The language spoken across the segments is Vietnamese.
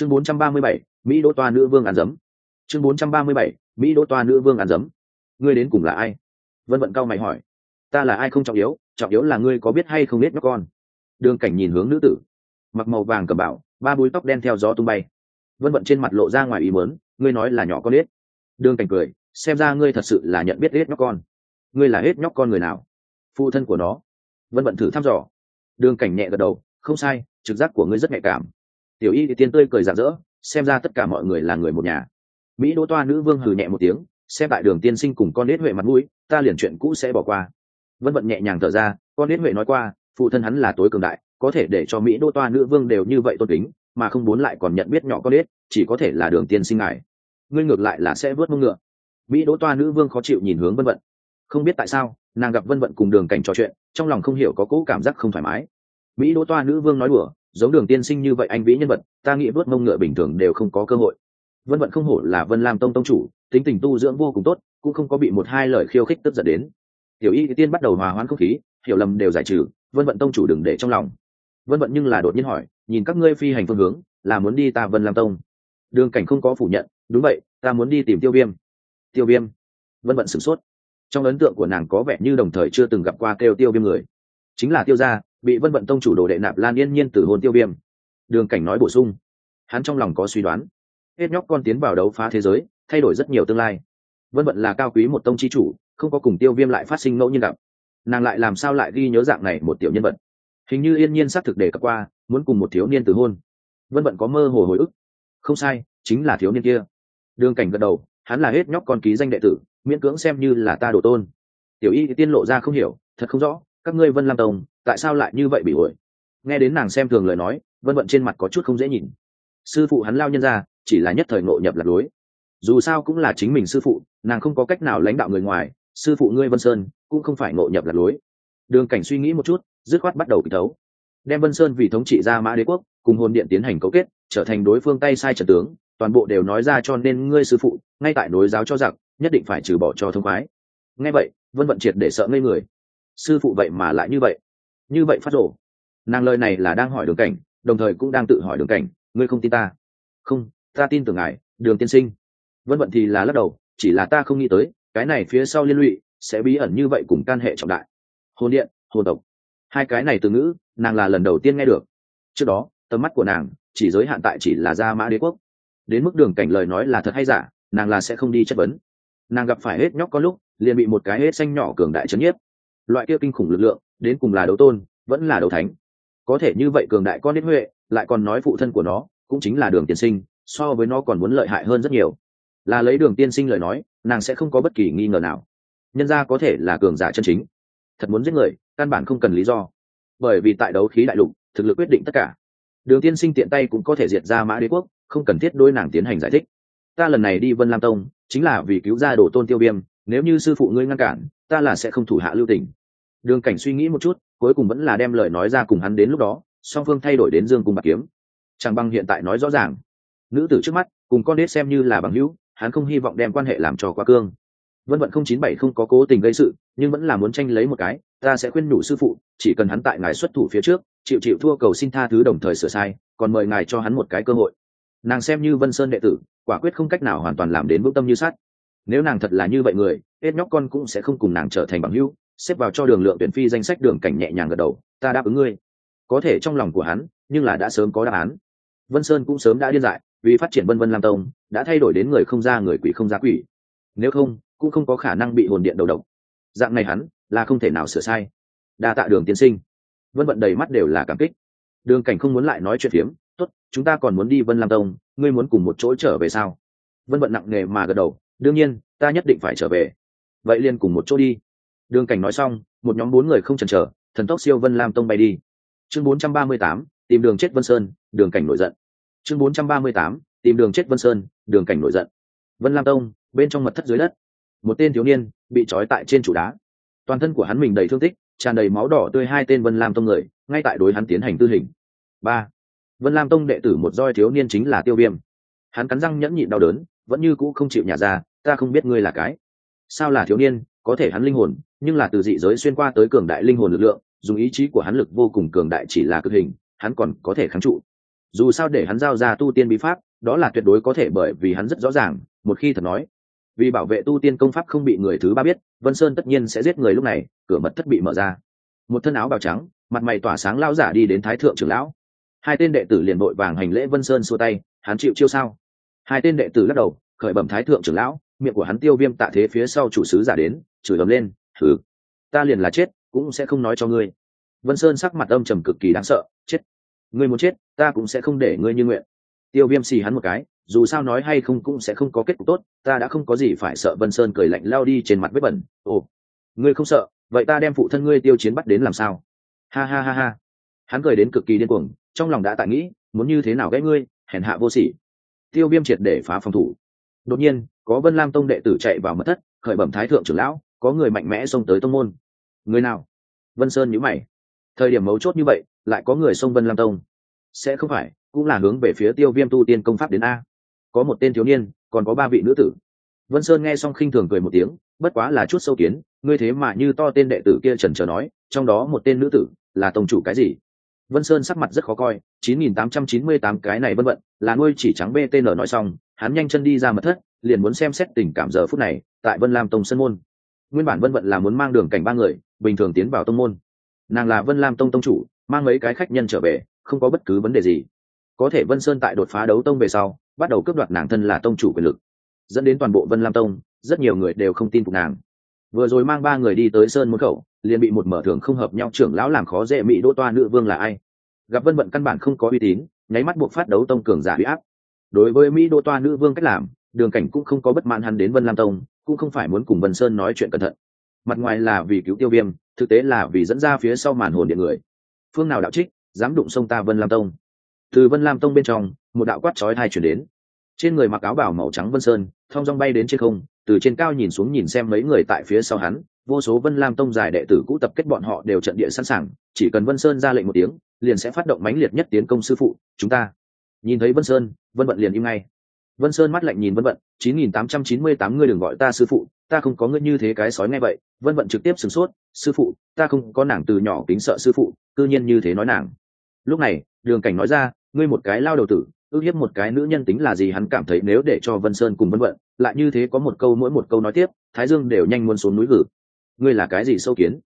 chương 437, mỹ đỗ toa nữ vương ăn dấm chương 437, mỹ đỗ toa nữ vương ăn dấm ngươi đến cùng là ai? Vân vận cao mày hỏi. Ta là ai không trọng yếu trọng yếu là ngươi có biết hay không biết nhóc con. Đường cảnh nhìn hướng nữ tử. Mặc màu vàng cầm bảo ba búi tóc đen theo gió tung bay. Vân vận trên mặt lộ ra ngoài ý mớn ngươi nói là nhỏ con biết đường cảnh cười xem ra ngươi thật sự là nhận biết hết nhóc con. Ngươi là hết nhóc con người nào? Phụ thân của nó. Vân vận thử thăm dò. Đường cảnh nhẹ gật đầu không sai trực giác của ngươi rất nhạy cảm tiểu y thì tiên tươi cười rạng rỡ, xem ra tất cả mọi người là người một nhà. Mỹ đỗ toa nữ vương hừ nhẹ một tiếng, xem tại đường tiên sinh cùng con nết huệ mặt mũi, ta liền chuyện cũ sẽ bỏ qua. Vân vận nhẹ nhàng thở ra, con nết huệ nói qua, phụ thân hắn là tối cường đại, có thể để cho mỹ đỗ toa nữ vương đều như vậy tôn kính, mà không muốn lại còn nhận biết nhỏ con nết, chỉ có thể là đường tiên sinh ngài. Ngươi ngược lại là sẽ vớt mông ngựa. Mỹ đỗ toa nữ vương khó chịu nhìn hướng vân vận. Không biết tại sao, nàng gặp vân vận cùng đường cảnh trò chuyện, trong lòng không hiểu có cỗ cảm giác không thoải mái. Mỹ đỗ toa nữ vương nói đùa giống đường tiên sinh như vậy anh vĩ nhân vật, ta nghĩ vớt mông ngựa bình thường đều không có cơ hội. Vân vận không hổ là vân lam tông tông chủ, tính tình tu dưỡng vô cùng tốt, cũng không có bị một hai lời khiêu khích tức giận đến. Tiểu y tiên bắt đầu hòa hoãn không khí, hiểu lầm đều giải trừ, vân vận tông chủ đừng để trong lòng. Vân vận nhưng là đột nhiên hỏi, nhìn các ngươi phi hành phương hướng, là muốn đi ta vân lam tông? Đường cảnh không có phủ nhận, đúng vậy, ta muốn đi tìm tiêu viêm. Tiêu viêm? Vân vận sửng sốt. Trong ấn tượng của nàng có vẻ như đồng thời chưa từng gặp qua kêu tiêu viêm người. Chính là tiêu gia bị vân vận tông chủ đồ đệ nạp lan yên nhiên từ hôn tiêu viêm. Đường cảnh nói bổ sung. Hắn trong lòng có suy đoán. Hết nhóc con tiến vào đấu phá thế giới, thay đổi rất nhiều tương lai. Vân vận là cao quý một tông chi chủ, không có cùng tiêu viêm lại phát sinh ngẫu nhiên gặp. Nàng lại làm sao lại ghi nhớ dạng này một tiểu nhân vật? Hình như yên nhiên xác thực đề cập qua, muốn cùng một thiếu niên từ hôn. Vân vận có mơ hồ hồi ức. Không sai, chính là thiếu niên kia. Đường cảnh gật đầu, hắn là hết nhóc con ký danh đệ tử, miễn cưỡng xem như là ta đổ tôn. Tiểu y tiên lộ ra không hiểu, thật không rõ, các ngươi vân lam tông tại sao lại như vậy bị ổi? Nghe đến nàng xem thường lời nói, vân vận trên mặt có chút không dễ nhìn. Sư phụ hắn lao nhân ra, chỉ là nhất thời ngộ nhập lạc lối. Dù sao cũng là chính mình sư phụ, nàng không có cách nào lãnh đạo người ngoài, sư phụ ngươi vân sơn, cũng không phải ngộ nhập lạc lối. Đường cảnh suy nghĩ một chút, dứt khoát bắt đầu kịch thấu. Đem vân sơn vì thống trị ra mã đế quốc, cùng hồn điện tiến hành cấu kết, trở thành đối phương tay sai trật tướng, toàn bộ đều nói ra cho nên ngươi sư phụ, ngay tại nối giáo cho giặc, nhất định phải trừ bỏ cho thông khoái. Nghe vậy, vân vận triệt để sợ ngây người. Sư phụ vậy mà lại như vậy như vậy phát rổ nàng lời này là đang hỏi đường cảnh, đồng thời cũng đang tự hỏi đường cảnh, ngươi không tin ta? Không, ta tin tưởng ngài, đường tiên sinh. Vân vận thì là lắc đầu, chỉ là ta không nghĩ tới, cái này phía sau liên lụy sẽ bí ẩn như vậy cùng can hệ trọng đại. Hồn điện, hồn tộc. Hai cái này từ ngữ, nàng là lần đầu tiên nghe được. Trước đó, tầm mắt của nàng chỉ giới hạn tại chỉ là gia mã đế quốc. Đến mức đường cảnh lời nói là thật hay giả, nàng là sẽ không đi chất vấn. Nàng gặp phải hết nhóc có lúc, liền bị một cái hết xanh nhỏ cường đại chấn nhiếp. Loại kia kinh khủng lực lượng đến cùng là đấu tôn, vẫn là đấu thánh. Có thể như vậy cường đại con đến huệ, lại còn nói phụ thân của nó, cũng chính là đường tiên sinh, so với nó còn muốn lợi hại hơn rất nhiều. Là lấy đường tiên sinh lời nói, nàng sẽ không có bất kỳ nghi ngờ nào. Nhân ra có thể là cường giả chân chính. Thật muốn giết người, căn bản không cần lý do. Bởi vì tại đấu khí đại lục, thực lực quyết định tất cả. Đường tiên sinh tiện tay cũng có thể diệt ra mã đế quốc, không cần thiết đôi nàng tiến hành giải thích. Ta lần này đi vân lam tông, chính là vì cứu ra đồ tôn tiêu viêm, nếu như sư phụ ngươi ngăn cản, ta là sẽ không thủ hạ lưu tình đường cảnh suy nghĩ một chút, cuối cùng vẫn là đem lời nói ra cùng hắn đến lúc đó, song phương thay đổi đến dương cùng bạc kiếm. Chẳng bằng hiện tại nói rõ ràng, nữ tử trước mắt, cùng con đết xem như là bằng hữu, hắn không hy vọng đem quan hệ làm trò quá cương. Vân vận không chín bảy không có cố tình gây sự, nhưng vẫn là muốn tranh lấy một cái, ta sẽ khuyên nhủ sư phụ, chỉ cần hắn tại ngài xuất thủ phía trước, chịu chịu thua cầu xin tha thứ đồng thời sửa sai, còn mời ngài cho hắn một cái cơ hội. Nàng xem như vân sơn đệ tử, quả quyết không cách nào hoàn toàn làm đến vững tâm như sát nếu nàng thật là như vậy người, hết nhóc con cũng sẽ không cùng nàng trở thành bằng hữu xếp vào cho đường lượng tuyển phi danh sách đường cảnh nhẹ nhàng gật đầu, ta đáp ứng ngươi. Có thể trong lòng của hắn, nhưng là đã sớm có đáp án. Vân sơn cũng sớm đã điên dại, vì phát triển vân vân lam tông, đã thay đổi đến người không ra người quỷ không ra quỷ. Nếu không, cũng không có khả năng bị hồn điện đầu độc. Dạng này hắn, là không thể nào sửa sai. Đa tạ đường tiên sinh. Vân vận đầy mắt đều là cảm kích. Đường cảnh không muốn lại nói chuyện phiếm, tốt, chúng ta còn muốn đi vân lam tông, ngươi muốn cùng một chỗ trở về sao? Vân vận nặng nề mà gật đầu, đương nhiên, ta nhất định phải trở về. Vậy liền cùng một chỗ đi đường cảnh nói xong, một nhóm bốn người không chần chờ, thần tốc siêu vân lam tông bay đi. Chương bốn trăm ba mươi tám, tìm đường chết vân sơn, đường cảnh nổi giận. Chương bốn trăm ba mươi tám, tìm đường chết vân sơn, đường cảnh nổi giận. Vân lam tông, bên trong mật thất dưới đất. Một tên thiếu niên, bị trói tại trên trụ đá. Toàn thân của hắn mình đầy thương tích, tràn đầy máu đỏ tươi hai tên vân lam tông người, ngay tại đối hắn tiến hành tư hình. Ba, vân lam tông đệ tử một roi thiếu niên chính là tiêu viêm. Hắn cắn răng nhẫn nhịn đau đớn, vẫn như cũ không chịu nhả ra, ta không biết ngươi là cái. Sao là thiếu niên, có thể hắn linh hồn nhưng là từ dị giới xuyên qua tới cường đại linh hồn lực lượng, dùng ý chí của hắn lực vô cùng cường đại chỉ là cực hình, hắn còn có thể kháng trụ. Dù sao để hắn giao ra tu tiên bí pháp, đó là tuyệt đối có thể bởi vì hắn rất rõ ràng, một khi thật nói. Vì bảo vệ tu tiên công pháp không bị người thứ ba biết, vân sơn tất nhiên sẽ giết người lúc này, cửa mật thất bị mở ra. Một thân áo bào trắng, mặt mày tỏa sáng lao giả đi đến thái thượng trưởng lão. Hai tên đệ tử liền đội vàng hành lễ vân sơn xua tay, hắn chịu chiêu sao? Hai tên đệ tử lắc đầu, khởi bẩm thái thượng trưởng lão, miệng của hắn tiêu viêm tạ thế phía sau chủ sứ giả đến, chửi ầm lên thử ta liền là chết, cũng sẽ không nói cho ngươi. Vân sơn sắc mặt âm trầm cực kỳ đáng sợ, chết. Ngươi muốn chết, ta cũng sẽ không để ngươi như nguyện. Tiêu viêm xì hắn một cái, dù sao nói hay không cũng sẽ không có kết cục tốt, ta đã không có gì phải sợ vân sơn cười lạnh lao đi trên mặt vết bẩn. Ồ, ngươi không sợ, vậy ta đem phụ thân ngươi tiêu chiến bắt đến làm sao? Ha ha ha ha. Hắn cười đến cực kỳ điên cuồng, trong lòng đã tại nghĩ, muốn như thế nào gãy ngươi, hèn hạ vô sỉ. Tiêu viêm triệt để phá phòng thủ. Đột nhiên, có vân lam tông đệ tử chạy vào mất thất, khởi bẩm thái thượng trưởng lão có người mạnh mẽ xông tới tông môn. Người nào? Vân sơn nhữ mày. Thời điểm mấu chốt như vậy, lại có người xông vân lam tông. Sẽ không phải, cũng là hướng về phía tiêu viêm tu tiên công pháp đến a. Có một tên thiếu niên, còn có ba vị nữ tử. Vân sơn nghe xong khinh thường cười một tiếng, bất quá là chút sâu kiến, ngươi thế mà như to tên đệ tử kia trần trờ nói, trong đó một tên nữ tử, là tông chủ cái gì? Vân sơn sắc mặt rất khó coi 9898 cái này vân vận, là nuôi chỉ trắng btn nói xong, hắn nhanh chân đi ra mật thất, liền muốn xem xét tình cảm giờ phút này, tại vân lam tông sân môn nguyên bản vân vận là muốn mang đường cảnh ba người, bình thường tiến vào tông môn. Nàng là vân lam tông tông chủ, mang mấy cái khách nhân trở về, không có bất cứ vấn đề gì. Có thể vân sơn tại đột phá đấu tông về sau, bắt đầu cướp đoạt nàng thân là tông chủ quyền lực. Dẫn đến toàn bộ vân lam tông, rất nhiều người đều không tin phục nàng. Vừa rồi mang ba người đi tới sơn môn khẩu, liền bị một mở thường không hợp nhau trưởng lão làm khó dễ mỹ đỗ toa nữ vương là ai. Gặp vân vận căn bản không có uy tín, nháy mắt buộc phát đấu tông cường giả huy áp. Đối với mỹ đỗ toa nữ vương cách làm, đường cảnh cũng không có bất mãn hắn đến vân lam tông cũng không phải muốn cùng vân sơn nói chuyện cẩn thận. Mặt ngoài là vì cứu tiêu viêm, thực tế là vì dẫn ra phía sau màn hồn điện người. Phương nào đạo trích, dám đụng sông ta vân lam tông. Từ vân lam tông bên trong, một đạo quát chói thai chuyển đến. Trên người mặc áo bảo màu trắng vân sơn, thong dong bay đến trên không, từ trên cao nhìn xuống nhìn xem mấy người tại phía sau hắn, vô số vân lam tông dài đệ tử cũ tập kết bọn họ đều trận địa sẵn sàng, chỉ cần vân sơn ra lệnh một tiếng, liền sẽ phát động mãnh liệt nhất tiến công sư phụ, chúng ta. Nhìn thấy vân sơn, vân vận liền im ngay vân sơn mắt lạnh nhìn vân vận, chín nghìn tám trăm chín mươi tám ngươi đừng gọi ta sư phụ, ta không có ngươi như thế cái sói ngay vậy. Vân vận trực tiếp sửng sốt, sư phụ, ta không có nàng từ nhỏ kính sợ sư phụ, cư nhiên như thế nói nàng. Lúc này, đường cảnh nói ra, ngươi một cái lao đầu tử, ước hiếp một cái nữ nhân tính là gì hắn cảm thấy nếu để cho vân sơn cùng vân vận, lại như thế có một câu mỗi một câu nói tiếp, thái dương đều nhanh muốn xuống núi gử. Ngươi là cái gì sâu kiến?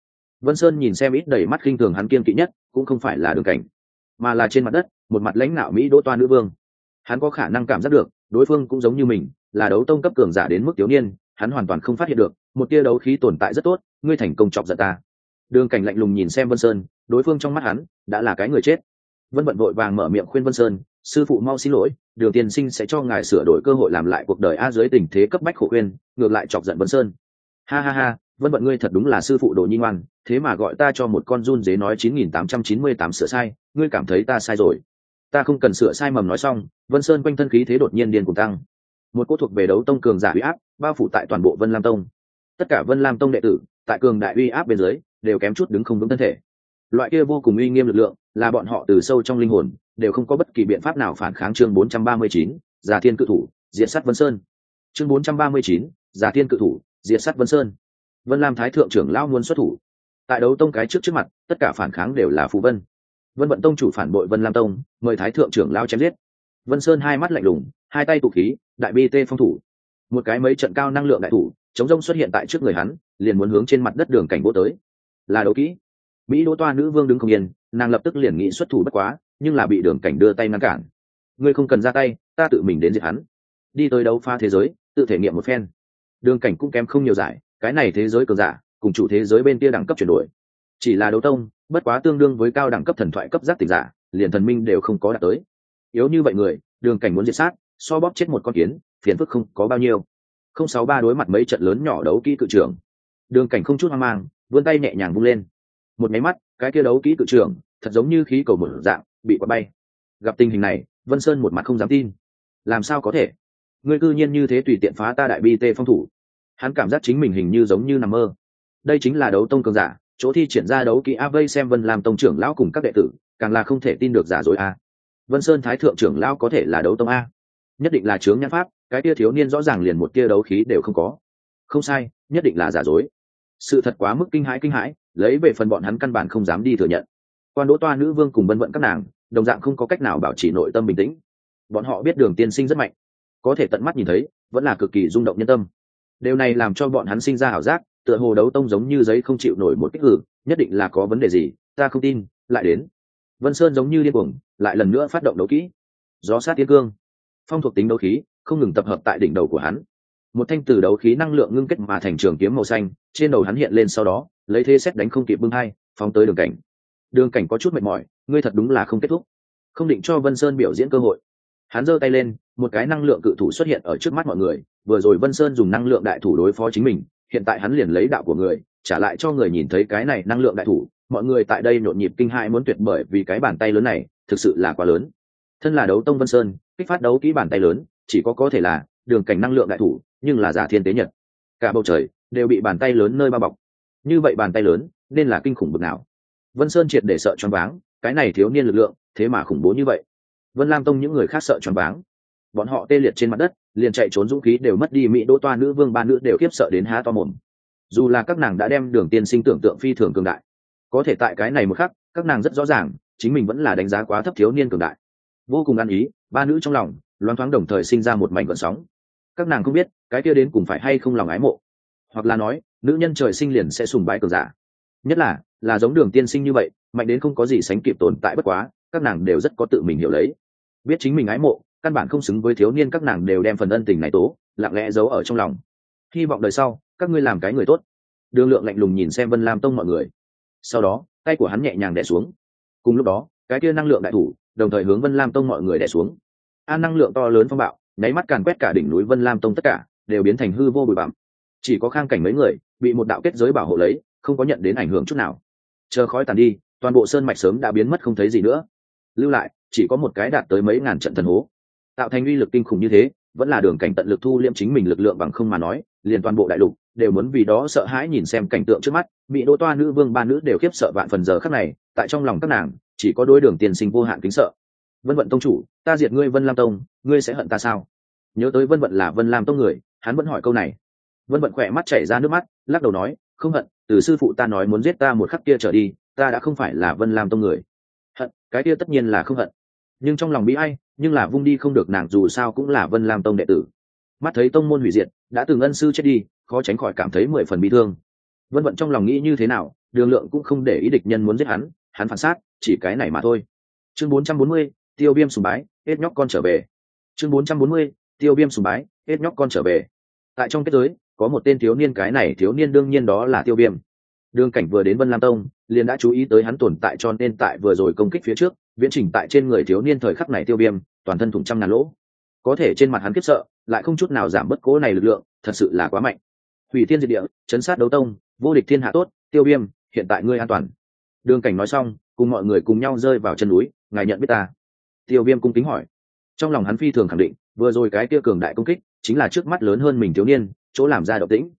Vân sơn nhìn xem ít đầy mắt khinh thường hắn kiên kỵ nhất, cũng không phải là đường cảnh, mà là trên mặt đất, một mặt lãnh đạo mỹ đỗ toa nữ vương hắn có khả năng cảm giác được, đối phương cũng giống như mình, là đấu tông cấp cường giả đến mức thiếu niên, hắn hoàn toàn không phát hiện được, một tia đấu khí tồn tại rất tốt, ngươi thành công chọc giận ta. Đường cảnh lạnh lùng nhìn xem vân sơn, đối phương trong mắt hắn, đã là cái người chết. Vân bận vội vàng mở miệng khuyên vân sơn, sư phụ mau xin lỗi, đường tiên sinh sẽ cho ngài sửa đổi cơ hội làm lại cuộc đời a dưới tình thế cấp bách khổ khuyên, ngược lại chọc giận vân sơn. Ha ha ha, vân bận ngươi thật đúng là sư phụ đồ nhi ngoan, thế mà gọi ta cho một con run dế nói chín nghìn tám trăm chín mươi tám sửa sai, ngươi cảm thấy ta sai rồi ta không cần sửa sai mầm nói xong vân sơn quanh thân khí thế đột nhiên điên cùng tăng một cỗ thuộc về đấu tông cường giả uy áp bao phủ tại toàn bộ vân lam tông tất cả vân lam tông đệ tử tại cường đại uy áp bên dưới đều kém chút đứng không vững thân thể loại kia vô cùng uy nghiêm lực lượng là bọn họ từ sâu trong linh hồn đều không có bất kỳ biện pháp nào phản kháng chương 439, giả Thiên cự thủ, diện sát Vân Sơn. Chương 439, giả Thiên cự thủ, diện sát Vân Sơn. Vân Lam Thái thượng trưởng lão muốn xuất thủ. Tại đấu tông cái trước trước mặt, tất cả phản kháng đều là phù vân. Vân Vận tông chủ phản bội Vân Lam tông, mời Thái thượng trưởng lão chém giết. Vân Sơn hai mắt lạnh lùng, hai tay tụ khí, đại bi tê phong thủ. Một cái mấy trận cao năng lượng đại thủ, chống rông xuất hiện tại trước người hắn, liền muốn hướng trên mặt đất đường cảnh vô tới. Là đấu kỹ. Mỹ Đỗ Toa nữ vương đứng không yên, nàng lập tức liền nghĩ xuất thủ bất quá, nhưng là bị đường cảnh đưa tay ngăn cản ngươi không cần ra tay ta tự mình đến diệt hắn đi tới đấu pha thế giới tự thể nghiệm một phen đường cảnh cũng kém không nhiều giải cái này thế giới cường giả cùng chủ thế giới bên kia đẳng cấp chuyển đổi chỉ là đấu tông, bất quá tương đương với cao đẳng cấp thần thoại cấp giác tỉnh giả, liền thần minh đều không có đạt tới. Yếu như vậy người, đường cảnh muốn diệt sát, so bóp chết một con kiến, phiền phức không có bao nhiêu. Không sáu ba đối mặt mấy trận lớn nhỏ đấu kỹ cự trưởng. Đường cảnh không chút hoang mang, vươn tay nhẹ nhàng vung lên. Một máy mắt, cái kia đấu kỹ cự trưởng, thật giống như khí cầu một dạng, bị quạt bay. Gặp tình hình này, vân sơn một mặt không dám tin. Làm sao có thể? Ngươi cư nhiên như thế tùy tiện phá ta đại bi tê phong thủ. Hắn cảm giác chính mình hình như giống như nằm mơ. Đây chính là đấu tông cường giả chỗ thi triển ra đấu kỹ a vây xem vân làm tông trưởng lão cùng các đệ tử, càng là không thể tin được giả dối a. Vân sơn thái thượng trưởng lão có thể là đấu tông a. Nhất định là chướng nhãn pháp, cái tia thiếu niên rõ ràng liền một tia đấu khí đều không có. Không sai, nhất định là giả dối. Sự thật quá mức kinh hãi kinh hãi, lấy về phần bọn hắn căn bản không dám đi thừa nhận. Quan đỗ toa nữ vương cùng vân vận các nàng, đồng dạng không có cách nào bảo trì nội tâm bình tĩnh. Bọn họ biết đường tiên sinh rất mạnh, có thể tận mắt nhìn thấy, vẫn là cực kỳ rung động nhân tâm. Điều này làm cho bọn hắn sinh ra ảo giác tựa hồ đấu tông giống như giấy không chịu nổi một kích cử nhất định là có vấn đề gì, ta không tin, lại đến. Vân sơn giống như điên cuồng, lại lần nữa phát động đấu kỹ. Gió sát tiến cương. Phong thuộc tính đấu khí, không ngừng tập hợp tại đỉnh đầu của hắn. Một thanh từ đấu khí năng lượng ngưng kết mà thành trường kiếm màu xanh, trên đầu hắn hiện lên sau đó, lấy thế xét đánh không kịp bưng hai, phóng tới đường cảnh. Đường cảnh có chút mệt mỏi, ngươi thật đúng là không kết thúc. Không định cho vân sơn biểu diễn cơ hội. Hắn giơ tay lên, một cái năng lượng cự thủ xuất hiện ở trước mắt mọi người, vừa rồi vân sơn dùng năng lượng đại thủ đối phó chính mình hiện tại hắn liền lấy đạo của người, trả lại cho người nhìn thấy cái này năng lượng đại thủ, mọi người tại đây nhộn nhịp kinh hãi muốn tuyệt bởi vì cái bàn tay lớn này thực sự là quá lớn. Thân là đấu tông vân sơn, kích phát đấu kỹ bàn tay lớn, chỉ có có thể là đường cảnh năng lượng đại thủ, nhưng là giả thiên tế nhật. Cả bầu trời đều bị bàn tay lớn nơi bao bọc. Như vậy bàn tay lớn nên là kinh khủng bực nào. Vân sơn triệt để sợ choáng váng, cái này thiếu niên lực lượng, thế mà khủng bố như vậy. Vân lam tông những người khác sợ choáng váng. Bọn họ tê liệt trên mặt đất liền chạy trốn dũng khí đều mất đi, mỹ đỗ toa nữ vương ba nữ đều khiếp sợ đến há to mồm. Dù là các nàng đã đem đường tiên sinh tưởng tượng phi thường cường đại, có thể tại cái này một khắc, các nàng rất rõ ràng, chính mình vẫn là đánh giá quá thấp thiếu niên cường đại. Vô cùng ăn ý, ba nữ trong lòng loáng thoáng đồng thời sinh ra một mảnh vận sóng. Các nàng không biết, cái kia đến cùng phải hay không lòng ái mộ. Hoặc là nói, nữ nhân trời sinh liền sẽ sùng bái cường giả. Nhất là là giống đường tiên sinh như vậy, mạnh đến không có gì sánh kịp tồn tại bất quá, các nàng đều rất có tự mình hiểu lấy. Biết chính mình ái mộ căn bản không xứng với thiếu niên các nàng đều đem phần ân tình này tố, lặng lẽ giấu ở trong lòng. Hy vọng đời sau, các ngươi làm cái người tốt. Đường lượng lạnh lùng nhìn xem vân lam tông mọi người. Sau đó, tay của hắn nhẹ nhàng đẻ xuống. Cùng lúc đó, cái kia năng lượng đại thủ, đồng thời hướng vân lam tông mọi người đẻ xuống. An năng lượng to lớn phong bạo, nháy mắt càn quét cả đỉnh núi vân lam tông tất cả, đều biến thành hư vô bụi bặm. Chỉ có khang cảnh mấy người, bị một đạo kết giới bảo hộ lấy, không có nhận đến ảnh hưởng chút nào. Chờ khói tàn đi, toàn bộ sơn mạch sớm đã biến mất không thấy gì nữa. Lưu lại, chỉ có một cái đạt tới mấy ngàn trận thần hố tạo thành uy lực kinh khủng như thế, vẫn là đường cảnh tận lực thu liêm chính mình lực lượng bằng không mà nói, liền toàn bộ đại lục đều muốn vì đó sợ hãi nhìn xem cảnh tượng trước mắt, bị đỗ toa nữ vương ba nữ đều khiếp sợ vạn phần giờ khắc này, tại trong lòng các nàng, chỉ có đôi đường tiền sinh vô hạn kính sợ. Vân vận tông chủ, ta diệt ngươi vân lam tông, ngươi sẽ hận ta sao? Nhớ tới vân vận là vân lam tông người, hắn vẫn hỏi câu này. Vân vận khỏe mắt chảy ra nước mắt, lắc đầu nói, không hận, từ sư phụ ta nói muốn giết ta một khắc kia trở đi, ta đã không phải là vân lam tông người. Hận, cái kia tất nhiên là không hận. Nhưng trong lòng bị ai nhưng là vung đi không được nàng dù sao cũng là vân lam tông đệ tử. Mắt thấy tông môn hủy diệt, đã từng ân sư chết đi, khó tránh khỏi cảm thấy mười phần bị thương. Vân vận trong lòng nghĩ như thế nào, đường lượng cũng không để ý địch nhân muốn giết hắn hắn phản sát chỉ cái này mà thôi. Chương bốn trăm bốn mươi, tiêu viêm sùng bái, hết nhóc con trở về. Chương bốn trăm bốn mươi, tiêu viêm sùng bái, hết nhóc con trở về. Tại trong kết giới, có một tên thiếu niên, cái này thiếu niên đương nhiên đó là tiêu viêm. Đường cảnh vừa đến vân lam tông, liền đã chú ý tới hắn tồn tại cho nên tại vừa rồi công kích phía trước viễn trình tại trên người thiếu niên thời khắc này tiêu viêm, toàn thân thủng trăm ngàn lỗ. Có thể trên mặt hắn kiếp sợ, lại không chút nào giảm bất cố này lực lượng, thật sự là quá mạnh. Hủy thiên diệt địa, chấn sát đấu tông, vô địch thiên hạ tốt, tiêu viêm, hiện tại ngươi an toàn. Đường cảnh nói xong, cùng mọi người cùng nhau rơi vào chân núi, ngài nhận biết ta. Tiêu viêm cung kính hỏi. Trong lòng hắn phi thường khẳng định, vừa rồi cái kia cường đại công kích, chính là trước mắt lớn hơn mình thiếu niên, chỗ làm ra động tĩnh.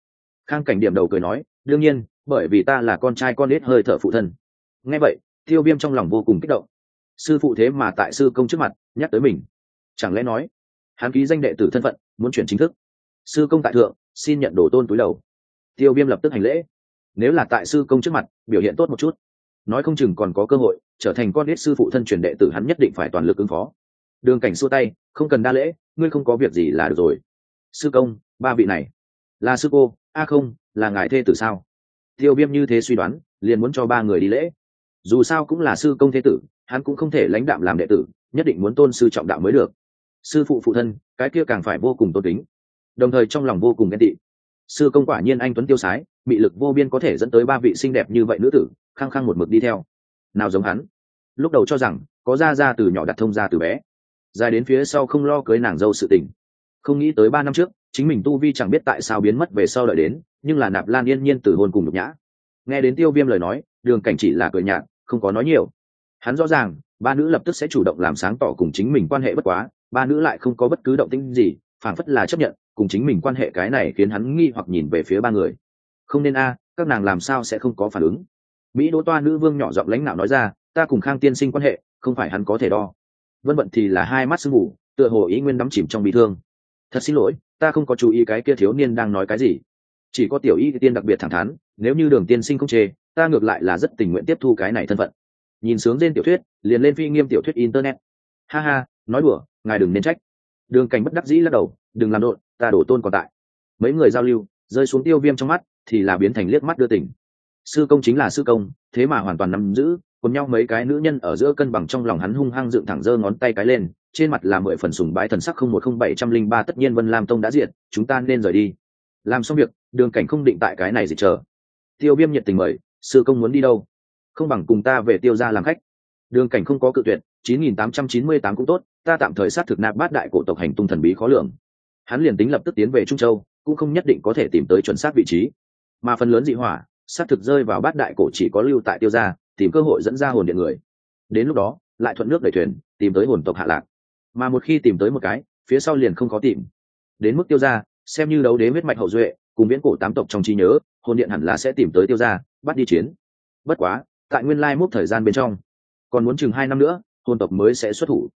Khang cảnh điểm đầu cười nói, đương nhiên, bởi vì ta là con trai con nết hơi thở phụ thân. Nghe vậy, tiêu viêm trong lòng vô cùng kích động sư phụ thế mà tại sư công trước mặt nhắc tới mình. Chẳng lẽ nói, hắn ký danh đệ tử thân phận, muốn chuyển chính thức? Sư công tại thượng, xin nhận đồ tôn túi đầu. Tiêu viêm lập tức hành lễ. Nếu là tại sư công trước mặt, biểu hiện tốt một chút. Nói không chừng còn có cơ hội, trở thành con ít sư phụ thân truyền đệ tử hắn nhất định phải toàn lực ứng phó. Đường cảnh xua tay, không cần đa lễ, ngươi không có việc gì là được rồi. Sư công, ba vị này. Là sư cô, a không, là ngài thê tử sao? Tiêu viêm như thế suy đoán, liền muốn cho ba người đi lễ. Dù sao cũng là sư công thế tử hắn cũng không thể lãnh đạm làm đệ tử, nhất định muốn tôn sư trọng đạo mới được. Sư phụ phụ thân, cái kia càng phải vô cùng tôn kính. Đồng thời trong lòng vô cùng ghen tị. Sư công quả nhiên anh tuấn tiêu sái bị lực vô biên có thể dẫn tới ba vị xinh đẹp như vậy nữ tử, khăng khăng một mực đi theo. Nào giống hắn? Lúc đầu cho rằng, có ra ra từ nhỏ đặt thông ra từ bé. Dài đến phía sau không lo cưới nàng dâu sự tình. Không nghĩ tới ba năm trước, chính mình tu vi chẳng biết tại sao biến mất về sau đợi đến, nhưng là nạp lan yên nhiên từ hôn cùng nhục nhã. Nghe đến tiêu viêm lời nói, đường cảnh chỉ là cười nhạt, không có nói nhiều hắn rõ ràng, ba nữ lập tức sẽ chủ động làm sáng tỏ cùng chính mình quan hệ bất quá, ba nữ lại không có bất cứ động tĩnh gì, phảng phất là chấp nhận, cùng chính mình quan hệ cái này khiến hắn nghi hoặc nhìn về phía ba người. Không nên a, các nàng làm sao sẽ không có phản ứng? Mỹ đỗ toa nữ vương nhỏ giọng lãnh đạo nói ra, ta cùng khang tiên sinh quan hệ, không phải hắn có thể đo. Vân vận thì là hai mắt sưng mù tựa hồ ý nguyên đắm chìm trong bị thương. Thật xin lỗi, ta không có chú ý cái kia thiếu niên đang nói cái gì. Chỉ có tiểu y tiên đặc biệt thẳng thắn, nếu như đường tiên sinh không chê, ta ngược lại là rất tình nguyện tiếp thu cái này thân phận nhìn sướng trên tiểu thuyết, liền lên phi nghiêm tiểu thuyết internet. Ha ha, nói đùa, ngài đừng nên trách. Đường cảnh bất đắc dĩ lắc đầu, đừng làm đột ta đổ tôn còn tại. Mấy người giao lưu, rơi xuống tiêu viêm trong mắt, thì là biến thành liếc mắt đưa tỉnh sư công chính là sư công, thế mà hoàn toàn nắm giữ, cùng nhau mấy cái nữ nhân ở giữa cân bằng trong lòng hắn hung hăng dựng thẳng giơ ngón tay cái lên, trên mặt là mười phần sùng bái thần sắc không một không bảy trăm linh ba, tất nhiên vân lam tông đã diệt, chúng ta nên rời đi. Làm xong việc, đường cảnh không định tại cái này gì chờ. Tiêu viêm nhiệt tình mời, sư công muốn đi đâu? Không bằng cùng ta về tiêu ra làm khách. Đường cảnh không có cự tuyệt, chín nghìn tám trăm chín mươi tám cũng tốt, ta tạm thời sát thực nạp bát đại cổ tộc hành tung thần bí khó lường. Hắn liền tính lập tức tiến về trung châu, cũng không nhất định có thể tìm tới chuẩn xác vị trí. Mà phần lớn dị hỏa, sát thực rơi vào bát đại cổ chỉ có lưu tại tiêu gia, tìm cơ hội dẫn ra hồn điện người. Đến lúc đó, lại thuận nước đẩy thuyền, tìm tới hồn tộc hạ lạc. Mà một khi tìm tới một cái, phía sau liền không có tìm. Đến mức tiêu gia, xem như đấu đế huyết mạch hậu duệ, cùng viễn cổ tám tộc trong trí nhớ, hồn điện hẳn là sẽ tìm tới tiêu gia, bắt đi chiến. Bất quá tại nguyên lai mốc thời gian bên trong. Còn muốn chừng hai năm nữa hồn tộc mới sẽ xuất thủ.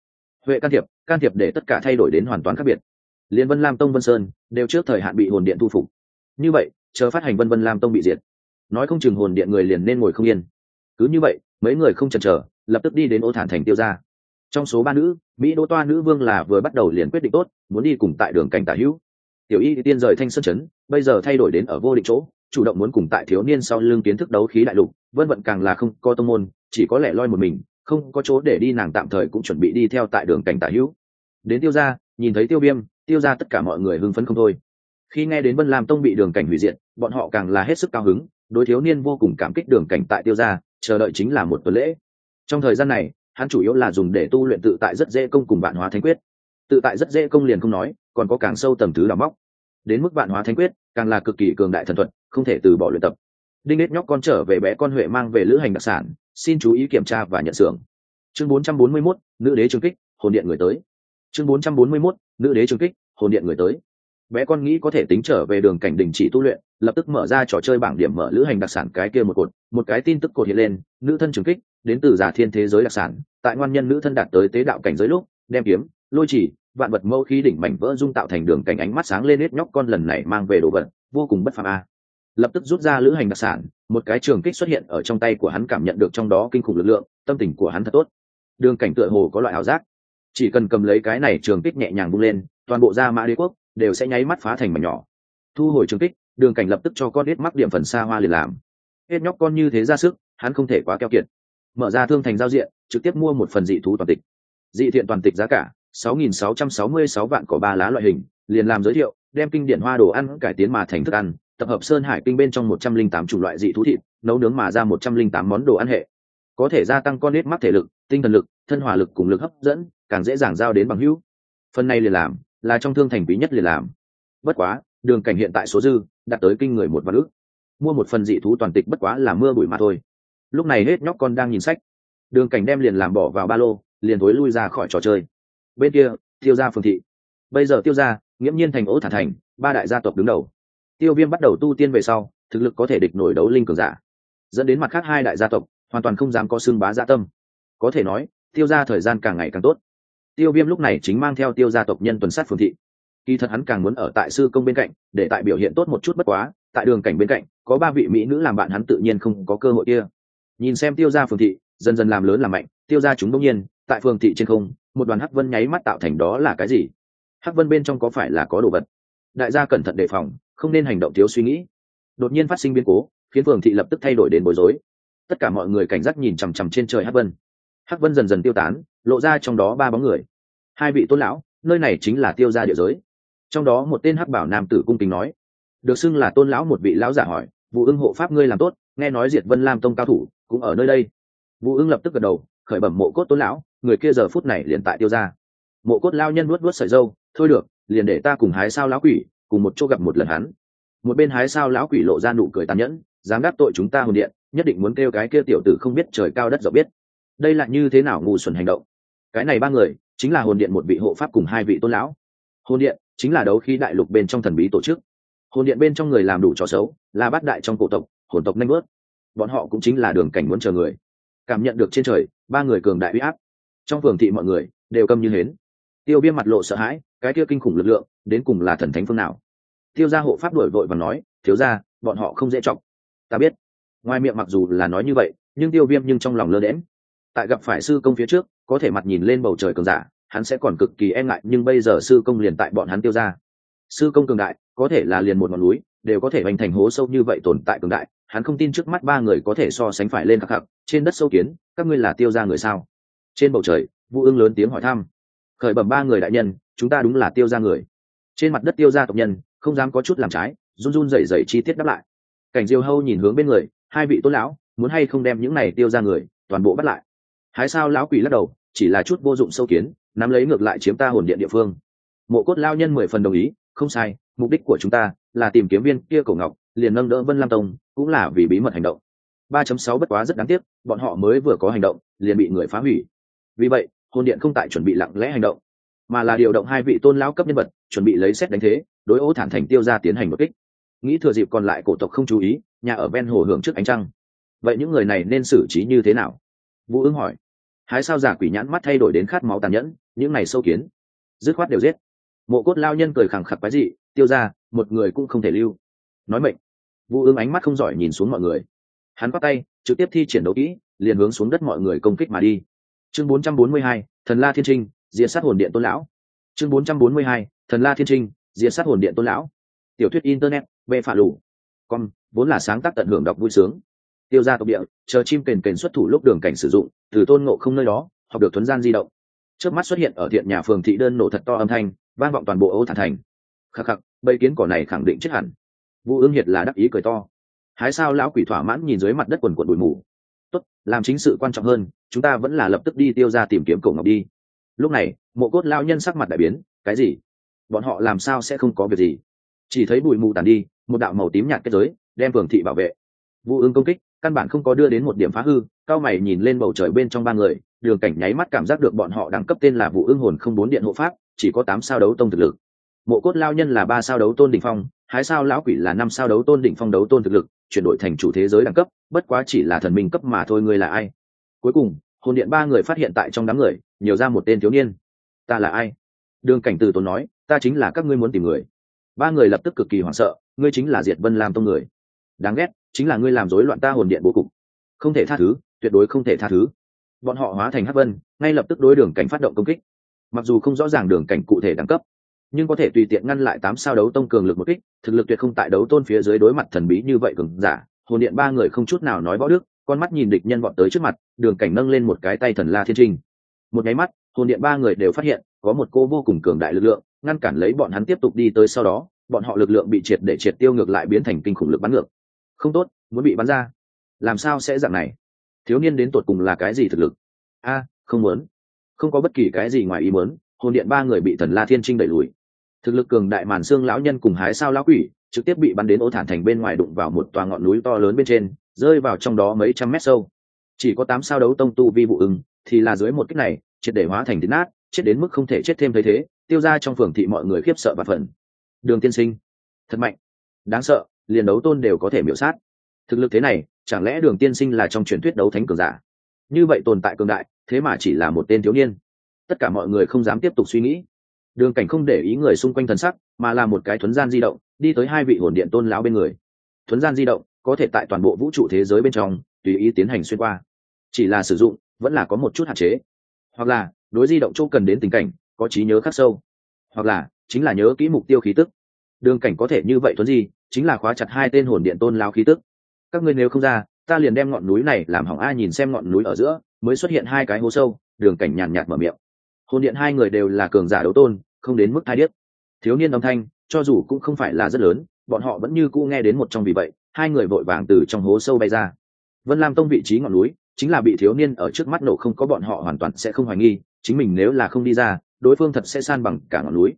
Huệ can thiệp can thiệp để tất cả thay đổi đến hoàn toàn khác biệt. Liên vân lam tông vân sơn, đều trước thời hạn bị hồn điện thu phục. Như vậy, chờ phát hành vân vân lam tông bị diệt. Nói không chừng hồn điện người liền nên ngồi không yên. Cứ như vậy, mấy người không chần chờ, lập tức đi đến ô thản thành tiêu ra trong số ba nữ, mỹ đỗ toa nữ vương là vừa bắt đầu liền quyết định tốt, muốn đi cùng tại đường cảnh tả hữu. Tiểu y tiên rời thanh sơn chấn bây giờ thay đổi đến ở vô định chỗ chủ động muốn cùng tại thiếu niên sau lưng kiến thức đấu khí đại lục, vân vận càng là không có tông môn, chỉ có lẻ loi một mình, không có chỗ để đi nàng tạm thời cũng chuẩn bị đi theo tại đường cảnh tả hữu. Đến tiêu gia, nhìn thấy tiêu viêm, tiêu ra tất cả mọi người hưng phấn không thôi. Khi nghe đến vân lam tông bị đường cảnh hủy diệt, bọn họ càng là hết sức cao hứng, đối thiếu niên vô cùng cảm kích đường cảnh tại tiêu gia, chờ đợi chính là một tuần lễ. Trong thời gian này, hắn chủ yếu là dùng để tu luyện tự tại rất dễ công cùng vạn hóa thanh quyết. Tự tại rất dễ công liền không nói, còn có càng sâu tầm thứ đào móc đến mức vạn hóa thánh quyết càng là cực kỳ cường đại thần thuật không thể từ bỏ luyện tập. Đinh nết nhóc con trở về bé con huệ mang về lữ hành đặc sản xin chú ý kiểm tra và nhận xưởng. Chương 441, nữ đế trường kích hồn điện người tới. Chương 441, nữ đế trường kích hồn điện người tới. Bé con nghĩ có thể tính trở về đường cảnh đình chỉ tu luyện lập tức mở ra trò chơi bảng điểm mở lữ hành đặc sản cái kia một cột một cái tin tức cột hiện lên nữ thân trường kích đến từ giả thiên thế giới đặc sản tại ngoan nhân nữ thân đạt tới tế đạo cảnh giới lúc đem kiếm lôi chỉ vạn vật mâu khí đỉnh mảnh vỡ dung tạo thành đường cảnh ánh mắt sáng lên hết nhóc con lần này mang về đồ vật, vô cùng bất phàm a. Lập tức rút ra lữ hành đặc sản, một cái trường kích xuất hiện ở trong tay của hắn cảm nhận được trong đó kinh khủng lực lượng, tâm tình của hắn thật tốt. Đường cảnh tựa hồ có loại ảo giác. Chỉ cần cầm lấy cái này, trường kích nhẹ nhàng bung lên, toàn bộ gia mã đế quốc đều sẽ nháy mắt phá thành mảnh nhỏ. Thu hồi trường kích, đường cảnh lập tức cho con hết mắc điểm phần xa hoa liền làm. Hết nhóc con như thế ra sức, hắn không thể quá keo kiệt. Mở ra thương thành giao diện, trực tiếp mua một phần dị thú toàn tịch. Dị thiện toàn tịch giá cả 6.666 vạn cỏ ba lá loại hình, liền làm giới thiệu, đem kinh điển hoa đồ ăn cải tiến mà thành thức ăn, tập hợp sơn hải kinh bên trong 108 chủng loại dị thú thịt, nấu nướng mà ra 108 món đồ ăn hệ. Có thể gia tăng con nết mắc thể lực, tinh thần lực, thân hỏa lực cùng lực hấp dẫn, càng dễ dàng giao đến bằng hữu. Phần này liền làm, là trong thương thành quý nhất liền làm. Bất quá, đường cảnh hiện tại số dư, đạt tới kinh người một vạn ức. mua một phần dị thú toàn tịch bất quá là mưa bụi mà thôi. Lúc này hết nhóc con đang nhìn sách. Đường cảnh đem liền làm bỏ vào ba lô, liền thối lui ra khỏi trò chơi bên kia, tiêu gia phường thị. Bây giờ tiêu gia, nghiễm nhiên thành ố thả thành, ba đại gia tộc đứng đầu. Tiêu viêm bắt đầu tu tiên về sau, thực lực có thể địch nổi đấu linh cường giả. Dẫn đến mặt khác hai đại gia tộc, hoàn toàn không dám có xương bá gia tâm. Có thể nói, tiêu gia thời gian càng ngày càng tốt. Tiêu viêm lúc này chính mang theo tiêu gia tộc nhân tuần sát phường thị. Kỳ thật hắn càng muốn ở tại sư công bên cạnh, để tại biểu hiện tốt một chút bất quá, tại đường cảnh bên cạnh, có ba vị mỹ nữ làm bạn hắn tự nhiên không có cơ hội kia. Nhìn xem tiêu gia phường thị, dần dần làm lớn làm mạnh, tiêu gia chúng đông nhiên, tại phường thị trên không một đoàn hắc vân nháy mắt tạo thành đó là cái gì? Hắc vân bên trong có phải là có đồ vật? Đại gia cẩn thận đề phòng, không nên hành động thiếu suy nghĩ. Đột nhiên phát sinh biến cố, khiến phường thị lập tức thay đổi đến bối rối. Tất cả mọi người cảnh giác nhìn chằm chằm trên trời hắc vân. Hắc vân dần dần tiêu tán, lộ ra trong đó ba bóng người. Hai vị tôn lão, nơi này chính là tiêu gia địa giới. Trong đó một tên hắc bảo nam tử cung kính nói, được xưng là tôn lão một vị lão giả hỏi vụ ưng hộ pháp ngươi làm tốt, nghe nói diệt vân lam tông cao thủ cũng ở nơi đây. Vũ ưng lập tức gật đầu, khởi bẩm mộ cốt tôn lão người kia giờ phút này liền tại tiêu ra, mộ cốt lao nhân nuốt nuốt sợi dâu thôi được liền để ta cùng hái sao lão quỷ cùng một chỗ gặp một lần hắn. Một bên hái sao lão quỷ lộ ra nụ cười tàn nhẫn dám đáp tội chúng ta hồn điện nhất định muốn kêu cái kia tiểu tử không biết trời cao đất rộng biết. Đây là như thế nào ngu xuẩn hành động? Cái này ba người chính là hồn điện một vị hộ pháp cùng hai vị tôn lão. Hồn điện chính là đấu khí đại lục bên trong thần bí tổ chức. Hồn điện bên trong người làm đủ trò xấu là bát đại trong cổ tộc hồn tộc nanh bớt bọn họ cũng chính là đường cảnh muốn chờ người. Cảm nhận được trên trời ba người cường đại uy áp trong phường thị mọi người đều câm như hến. Tiêu viêm mặt lộ sợ hãi, cái kia kinh khủng lực lượng, đến cùng là thần thánh phương nào? Tiêu gia hộ pháp đổi vội và nói, thiếu ra bọn họ không dễ chọc. Ta biết. Ngoài miệng mặc dù là nói như vậy, nhưng tiêu viêm nhưng trong lòng lơ đễm tại gặp phải sư công phía trước, có thể mặt nhìn lên bầu trời cường giả, hắn sẽ còn cực kỳ e ngại, nhưng bây giờ sư công liền tại bọn hắn tiêu ra sư công cường đại, có thể là liền một ngọn núi, đều có thể hoành thành hố sâu như vậy tồn tại cường đại, hắn không tin trước mắt ba người có thể so sánh phải lên khắc khắc, trên đất sâu kiến, các ngươi là tiêu ra người sao? Trên bầu trời vũ ương lớn tiếng hỏi thăm. Khởi bẩm ba người đại nhân, chúng ta đúng là tiêu ra người. Trên mặt đất tiêu ra tộc nhân, không dám có chút làm trái, run run rẩy rẩy chi tiết đáp lại. Cảnh diêu hâu nhìn hướng bên người, hai vị tôn lão, muốn hay không đem những này tiêu ra người, toàn bộ bắt lại? Hái sao lão quỷ lắc đầu, chỉ là chút vô dụng sâu kiến, nắm lấy ngược lại chiếm ta hồn điện địa phương. Mộ cốt lao nhân mười phần đồng ý, không sai, mục đích của chúng ta là tìm kiếm viên kia cổ ngọc, liền nâng đỡ vân lam tông, cũng là vì bí mật hành động. Ba chấm sáu bất quá rất đáng tiếc, bọn họ mới vừa có hành động, liền bị người phá hủy vì vậy, hồn điện không tại chuẩn bị lặng lẽ hành động, mà là điều động hai vị tôn lão cấp nhân vật, chuẩn bị lấy xét đánh thế, đối ô thản thành tiêu ra tiến hành một kích. Nghĩ thừa dịp còn lại cổ tộc không chú ý, nhà ở ven hồ hưởng trước ánh trăng. Vậy những người này nên xử trí như thế nào? Vũ ứng hỏi. Hái sao giả quỷ nhãn mắt thay đổi đến khát máu tàn nhẫn, những này sâu kiến. Dứt khoát đều giết. Mộ cốt lao nhân cười khẳng khặc quái dị, tiêu ra một người cũng không thể lưu. Nói mệnh. Vũ ứng ánh mắt không giỏi nhìn xuống mọi người. Hắn bắt tay, trực tiếp thi triển đấu kỹ, liền hướng xuống đất mọi người công kích mà đi chương 442, thần la thiên trinh Diệt sát hồn điện tôn lão. Chương 442, thần la thiên trinh Diệt sát hồn điện tôn lão. Tiểu thuyết internet bệ phả Lù. con vốn là sáng tác tận hưởng đọc vui sướng. Tiêu ra tộc địa chờ chim kền kền xuất thủ lúc đường cảnh sử dụng từ tôn ngộ không nơi đó học được thuấn gian di động. Trước mắt xuất hiện ở thiện nhà phường thị đơn nổ thật to âm thanh vang vọng toàn bộ ô thản thành. Khắc khắc bầy kiến cỏ này khẳng định chết hẳn. Vũ ương hiệt là đắc ý cười to. Hái sao lão quỷ thỏa mãn nhìn dưới mặt đất quần quần bụi mù tốt, làm chính sự quan trọng hơn, chúng ta vẫn là lập tức đi tiêu ra tìm kiếm cổ ngọc đi. Lúc này, mộ cốt lao nhân sắc mặt đại biến, cái gì? Bọn họ làm sao sẽ không có việc gì? Chỉ thấy bụi mù tàn đi, một đạo màu tím nhạt kết giới, đem phường thị bảo vệ. Vụ ứng công kích, căn bản không có đưa đến một điểm phá hư, cao mày nhìn lên bầu trời bên trong ba người, đường cảnh nháy mắt cảm giác được bọn họ đẳng cấp tên là vụ ương hồn không bốn điện hộ pháp, chỉ có tám sao đấu tông thực lực. Mộ cốt lao nhân là ba sao đấu tôn đỉnh phong, hai sao lão quỷ là năm sao đấu tôn đỉnh phong đấu tôn thực lực chuyển đổi thành chủ thế giới đẳng cấp, bất quá chỉ là thần minh cấp mà thôi, ngươi là ai? Cuối cùng, hồn điện ba người phát hiện tại trong đám người, nhiều ra một tên thiếu niên. Ta là ai? Đường cảnh từ tốn nói, ta chính là các ngươi muốn tìm người. Ba người lập tức cực kỳ hoảng sợ, ngươi chính là diệt vân làm tông người. Đáng ghét, chính là ngươi làm rối loạn ta hồn điện bố cục. Không thể tha thứ, tuyệt đối không thể tha thứ. Bọn họ hóa thành hắc vân, ngay lập tức đối đường cảnh phát động công kích. Mặc dù không rõ ràng đường cảnh cụ thể đẳng cấp nhưng có thể tùy tiện ngăn lại tám sao đấu tông cường lực một kích, thực lực tuyệt không tại đấu tôn phía dưới đối mặt thần bí như vậy cường giả. Hồn điện ba người không chút nào nói võ đức, con mắt nhìn địch nhân bọn tới trước mặt, đường cảnh nâng lên một cái tay thần la thiên trinh. Một nháy mắt, hồn điện ba người đều phát hiện, có một cô vô cùng cường đại lực lượng, ngăn cản lấy bọn hắn tiếp tục đi tới sau đó, bọn họ lực lượng bị triệt để triệt tiêu ngược lại biến thành kinh khủng lực bắn ngược. Không tốt, muốn bị bắn ra. Làm sao sẽ dạng này? Thiếu niên đến tột cùng là cái gì thực lực? A, không muốn. Không có bất kỳ cái gì ngoài ý muốn, hồn điện ba người bị thần la thiên trinh đẩy lùi thực lực cường đại màn xương lão nhân cùng hái sao lão quỷ, trực tiếp bị bắn đến ô thản thành bên ngoài đụng vào một tòa ngọn núi to lớn bên trên, rơi vào trong đó mấy trăm mét sâu. Chỉ có tám sao đấu tông tu vi vụ ưng thì là dưới một cách này, triệt để hóa thành tín nát, chết đến mức không thể chết thêm thấy thế, tiêu ra trong phường thị mọi người khiếp sợ và phần đường tiên sinh, thật mạnh. Đáng sợ, liền đấu tôn đều có thể miễu sát. Thực lực thế này, chẳng lẽ đường tiên sinh là trong truyền thuyết đấu thánh cường giả? Như vậy tồn tại cường đại, thế mà chỉ là một tên thiếu niên. Tất cả mọi người không dám tiếp tục suy nghĩ đường cảnh không để ý người xung quanh thần sắc, mà là một cái thuấn gian di động, đi tới hai vị hồn điện tôn lão bên người. Thuấn gian di động, có thể tại toàn bộ vũ trụ thế giới bên trong, tùy ý tiến hành xuyên qua. Chỉ là sử dụng, vẫn là có một chút hạn chế. Hoặc là, đối di động chỗ cần đến tình cảnh, có trí nhớ khắc sâu. Hoặc là, chính là nhớ kỹ mục tiêu khí tức. Đường cảnh có thể như vậy thuấn di, chính là khóa chặt hai tên hồn điện tôn lao khí tức. Các ngươi nếu không ra, ta liền đem ngọn núi này làm hỏng a nhìn xem ngọn núi ở giữa, mới xuất hiện hai cái hố sâu, đường cảnh nhàn nhạt mở miệng. Hồn điện hai người đều là cường giả đấu tôn không đến mức thai điếc. Thiếu niên âm thanh, cho dù cũng không phải là rất lớn, bọn họ vẫn như cũ nghe đến một trong vì vậy, hai người vội vàng từ trong hố sâu bay ra. Vân lam tông vị trí ngọn núi, chính là bị thiếu niên ở trước mắt nổ không có bọn họ hoàn toàn sẽ không hoài nghi, chính mình nếu là không đi ra, đối phương thật sẽ san bằng cả ngọn núi.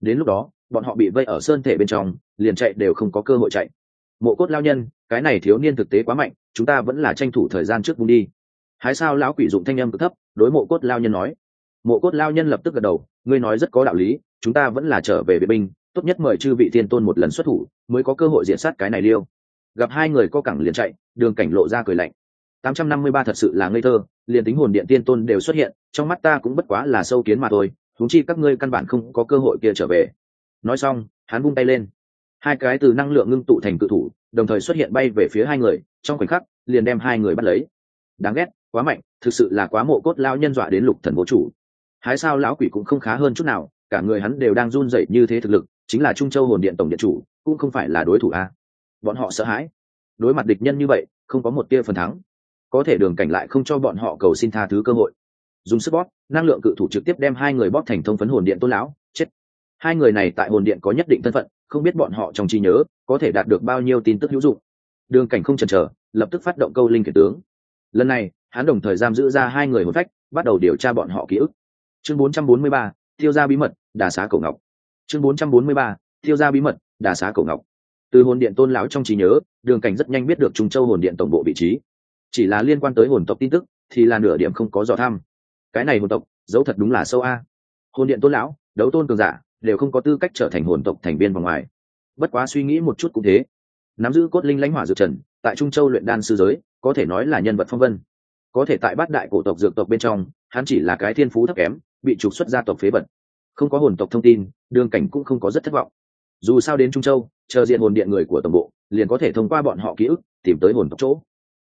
Đến lúc đó, bọn họ bị vây ở sơn thể bên trong, liền chạy đều không có cơ hội chạy. Mộ cốt lao nhân, cái này thiếu niên thực tế quá mạnh, chúng ta vẫn là tranh thủ thời gian trước bung đi. Hái sao lão quỷ dụng thanh âm cực thấp, đối mộ cốt lao nhân nói. Mộ cốt lao nhân lập tức gật đầu ngươi nói rất có đạo lý, chúng ta vẫn là trở về vệ binh, tốt nhất mời chư vị thiên tôn một lần xuất thủ, mới có cơ hội diện sát cái này liêu. Gặp hai người co cẳng liền chạy, đường cảnh lộ ra cười lạnh. Tám trăm năm mươi ba thật sự là ngây thơ, liền tính hồn điện tiên tôn đều xuất hiện, trong mắt ta cũng bất quá là sâu kiến mà thôi thúng chi các ngươi căn bản không có cơ hội kia trở về. Nói xong, hắn vung tay lên. Hai cái từ năng lượng ngưng tụ thành cự thủ, đồng thời xuất hiện bay về phía hai người, trong khoảnh khắc, liền đem hai người bắt lấy. Đáng ghét, quá mạnh, thực sự là quá mộ cốt lao nhân dọa đến lục thần vô chủ hái sao lão quỷ cũng không khá hơn chút nào, cả người hắn đều đang run rẩy như thế thực lực, chính là trung châu hồn điện tổng điện chủ, cũng không phải là đối thủ a. Bọn họ sợ hãi. Đối mặt địch nhân như vậy, không có một tia phần thắng. Có thể đường cảnh lại không cho bọn họ cầu xin tha thứ cơ hội. Dùng sức bóp, năng lượng cự thủ trực tiếp đem hai người bóp thành thông phấn hồn điện tôn lão, chết. Hai người này tại hồn điện có nhất định thân phận, không biết bọn họ trong trí nhớ, có thể đạt được bao nhiêu tin tức hữu dụng. Đường cảnh không chần chờ, lập tức phát động câu linh kể tướng. Lần này, hắn đồng thời giam giữ ra hai người hồn phách, bắt đầu điều tra bọn họ ký ức chương 443, tiêu gia bí mật đà xá cổ ngọc. Chương 443, tiêu gia bí mật đà xá cổ ngọc. Từ hồn điện tôn lão trong trí nhớ đường cảnh rất nhanh biết được trung châu hồn điện tổng bộ vị trí. Chỉ là liên quan tới hồn tộc tin tức thì là nửa điểm không có dò thăm. Cái này hồn tộc dấu thật đúng là sâu a. Hồn điện tôn lão đấu tôn cường giả đều không có tư cách trở thành hồn tộc thành viên vòng ngoài. Bất quá suy nghĩ một chút cũng thế. Nắm giữ cốt linh lãnh hỏa dược trần tại trung châu luyện đan sư giới có thể nói là nhân vật phong vân. Có thể tại bát đại cổ tộc dược tộc bên trong hắn chỉ là cái thiên phú thấp kém bị trục xuất gia tộc phế vật. Không có hồn tộc thông tin, đường cảnh cũng không có rất thất vọng. Dù sao đến trung châu, chờ diện hồn điện người của tổng bộ, liền có thể thông qua bọn họ ký ức, tìm tới hồn tộc chỗ.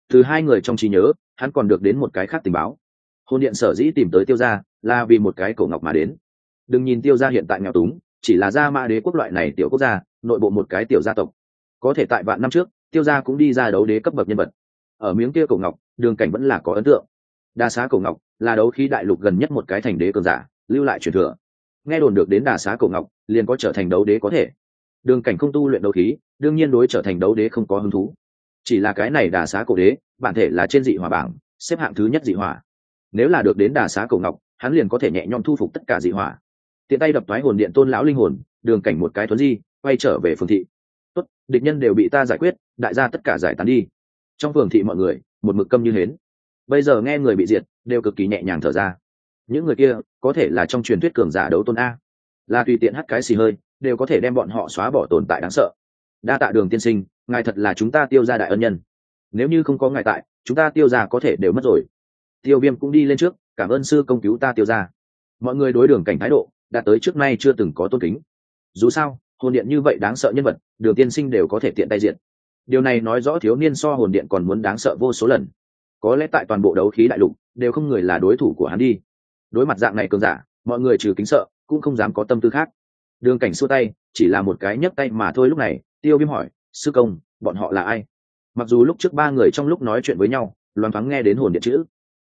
Từ hai người trong trí nhớ, hắn còn được đến một cái khác tình báo. Hồn điện sở dĩ tìm tới tiêu gia là vì một cái cổ ngọc mà đến. Đừng nhìn tiêu gia hiện tại nghèo túng, chỉ là gia mã đế quốc loại này tiểu quốc gia, nội bộ một cái tiểu gia tộc. Có thể tại vạn năm trước, tiêu gia cũng đi ra đấu đế cấp bậc nhân vật. Ở miếng kia cổ ngọc, đường cảnh vẫn là có ấn tượng. Đa xá cổ ngọc là đấu khí đại lục gần nhất một cái thành đế cường giả, lưu lại truyền thừa. Nghe đồn được đến đà xá cổ ngọc, liền có trở thành đấu đế có thể. Đường cảnh không tu luyện đấu khí, đương nhiên đối trở thành đấu đế không có hứng thú. Chỉ là cái này đà xá cổ đế, bản thể là trên dị hỏa bảng, xếp hạng thứ nhất dị hỏa. Nếu là được đến đà xá cổ ngọc, hắn liền có thể nhẹ nhõm thu phục tất cả dị hỏa. Tiện tay đập thoái hồn điện tôn lão linh hồn, đường cảnh một cái thuấn di, quay trở về phường thị. Tốt, địch nhân đều bị ta giải quyết, đại gia tất cả giải tán đi. Trong phường thị mọi người, một mực câm như hến. Bây giờ nghe người bị diệt đều cực kỳ nhẹ nhàng thở ra. Những người kia, có thể là trong truyền thuyết cường giả đấu tôn a. Là tùy tiện hắt cái xì hơi, đều có thể đem bọn họ xóa bỏ tồn tại đáng sợ. Đa tạ đường tiên sinh, ngài thật là chúng ta tiêu ra đại ân nhân. Nếu như không có ngài tại, chúng ta tiêu ra có thể đều mất rồi. Tiêu viêm cũng đi lên trước, cảm ơn sư công cứu ta tiêu ra mọi người đối đường cảnh thái độ, đã tới trước nay chưa từng có tôn kính. Dù sao, hồn điện như vậy đáng sợ nhân vật, đường tiên sinh đều có thể tiện tay diện. Điều này nói rõ thiếu niên so hồn điện còn muốn đáng sợ vô số lần có lẽ tại toàn bộ đấu khí đại lục, đều không người là đối thủ của hắn đi. Đối mặt dạng này cường giả, mọi người trừ kính sợ, cũng không dám có tâm tư khác. Đường cảnh xua tay, chỉ là một cái nhấc tay mà thôi lúc này, tiêu viêm hỏi, sư công, bọn họ là ai? Mặc dù lúc trước ba người trong lúc nói chuyện với nhau loan thoáng nghe đến hồn điện chữ,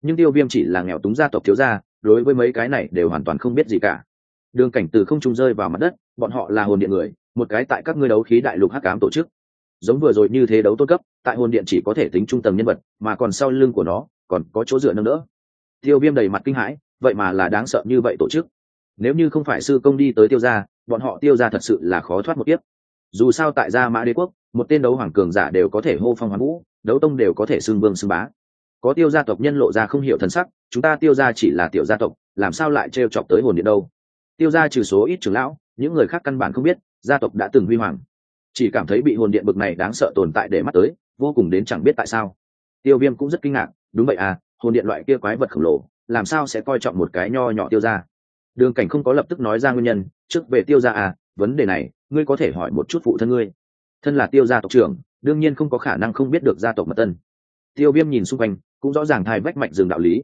nhưng tiêu viêm chỉ là nghèo túng gia tộc thiếu gia, đối với mấy cái này đều hoàn toàn không biết gì cả. Đường cảnh từ không trung rơi vào mặt đất, bọn họ là hồn điện người, một cái tại các ngươi đấu khí đại lục hắc cám tổ chức giống vừa rồi như thế đấu tôn cấp, tại hồn điện chỉ có thể tính trung tầng nhân vật, mà còn sau lưng của nó, còn có chỗ dựa nâng đỡ. Tiêu viêm đầy mặt kinh hãi, vậy mà là đáng sợ như vậy tổ chức. Nếu như không phải sư công đi tới tiêu gia, bọn họ tiêu gia thật sự là khó thoát một tiếp dù sao tại gia mã đế quốc, một tên đấu hoàng cường giả đều có thể hô phong hoàng vũ, đấu tông đều có thể xưng vương xưng bá. Có tiêu gia tộc nhân lộ ra không hiểu thần sắc, chúng ta tiêu gia chỉ là tiểu gia tộc, làm sao lại trêu chọc tới hồn điện đâu? Tiêu gia trừ số ít trưởng lão, những người khác căn bản không biết, gia tộc đã từng huy hoàng chỉ cảm thấy bị hồn điện bực này đáng sợ tồn tại để mắt tới, vô cùng đến chẳng biết tại sao. Tiêu viêm cũng rất kinh ngạc, đúng vậy à hồn điện loại kia quái vật khổng lồ, làm sao sẽ coi trọng một cái nho nhỏ tiêu ra đường cảnh không có lập tức nói ra nguyên nhân, trước về tiêu ra à vấn đề này, ngươi có thể hỏi một chút phụ thân ngươi. Thân là tiêu gia tộc trưởng, đương nhiên không có khả năng không biết được gia tộc mật tân. Tiêu viêm nhìn xung quanh, cũng rõ ràng thai vách mạnh rừng đạo lý.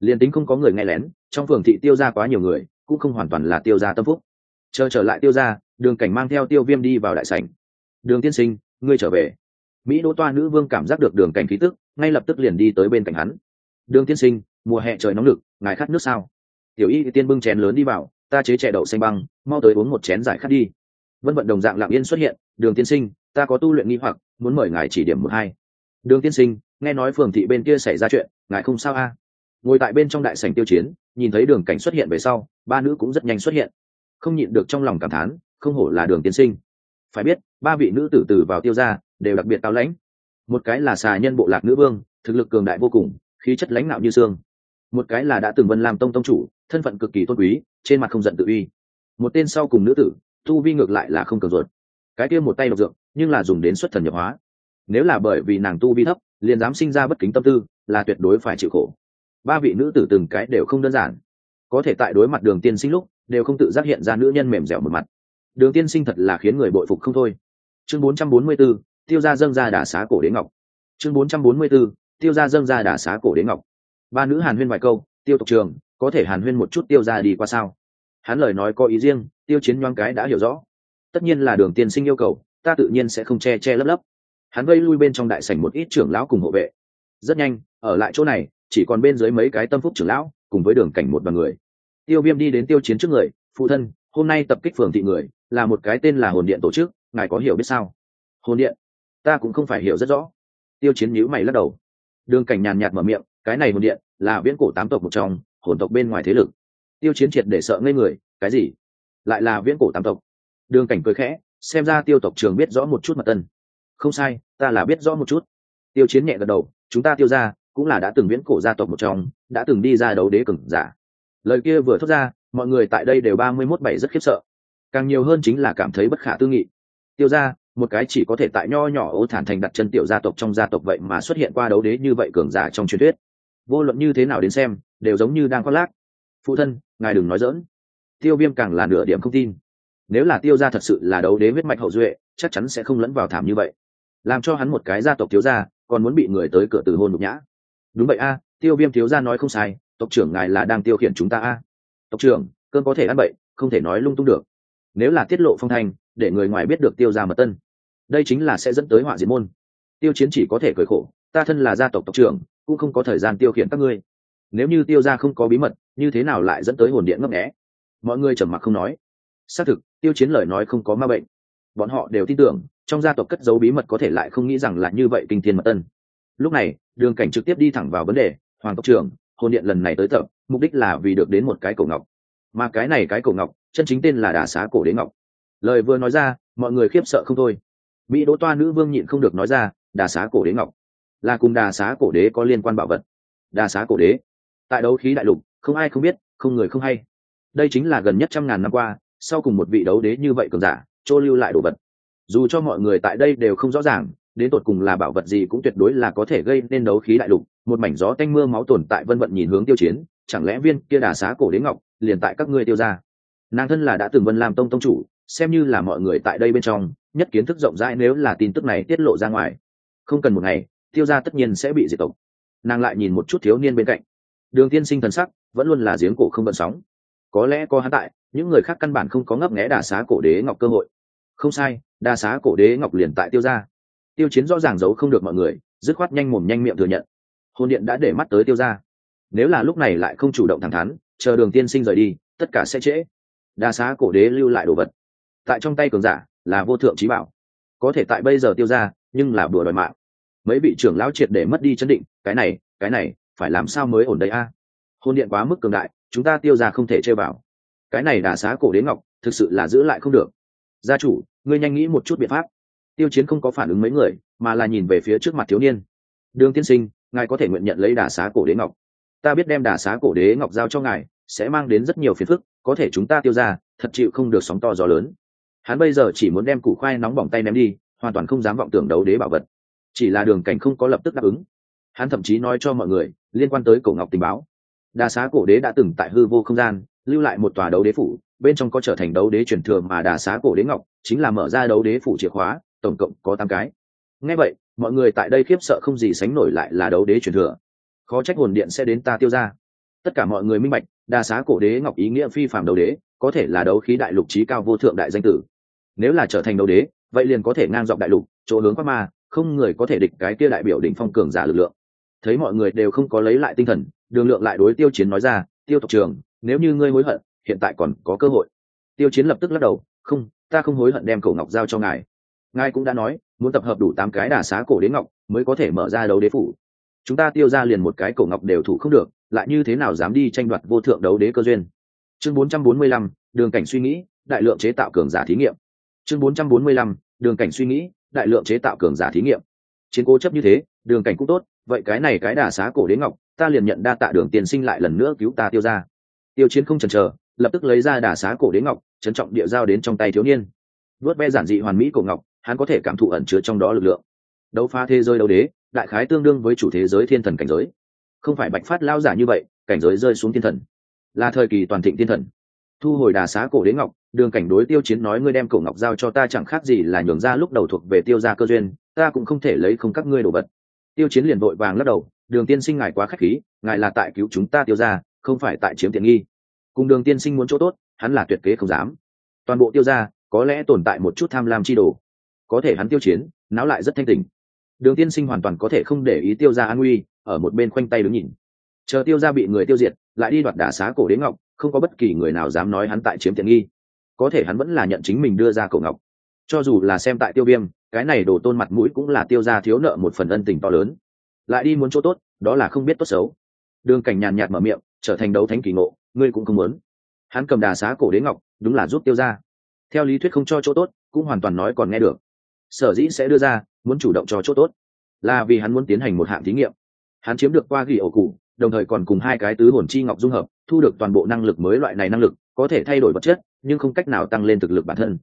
Liền tính không có người nghe lén, trong phường thị tiêu ra quá nhiều người, cũng không hoàn toàn là tiêu gia tâm phúc. Chờ trở lại tiêu ra đường cảnh mang theo tiêu viêm đi vào đại sảnh đường tiên sinh, ngươi trở về. Mỹ đỗ toa nữ vương cảm giác được đường cảnh khí tức, ngay lập tức liền đi tới bên cạnh hắn. Đường tiên sinh, mùa hè trời nóng lực ngài khát nước sao? Tiểu y tiên bưng chén lớn đi vào, ta chế chè đậu xanh băng, mau tới uống một chén giải khát đi. Vân vận đồng dạng lạng yên xuất hiện, đường tiên sinh, ta có tu luyện nghi hoặc, muốn mời ngài chỉ điểm một hai. Đường tiên sinh, nghe nói phường thị bên kia xảy ra chuyện, ngài không sao a à? ngồi tại bên trong đại sảnh tiêu chiến, nhìn thấy đường cảnh xuất hiện về sau, ba nữ cũng rất nhanh xuất hiện. Không nhịn được trong lòng cảm thán, không hổ là đường tiên sinh phải biết, ba vị nữ tử tử vào tiêu gia đều đặc biệt cao lãnh. Một cái là xà nhân bộ lạc nữ vương, thực lực cường đại vô cùng, khí chất lãnh nạo như xương. Một cái là đã từng vân làm tông tông chủ, thân phận cực kỳ tôn quý, trên mặt không giận tự uy. Một tên sau cùng nữ tử, tu vi ngược lại là không cường ruột. Cái kia một tay độc dược, nhưng là dùng đến xuất thần nhập hóa. Nếu là bởi vì nàng tu vi thấp, liền dám sinh ra bất kính tâm tư, là tuyệt đối phải chịu khổ. Ba vị nữ tử từng cái đều không đơn giản. Có thể tại đối mặt đường tiên sinh lúc, đều không tự giác hiện ra nữ nhân mềm dẻo một mặt đường tiên sinh thật là khiến người bội phục không thôi. Chương 444, tiêu gia dâng ra đả xá cổ đế ngọc. Chương 444, tiêu gia dâng ra đả xá cổ đế ngọc. Ba nữ hàn huyên vài câu tiêu tục trường có thể hàn huyên một chút tiêu ra đi qua sao? Hắn lời nói có ý riêng tiêu chiến nhoáng cái đã hiểu rõ. Tất nhiên là đường tiên sinh yêu cầu ta tự nhiên sẽ không che che lấp lấp. Hắn vây lui bên trong đại sảnh một ít trưởng lão cùng hộ vệ. Rất nhanh ở lại chỗ này chỉ còn bên dưới mấy cái tâm phúc trưởng lão cùng với đường cảnh một đoàn người. Tiêu viêm đi đến tiêu chiến trước người phụ thân hôm nay tập kích phường thị người là một cái tên là hồn điện tổ chức, ngài có hiểu biết sao? Hồn điện? Ta cũng không phải hiểu rất rõ. Tiêu chiến nhíu mày lắc đầu. Đường cảnh nhàn nhạt mở miệng, cái này hồn điện là viễn cổ tám tộc một trong, hồn tộc bên ngoài thế lực. Tiêu chiến triệt để sợ ngây người, cái gì? Lại là viễn cổ tám tộc. Đường cảnh cười khẽ, xem ra tiêu tộc trường biết rõ một chút mật tân. Không sai, ta là biết rõ một chút. Tiêu chiến nhẹ gật đầu, chúng ta tiêu ra cũng là đã từng viễn cổ gia tộc một trong, đã từng đi ra đấu đế cừng giả. Lời kia vừa thốt ra, mọi người tại đây đều ba mươi mốt bảy rất khiếp sợ càng nhiều hơn chính là cảm thấy bất khả tư nghị. Tiêu ra một cái chỉ có thể tại nho nhỏ ô thản thành đặt chân tiểu gia tộc trong gia tộc vậy mà xuất hiện qua đấu đế như vậy cường giả trong truyền thuyết. Vô luận như thế nào đến xem, đều giống như đang khoác lác. Phụ thân, ngài đừng nói dỡn tiêu viêm càng là nửa điểm không tin. Nếu là tiêu gia thật sự là đấu đế huyết mạch hậu duệ, chắc chắn sẽ không lẫn vào thảm như vậy. Làm cho hắn một cái gia tộc thiếu gia, còn muốn bị người tới cửa từ hôn nhục nhã. Đúng vậy a, tiêu viêm thiếu gia nói không sai, tộc trưởng ngài là đang tiêu khiển chúng ta a. Tộc trưởng, cơn có thể ăn bậy, không thể nói lung tung được nếu là tiết lộ phong thanh, để người ngoài biết được tiêu gia mật tân, đây chính là sẽ dẫn tới họa diệt môn. Tiêu chiến chỉ có thể cười khổ, ta thân là gia tộc tộc trưởng, cũng không có thời gian tiêu khiển các ngươi. Nếu như tiêu gia không có bí mật, như thế nào lại dẫn tới hồn điện ngấp nghẽ mọi người trầm mặc không nói. Xác thực, tiêu chiến lời nói không có ma bệnh. Bọn họ đều tin tưởng, trong gia tộc cất giấu bí mật có thể lại không nghĩ rằng là như vậy kinh thiên mật tân. Lúc này, đường cảnh trực tiếp đi thẳng vào vấn đề, hoàng tộc trưởng, hồn điện lần này tới tập, mục đích là vì được đến một cái cổ ngọc. Mà cái này cái cổ ngọc chân chính tên là đà xá cổ đế ngọc. Lời vừa nói ra, mọi người khiếp sợ không thôi. Mỹ đỗ toa nữ vương nhịn không được nói ra, đà xá cổ đế ngọc. Là cùng đà xá cổ đế có liên quan bảo vật. Đà xá cổ đế. Tại đấu khí đại lục, không ai không biết, không người không hay. Đây chính là gần nhất trăm ngàn năm qua, sau cùng một vị đấu đế như vậy cường giả, trô lưu lại đồ vật. Dù cho mọi người tại đây đều không rõ ràng, đến tột cùng là bảo vật gì cũng tuyệt đối là có thể gây nên đấu khí đại lục. Một mảnh gió tanh mưa máu tồn tại vân vận nhìn hướng tiêu chiến, chẳng lẽ viên kia đà xá cổ đế ngọc liền tại các ngươi tiêu ra? Nàng thân là đã từng vân làm tông tông chủ, xem như là mọi người tại đây bên trong, nhất kiến thức rộng rãi nếu là tin tức này tiết lộ ra ngoài. Không cần một ngày, tiêu ra tất nhiên sẽ bị diệt tộc. Nàng lại nhìn một chút thiếu niên bên cạnh. Đường tiên sinh thần sắc vẫn luôn là giếng cổ không bận sóng. Có lẽ có hắn tại, những người khác căn bản không có ngấp nghé đà xá cổ đế ngọc cơ hội. Không sai, đà xá cổ đế ngọc liền tại tiêu ra tiêu chiến rõ ràng giấu không được mọi người, dứt khoát nhanh mồm nhanh miệng thừa nhận. Hồn điện đã để mắt tới tiêu ra nếu là lúc này lại không chủ động thẳng thắn, chờ đường tiên sinh rời đi, tất cả sẽ trễ đa xá cổ đế lưu lại đồ vật. Tại trong tay cường giả là vô thượng trí bảo. Có thể tại bây giờ tiêu ra, nhưng là bừa đòi mạng. Mấy vị trưởng lão triệt để mất đi chấn định, cái này cái này, phải làm sao mới ổn đấy a? Hôn điện quá mức cường đại, chúng ta tiêu ra không thể chơi vào. Cái này đà xá cổ đế ngọc, thực sự là giữ lại không được. Gia chủ, ngươi nhanh nghĩ một chút biện pháp. Tiêu chiến không có phản ứng mấy người, mà là nhìn về phía trước mặt thiếu niên. Đường tiên sinh, ngài có thể nguyện nhận lấy đà xá cổ đế ngọc. Ta biết đem đà xá cổ đế ngọc giao cho ngài, sẽ mang đến rất nhiều phiền phức có thể chúng ta tiêu ra, thật chịu không được sóng to gió lớn. Hắn bây giờ chỉ muốn đem củ khoai nóng bỏng tay ném đi, hoàn toàn không dám vọng tưởng đấu đế bảo vật. Chỉ là đường cảnh không có lập tức đáp ứng. Hắn thậm chí nói cho mọi người, liên quan tới cổ ngọc tình báo. Đa xá cổ đế đã từng tại hư vô không gian, lưu lại một tòa đấu đế phủ, bên trong có trở thành đấu đế truyền thừa mà đà xá cổ đế ngọc, chính là mở ra đấu đế phủ chìa khóa, tổng cộng có tám cái. Ngay vậy, mọi người tại đây khiếp sợ không gì sánh nổi lại là đấu đế truyền thừa. Khó trách hồn điện sẽ đến ta tiêu ra. Tất cả mọi người minh bạch đa xá cổ đế ngọc ý nghĩa phi phạm đấu đế, có thể là đấu khí đại lục trí cao vô thượng đại danh tử. Nếu là trở thành đấu đế, vậy liền có thể ngang dọc đại lục, chỗ hướng quát ma, không người có thể địch cái kia đại biểu đỉnh phong cường giả lực lượng. Thấy mọi người đều không có lấy lại tinh thần, đường lượng lại đối tiêu chiến nói ra, tiêu tộc trường nếu như ngươi hối hận, hiện tại còn có cơ hội. Tiêu chiến lập tức lắc đầu, không, ta không hối hận đem cổ ngọc giao cho ngài. Ngài cũng đã nói, muốn tập hợp đủ tám cái đà xá cổ đế ngọc, mới có thể mở ra đấu đế phủ. Chúng ta tiêu ra liền một cái cổ ngọc đều thủ không được lại như thế nào dám đi tranh đoạt vô thượng đấu đế cơ duyên? Chương 445, đường cảnh suy nghĩ đại lượng chế tạo cường giả thí nghiệm. Chương 445, đường cảnh suy nghĩ đại lượng chế tạo cường giả thí nghiệm. Chiến cố chấp như thế đường cảnh cũng tốt vậy cái này cái đà xá cổ đế ngọc ta liền nhận đa tạ đường tiền sinh lại lần nữa cứu ta tiêu ra. Tiêu chiến không chần chờ lập tức lấy ra đà xá cổ đế ngọc trấn trọng địa giao đến trong tay thiếu niên. Vớt ve giản dị hoàn mỹ cổ ngọc hắn có thể cảm thụ ẩn chứa trong đó lực lượng. Đấu phá thế giới đấu đế đại khái tương đương với chủ thế giới thiên thần cảnh giới không phải bạch phát lao giả như vậy, cảnh giới rơi xuống thiên thần. Là thời kỳ toàn thịnh thiên thần. Thu hồi đà xá cổ đế ngọc, đường cảnh đối tiêu chiến nói ngươi đem cổ ngọc giao cho ta chẳng khác gì là nhường ra lúc đầu thuộc về tiêu gia cơ duyên, ta cũng không thể lấy không các ngươi đồ vật. Tiêu chiến liền vội vàng lắc đầu, đường tiên sinh ngài quá khách khí, ngài là tại cứu chúng ta tiêu ra không phải tại chiếm tiện nghi. Cùng đường tiên sinh muốn chỗ tốt, hắn là tuyệt kế không dám. Toàn bộ tiêu ra có lẽ tồn tại một chút tham lam chi đồ. Có thể hắn tiêu chiến não lại rất thanh tình đường tiên sinh hoàn toàn có thể không để ý tiêu ra an nguy ở một bên khoanh tay đứng nhìn. Chờ tiêu ra bị người tiêu diệt, lại đi đoạt đả xá cổ đế ngọc, không có bất kỳ người nào dám nói hắn tại chiếm tiện nghi. Có thể hắn vẫn là nhận chính mình đưa ra cổ ngọc. Cho dù là xem tại tiêu viêm, cái này đổ tôn mặt mũi cũng là tiêu ra thiếu nợ một phần ân tình to lớn. Lại đi muốn chỗ tốt, đó là không biết tốt xấu. Đường cảnh nhàn nhạt mở miệng, trở thành đấu thánh kỳ ngộ, ngươi cũng không muốn. Hắn cầm đà xá cổ đế ngọc, đúng là giúp tiêu ra theo lý thuyết không cho chỗ tốt, cũng hoàn toàn nói còn nghe được. Sở dĩ sẽ đưa ra, muốn chủ động cho chỗ tốt. Là vì hắn muốn tiến hành một hạng thí nghiệm hắn chiếm được qua ghi ổ cụ, đồng thời còn cùng hai cái tứ hồn chi ngọc dung hợp, thu được toàn bộ năng lực mới loại này năng lực, có thể thay đổi vật chất, nhưng không cách nào tăng lên thực lực bản thân.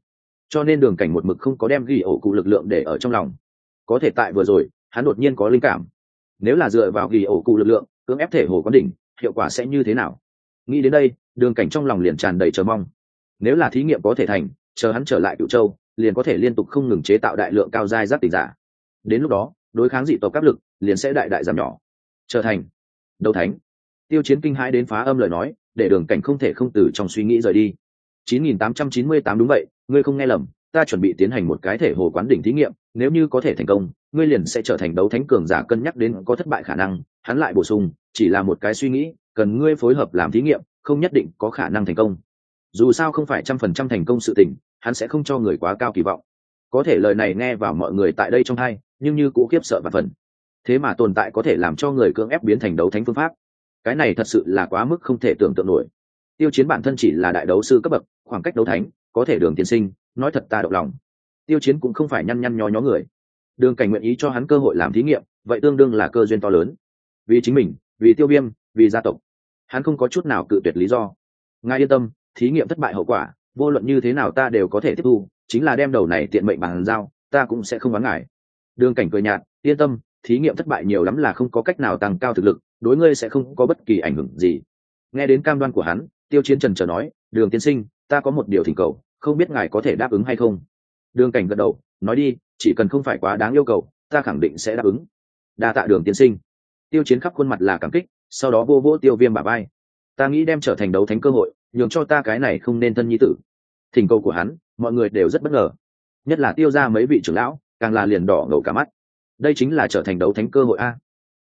Cho nên đường cảnh một mực không có đem ghi ổ cụ lực lượng để ở trong lòng. Có thể tại vừa rồi, hắn đột nhiên có linh cảm. Nếu là dựa vào ghi ổ cụ lực lượng, cưỡng ép thể hồ có đỉnh, hiệu quả sẽ như thế nào? Nghĩ đến đây, đường cảnh trong lòng liền tràn đầy chờ mong. Nếu là thí nghiệm có thể thành, chờ hắn trở lại cựu châu, liền có thể liên tục không ngừng chế tạo đại lượng cao giai giáp tình giả. Đến lúc đó, đối kháng dị tộc áp lực liền sẽ đại đại giảm nhỏ trở thành đấu thánh. Tiêu chiến kinh hãi đến phá âm lời nói, để đường cảnh không thể không từ trong suy nghĩ rời đi. 9898 đúng vậy, ngươi không nghe lầm, ta chuẩn bị tiến hành một cái thể hồ quán đỉnh thí nghiệm, nếu như có thể thành công, ngươi liền sẽ trở thành đấu thánh cường giả cân nhắc đến có thất bại khả năng, hắn lại bổ sung, chỉ là một cái suy nghĩ, cần ngươi phối hợp làm thí nghiệm, không nhất định có khả năng thành công. Dù sao không phải trăm phần trăm thành công sự tình, hắn sẽ không cho người quá cao kỳ vọng. Có thể lời này nghe vào mọi người tại đây trong hai, nhưng như cũ kiếp sợ và phần thế mà tồn tại có thể làm cho người cưỡng ép biến thành đấu thánh phương pháp. Cái này thật sự là quá mức không thể tưởng tượng nổi. Tiêu chiến bản thân chỉ là đại đấu sư cấp bậc, khoảng cách đấu thánh, có thể đường tiên sinh, nói thật ta động lòng. Tiêu chiến cũng không phải nhăn nhăn nhó nhó người. Đường cảnh nguyện ý cho hắn cơ hội làm thí nghiệm, vậy tương đương là cơ duyên to lớn. Vì chính mình, vì tiêu viêm, vì gia tộc. Hắn không có chút nào cự tuyệt lý do. Ngài yên tâm, thí nghiệm thất bại hậu quả, vô luận như thế nào ta đều có thể tiếp thu, chính là đem đầu này tiện mệnh bằng dao, ta cũng sẽ không bán ngại đường cảnh cười nhạt, yên tâm thí nghiệm thất bại nhiều lắm là không có cách nào tăng cao thực lực, đối ngươi sẽ không có bất kỳ ảnh hưởng gì. Nghe đến cam đoan của hắn, tiêu chiến trần chờ nói, đường tiên sinh, ta có một điều thỉnh cầu, không biết ngài có thể đáp ứng hay không? Đường cảnh gật đầu, nói đi, chỉ cần không phải quá đáng yêu cầu, ta khẳng định sẽ đáp ứng. Đa tạ đường tiên sinh. Tiêu chiến khắp khuôn mặt là cảm kích, sau đó vô vỗ tiêu viêm bà bay ta nghĩ đem trở thành đấu thánh cơ hội, nhường cho ta cái này không nên thân nhi tử. Thỉnh cầu của hắn, mọi người đều rất bất ngờ. Nhất là tiêu ra mấy vị trưởng lão, càng là liền đỏ ngầu cả mắt đây chính là trở thành đấu thánh cơ hội a.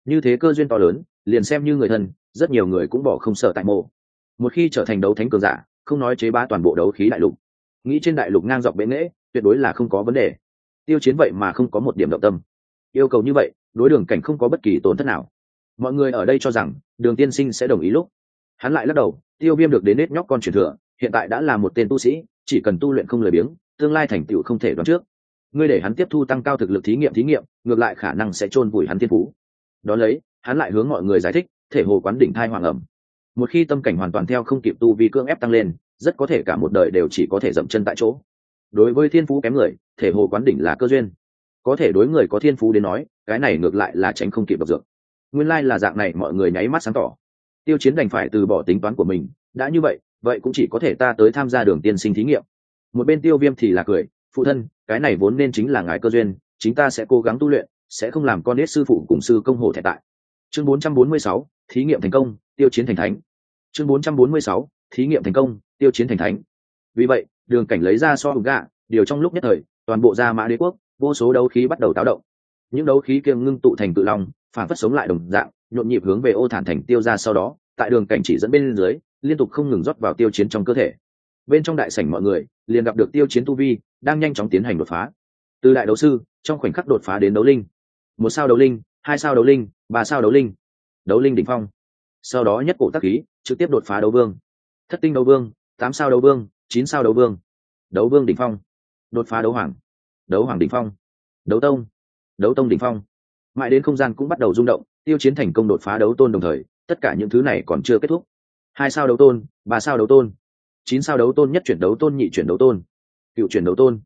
Như thế cơ duyên to lớn, liền xem như người thân, rất nhiều người cũng bỏ không sợ tại mộ. Một khi trở thành đấu thánh cường giả, không nói chế ba toàn bộ đấu khí đại lục. Nghĩ trên đại lục ngang dọc bệ nghễ tuyệt đối là không có vấn đề. Tiêu chiến vậy mà không có một điểm động tâm. Yêu cầu như vậy, đối đường cảnh không có bất kỳ tổn thất nào. Mọi người ở đây cho rằng, đường tiên sinh sẽ đồng ý lúc. Hắn lại lắc đầu, tiêu viêm được đến nết nhóc con truyền thừa, hiện tại đã là một tên tu sĩ, chỉ cần tu luyện không lười biếng, tương lai thành tựu không thể đoán trước ngươi để hắn tiếp thu tăng cao thực lực thí nghiệm thí nghiệm, ngược lại khả năng sẽ chôn vùi hắn thiên phú. Đó lấy, hắn lại hướng mọi người giải thích, thể hồ quán đỉnh thai hoàng ẩm. Một khi tâm cảnh hoàn toàn theo không kịp tu vi cưỡng ép tăng lên, rất có thể cả một đời đều chỉ có thể dậm chân tại chỗ. Đối với thiên phú kém người, thể hồ quán đỉnh là cơ duyên. Có thể đối người có thiên phú đến nói, cái này ngược lại là tránh không kịp độc dược. Nguyên lai、like、là dạng này, mọi người nháy mắt sáng tỏ. Tiêu chiến đành phải từ bỏ tính toán của mình, đã như vậy vậy cũng chỉ có thể ta tới tham gia đường tiên sinh thí nghiệm. Một bên tiêu viêm thì là cười phụ thân cái này vốn nên chính là ngài cơ duyên chính ta sẽ cố gắng tu luyện sẽ không làm con nết sư phụ cùng sư công hồ thẻ tại. Chương 446, thí nghiệm thành công tiêu chiến thành thánh. Chương 446, thí nghiệm thành công tiêu chiến thành thánh. Vì vậy đường cảnh lấy ra so hùng gạ điều trong lúc nhất thời toàn bộ gia mã đế quốc vô số đấu khí bắt đầu táo động. Những đấu khí kiêng ngưng tụ thành tự long phản phất sống lại đồng dạng nhộn nhịp hướng về ô thản thành tiêu ra sau đó tại đường cảnh chỉ dẫn bên dưới liên tục không ngừng rót vào tiêu chiến trong cơ thể. Bên trong đại sảnh mọi người liền gặp được tiêu chiến tu vi đang nhanh chóng tiến hành đột phá. Từ đại đấu sư, trong khoảnh khắc đột phá đến đấu linh. Một sao đấu linh, hai sao đấu linh, ba sao đấu linh. Đấu linh đỉnh phong. Sau đó nhất cổ tắc khí, trực tiếp đột phá đấu vương. Thất tinh đấu vương, tám sao đấu vương, chín sao đấu vương. Đấu vương đỉnh phong. Đột phá đấu hoàng. Đấu hoàng đỉnh phong. Đấu tông. Đấu tông đỉnh phong. Mãi đến không gian cũng bắt đầu rung động, tiêu chiến thành công đột phá đấu tôn đồng thời, tất cả những thứ này còn chưa kết thúc. Hai sao đấu tôn, ba sao đấu tôn. Chín sao đấu tôn nhất chuyển đấu tôn nhị chuyển đấu tôn cựu chuyển đấu tôn.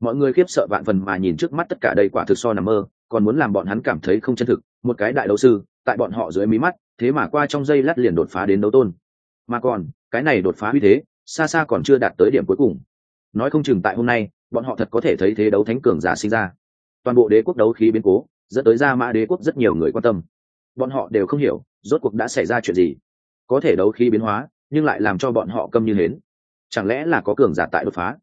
Mọi người khiếp sợ vạn phần mà nhìn trước mắt tất cả đây quả thực so nằm mơ, còn muốn làm bọn hắn cảm thấy không chân thực. Một cái đại đấu sư, tại bọn họ dưới mí mắt, thế mà qua trong giây lát liền đột phá đến đấu tôn. Mà còn, cái này đột phá uy thế, xa xa còn chưa đạt tới điểm cuối cùng. Nói không chừng tại hôm nay, bọn họ thật có thể thấy thế đấu thánh cường giả sinh ra. Toàn bộ đế quốc đấu khí biến cố, dẫn tới ra mã đế quốc rất nhiều người quan tâm. Bọn họ đều không hiểu, rốt cuộc đã xảy ra chuyện gì. Có thể đấu khí biến hóa, nhưng lại làm cho bọn họ câm như hến. Chẳng lẽ là có cường giả tại đột phá?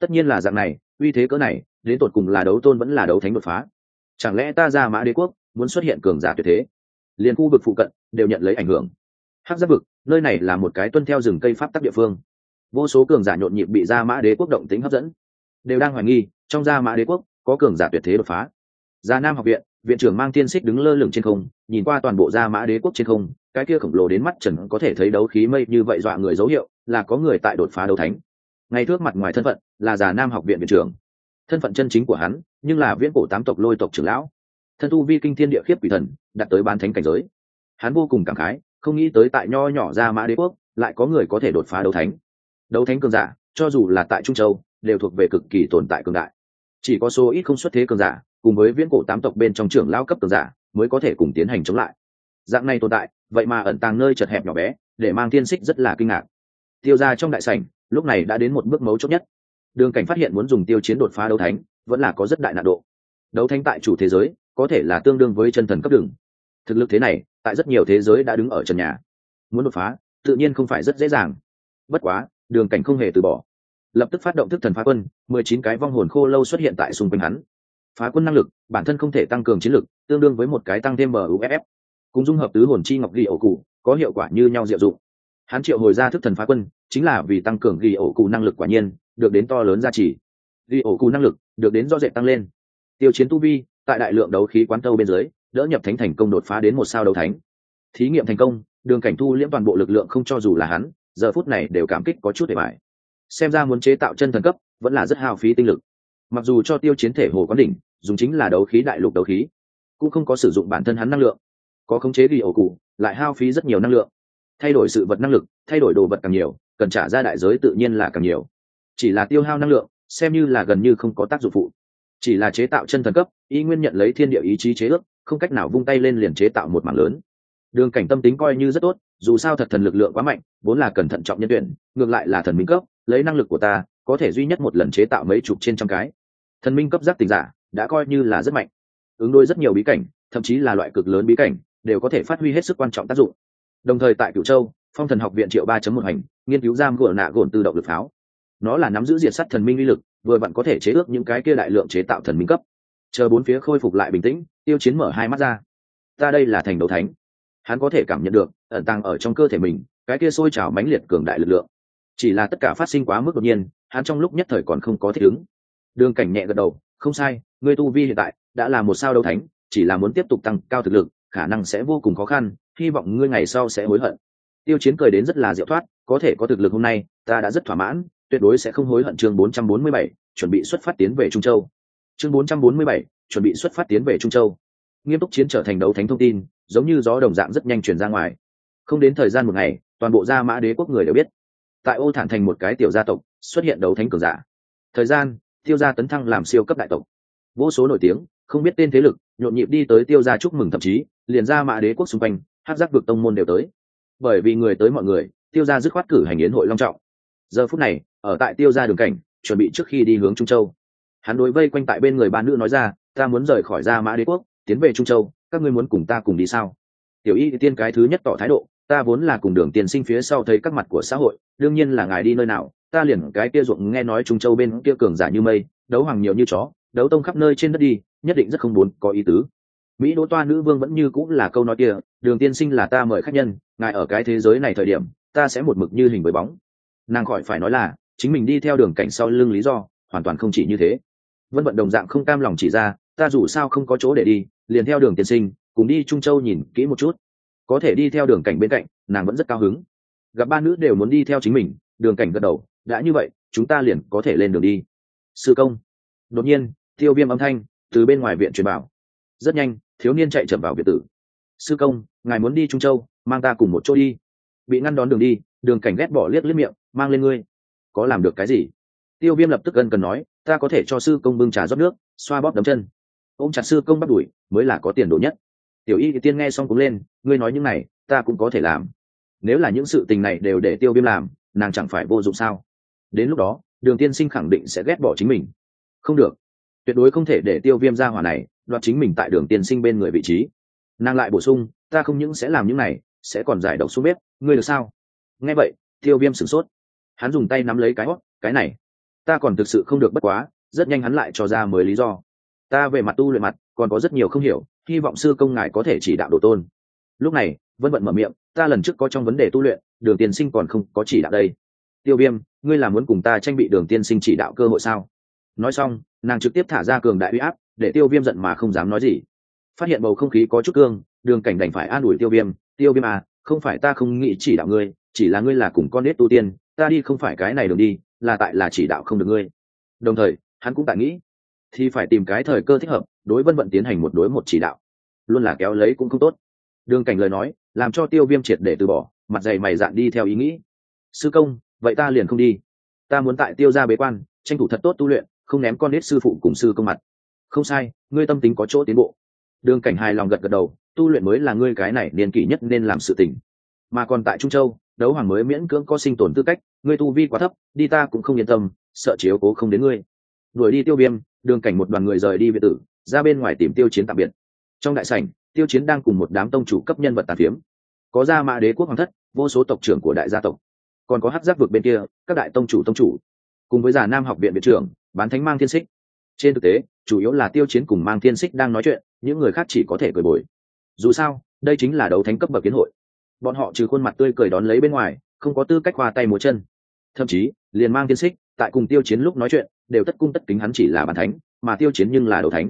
Tất nhiên là dạng này, uy thế cỡ này, đến tột cùng là đấu tôn vẫn là đấu thánh đột phá. Chẳng lẽ ta ra mã đế quốc, muốn xuất hiện cường giả tuyệt thế? Liền khu vực phụ cận, đều nhận lấy ảnh hưởng. Hắc giáp vực, nơi này là một cái tuân theo rừng cây pháp tắc địa phương. Vô số cường giả nhộn nhịp bị gia mã đế quốc động tính hấp dẫn. Đều đang hoài nghi, trong gia mã đế quốc, có cường giả tuyệt thế đột phá. Gia nam học viện viện trưởng mang tiên xích đứng lơ lửng trên không, nhìn qua toàn bộ gia mã đế quốc trên không, cái kia khổng lồ đến mắt trần có thể thấy đấu khí mây như vậy dọa người dấu hiệu là có người tại đột phá đấu thánh. Ngay trước mặt ngoài thân phận là già nam học viện viện trưởng. Thân phận chân chính của hắn, nhưng là viễn cổ tám tộc lôi tộc trưởng lão. Thân tu vi kinh thiên địa khiếp quỷ thần, đặt tới bán thánh cảnh giới. Hắn vô cùng cảm khái, không nghĩ tới tại nho nhỏ ra mã đế quốc, lại có người có thể đột phá đấu thánh. Đấu thánh cường giả, cho dù là tại trung châu, đều thuộc về cực kỳ tồn tại cường đại. Chỉ có số ít không xuất thế cường giả, cùng với viễn cổ tám tộc bên trong trưởng lao cấp cường giả, mới có thể cùng tiến hành chống lại. Dạng này tồn tại, vậy mà ẩn tàng nơi chật hẹp nhỏ bé, để mang tiên xích rất là kinh ngạc. Tiêu ra trong đại sảnh, lúc này đã đến một bước mấu chốt nhất đường cảnh phát hiện muốn dùng tiêu chiến đột phá đấu thánh, vẫn là có rất đại nạn độ. Đấu thánh tại chủ thế giới, có thể là tương đương với chân thần cấp đường. Thực lực thế này, tại rất nhiều thế giới đã đứng ở trần nhà. Muốn đột phá, tự nhiên không phải rất dễ dàng. Bất quá, đường cảnh không hề từ bỏ. Lập tức phát động thức thần phá quân, mười chín cái vong hồn khô lâu xuất hiện tại xung quanh hắn. Phá quân năng lực, bản thân không thể tăng cường chiến lực, tương đương với một cái tăng thêm muff cùng dung hợp tứ hồn chi ngọc ghi ổ cụ, có hiệu quả như nhau diệu dụng. Hắn triệu hồi ra thức thần phá quân, chính là vì tăng cường ghi ổ cụ năng lực quả nhiên được đến to lớn gia trì, ghi ổ cụ năng lực được đến do dệt tăng lên. Tiêu chiến tu vi tại đại lượng đấu khí quán tâu bên dưới đỡ nhập thánh thành công đột phá đến một sao đấu thánh. Thí nghiệm thành công đường cảnh thu liễm toàn bộ lực lượng không cho dù là hắn giờ phút này đều cảm kích có chút để bài xem ra muốn chế tạo chân thần cấp vẫn là rất hao phí tinh lực. Mặc dù cho tiêu chiến thể hồ quán đỉnh dùng chính là đấu khí đại lục đấu khí cũng không có sử dụng bản thân hắn năng lượng. Có khống chế ghi ổ cụ lại hao phí rất nhiều năng lượng. Thay đổi sự vật năng lực thay đổi đồ vật càng nhiều cần trả ra đại giới tự nhiên là càng nhiều chỉ là tiêu hao năng lượng, xem như là gần như không có tác dụng phụ. Chỉ là chế tạo chân thần cấp, y nguyên nhận lấy thiên địa ý chí chế ước, không cách nào vung tay lên liền chế tạo một mảng lớn. Đường cảnh tâm tính coi như rất tốt, dù sao thật thần lực lượng quá mạnh, vốn là cần thận trọng nhân tuyển, ngược lại là thần minh cấp, lấy năng lực của ta, có thể duy nhất một lần chế tạo mấy chục trên trăm cái. Thần minh cấp giác tình giả, đã coi như là rất mạnh. Ứng đôi rất nhiều bí cảnh, thậm chí là loại cực lớn bí cảnh, đều có thể phát huy hết sức quan trọng tác dụng. Đồng thời tại cửu châu, phong thần học viện triệu ba một hành, nghiên cứu giam gỗ nạ gồn tự động lực pháo nó là nắm giữ diệt sắt thần minh uy lực, vừa vặn có thể chế ước những cái kia đại lượng chế tạo thần minh cấp. Chờ bốn phía khôi phục lại bình tĩnh, tiêu chiến mở hai mắt ra. Ta đây là thành đấu thánh. Hắn có thể cảm nhận được, ẩn tàng ở trong cơ thể mình, cái kia sôi trào mãnh liệt cường đại lực lượng. Chỉ là tất cả phát sinh quá mức đột nhiên, hắn trong lúc nhất thời còn không có thích ứng. Đường cảnh nhẹ gật đầu, không sai, ngươi tu vi hiện tại đã là một sao đấu thánh, chỉ là muốn tiếp tục tăng cao thực lực, khả năng sẽ vô cùng khó khăn, hy vọng ngươi ngày sau sẽ hối hận. Tiêu chiến cười đến rất là diệu thoát, có thể có thực lực hôm nay, ta đã rất thỏa mãn tuyệt đối sẽ không hối hận chương 447, chuẩn bị xuất phát tiến về Trung Châu. Chương 447, chuẩn bị xuất phát tiến về Trung Châu. Nghiêm túc chiến trở thành đấu thánh thông tin, giống như gió đồng dạng rất nhanh truyền ra ngoài. Không đến thời gian một ngày, toàn bộ gia mã đế quốc người đều biết. Tại Ô Thản thành một cái tiểu gia tộc, xuất hiện đấu thánh cường giả. Thời gian, tiêu gia tấn thăng làm siêu cấp đại tộc. Vô số nổi tiếng, không biết tên thế lực, nhộn nhịp đi tới tiêu gia chúc mừng thậm chí, liền ra mã đế quốc xung quanh, hắc giác vực tông môn đều tới. Bởi vì người tới mọi người, tiêu gia dứt khoát cử hành yến hội long trọng. Giờ phút này, ở tại tiêu gia đường cảnh, chuẩn bị trước khi đi hướng trung châu. Hắn đối vây quanh tại bên người ba nữ nói ra ta muốn rời khỏi gia mã đế quốc tiến về trung châu các ngươi muốn cùng ta cùng đi sao? Tiểu y tiên cái thứ nhất tỏ thái độ ta vốn là cùng đường tiền sinh phía sau thấy các mặt của xã hội đương nhiên là ngài đi nơi nào ta liền cái kia ruộng nghe nói trung châu bên kia cường giả như mây đấu hoàng nhiều như chó đấu tông khắp nơi trên đất đi nhất định rất không muốn có ý tứ. Mỹ đỗ toa nữ vương vẫn như cũng là câu nói kia đường tiên sinh là ta mời khách nhân ngài ở cái thế giới này thời điểm ta sẽ một mực như hình với bóng. Nàng khỏi phải nói là chính mình đi theo đường cảnh sau lưng lý do, hoàn toàn không chỉ như thế. Vân vận đồng dạng không cam lòng chỉ ra, ta dù sao không có chỗ để đi, liền theo đường tiên sinh, cùng đi trung châu nhìn kỹ một chút. Có thể đi theo đường cảnh bên cạnh, nàng vẫn rất cao hứng. Gặp ba nữ đều muốn đi theo chính mình, đường cảnh gật đầu, đã như vậy, chúng ta liền có thể lên đường đi. Sư công. Đột nhiên, tiêu viêm âm thanh từ bên ngoài viện truyền bảo rất nhanh, thiếu niên chạy chậm vào viện tử. Sư công, ngài muốn đi trung châu, mang ta cùng một chỗ đi. Bị ngăn đón đường đi. Đường cảnh ghét bỏ liếc liếc miệng, mang lên ngươi có làm được cái gì? Tiêu viêm lập tức gần cần nói, ta có thể cho sư công bưng trà rót nước, xoa bóp đấm chân. Ôm chặt sư công bắt đuổi, mới là có tiền đồ nhất. Tiểu y thì tiên nghe xong cũng lên, ngươi nói những này, ta cũng có thể làm. Nếu là những sự tình này đều để tiêu viêm làm, nàng chẳng phải vô dụng sao? Đến lúc đó, đường tiên sinh khẳng định sẽ ghét bỏ chính mình. Không được. Tuyệt đối không thể để tiêu viêm ra hỏa này, đoạt chính mình tại đường tiên sinh bên người vị trí. Nàng lại bổ sung, ta không những sẽ làm những này, sẽ còn giải độc xuống bếp. Ngươi được sao? Nghe vậy, tiêu viêm sửng sốt hắn dùng tay nắm lấy cái hót, cái này, ta còn thực sự không được bất quá, rất nhanh hắn lại cho ra mới lý do. Ta về mặt tu luyện mặt, còn có rất nhiều không hiểu, hy vọng sư công ngài có thể chỉ đạo độ tôn. Lúc này, vân vận mở miệng, ta lần trước có trong vấn đề tu luyện, đường tiên sinh còn không có chỉ đạo đây. Tiêu viêm, ngươi là muốn cùng ta tranh bị đường tiên sinh chỉ đạo cơ hội sao? Nói xong, nàng trực tiếp thả ra cường đại uy áp, để tiêu viêm giận mà không dám nói gì. Phát hiện bầu không khí có chút cương, đường cảnh đành phải an ủi tiêu viêm tiêu viêm à không phải ta không nghĩ chỉ đạo ngươi, chỉ là ngươi là cùng con nết tu tiên ta đi không phải cái này đường đi, là tại là chỉ đạo không được ngươi. Đồng thời, hắn cũng tại nghĩ, thì phải tìm cái thời cơ thích hợp, đối vân vận tiến hành một đối một chỉ đạo. Luôn là kéo lấy cũng không tốt. Đường cảnh lời nói, làm cho tiêu viêm triệt để từ bỏ, mặt dày mày dạn đi theo ý nghĩ. Sư công, vậy ta liền không đi. Ta muốn tại tiêu ra bế quan, tranh thủ thật tốt tu luyện, không ném con nết sư phụ cùng sư công mặt. Không sai, ngươi tâm tính có chỗ tiến bộ. Đường cảnh hài lòng gật gật đầu, tu luyện mới là ngươi cái này niên kỷ nhất nên làm sự tỉnh mà còn tại trung châu đấu hoàng mới miễn cưỡng có sinh tồn tư cách, ngươi tu vi quá thấp, đi ta cũng không yên tâm, sợ chiếu cố không đến ngươi. Đuổi đi tiêu viêm, đường cảnh một đoàn người rời đi biệt tử, ra bên ngoài tìm tiêu chiến tạm biệt. Trong đại sảnh, tiêu chiến đang cùng một đám tông chủ cấp nhân vật tàn phiếm. Có gia mã đế quốc hoàng thất, vô số tộc trưởng của đại gia tộc. Còn có hát giác vực bên kia, các đại tông chủ tông chủ. Cùng với già nam học viện viện trưởng, bán thánh mang thiên xích. Trên thực tế, chủ yếu là tiêu chiến cùng mang thiên xích đang nói chuyện, những người khác chỉ có thể cười bồi. Dù sao, đây chính là đấu thánh cấp bậc kiến hội bọn họ trừ khuôn mặt tươi cười đón lấy bên ngoài, không có tư cách hòa tay múa chân. Thậm chí, liền mang tiên xích, tại cùng tiêu chiến lúc nói chuyện, đều tất cung tất kính hắn chỉ là bàn thánh, mà tiêu chiến nhưng là đầu thánh.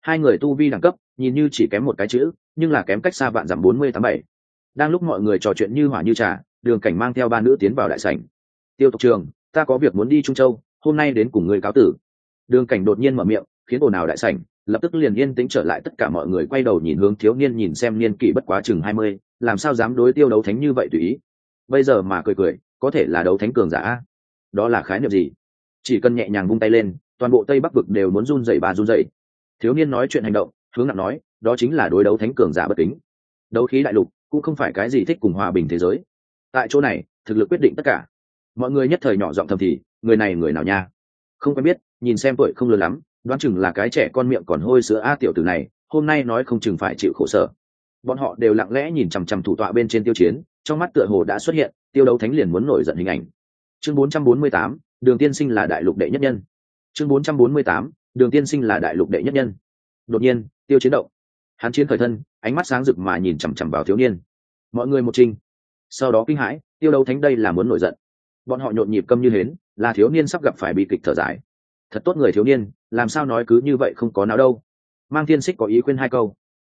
Hai người tu vi đẳng cấp, nhìn như chỉ kém một cái chữ, nhưng là kém cách xa vạn dặm bốn mươi tám bảy. Đang lúc mọi người trò chuyện như hỏa như trà, đường cảnh mang theo ba nữ tiến vào đại sảnh. Tiêu tộc trường ta có việc muốn đi trung châu, hôm nay đến cùng người cáo tử. Đường cảnh đột nhiên mở miệng, khiến ồn ào đại sảnh, lập tức liền yên tĩnh trở lại, tất cả mọi người quay đầu nhìn hướng thiếu niên nhìn xem niên kỷ bất quá chừng hai mươi làm sao dám đối tiêu đấu thánh như vậy tùy ý? Bây giờ mà cười cười, có thể là đấu thánh cường giả đó là khái niệm gì? Chỉ cần nhẹ nhàng vung tay lên, toàn bộ tây bắc vực đều muốn run dậy bà run dậy thiếu niên nói chuyện hành động, hướng nặng nói, đó chính là đối đấu thánh cường giả bất kính. Đấu khí đại lục cũng không phải cái gì thích cùng hòa bình thế giới. Tại chỗ này, thực lực quyết định tất cả. Mọi người nhất thời nhỏ giọng thầm thì, người này người nào nha? Không quen biết, nhìn xem tuổi không lớn lắm, đoán chừng là cái trẻ con miệng còn hôi sữa a tiểu tử này, hôm nay nói không chừng phải chịu khổ sở bọn họ đều lặng lẽ nhìn chằm chằm thủ tọa bên trên tiêu chiến trong mắt tựa hồ đã xuất hiện tiêu đấu thánh liền muốn nổi giận hình ảnh. Chương 448, đường tiên sinh là đại lục đệ nhất nhân. Chương 448, đường tiên sinh là đại lục đệ nhất nhân. Đột nhiên tiêu chiến động. Hắn chiến khởi thân ánh mắt sáng rực mà nhìn chằm chằm vào thiếu niên. Mọi người một trinh sau đó kinh hãi tiêu đấu thánh đây là muốn nổi giận. Bọn họ nhộn nhịp câm như hến là thiếu niên sắp gặp phải bi kịch thở dài. Thật tốt người thiếu niên làm sao nói cứ như vậy không có nào đâu. Mang thiên xích có ý khuyên hai câu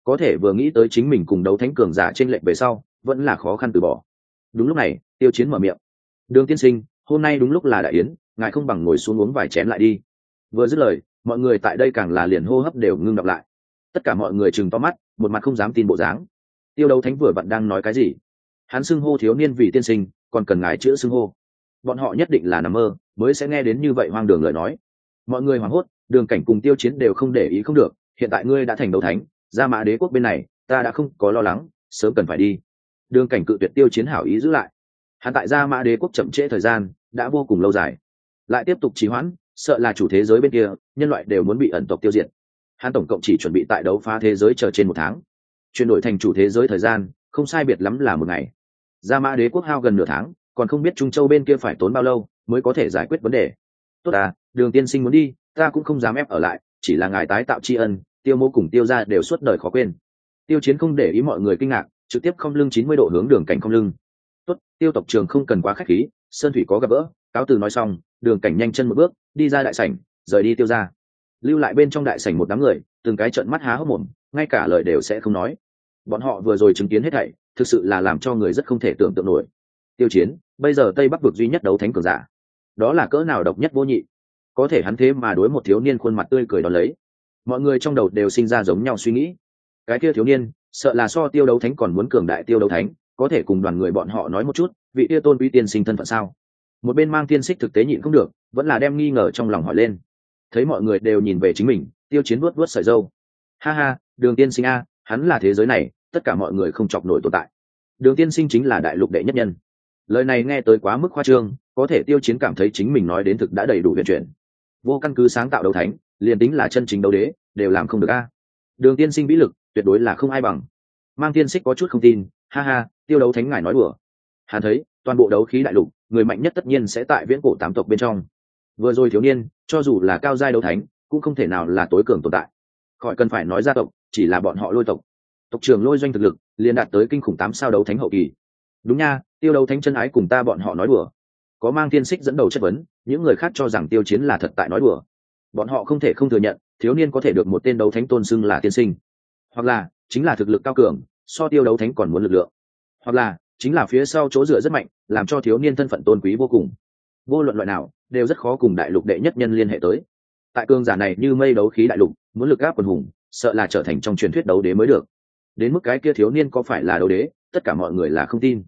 có thể vừa nghĩ tới chính mình cùng đấu thánh cường giả trên lệnh về sau, vẫn là khó khăn từ bỏ. Đúng lúc này, tiêu chiến mở miệng. Đường tiên sinh, hôm nay đúng lúc là đại yến, ngài không bằng ngồi xuống uống vài chén lại đi. Vừa dứt lời, mọi người tại đây càng là liền hô hấp đều ngưng đọc lại. Tất cả mọi người chừng to mắt, một mặt không dám tin bộ dáng. Tiêu đấu thánh vừa vặn đang nói cái gì? Hắn xưng hô thiếu niên vì tiên sinh, còn cần ngài chữa xưng hô. Bọn họ nhất định là nằm mơ, mới sẽ nghe đến như vậy hoang đường lời nói. Mọi người hoảng hốt, đường cảnh cùng tiêu chiến đều không để ý không được, hiện tại ngươi đã thành đấu thánh ra mã đế quốc bên này, ta đã không có lo lắng, sớm cần phải đi. Đường cảnh cự tuyệt tiêu chiến hảo ý giữ lại. Hắn tại gia mã đế quốc chậm trễ thời gian, đã vô cùng lâu dài. Lại tiếp tục trì hoãn, sợ là chủ thế giới bên kia, nhân loại đều muốn bị ẩn tộc tiêu diệt. Hắn tổng cộng chỉ chuẩn bị tại đấu phá thế giới chờ trên một tháng. Chuyển đổi thành chủ thế giới thời gian, không sai biệt lắm là một ngày. Gia mã đế quốc hao gần nửa tháng, còn không biết trung châu bên kia phải tốn bao lâu mới có thể giải quyết vấn đề. Tốt à đường tiên sinh muốn đi, ta cũng không dám ép ở lại, chỉ là ngài tái tạo tri ân tiêu mô cùng tiêu ra đều suốt đời khó quên. Tiêu chiến không để ý mọi người kinh ngạc, trực tiếp không lưng chín mươi độ hướng đường cảnh không lưng. Tốt, tiêu tộc trường không cần quá khách khí, sơn thủy có gặp gỡ, cáo từ nói xong, đường cảnh nhanh chân một bước, đi ra đại sảnh, rời đi tiêu ra lưu lại bên trong đại sảnh một đám người, từng cái trận mắt há hốc mồm, ngay cả lời đều sẽ không nói. Bọn họ vừa rồi chứng kiến hết thảy, thực sự là làm cho người rất không thể tưởng tượng nổi. Tiêu chiến, bây giờ tây bắc vực duy nhất đấu thánh cường giả, đó là cỡ nào độc nhất vô nhị? Có thể hắn thế mà đối một thiếu niên khuôn mặt tươi cười đón lấy mọi người trong đầu đều sinh ra giống nhau suy nghĩ. Cái kia thiếu niên, sợ là so tiêu đấu thánh còn muốn cường đại tiêu đấu thánh, có thể cùng đoàn người bọn họ nói một chút, vị tia tôn quý tiên sinh thân phận sao? Một bên mang tiên xích thực tế nhịn không được, vẫn là đem nghi ngờ trong lòng hỏi lên. Thấy mọi người đều nhìn về chính mình, tiêu chiến vuốt vuốt sợi dâu. Ha ha, đường tiên sinh a, hắn là thế giới này, tất cả mọi người không chọc nổi tồn tại. Đường tiên sinh chính là đại lục đệ nhất nhân. Lời này nghe tới quá mức khoa trương, có thể tiêu chiến cảm thấy chính mình nói đến thực đã đầy đủ huyền chuyển. Vô căn cứ sáng tạo đấu thánh liền tính là chân chính đấu đế, đều làm không được a. Đường tiên sinh vĩ lực, tuyệt đối là không ai bằng. Mang tiên xích có chút không tin, ha ha, tiêu đấu thánh ngài nói đùa. Hắn thấy, toàn bộ đấu khí đại lục, người mạnh nhất tất nhiên sẽ tại viễn cổ tám tộc bên trong. Vừa rồi thiếu niên, cho dù là cao giai đấu thánh, cũng không thể nào là tối cường tồn tại. Khỏi cần phải nói gia tộc, chỉ là bọn họ lôi tộc. Tộc trưởng lôi doanh thực lực, liền đạt tới kinh khủng tám sao đấu thánh hậu kỳ. Đúng nha, tiêu đấu thánh chân ái cùng ta bọn họ nói đùa. Có mang thiên xích dẫn đầu chất vấn, những người khác cho rằng tiêu chiến là thật tại nói đùa bọn họ không thể không thừa nhận, thiếu niên có thể được một tên đấu thánh tôn xưng là tiên sinh. Hoặc là, chính là thực lực cao cường, so tiêu đấu thánh còn muốn lực lượng. Hoặc là, chính là phía sau chỗ dựa rất mạnh, làm cho thiếu niên thân phận tôn quý vô cùng. Vô luận loại nào, đều rất khó cùng đại lục đệ nhất nhân liên hệ tới. Tại cương giả này như mây đấu khí đại lục, muốn lực áp quần hùng, sợ là trở thành trong truyền thuyết đấu đế mới được. Đến mức cái kia thiếu niên có phải là đấu đế, tất cả mọi người là không tin.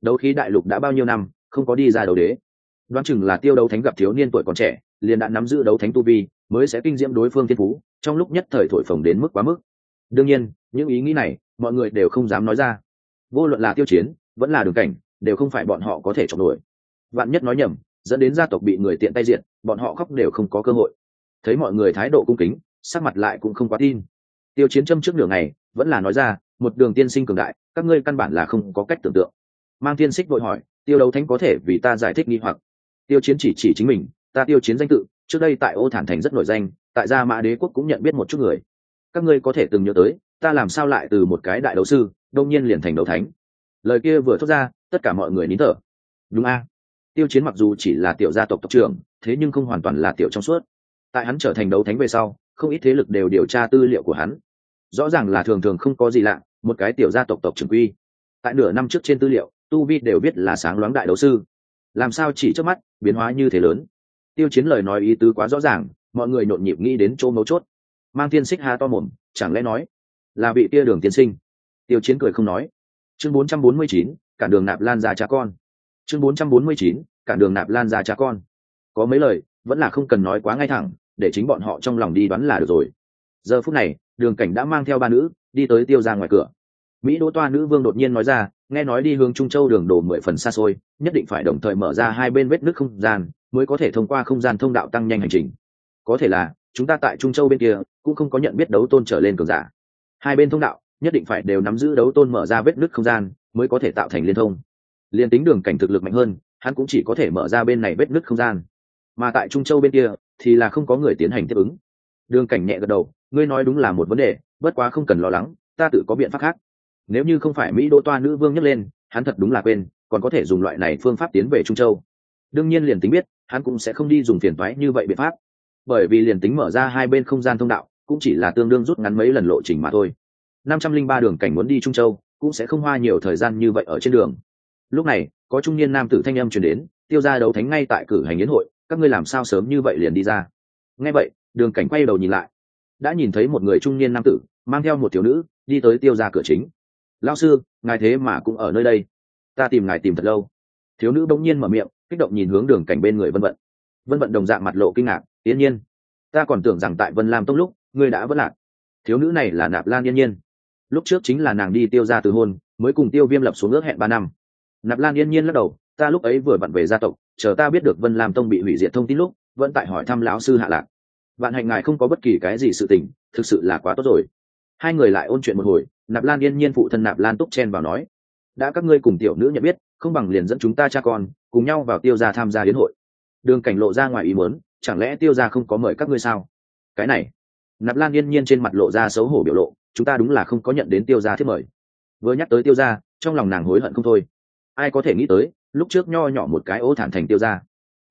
Đấu khí đại lục đã bao nhiêu năm, không có đi ra đấu đế. Đoán chừng là tiêu đấu thánh gặp thiếu niên tuổi còn trẻ liền đã nắm giữ đấu thánh tu vi, mới sẽ kinh diễm đối phương thiên phú, trong lúc nhất thời thổi phồng đến mức quá mức. Đương nhiên, những ý nghĩ này, mọi người đều không dám nói ra. Vô luận là tiêu chiến, vẫn là đường cảnh, đều không phải bọn họ có thể chọn đuổi. Vạn nhất nói nhầm, dẫn đến gia tộc bị người tiện tay diện bọn họ khóc đều không có cơ hội. Thấy mọi người thái độ cung kính, sắc mặt lại cũng không quá tin. Tiêu chiến châm trước nửa ngày, vẫn là nói ra, một đường tiên sinh cường đại, các ngươi căn bản là không có cách tưởng tượng. Mang tiên xích vội hỏi, tiêu đấu thánh có thể vì ta giải thích nghi hoặc? Tiêu chiến chỉ chỉ chính mình ta tiêu chiến danh tự, trước đây tại ô thản thành rất nổi danh, tại gia mã đế quốc cũng nhận biết một chút người. Các ngươi có thể từng nhớ tới, ta làm sao lại từ một cái đại đấu sư, đông nhiên liền thành đấu thánh. Lời kia vừa thốt ra, tất cả mọi người nín thở. Đúng a. Tiêu chiến mặc dù chỉ là tiểu gia tộc tộc trưởng, thế nhưng không hoàn toàn là tiểu trong suốt. Tại hắn trở thành đấu thánh về sau, không ít thế lực đều điều tra tư liệu của hắn. Rõ ràng là thường thường không có gì lạ, một cái tiểu gia tộc tộc trưởng quy. Tại nửa năm trước trên tư liệu, tu vi đều biết là sáng loáng đại đấu sư. Làm sao chỉ trước mắt, biến hóa như thế lớn? Tiêu chiến lời nói ý tứ quá rõ ràng mọi người nhộn nhịp nghĩ đến chỗ mấu chốt. Mang tiên xích ha to mồm chẳng lẽ nói là vị tia đường tiên sinh? Tiêu chiến cười không nói. Chương 449, cả đường nạp lan ra cha con. Chương 449, cả đường nạp lan ra cha con. Có mấy lời vẫn là không cần nói quá ngay thẳng để chính bọn họ trong lòng đi đoán là được rồi. Giờ phút này đường cảnh đã mang theo ba nữ đi tới tiêu ra ngoài cửa. Mỹ đỗ toa nữ vương đột nhiên nói ra nghe nói đi hướng trung châu đường đổ mười phần xa xôi nhất định phải đồng thời mở ra hai bên vết nước không gian mới có thể thông qua không gian thông đạo tăng nhanh hành trình. Có thể là, chúng ta tại trung châu bên kia, cũng không có nhận biết đấu tôn trở lên cường giả. Hai bên thông đạo, nhất định phải đều nắm giữ đấu tôn mở ra vết nứt không gian, mới có thể tạo thành liên thông. Liên tính đường cảnh thực lực mạnh hơn, hắn cũng chỉ có thể mở ra bên này vết nứt không gian. Mà tại trung châu bên kia, thì là không có người tiến hành tiếp ứng. Đường cảnh nhẹ gật đầu, ngươi nói đúng là một vấn đề, bất quá không cần lo lắng, ta tự có biện pháp khác. Nếu như không phải mỹ đô toa nữ vương nhấc lên, hắn thật đúng là quên, còn có thể dùng loại này phương pháp tiến về trung châu. Đương nhiên liền tính biết hắn cũng sẽ không đi dùng phiền toái như vậy biện pháp. Bởi vì liền tính mở ra hai bên không gian thông đạo, cũng chỉ là tương đương rút ngắn mấy lần lộ trình mà thôi. năm trăm linh ba đường cảnh muốn đi trung châu, cũng sẽ không hoa nhiều thời gian như vậy ở trên đường. Lúc này, có trung niên nam tử thanh âm truyền đến, tiêu ra đấu thánh ngay tại cử hành yến hội, các ngươi làm sao sớm như vậy liền đi ra? Nghe vậy, đường cảnh quay đầu nhìn lại. Đã nhìn thấy một người trung niên nam tử, mang theo một thiếu nữ, đi tới tiêu ra cửa chính. Lao sư, ngài thế mà cũng ở nơi đây. Ta tìm ngài tìm thật lâu. Thiếu nữ bỗng nhiên mở miệng kích động nhìn hướng đường cảnh bên người vân vận. Vân vận đồng dạng mặt lộ kinh ngạc, yên nhiên, ta còn tưởng rằng tại vân lam tông lúc, ngươi đã vất lạc. Thiếu nữ này là nạp lan yên nhiên. Lúc trước chính là nàng đi tiêu ra từ hôn, mới cùng tiêu viêm lập xuống ước hẹn ba năm. Nạp lan yên nhiên lắc đầu, ta lúc ấy vừa vặn về gia tộc, chờ ta biết được vân lam tông bị hủy diệt thông tin lúc, vẫn tại hỏi thăm lão sư hạ lạc. Vạn hạnh ngài không có bất kỳ cái gì sự tình, thực sự là quá tốt rồi. Hai người lại ôn chuyện một hồi, nạp lan yên nhiên phụ thân nạp lan túc chen vào nói, đã các ngươi cùng tiểu nữ nhận biết, không bằng liền dẫn chúng ta cha con cùng nhau vào tiêu gia tham gia đến hội. Đường cảnh lộ ra ngoài ý muốn chẳng lẽ tiêu gia không có mời các ngươi sao? Cái này nạp lan yên nhiên trên mặt lộ ra xấu hổ biểu lộ chúng ta đúng là không có nhận đến tiêu gia thiết mời. Vừa nhắc tới tiêu gia, trong lòng nàng hối hận không thôi. Ai có thể nghĩ tới lúc trước nho nhỏ một cái ô thản thành tiêu gia,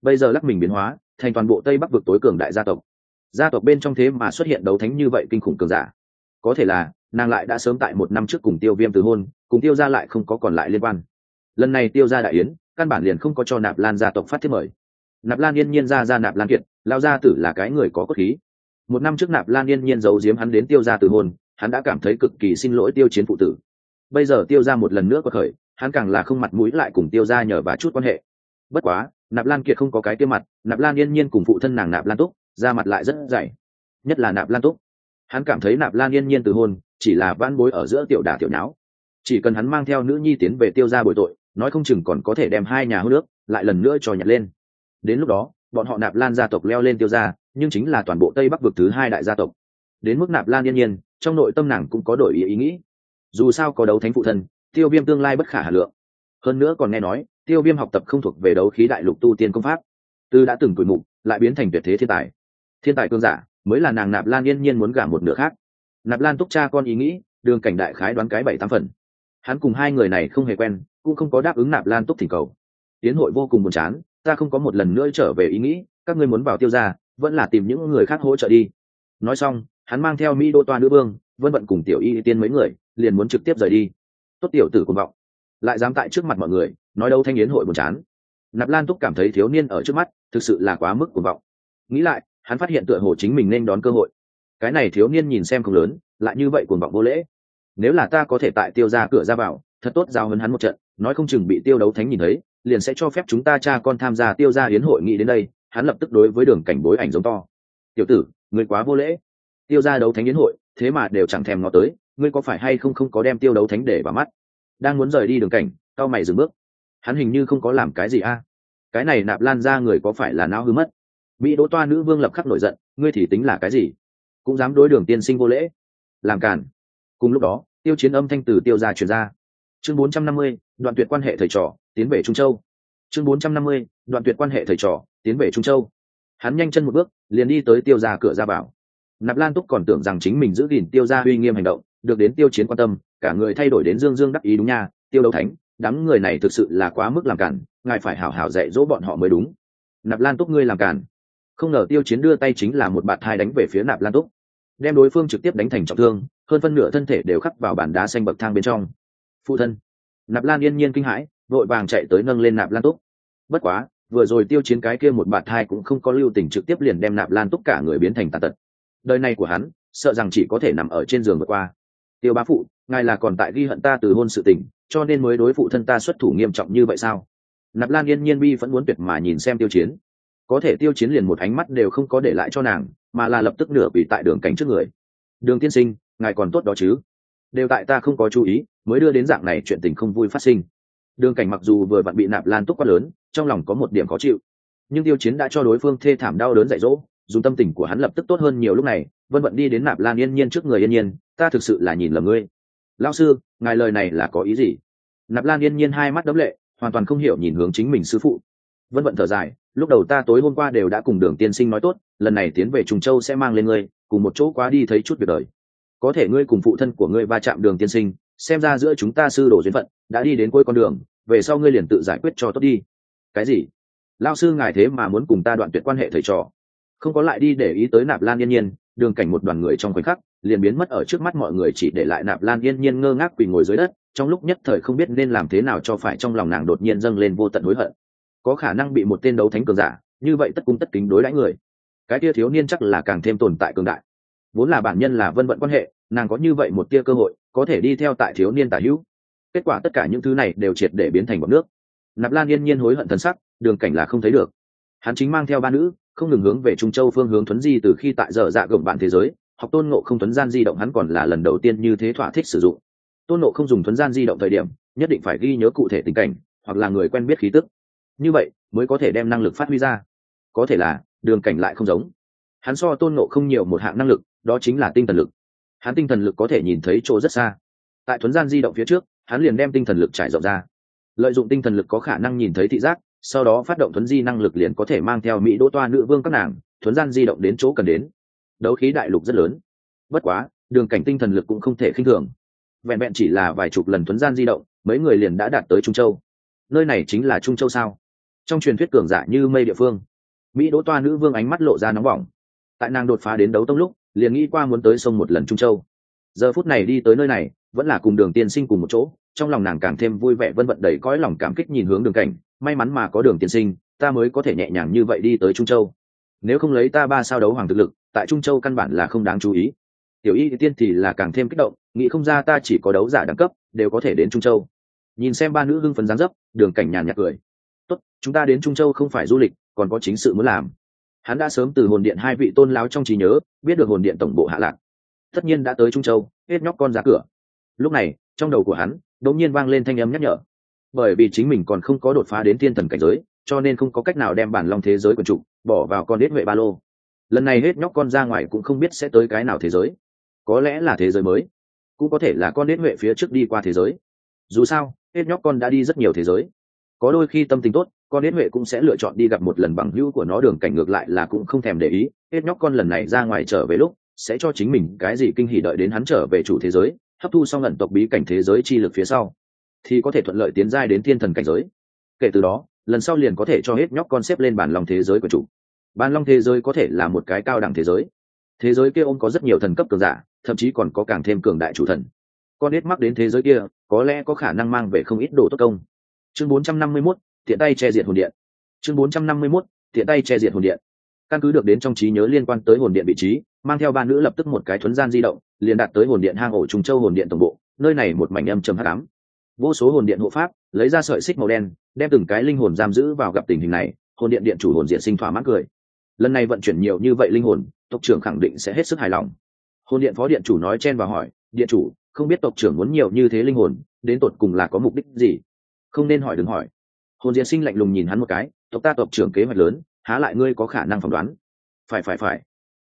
bây giờ lắc mình biến hóa thành toàn bộ tây bắc vực tối cường đại gia tộc. Gia tộc bên trong thế mà xuất hiện đấu thánh như vậy kinh khủng cường giả. Có thể là nàng lại đã sớm tại một năm trước cùng tiêu viêm từ hôn cùng tiêu gia lại không có còn lại liên quan. Lần này tiêu gia đại yến căn bản liền không có cho nạp lan gia tộc phát thiết mời. Nạp lan yên nhiên ra ra nạp lan kiệt, lao gia tử là cái người có cốt khí. Một năm trước nạp lan yên nhiên giấu giếm hắn đến tiêu ra từ hôn, hắn đã cảm thấy cực kỳ xin lỗi tiêu chiến phụ tử. Bây giờ tiêu ra một lần nữa có khởi, hắn càng là không mặt mũi lại cùng tiêu ra nhờ và chút quan hệ. Bất quá, nạp lan kiệt không có cái tiêu mặt, nạp lan yên nhiên cùng phụ thân nàng nạp lan túc ra mặt lại rất dày. Nhất là nạp lan túc. Hắn cảm thấy nạp lan yên nhiên từ hôn, chỉ là van bối ở giữa tiểu đà tiểu nháo. Chỉ cần hắn mang theo nữ nhi tiến về tiêu ra bồi tội nói không chừng còn có thể đem hai nhà hô nước lại lần nữa cho nhặt lên. Đến lúc đó, bọn họ nạp lan gia tộc leo lên tiêu ra nhưng chính là toàn bộ tây bắc vực thứ hai đại gia tộc. Đến mức nạp lan yên nhiên, trong nội tâm nàng cũng có đổi ý ý nghĩ. Dù sao có đấu thánh phụ thân, tiêu viêm tương lai bất khả hà lượng. Hơn nữa còn nghe nói, tiêu viêm học tập không thuộc về đấu khí đại lục tu tiên công pháp. Tư đã từng tuổi mục, lại biến thành tuyệt thế thiên tài. Thiên tài cương giả, mới là nàng nạp lan yên nhiên muốn gả một nửa khác. Nạp lan túc cha con ý nghĩ, đường cảnh đại khái đoán cái bảy tám phần. Hắn cùng hai người này không hề quen cũng không có đáp ứng nạp lan túc thỉnh cầu. Tiến hội vô cùng buồn chán, ta không có một lần nữa trở về ý nghĩ, các ngươi muốn vào tiêu ra vẫn là tìm những người khác hỗ trợ đi. Nói xong, hắn mang theo mỹ đô toa nữ vương, vân vận cùng tiểu y tiên mấy người, liền muốn trực tiếp rời đi. Tốt tiểu tử cuồng vọng. Lại dám tại trước mặt mọi người, nói đâu thanh yến hội buồn chán. Nạp lan túc cảm thấy thiếu niên ở trước mắt, thực sự là quá mức cuồng vọng. Nghĩ lại, hắn phát hiện tựa hồ chính mình nên đón cơ hội. Cái này thiếu niên nhìn xem không lớn, lại như vậy cuồng vọng vô lễ. Nếu là ta có thể tại tiêu ra cửa ra vào thật tốt giao hấn hắn một trận, nói không chừng bị tiêu đấu thánh nhìn thấy, liền sẽ cho phép chúng ta cha con tham gia tiêu ra hiến hội nghị đến đây, hắn lập tức đối với đường cảnh bối ảnh giống to. Tiểu tử người quá vô lễ. Tiêu ra đấu thánh hiến hội, thế mà đều chẳng thèm nó tới, ngươi có phải hay không không có đem tiêu đấu thánh để vào mắt? Đang muốn rời đi đường cảnh, cao mày dừng bước. Hắn hình như không có làm cái gì a. Cái này nạp lan ra người có phải là não hư mất? Mỹ đỗ toa nữ vương lập khắc nổi giận, ngươi thì tính là cái gì? Cũng dám đối đường tiên sinh vô lễ? Làm cản cùng lúc đó, tiêu chiến âm thanh từ tiêu ra chuyển ra chương 450, đoạn tuyệt quan hệ thầy trò tiến về trung châu. Chương 450, đoạn tuyệt quan hệ thầy trò tiến về trung châu. Hắn nhanh chân một bước liền đi tới tiêu ra cửa ra vào. Nạp lan túc còn tưởng rằng chính mình giữ gìn tiêu ra uy nghiêm hành động được đến tiêu chiến quan tâm cả người thay đổi đến dương dương đắc ý đúng nha tiêu đấu thánh đám người này thực sự là quá mức làm cản ngài phải hảo hảo dạy dỗ bọn họ mới đúng. Nạp lan túc ngươi làm cản. Không ngờ tiêu chiến đưa tay chính là một bạt hai đánh về phía nạp lan túc. Đem đối phương trực tiếp đánh thành trọng thương hơn phân nửa thân thể đều khắc vào bàn đá xanh bậc thang bên trong phụ thân. Nạp lan yên nhiên kinh hãi, vội vàng chạy tới nâng lên nạp lan túc. Bất quá, vừa rồi tiêu chiến cái kia một bạt thai cũng không có lưu tình trực tiếp liền đem nạp lan túc cả người biến thành tàn tật. Đời này của hắn, sợ rằng chỉ có thể nằm ở trên giường vượt qua. Tiêu bá phụ, ngài là còn tại ghi hận ta từ hôn sự tình, cho nên mới đối phụ thân ta xuất thủ nghiêm trọng như vậy sao? Nạp lan yên nhiên bi vẫn muốn tuyệt mà nhìn xem tiêu chiến. Có thể tiêu chiến liền một ánh mắt đều không có để lại cho nàng, mà là lập tức nửa bị tại đường cánh trước người. Đường tiên sinh, ngài còn tốt đó chứ? Đều tại ta không có chú ý mới đưa đến dạng này chuyện tình không vui phát sinh. Đường cảnh mặc dù vừa vặn bị nạp lan túc quá lớn, trong lòng có một điểm khó chịu. Nhưng tiêu chiến đã cho đối phương thê thảm đau đớn dạy dỗ, dùng tâm tình của hắn lập tức tốt hơn nhiều lúc này, vân vận đi đến nạp lan yên nhiên trước người yên nhiên, ta thực sự là nhìn lầm ngươi. Lao sư, ngài lời này là có ý gì? Nạp lan yên nhiên hai mắt đấm lệ, hoàn toàn không hiểu nhìn hướng chính mình sư phụ. Vân vận thở dài, lúc đầu ta tối hôm qua đều đã cùng đường tiên sinh nói tốt, lần này tiến về trùng châu sẽ mang lên ngươi, cùng một chỗ quá đi thấy chút việc đời. Có thể ngươi cùng phụ thân của ngươi va chạm đường tiên sinh xem ra giữa chúng ta sư đồ duyên phận, đã đi đến cuối con đường, về sau ngươi liền tự giải quyết cho tốt đi. Cái gì? Lao sư ngài thế mà muốn cùng ta đoạn tuyệt quan hệ thầy trò? Không có lại đi để ý tới nạp lan yên nhiên, đường cảnh một đoàn người trong khoảnh khắc, liền biến mất ở trước mắt mọi người chỉ để lại nạp lan yên nhiên ngơ ngác quỳ ngồi dưới đất, trong lúc nhất thời không biết nên làm thế nào cho phải trong lòng nàng đột nhiên dâng lên vô tận hối hận. Có khả năng bị một tên đấu thánh cường giả, như vậy tất cung tất kính đối đãi người. Cái tia thiếu niên chắc là càng thêm tồn tại cường đại. Vốn là bản nhân là vân vận quan hệ, nàng có như vậy một tia cơ hội có thể đi theo tại thiếu niên tả hữu. Kết quả tất cả những thứ này đều triệt để biến thành bọn nước. Nạp lan yên nhiên hối hận thân sắc, đường cảnh là không thấy được. Hắn chính mang theo ba nữ, không ngừng hướng về trung châu phương hướng thuấn di từ khi tại giờ dạ gồng bạn thế giới, học tôn ngộ không thuấn gian di động hắn còn là lần đầu tiên như thế thỏa thích sử dụng. Tôn ngộ không dùng thuấn gian di động thời điểm, nhất định phải ghi nhớ cụ thể tình cảnh, hoặc là người quen biết khí tức. Như vậy, mới có thể đem năng lực phát huy ra. Có thể là, đường cảnh lại không giống. Hắn so tôn ngộ không nhiều một hạng năng lực, đó chính là tinh thần lực hắn tinh thần lực có thể nhìn thấy chỗ rất xa. Tại thuấn gian di động phía trước, hắn liền đem tinh thần lực trải rộng ra. Lợi dụng tinh thần lực có khả năng nhìn thấy thị giác, sau đó phát động thuấn di năng lực liền có thể mang theo mỹ đỗ toa nữ vương các nàng, thuấn gian di động đến chỗ cần đến. Đấu khí đại lục rất lớn. Bất quá, đường cảnh tinh thần lực cũng không thể khinh thường. Vẹn vẹn chỉ là vài chục lần thuấn gian di động, mấy người liền đã đạt tới trung châu. Nơi này chính là trung châu sao? Trong truyền thuyết cường giả như mây địa phương, mỹ đỗ toa nữ vương ánh mắt lộ ra nóng bỏng. Tại nàng đột phá đến đấu tông lúc liền nghĩ qua muốn tới sông một lần trung châu. Giờ phút này đi tới nơi này, vẫn là cùng đường tiên sinh cùng một chỗ, trong lòng nàng càng thêm vui vẻ vân vận đầy cõi lòng cảm kích nhìn hướng đường cảnh, may mắn mà có đường tiên sinh, ta mới có thể nhẹ nhàng như vậy đi tới trung châu. Nếu không lấy ta ba sao đấu hoàng thực lực, tại trung châu căn bản là không đáng chú ý. Tiểu y tiên thì là càng thêm kích động, nghĩ không ra ta chỉ có đấu giả đẳng cấp, đều có thể đến trung châu. Nhìn xem ba nữ hưng phấn gián dấp, đường cảnh nhàn nhạt cười. Tốt, chúng ta đến trung châu không phải du lịch, còn có chính sự muốn làm hắn đã sớm từ hồn điện hai vị tôn láo trong trí nhớ, biết được hồn điện tổng bộ hạ lạc. Tất nhiên đã tới trung châu, hết nhóc con ra cửa. Lúc này, trong đầu của hắn, đột nhiên vang lên thanh âm nhắc nhở. Bởi vì chính mình còn không có đột phá đến thiên thần cảnh giới, cho nên không có cách nào đem bản long thế giới quần trụ bỏ vào con đết huệ ba lô. Lần này hết nhóc con ra ngoài cũng không biết sẽ tới cái nào thế giới. Có lẽ là thế giới mới, cũng có thể là con nết huệ phía trước đi qua thế giới. Dù sao, hết nhóc con đã đi rất nhiều thế giới. Có đôi khi tâm tình tốt con nết huệ cũng sẽ lựa chọn đi gặp một lần bằng hữu của nó đường cảnh ngược lại là cũng không thèm để ý. Hết nhóc con lần này ra ngoài trở về lúc sẽ cho chính mình cái gì kinh hỉ đợi đến hắn trở về chủ thế giới hấp thu xong ẩn tộc bí cảnh thế giới chi lực phía sau thì có thể thuận lợi tiến giai đến thiên thần cảnh giới. Kể từ đó lần sau liền có thể cho hết nhóc con xếp lên bản lòng thế giới của chủ. Bản long thế giới có thể là một cái cao đẳng thế giới. Thế giới kia ôm có rất nhiều thần cấp cường giả thậm chí còn có càng thêm cường đại chủ thần. Con hết mắc đến thế giới kia có lẽ có khả năng mang về không ít đồ tốt công. Chương 451, tiện tay che diệt hồn điện. Chương 451, tiện tay che diệt hồn điện. Căn cứ được đến trong trí nhớ liên quan tới hồn điện vị trí mang theo ba nữ lập tức một cái thuấn gian di động liền đạt tới hồn điện hang ổ trùng châu hồn điện tổng bộ nơi này một mảnh âm trầm hắc ám. Vô số hồn điện hộ pháp lấy ra sợi xích màu đen đem từng cái linh hồn giam giữ vào gặp tình hình này hồn điện điện chủ hồn diện sinh thỏa mãn cười. Lần này vận chuyển nhiều như vậy linh hồn tộc trưởng khẳng định sẽ hết sức hài lòng. Hồn điện phó điện chủ nói chen vào hỏi điện chủ không biết tộc trưởng muốn nhiều như thế linh hồn đến tột cùng là có mục đích gì? Không nên hỏi đừng hỏi hồn diện sinh lạnh lùng nhìn hắn một cái, tộc ta tộc trưởng kế hoạch lớn, há lại ngươi có khả năng phỏng đoán? Phải phải phải.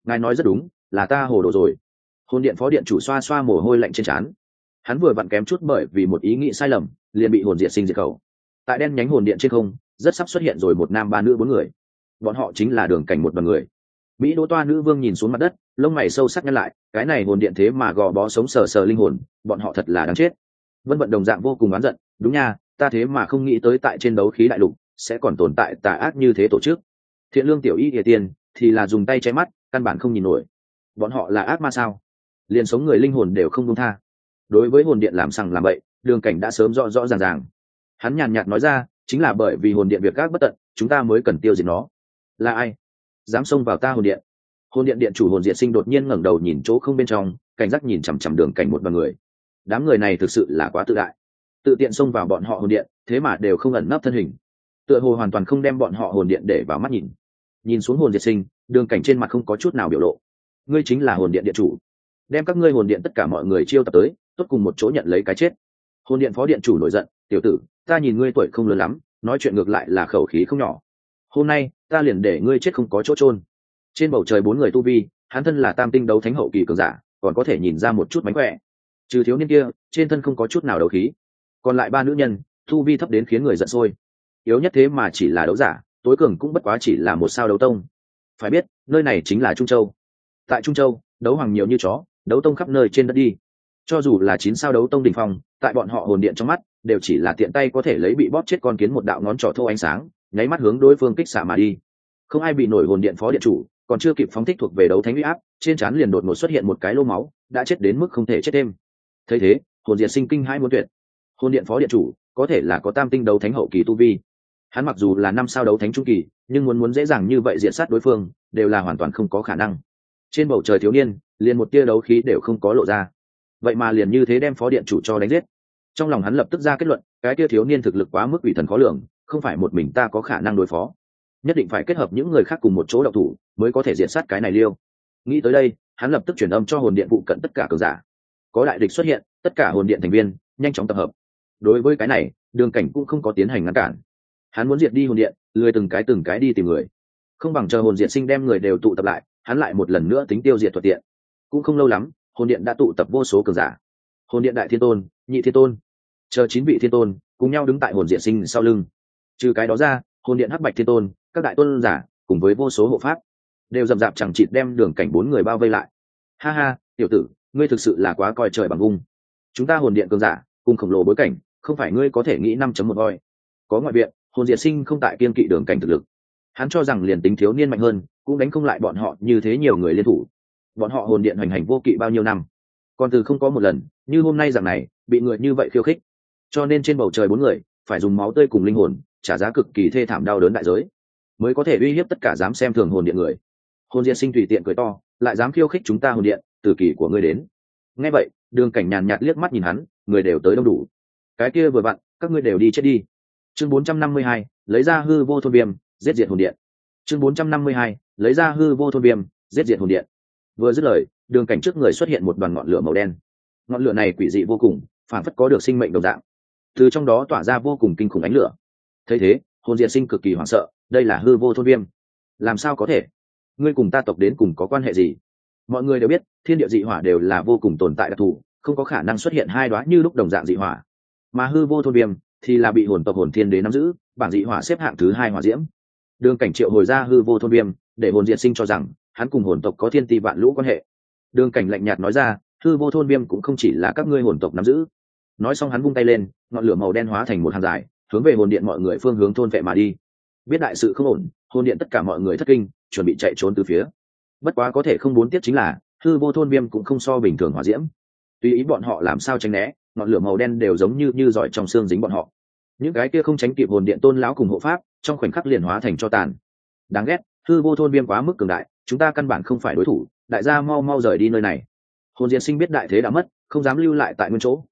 Ngài nói rất đúng, là ta hồ đồ rồi. Hồn điện phó điện chủ xoa xoa mồ hôi lạnh trên trán. Hắn vừa vặn kém chút bởi vì một ý nghĩ sai lầm, liền bị hồn diệt sinh diệt khẩu. Tại đen nhánh hồn điện trên không, rất sắp xuất hiện rồi một nam ba nữ bốn người. Bọn họ chính là đường cảnh một bằng người. Mỹ đỗ toa nữ vương nhìn xuống mặt đất, lông mày sâu sắc nhăn lại, cái này hồn điện thế mà gò bó sống sờ sờ linh hồn, bọn họ thật là đáng chết. Vân vận đồng dạng vô cùng oán giận, đúng nha ta thế mà không nghĩ tới tại trên đấu khí đại lục sẽ còn tồn tại tà ác như thế tổ chức. Thiện lương tiểu y địa tiền, thì là dùng tay che mắt, căn bản không nhìn nổi. Bọn họ là ác ma sao? Liền sống người linh hồn đều không công tha. Đối với hồn điện làm sằng làm bậy, đường cảnh đã sớm rõ rõ ràng ràng. Hắn nhàn nhạt nói ra, chính là bởi vì hồn điện việc gác bất tận, chúng ta mới cần tiêu diệt nó. Là ai? Dám xông vào ta hồn điện. Hồn điện điện chủ hồn diện sinh đột nhiên ngẩng đầu nhìn chỗ không bên trong, cảnh giác nhìn chằm chằm đường cảnh một bằng người. Đám người này thực sự là quá tự đại tự tiện xông vào bọn họ hồn điện, thế mà đều không ẩn nấp thân hình. Tựa hồ hoàn toàn không đem bọn họ hồn điện để vào mắt nhìn. Nhìn xuống hồn diệt sinh, đường cảnh trên mặt không có chút nào biểu lộ. Ngươi chính là hồn điện điện chủ. Đem các ngươi hồn điện tất cả mọi người chiêu tập tới, tốt cùng một chỗ nhận lấy cái chết. Hồn điện phó điện chủ nổi giận, tiểu tử, ta nhìn ngươi tuổi không lớn lắm, nói chuyện ngược lại là khẩu khí không nhỏ. Hôm nay, ta liền để ngươi chết không có chỗ trôn trên bầu trời bốn người tu vi, hắn thân là tam tinh đấu thánh hậu kỳ cường giả, còn có thể nhìn ra một chút mánh khỏe. Trừ thiếu niên kia, trên thân không có chút nào đấu khí còn lại ba nữ nhân, thu vi thấp đến khiến người giận sôi. Yếu nhất thế mà chỉ là đấu giả, tối cường cũng bất quá chỉ là một sao đấu tông. Phải biết, nơi này chính là trung châu. Tại trung châu, đấu hoàng nhiều như chó, đấu tông khắp nơi trên đất đi. Cho dù là chín sao đấu tông đình phong, tại bọn họ hồn điện trong mắt, đều chỉ là tiện tay có thể lấy bị bóp chết con kiến một đạo ngón trỏ thô ánh sáng, nháy mắt hướng đối phương kích xạ mà đi. Không ai bị nổi hồn điện phó điện chủ, còn chưa kịp phóng thích thuộc về đấu thánh huy áp, trên trán liền đột ngột xuất hiện một cái lô máu, đã chết đến mức không thể chết thêm. Thấy thế, hồn diệt sinh kinh hai muốn tuyệt hồn điện phó điện chủ, có thể là có tam tinh đấu thánh hậu kỳ tu vi. Hắn mặc dù là năm sao đấu thánh trung kỳ, nhưng muốn muốn dễ dàng như vậy diện sát đối phương, đều là hoàn toàn không có khả năng. Trên bầu trời thiếu niên, liền một tia đấu khí đều không có lộ ra. Vậy mà liền như thế đem phó điện chủ cho đánh giết. Trong lòng hắn lập tức ra kết luận, cái tia thiếu niên thực lực quá mức ủy thần khó lường, không phải một mình ta có khả năng đối phó. Nhất định phải kết hợp những người khác cùng một chỗ đậu thủ, mới có thể diện sát cái này liêu. Nghĩ tới đây, hắn lập tức chuyển âm cho hồn điện phụ cận tất cả cường giả. Có đại địch xuất hiện, tất cả hồn điện thành viên, nhanh chóng tập hợp đối với cái này, đường cảnh cũng không có tiến hành ngăn cản. Hắn muốn diệt đi hồn điện, lười từng cái từng cái đi tìm người. Không bằng chờ hồn diệt sinh đem người đều tụ tập lại, hắn lại một lần nữa tính tiêu diệt thuận tiện cũng không lâu lắm, hồn điện đã tụ tập vô số cường giả. Hồn điện đại thiên tôn, nhị thiên tôn, chờ chín vị thiên tôn cùng nhau đứng tại hồn diệt sinh sau lưng. Trừ cái đó ra, hồn điện hắc bạch thiên tôn, các đại tôn giả cùng với vô số hộ pháp đều dầm dạp chẳng chịt đem đường cảnh bốn người bao vây lại. Ha ha, tiểu tử, ngươi thực sự là quá coi trời bằng ung chúng ta hồn điện cường giả, cùng khổng lồ bối cảnh không phải ngươi có thể nghĩ năm chấm một voi. Có ngoại viện, hồn diệt sinh không tại kiên kỵ đường cảnh thực lực. Hắn cho rằng liền tính thiếu niên mạnh hơn, cũng đánh không lại bọn họ như thế nhiều người liên thủ. Bọn họ hồn điện hoành hành vô kỵ bao nhiêu năm. Còn từ không có một lần, như hôm nay rằng này, bị người như vậy khiêu khích. Cho nên trên bầu trời bốn người, phải dùng máu tươi cùng linh hồn, trả giá cực kỳ thê thảm đau đớn đại giới. Mới có thể uy hiếp tất cả dám xem thường hồn điện người. Hồn diện sinh tùy tiện cười to, lại dám khiêu khích chúng ta hồn điện, từ kỳ của ngươi đến. Nghe vậy, đường cảnh nhàn nhạt liếc mắt nhìn hắn, người đều tới đông đủ cái kia vừa vặn các ngươi đều đi chết đi. Chương 452, lấy ra hư vô thôn viêm giết diệt hồn điện. Chương 452, lấy ra hư vô thôn viêm giết diệt hồn điện. Vừa dứt lời đường cảnh trước người xuất hiện một đoàn ngọn lửa màu đen. Ngọn lửa này quỷ dị vô cùng phản phất có được sinh mệnh đồng dạng. Từ trong đó tỏa ra vô cùng kinh khủng ánh lửa. Thấy thế hồn diệt sinh cực kỳ hoảng sợ đây là hư vô thôn viêm. Làm sao có thể? Ngươi cùng ta tộc đến cùng có quan hệ gì? Mọi người đều biết thiên địa dị hỏa đều là vô cùng tồn tại đặc thù không có khả năng xuất hiện hai đoá như lúc đồng dạng dị hỏa mà hư vô thôn viêm thì là bị hồn tộc hồn thiên đế nắm giữ bảng dị hỏa xếp hạng thứ hai hỏa diễm. Đường cảnh triệu hồi ra hư vô thôn viêm, để hồn diệt sinh cho rằng, hắn cùng hồn tộc có thiên ti vạn lũ quan hệ. Đường cảnh lạnh nhạt nói ra, hư vô thôn viêm cũng không chỉ là các ngươi hồn tộc nắm giữ. Nói xong hắn vung tay lên, ngọn lửa màu đen hóa thành một hàng dài, hướng về hồn điện mọi người phương hướng thôn vệ mà đi. Biết đại sự không ổn, hồn điện tất cả mọi người thất kinh, chuẩn bị chạy trốn từ phía. Bất quá có thể không muốn tiếp chính là, hư vô thôn viêm cũng không so bình thường hỏa diễm. Tùy ý bọn họ làm sao tránh né ngọn lửa màu đen đều giống như như giỏi trong xương dính bọn họ. Những cái kia không tránh kịp hồn điện tôn lão cùng hộ pháp, trong khoảnh khắc liền hóa thành cho tàn. Đáng ghét, hư vô thôn viêm quá mức cường đại, chúng ta căn bản không phải đối thủ, đại gia mau mau rời đi nơi này. Hồn diện sinh biết đại thế đã mất, không dám lưu lại tại nguyên chỗ.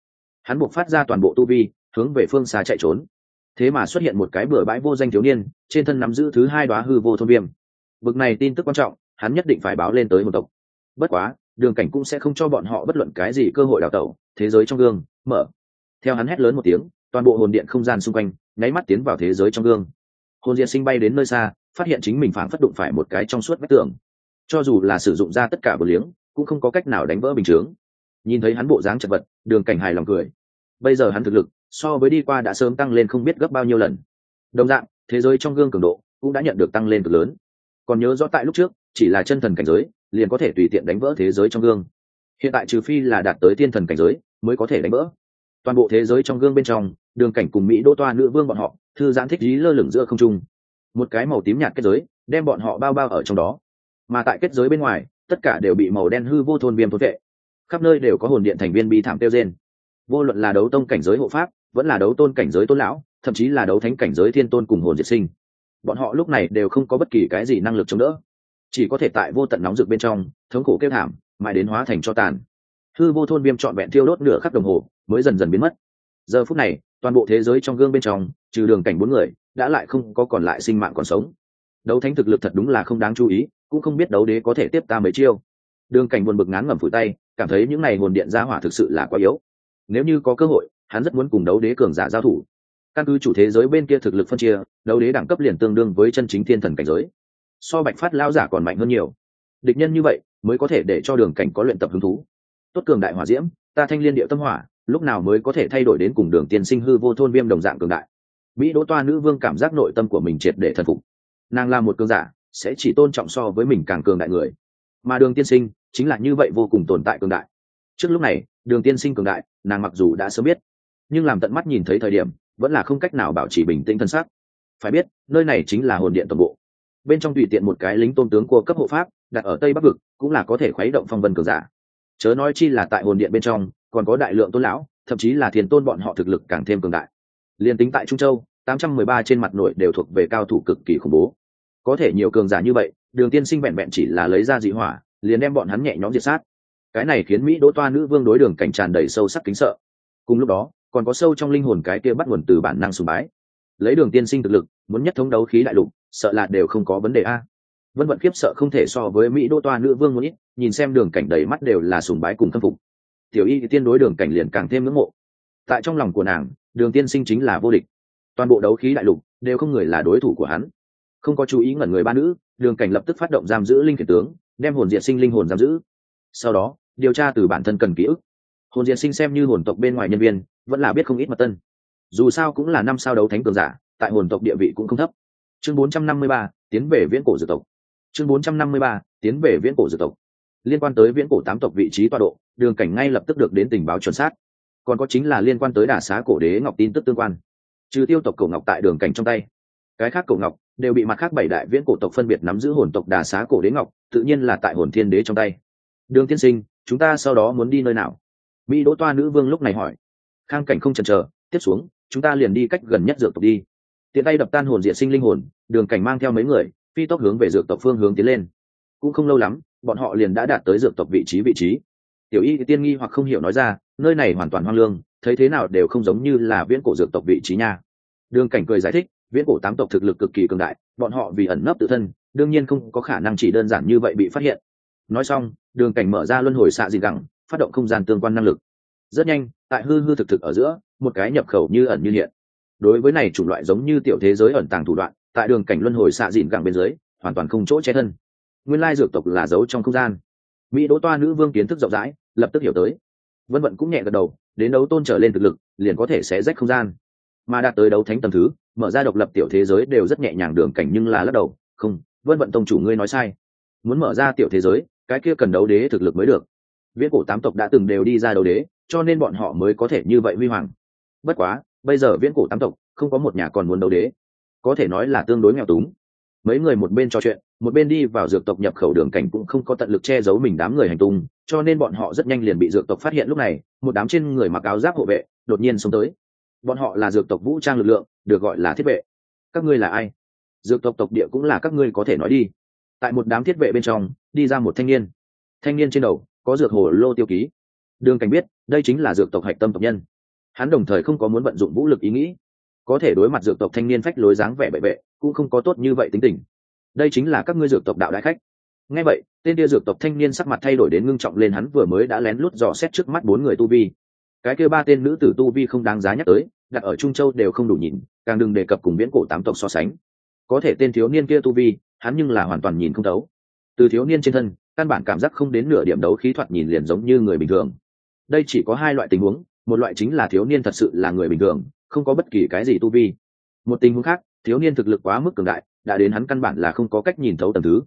Hắn buộc phát ra toàn bộ tu vi, hướng về phương xa chạy trốn. Thế mà xuất hiện một cái bừa bãi vô danh thiếu niên, trên thân nắm giữ thứ hai đoá hư vô thôn viêm bực này tin tức quan trọng, hắn nhất định phải báo lên tới một tộc. Bất quá đường cảnh cũng sẽ không cho bọn họ bất luận cái gì cơ hội đào tẩu, thế giới trong gương, mở. Theo hắn hét lớn một tiếng, toàn bộ hồn điện không gian xung quanh, nháy mắt tiến vào thế giới trong gương. Hồn diện sinh bay đến nơi xa, phát hiện chính mình phản phất đụng phải một cái trong suốt vách tường. Cho dù là sử dụng ra tất cả bờ liếng, cũng không có cách nào đánh vỡ bình chướng. Nhìn thấy hắn bộ dáng chật vật, đường cảnh hài lòng cười. Bây giờ hắn thực lực, so với đi qua đã sớm tăng lên không biết gấp bao nhiêu lần. Đồng dạng, thế giới trong gương cường độ cũng đã nhận được tăng lên cực lớn. Còn nhớ rõ tại lúc trước, chỉ là chân thần cảnh giới liền có thể tùy tiện đánh vỡ thế giới trong gương. Hiện tại trừ phi là đạt tới tiên thần cảnh giới, mới có thể đánh vỡ. Toàn bộ thế giới trong gương bên trong, đường cảnh cùng mỹ đô toa nữ vương bọn họ, thư giãn thích lý lơ lửng giữa không trung. Một cái màu tím nhạt kết giới, đem bọn họ bao bao ở trong đó. Mà tại kết giới bên ngoài, tất cả đều bị màu đen hư vô thôn viêm thôn vệ. Khắp nơi đều có hồn điện thành viên bị thảm tiêu trên vô luận là đấu tông cảnh giới hộ pháp, vẫn là đấu tôn cảnh giới tôn lão, thậm chí là đấu thánh cảnh giới thiên tôn cùng hồn diệt sinh. Bọn họ lúc này đều không có bất kỳ cái gì năng lực chống đỡ chỉ có thể tại vô tận nóng rực bên trong, thống khổ kêu thảm, mãi đến hóa thành cho tàn. Hư vô thôn viêm trọn vẹn thiêu đốt nửa khắp đồng hồ, mới dần dần biến mất. Giờ phút này, toàn bộ thế giới trong gương bên trong, trừ đường cảnh bốn người, đã lại không có còn lại sinh mạng còn sống. Đấu thánh thực lực thật đúng là không đáng chú ý, cũng không biết đấu đế có thể tiếp ta mấy chiêu. Đường cảnh buồn bực ngán ngẩm phủi tay, cảm thấy những này nguồn điện ra hỏa thực sự là quá yếu. Nếu như có cơ hội, hắn rất muốn cùng đấu đế cường giả giao thủ. Căn cứ chủ thế giới bên kia thực lực phân chia, đấu đế đẳng cấp liền tương đương với chân chính thiên thần cảnh giới so bạch phát lao giả còn mạnh hơn nhiều. Địch nhân như vậy, mới có thể để cho đường cảnh có luyện tập hứng thú. Tốt cường đại hỏa diễm, ta thanh liên địa tâm hỏa, lúc nào mới có thể thay đổi đến cùng đường tiên sinh hư vô thôn viêm đồng dạng cường đại. Mỹ đỗ toa nữ vương cảm giác nội tâm của mình triệt để thần phục. Nàng là một cường giả, sẽ chỉ tôn trọng so với mình càng cường đại người. Mà đường tiên sinh, chính là như vậy vô cùng tồn tại cường đại. Trước lúc này, đường tiên sinh cường đại, nàng mặc dù đã sớm biết, nhưng làm tận mắt nhìn thấy thời điểm, vẫn là không cách nào bảo trì bình tĩnh thân xác. Phải biết, nơi này chính là hồn điện toàn bộ bên trong tùy tiện một cái lính tôn tướng của cấp hộ pháp, đặt ở tây bắc vực, cũng là có thể khuấy động phong vân cường giả. Chớ nói chi là tại hồn điện bên trong, còn có đại lượng tôn lão, thậm chí là thiền tôn bọn họ thực lực càng thêm cường đại. Liền tính tại trung châu, tám trăm mười ba trên mặt nội đều thuộc về cao thủ cực kỳ khủng bố. Có thể nhiều cường giả như vậy, đường tiên sinh vẹn vẹn chỉ là lấy ra dị hỏa, liền đem bọn hắn nhẹ nhõm diệt sát. Cái này khiến mỹ đỗ toa nữ vương đối đường cảnh tràn đầy sâu sắc kính sợ. Cùng lúc đó, còn có sâu trong linh hồn cái kia bắt nguồn từ bản năng sùng bái. Lấy đường tiên sinh thực lực, muốn nhất thống đấu khí đại lục sợ là đều không có vấn đề a. Vân vận khiếp sợ không thể so với mỹ đô toa nữ vương muốn ít, nhìn xem đường cảnh đầy mắt đều là sùng bái cùng khâm phục. Tiểu y tiên đối đường cảnh liền càng thêm ngưỡng mộ. Tại trong lòng của nàng, đường tiên sinh chính là vô địch. Toàn bộ đấu khí đại lục đều không người là đối thủ của hắn. Không có chú ý ngẩn người ba nữ, đường cảnh lập tức phát động giam giữ linh khiển tướng, đem hồn diện sinh linh hồn giam giữ. Sau đó, điều tra từ bản thân cần ký ức. Hồn diện sinh xem như hồn tộc bên ngoài nhân viên, vẫn là biết không ít mật tân. Dù sao cũng là năm sao đấu thánh cường giả, tại hồn tộc địa vị cũng không thấp chương 453, tiến về viễn cổ dược tộc. Chương 453, tiến về viễn cổ dược tộc. Liên quan tới viễn cổ tám tộc vị trí tọa độ đường cảnh ngay lập tức được đến tình báo chuẩn xác. Còn có chính là liên quan tới đà xá cổ đế ngọc tin tức tương quan. Trừ tiêu tộc cổ ngọc tại đường cảnh trong tay cái khác cổ ngọc đều bị mặt khác bảy đại viễn cổ tộc phân biệt nắm giữ hồn tộc đà xá cổ đế ngọc tự nhiên là tại hồn thiên đế trong tay. Đường tiên sinh chúng ta sau đó muốn đi nơi nào? Mỹ đỗ toa nữ vương lúc này hỏi. Khang cảnh không chần chờ tiếp xuống chúng ta liền đi cách gần nhất dược tộc đi tiện tay đập tan hồn diện sinh linh hồn, đường cảnh mang theo mấy người, phi tốc hướng về dược tộc phương hướng tiến lên. Cũng không lâu lắm, bọn họ liền đã đạt tới dược tộc vị trí vị trí. Tiểu y tiên nghi hoặc không hiểu nói ra, nơi này hoàn toàn hoang lương, thấy thế nào đều không giống như là viễn cổ dược tộc vị trí nha. Đường cảnh cười giải thích, viễn cổ tám tộc thực lực cực kỳ cường đại, bọn họ vì ẩn nấp tự thân, đương nhiên không có khả năng chỉ đơn giản như vậy bị phát hiện. Nói xong, đường cảnh mở ra luân hồi xạ dị gẳng, phát động không gian tương quan năng lực. Rất nhanh, tại hư hư thực thực ở giữa, một cái nhập khẩu như ẩn như hiện đối với này chủng loại giống như tiểu thế giới ẩn tàng thủ đoạn, tại đường cảnh luân hồi xạ dịn gẳng bên dưới, hoàn toàn không chỗ che thân. Nguyên lai dược tộc là giấu trong không gian. Mỹ đỗ toa nữ vương kiến thức rộng rãi, lập tức hiểu tới. Vân vận cũng nhẹ gật đầu, đến đấu tôn trở lên thực lực, liền có thể sẽ rách không gian. Mà đạt tới đấu thánh tầm thứ, mở ra độc lập tiểu thế giới đều rất nhẹ nhàng đường cảnh nhưng là lắc đầu, không, vân vận tông chủ ngươi nói sai. Muốn mở ra tiểu thế giới, cái kia cần đấu đế thực lực mới được. Viễn cổ tám tộc đã từng đều đi ra đấu đế, cho nên bọn họ mới có thể như vậy huy hoàng. Bất quá bây giờ viễn cổ tám tộc không có một nhà còn muốn đấu đế. Có thể nói là tương đối nghèo túng. Mấy người một bên trò chuyện, một bên đi vào dược tộc nhập khẩu đường cảnh cũng không có tận lực che giấu mình đám người hành tung, cho nên bọn họ rất nhanh liền bị dược tộc phát hiện lúc này, một đám trên người mặc áo giáp hộ vệ đột nhiên xông tới. Bọn họ là dược tộc vũ trang lực lượng, được gọi là thiết vệ. Các ngươi là ai? Dược tộc tộc địa cũng là các ngươi có thể nói đi. Tại một đám thiết vệ bên trong, đi ra một thanh niên. Thanh niên trên đầu có dược hồ lô tiêu ký. Đường cảnh biết, đây chính là dược tộc hạch tâm tộc nhân hắn đồng thời không có muốn vận dụng vũ lực ý nghĩ. Có thể đối mặt dược tộc thanh niên phách lối dáng vẻ bệ vệ cũng không có tốt như vậy tính tình. Đây chính là các ngươi dược tộc đạo đại khách. Ngay vậy, tên kia dược tộc thanh niên sắc mặt thay đổi đến ngưng trọng lên hắn vừa mới đã lén lút dò xét trước mắt bốn người tu vi. Cái kia ba tên nữ tử tu vi không đáng giá nhắc tới, đặt ở trung châu đều không đủ nhìn, càng đừng đề cập cùng viễn cổ tám tộc so sánh. Có thể tên thiếu niên kia tu vi, hắn nhưng là hoàn toàn nhìn không thấu. Từ thiếu niên trên thân, căn bản cảm giác không đến nửa điểm đấu khí thoạt nhìn liền giống như người bình thường. Đây chỉ có hai loại tình huống một loại chính là thiếu niên thật sự là người bình thường, không có bất kỳ cái gì tu vi. Một tình huống khác, thiếu niên thực lực quá mức cường đại, đã đến hắn căn bản là không có cách nhìn thấu tầm thứ.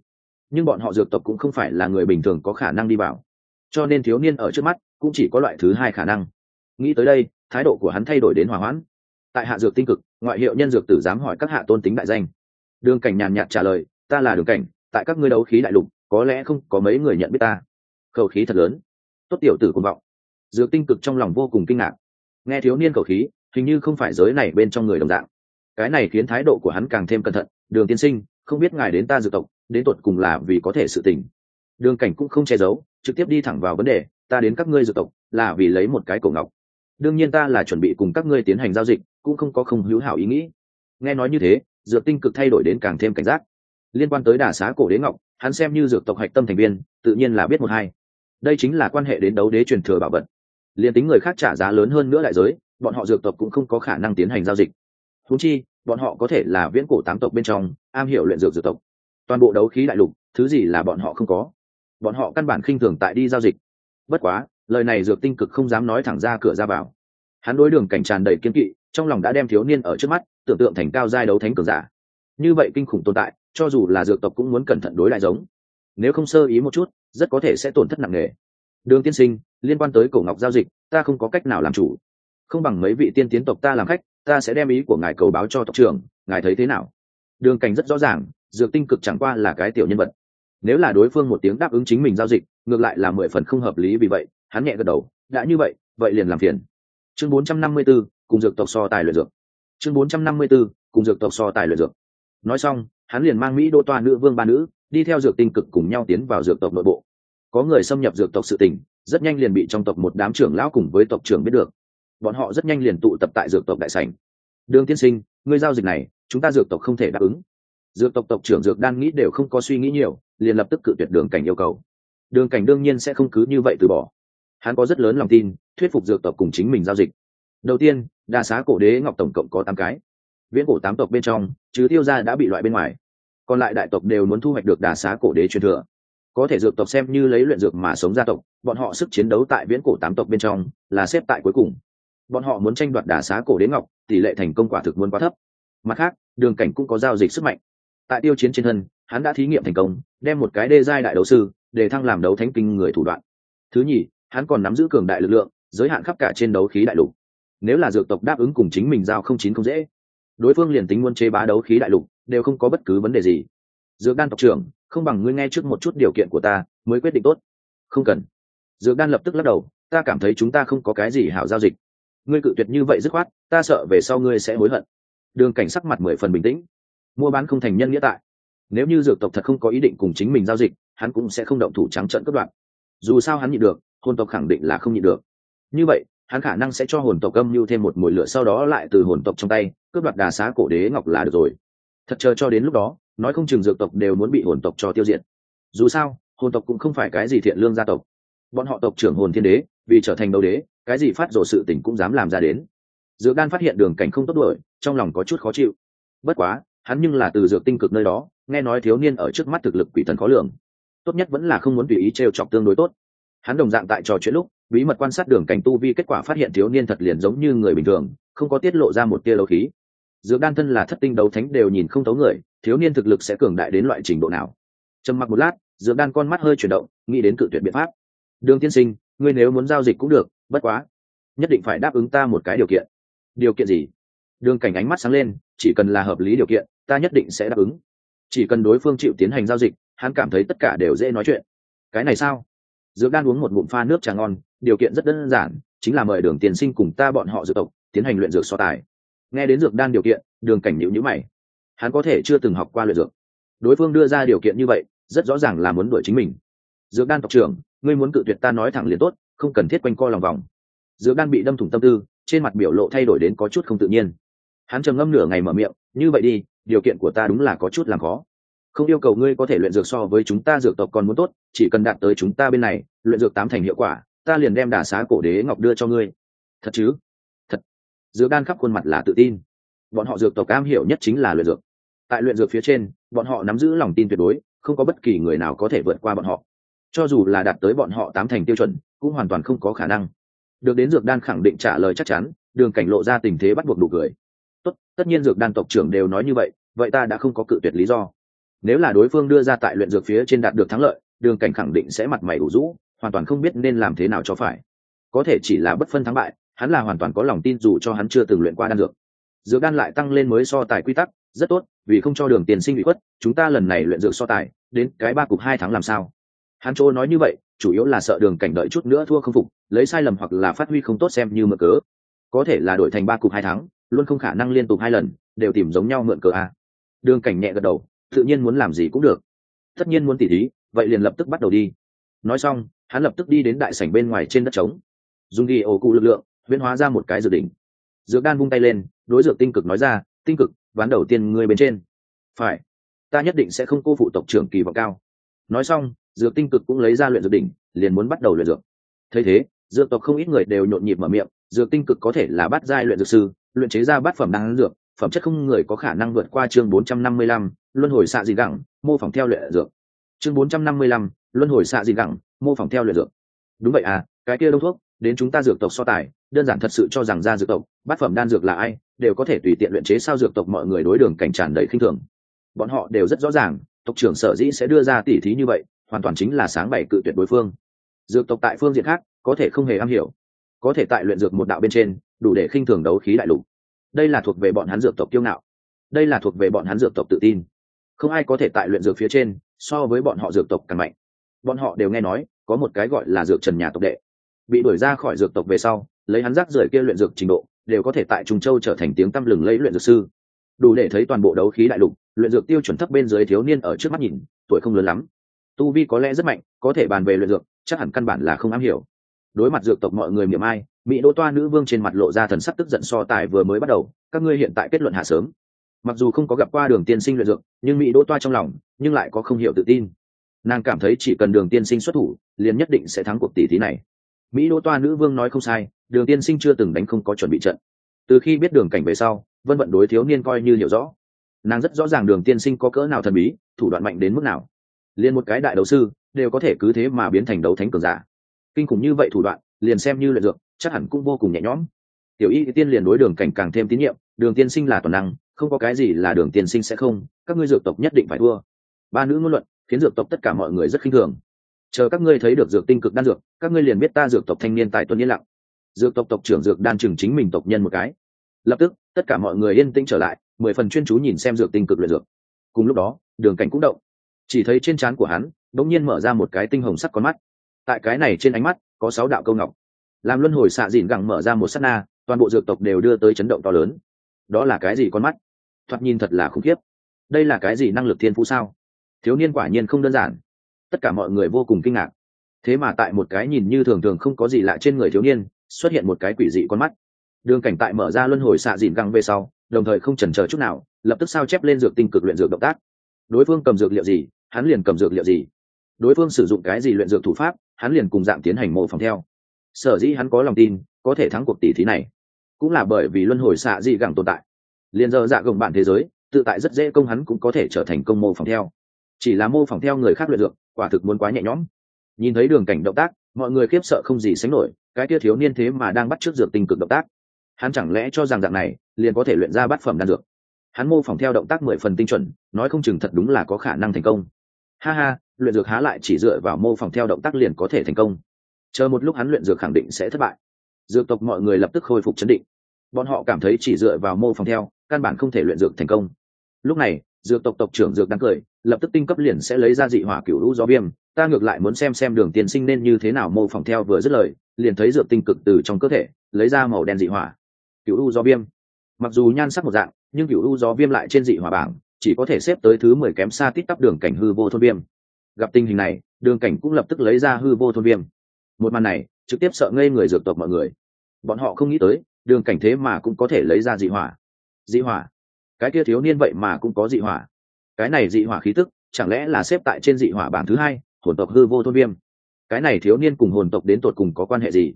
Nhưng bọn họ dược tộc cũng không phải là người bình thường có khả năng đi vào. Cho nên thiếu niên ở trước mắt, cũng chỉ có loại thứ hai khả năng. Nghĩ tới đây, thái độ của hắn thay đổi đến hòa hoãn. Tại hạ dược tinh cực, ngoại hiệu nhân dược tử dám hỏi các hạ tôn tính đại danh. Đường cảnh nhàn nhạt trả lời, ta là đường cảnh, tại các ngươi đấu khí đại lục, có lẽ không có mấy người nhận biết ta. Khẩu khí thật lớn. Tốt tiểu tử cùng vọng dược tinh cực trong lòng vô cùng kinh ngạc. Nghe thiếu niên khẩu khí, hình như không phải giới này bên trong người đồng dạng. Cái này khiến thái độ của hắn càng thêm cẩn thận, đường tiên sinh, không biết ngài đến ta dược tộc, đến tột cùng là vì có thể sự tình. Đường cảnh cũng không che giấu, trực tiếp đi thẳng vào vấn đề, ta đến các ngươi dược tộc, là vì lấy một cái cổ ngọc. Đương nhiên ta là chuẩn bị cùng các ngươi tiến hành giao dịch, cũng không có không hữu hảo ý nghĩ. Nghe nói như thế, dược tinh cực thay đổi đến càng thêm cảnh giác. Liên quan tới đà xá cổ đế ngọc, hắn xem như dược tộc hạch tâm thành viên, tự nhiên là biết một hai. Đây chính là quan hệ đến đấu đế truyền thừa bảo vật liền tính người khác trả giá lớn hơn nữa đại giới, bọn họ dược tộc cũng không có khả năng tiến hành giao dịch. Húng chi, bọn họ có thể là viễn cổ tám tộc bên trong, am hiểu luyện dược dược tộc. Toàn bộ đấu khí đại lục, thứ gì là bọn họ không có? Bọn họ căn bản khinh thường tại đi giao dịch. Bất quá, lời này dược tinh cực không dám nói thẳng ra cửa ra vào. Hắn đối đường cảnh tràn đầy kiên kỵ, trong lòng đã đem thiếu niên ở trước mắt, tưởng tượng thành cao giai đấu thánh cường giả. Như vậy kinh khủng tồn tại, cho dù là dược tộc cũng muốn cẩn thận đối lại giống. Nếu không sơ ý một chút, rất có thể sẽ tổn thất nặng nề đường tiên sinh liên quan tới cổ ngọc giao dịch ta không có cách nào làm chủ. Không bằng mấy vị tiên tiến tộc ta làm khách ta sẽ đem ý của ngài cầu báo cho tộc trưởng ngài thấy thế nào? Đường cảnh rất rõ ràng dược tinh cực chẳng qua là cái tiểu nhân vật. Nếu là đối phương một tiếng đáp ứng chính mình giao dịch ngược lại là mười phần không hợp lý vì vậy hắn nhẹ gật đầu đã như vậy vậy liền làm phiền. Chương bốn trăm năm mươi 454, cùng dược tộc so tài luyện dược. Chương bốn trăm năm mươi 454, cùng dược tộc so tài luyện dược. Nói xong hắn liền mang mỹ đô toa nữ vương ba nữ đi theo dược tinh cực cùng nhau tiến vào dược tộc nội bộ có người xâm nhập dược tộc sự tình, rất nhanh liền bị trong tộc một đám trưởng lão cùng với tộc trưởng biết được. Bọn họ rất nhanh liền tụ tập tại dược tộc đại sảnh. Đường tiên sinh người giao dịch này, chúng ta dược tộc không thể đáp ứng. Dược tộc tộc trưởng dược đan nghĩ đều không có suy nghĩ nhiều, liền lập tức cự tuyệt đường cảnh yêu cầu. Đường cảnh đương nhiên sẽ không cứ như vậy từ bỏ. Hắn có rất lớn lòng tin, thuyết phục dược tộc cùng chính mình giao dịch. Đầu tiên, đa xá cổ đế ngọc tổng cộng có tám cái. Viễn cổ tám tộc bên trong chứ tiêu gia đã bị loại bên ngoài. Còn lại đại tộc đều muốn thu hoạch được đà xá cổ đế truyền thừa có thể dược tộc xem như lấy luyện dược mà sống gia tộc, bọn họ sức chiến đấu tại viễn cổ tám tộc bên trong là xếp tại cuối cùng. Bọn họ muốn tranh đoạt đà xá cổ đến ngọc, tỷ lệ thành công quả thực muốn quá thấp. Mặt khác, đường cảnh cũng có giao dịch sức mạnh. Tại tiêu chiến trên thân, hắn đã thí nghiệm thành công, đem một cái đê giai đại đấu sư, để thăng làm đấu thánh kinh người thủ đoạn. Thứ nhì, hắn còn nắm giữ cường đại lực lượng, giới hạn khắp cả trên đấu khí đại lục. Nếu là dược tộc đáp ứng cùng chính mình giao không chín không dễ, đối phương liền tính muốn chế bá đấu khí đại lục, đều không có bất cứ vấn đề gì dược đan tộc trưởng, không bằng ngươi nghe trước một chút điều kiện của ta, mới quyết định tốt. Không cần. Dược đan lập tức lắc đầu, ta cảm thấy chúng ta không có cái gì hảo giao dịch. Ngươi cự tuyệt như vậy dứt khoát, ta sợ về sau ngươi sẽ hối hận. Đường cảnh sắc mặt mười phần bình tĩnh. Mua bán không thành nhân nghĩa tại. Nếu như dược tộc thật không có ý định cùng chính mình giao dịch, hắn cũng sẽ không động thủ trắng trận cất đoạn dù sao hắn nhịn được, hồn tộc khẳng định là không nhịn được. Như vậy, hắn khả năng sẽ cho hồn tộc âm mưu thêm một mùi lửa sau đó lại từ hồn tộc trong tay, cướp đoạt đà xá cổ đế ngọc là được rồi thật chờ cho đến lúc đó, nói không chừng dược tộc đều muốn bị hồn tộc cho tiêu diệt. Dù sao, hồn tộc cũng không phải cái gì thiện lương gia tộc. Bọn họ tộc trưởng hồn thiên đế, vì trở thành đấu đế, cái gì phát rồ sự tình cũng dám làm ra đến. Dược đan phát hiện đường cảnh không tốt đuổi, trong lòng có chút khó chịu. Bất quá, hắn nhưng là từ dược tinh cực nơi đó, nghe nói thiếu niên ở trước mắt thực lực quỷ thần khó lường. Tốt nhất vẫn là không muốn tùy ý t chọc tương đối tốt. Hắn đồng dạng tại trò chuyện lúc, bí mật quan sát đường cảnh tu vi kết quả phát hiện thiếu niên thật liền giống như người bình thường, không có tiết lộ ra một tia đấu khí dược đan thân là thất tinh đấu thánh đều nhìn không thấu người, thiếu niên thực lực sẽ cường đại đến loại trình độ nào? Trầm mặc một lát, dược đan con mắt hơi chuyển động, nghĩ đến cự tuyệt biện pháp. Đường tiên sinh, ngươi nếu muốn giao dịch cũng được, bất quá. Nhất định phải đáp ứng ta một cái điều kiện. Điều kiện gì? Đường cảnh ánh mắt sáng lên, chỉ cần là hợp lý điều kiện, ta nhất định sẽ đáp ứng. Chỉ cần đối phương chịu tiến hành giao dịch, hắn cảm thấy tất cả đều dễ nói chuyện. Cái này sao? Dược đan uống một bụng pha nước trà ngon, điều kiện rất đơn giản, chính là mời đường Tiên sinh cùng ta bọn họ dược tộc, tiến hành luyện dược so tài nghe đến dược đan điều kiện, đường cảnh nhịu nhữ mày. Hắn có thể chưa từng học qua luyện dược. Đối phương đưa ra điều kiện như vậy, rất rõ ràng là muốn đuổi chính mình. Dược đan tộc trưởng, ngươi muốn cự tuyệt ta nói thẳng liền tốt, không cần thiết quanh co lòng vòng. Dược đan bị đâm thủng tâm tư, trên mặt biểu lộ thay đổi đến có chút không tự nhiên. Hắn trầm ngâm nửa ngày mở miệng, như vậy đi, điều kiện của ta đúng là có chút làm khó. Không yêu cầu ngươi có thể luyện dược so với chúng ta dược tộc còn muốn tốt, chỉ cần đạt tới chúng ta bên này, luyện dược tám thành hiệu quả, ta liền đem đả xá cổ đế ngọc đưa cho ngươi. Thật chứ? Dược đan khắp khuôn mặt là tự tin. Bọn họ dược tộc cam hiểu nhất chính là luyện dược. Tại luyện dược phía trên, bọn họ nắm giữ lòng tin tuyệt đối, không có bất kỳ người nào có thể vượt qua bọn họ. Cho dù là đạt tới bọn họ tám thành tiêu chuẩn, cũng hoàn toàn không có khả năng. Được đến dược đan khẳng định trả lời chắc chắn, đường cảnh lộ ra tình thế bắt buộc đủ cười. Tất tất nhiên dược đan tộc trưởng đều nói như vậy vậy ta đã không có cự tuyệt lý do. Nếu là đối phương đưa ra tại luyện dược phía trên đạt được thắng lợi, đường cảnh khẳng định sẽ mặt mày đủ rũ, hoàn toàn không biết nên làm thế nào cho phải. Có thể chỉ là bất phân thắng bại hắn là hoàn toàn có lòng tin dù cho hắn chưa từng luyện qua đan dược. Dược đan lại tăng lên mới so tài quy tắc, rất tốt, vì không cho đường tiền sinh bị khuất, chúng ta lần này luyện dược so tài, đến cái ba cục hai tháng làm sao? Hắn chỗ nói như vậy, chủ yếu là sợ đường cảnh đợi chút nữa thua không phục, lấy sai lầm hoặc là phát huy không tốt xem như mượn cớ. Có thể là đổi thành ba cục hai tháng, luôn không khả năng liên tục hai lần, đều tìm giống nhau mượn cớ à? đường cảnh nhẹ gật đầu, tự nhiên muốn làm gì cũng được. Tất nhiên muốn tỉ thí, vậy liền lập tức bắt đầu đi. Nói xong, hắn lập tức đi đến đại sảnh bên ngoài trên đất trống. Dùng ghi ổ cụ lực lượng huyễn hóa ra một cái dược đỉnh dược đan vung tay lên đối dược tinh cực nói ra tinh cực ván đầu tiên ngươi bên trên. Phải ta nhất định sẽ không cô phụ tộc trưởng kỳ vọng cao. Nói xong dược tinh cực cũng lấy ra luyện dược đỉnh liền muốn bắt đầu luyện dược. Thấy thế dược tộc không ít người đều nhộn nhịp mở miệng dược tinh cực có thể là bắt giai luyện dược sư luyện chế ra bát phẩm đan dược phẩm chất không người có khả năng vượt qua chương 455, luân hồi xạ dị gẳng mô phỏng theo luyện dược. Chương 455, luân hồi xạ dị gẳng mô phỏng theo luyện dược. Đúng vậy à cái kia đông thuốc đến chúng ta dược tộc so tài, đơn giản thật sự cho rằng ra dược tộc, bát phẩm đan dược là ai, đều có thể tùy tiện luyện chế sao dược tộc mọi người đối đường cảnh tràn đầy khinh thường. Bọn họ đều rất rõ ràng, tộc trưởng sở dĩ sẽ đưa ra tỉ thí như vậy, hoàn toàn chính là sáng bày cự tuyệt đối phương. Dược tộc tại phương diện khác, có thể không hề am hiểu. Có thể tại luyện dược một đạo bên trên, đủ để khinh thường đấu khí đại lục. Đây là thuộc về bọn hắn dược tộc kiêu ngạo. Đây là thuộc về bọn hắn dược tộc tự tin. Không ai có thể tại luyện dược phía trên, so với bọn họ dược tộc càng mạnh. Bọn họ đều nghe nói, có một cái gọi là dược trần nhà tộc đệ bị đuổi ra khỏi dược tộc về sau, lấy hắn rác rưởi kia luyện dược trình độ, đều có thể tại trung châu trở thành tiếng tăm lừng lấy luyện dược sư. Đủ để thấy toàn bộ đấu khí đại lục, luyện dược tiêu chuẩn thấp bên dưới thiếu niên ở trước mắt nhìn, tuổi không lớn lắm. Tu vi có lẽ rất mạnh, có thể bàn về luyện dược, chắc hẳn căn bản là không am hiểu. Đối mặt dược tộc mọi người miệng ai, mỹ đỗ toa nữ vương trên mặt lộ ra thần sắc tức giận so tài vừa mới bắt đầu, các ngươi hiện tại kết luận hạ sớm. Mặc dù không có gặp qua đường tiên sinh luyện dược, nhưng mỹ đỗ toa trong lòng, nhưng lại có không hiểu tự tin. Nàng cảm thấy chỉ cần đường tiên sinh xuất thủ, liền nhất định sẽ thắng cuộc tỷ thí này mỹ đỗ toa nữ vương nói không sai, đường tiên sinh chưa từng đánh không có chuẩn bị trận. Từ khi biết đường cảnh về sau, vân vận đối thiếu niên coi như hiểu rõ. Nàng rất rõ ràng đường tiên sinh có cỡ nào thần bí, thủ đoạn mạnh đến mức nào. Liền một cái đại đấu sư, đều có thể cứ thế mà biến thành đấu thánh cường giả. Kinh khủng như vậy thủ đoạn, liền xem như luyện dược, chắc hẳn cũng vô cùng nhẹ nhõm. Tiểu y tiên liền đối đường cảnh càng thêm tín nhiệm, đường tiên sinh là toàn năng, không có cái gì là đường tiên sinh sẽ không, các ngươi dược tộc nhất định phải thua. Ba nữ ngôn luận, khiến dược tộc tất cả mọi người rất khinh thường chờ các ngươi thấy được dược tinh cực đan dược, các ngươi liền biết ta dược tộc thanh niên tài tuân yên lặng. Dược tộc tộc trưởng dược đan chừng chính mình tộc nhân một cái. Lập tức, tất cả mọi người yên tĩnh trở lại, mười phần chuyên chú nhìn xem dược tinh cực luyện dược. Cùng lúc đó, đường cảnh cũng động. Chỉ thấy trên trán của hắn đột nhiên mở ra một cái tinh hồng sắc con mắt. Tại cái này trên ánh mắt, có sáu đạo câu ngọc. Làm luân hồi xạ dìn gẳng mở ra một s á t na, toàn bộ dược tộc đều đưa tới chấn động to lớn. Đó là cái gì con mắt? Thoạt nhìn thật là khủng khiếp. Đây là cái gì năng lực thiên phú sao? Thiếu niên quả nhiên không đơn giản tất cả mọi người vô cùng kinh ngạc. Thế mà tại một cái nhìn như thường thường không có gì lạ trên người thiếu niên, xuất hiện một cái quỷ dị con mắt. Đường cảnh tại mở ra luân hồi xạ dìn găng về sau, đồng thời không chần chờ chút nào, lập tức sao chép lên dược tinh cực luyện dược động tác. Đối phương cầm dược liệu gì, hắn liền cầm dược liệu gì. Đối phương sử dụng cái gì luyện dược thủ pháp, hắn liền cùng dạng tiến hành mô phỏng theo. Sở dĩ hắn có lòng tin, có thể thắng cuộc tỷ thí này. Cũng là bởi vì luân hồi xạ dị gẳng tồn tại. Liền giờ dạ gồng bản thế giới, tự tại rất dễ công hắn cũng có thể trở thành công mô phỏng theo. Chỉ là mô phỏng theo người khác luyện dược quả thực muốn quá nhẹ nhõm. Nhìn thấy đường cảnh động tác, mọi người khiếp sợ không gì sánh nổi, cái kia thiếu niên thế mà đang bắt trước dược tình cực động tác. Hắn chẳng lẽ cho rằng dạng này, liền có thể luyện ra bát phẩm đan dược. Hắn mô phỏng theo động tác mười phần tinh chuẩn, nói không chừng thật đúng là có khả năng thành công. Ha ha, luyện dược há lại chỉ dựa vào mô phỏng theo động tác liền có thể thành công. Chờ một lúc hắn luyện dược khẳng định sẽ thất bại. Dược tộc mọi người lập tức khôi phục chấn định. Bọn họ cảm thấy chỉ dựa vào mô phỏng theo, căn bản không thể luyện dược thành công. Lúc này dược tộc tộc trưởng dược đang cười, lập tức tinh cấp liền sẽ lấy ra dị hỏa cựu lũ do viêm, ta ngược lại muốn xem xem đường tiên sinh nên như thế nào mô phỏng theo vừa dứt lời, liền thấy dược tinh cực từ trong cơ thể, lấy ra màu đen dị hỏa. Cựu u do viêm. Mặc dù nhan sắc một dạng, nhưng cựu u do viêm lại trên dị hỏa bảng, chỉ có thể xếp tới thứ mười kém xa tít tắp đường cảnh hư vô thôn viêm. Gặp tình hình này, đường cảnh cũng lập tức lấy ra hư vô thôn viêm. Một màn này, trực tiếp sợ ngây người dược tộc mọi người. Bọn họ không nghĩ tới, đường cảnh thế mà cũng có thể lấy ra dị hỏa. Dị hỏa cái kia thiếu niên vậy mà cũng có dị hỏa. Cái này dị hỏa khí tức, chẳng lẽ là xếp tại trên dị hỏa bảng thứ hai, hồn tộc hư vô thôn viêm? Cái này thiếu niên cùng hồn tộc đến tột cùng có quan hệ gì?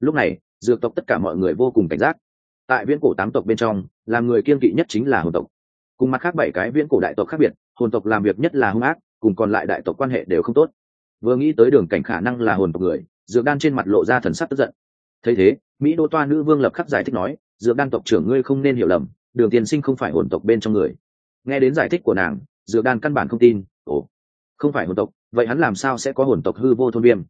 Lúc này, dược tộc tất cả mọi người vô cùng cảnh giác. Tại viễn cổ tám tộc bên trong, làm người kiên kỵ nhất chính là hồn tộc. Cùng mặt khác bảy cái viễn cổ đại tộc khác biệt, hồn tộc làm việc nhất là hung ác, cùng còn lại đại tộc quan hệ đều không tốt. Vừa nghĩ tới đường cảnh khả năng là hồn tộc người, dược đan trên mặt lộ ra thần sắc tức giận. Thấy thế, mỹ đô toa nữ vương lập khắc giải thích nói, dược đan tộc trưởng ngươi không nên hiểu lầm đường tiên sinh không phải hồn tộc bên trong người. Nghe đến giải thích của nàng dược đan căn bản không tin. Ồ không phải hồn tộc vậy hắn làm sao sẽ có hồn tộc hư vô thôn viêm?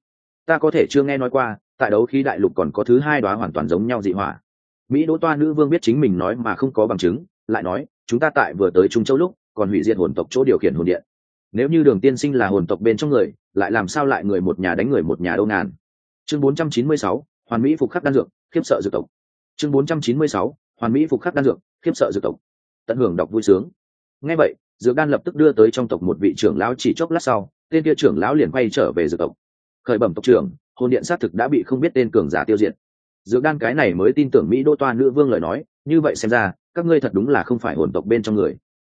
Ta có thể chưa nghe nói qua tại đấu khí đại lục còn có thứ hai đoá hoàn toàn giống nhau dị hỏa. Mỹ đỗ toa nữ vương biết chính mình nói mà không có bằng chứng lại nói chúng ta tại vừa tới trung châu lúc còn hủy diệt hồn tộc chỗ điều khiển hồn điện. Nếu như đường tiên sinh là hồn tộc bên trong người lại làm sao lại người một nhà đánh người một nhà đâu ngàn? Chương 496, hoàn mỹ phục khắc đan dược khiếp sợ dược tộc. Chương 496, hoàn mỹ phục khắc đan dược, khiếp sợ dược tộc. Tận hưởng đọc vui sướng. Ngay vậy, dược đan lập tức đưa tới trong tộc một vị trưởng lão chỉ chốc lát sau, tên kia trưởng lão liền quay trở về dược tộc. Khởi bẩm tộc trưởng, hồn điện xác thực đã bị không biết tên cường giả tiêu diệt. Dược đan cái này mới tin tưởng mỹ đô toa nữ vương lời nói, như vậy xem ra, các ngươi thật đúng là không phải hồn tộc bên trong người.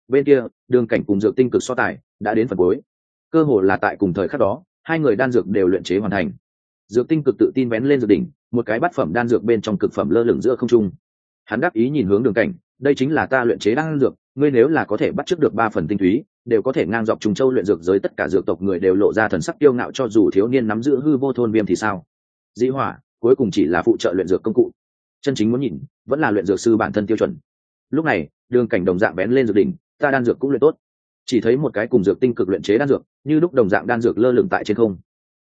Bên kia, đường cảnh cùng dược tinh cực so tài, đã đến phần cuối. Cơ hồ là tại cùng thời khắc đó, hai người đan dược đều luyện chế hoàn thành. Dược tinh cực tự tin vén lên dược đỉnh, một cái bát phẩm đan dược bên trong cực phẩm lơ lửng giữa không trung hắn đáp ý nhìn hướng đường cảnh, đây chính là ta luyện chế đan dược, ngươi nếu là có thể bắt trước được ba phần tinh túy, đều có thể ngang dọc trùng châu luyện dược giới tất cả dược tộc người đều lộ ra thần sắc kiêu ngạo cho dù thiếu niên nắm giữ hư vô thôn viêm thì sao? Dĩ hỏa, cuối cùng chỉ là phụ trợ luyện dược công cụ. Chân chính muốn nhìn, vẫn là luyện dược sư bản thân tiêu chuẩn. Lúc này, đường cảnh đồng dạng bén lên dược đỉnh, ta đan dược cũng luyện tốt. Chỉ thấy một cái cùng dược tinh cực luyện chế đan dược, như lúc đồng dạng đan dược lơ lửng tại trên không.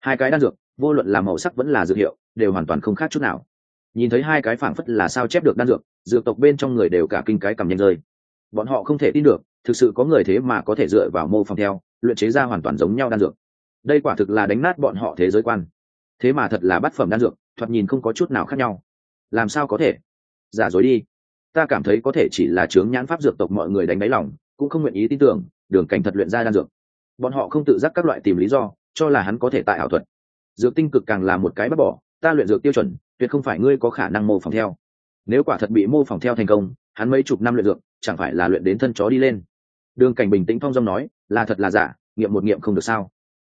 Hai cái đan dược, vô luận là màu sắc vẫn là dược hiệu, đều hoàn toàn không khác chút nào nhìn thấy hai cái phảng phất là sao chép được đan dược dược tộc bên trong người đều cả kinh cái cầm nhanh rơi. Bọn họ không thể tin được, thực sự có người thế mà có thể dựa vào mô phỏng theo, luyện chế ra hoàn toàn giống nhau đan dược. Đây quả thực là đánh nát bọn họ thế giới quan. Thế mà thật là bát phẩm đan dược, thoạt nhìn không có chút nào khác nhau. Làm sao có thể? Giả dối đi. Ta cảm thấy có thể chỉ là chướng nhãn pháp dược tộc mọi người đánh đáy lòng, cũng không nguyện ý tin tưởng, đường cảnh thật luyện ra đan dược. Bọn họ không tự giác các loại tìm lý do, cho là hắn có thể tại ảo thuật. Dược tinh cực càng là một cái bắt bỏ, ta luyện dược tiêu chuẩn tuyệt không phải ngươi có khả năng mô phỏng theo. Nếu quả thật bị mô phỏng theo thành công, hắn mấy chục năm luyện dược, chẳng phải là luyện đến thân chó đi lên. Đường cảnh bình tĩnh thong dong nói, là thật là giả, nghiệm một nghiệm không được sao?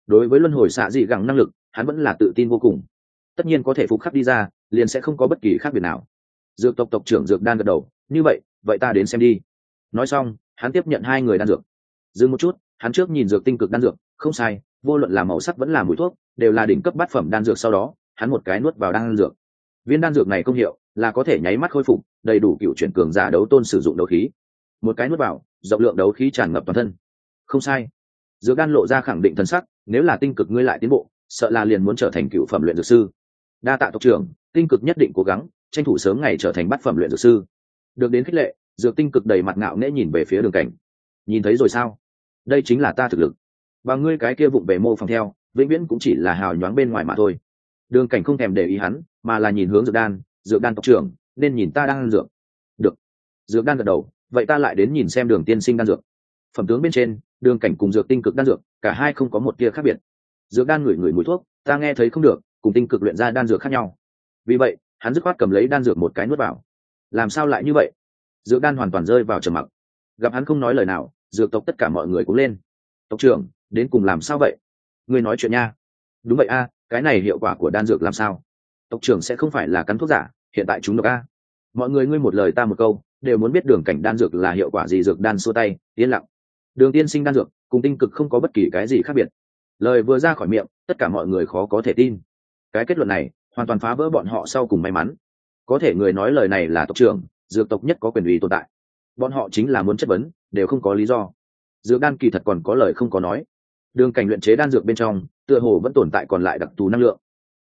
Đối với luân hồi xạ dị gẳng năng lực, hắn vẫn là tự tin vô cùng. Tất nhiên có thể phục khắc đi ra, liền sẽ không có bất kỳ khác biệt nào. Dược tộc tộc trưởng dược đan gật đầu, như vậy vậy ta đến xem đi. Nói xong, hắn tiếp nhận hai người đan dược. Dừng một chút, hắn trước nhìn dược tinh cực đan dược, không sai, vô luận là màu sắc vẫn là mùi thuốc, đều là đỉnh cấp bát phẩm đan dược sau đó, hắn một cái nuốt vào đan dược viên đan dược này công hiệu là có thể nháy mắt khôi phục, đầy đủ cựu chuyển cường giả đấu tôn sử dụng đấu khí. Một cái nuốt vào, rộng lượng đấu khí tràn ngập toàn thân. Không sai. Dược đan lộ ra khẳng định thân sắc, nếu là tinh cực ngươi lại tiến bộ, sợ là liền muốn trở thành cựu phẩm luyện dược sư. Đa tạ tộc trưởng, tinh cực nhất định cố gắng, tranh thủ sớm ngày trở thành bát phẩm luyện dược sư. Được đến khích lệ, dược tinh cực đầy mặt ngạo nghễ nhìn về phía đường cảnh. Nhìn thấy rồi sao? Đây chính là ta thực lực. Và ngươi cái kia vụng về mô phòng theo, vĩnh viễn cũng chỉ là hào nhoáng bên ngoài mà thôi. Đường cảnh không thèm để ý hắn mà là nhìn hướng dược đan dược đan tộc trưởng, nên nhìn ta đang ăn dược. Được. Dược đan gật đầu, vậy ta lại đến nhìn xem đường tiên sinh đan dược. Phẩm tướng bên trên, đường cảnh cùng dược tinh cực đan dược, cả hai không có một tia khác biệt. Dược đan ngửi ngửi mùi thuốc, ta nghe thấy không được, cùng tinh cực luyện ra đan dược khác nhau. Vì vậy, hắn dứt khoát cầm lấy đan dược một cái nuốt vào. Làm sao lại như vậy? Dược đan hoàn toàn rơi vào trầm mặc. Gặp hắn không nói lời nào, dược tộc tất cả mọi người cũng lên. Tộc trưởng, đến cùng làm sao vậy? Ngươi nói chuyện nha. Đúng vậy a, cái này hiệu quả của đan dược làm sao? Tộc trưởng sẽ không phải là cắn thuốc giả, hiện tại chúng độc a. Mọi người ngươi một lời ta một câu, đều muốn biết đường cảnh đan dược là hiệu quả gì, dược đan xua tay, yên lặng. Đường tiên sinh đan dược, cùng tinh cực không có bất kỳ cái gì khác biệt. Lời vừa ra khỏi miệng, tất cả mọi người khó có thể tin. Cái kết luận này, hoàn toàn phá vỡ bọn họ sau cùng may mắn. Có thể người nói lời này là tộc trưởng, dược tộc nhất có quyền uy tồn tại. Bọn họ chính là muốn chất vấn, đều không có lý do. Dược đan kỳ thật còn có lời không có nói. Đường cảnh luyện chế đan dược bên trong, tựa hồ vẫn tồn tại còn lại đặc thù năng lượng.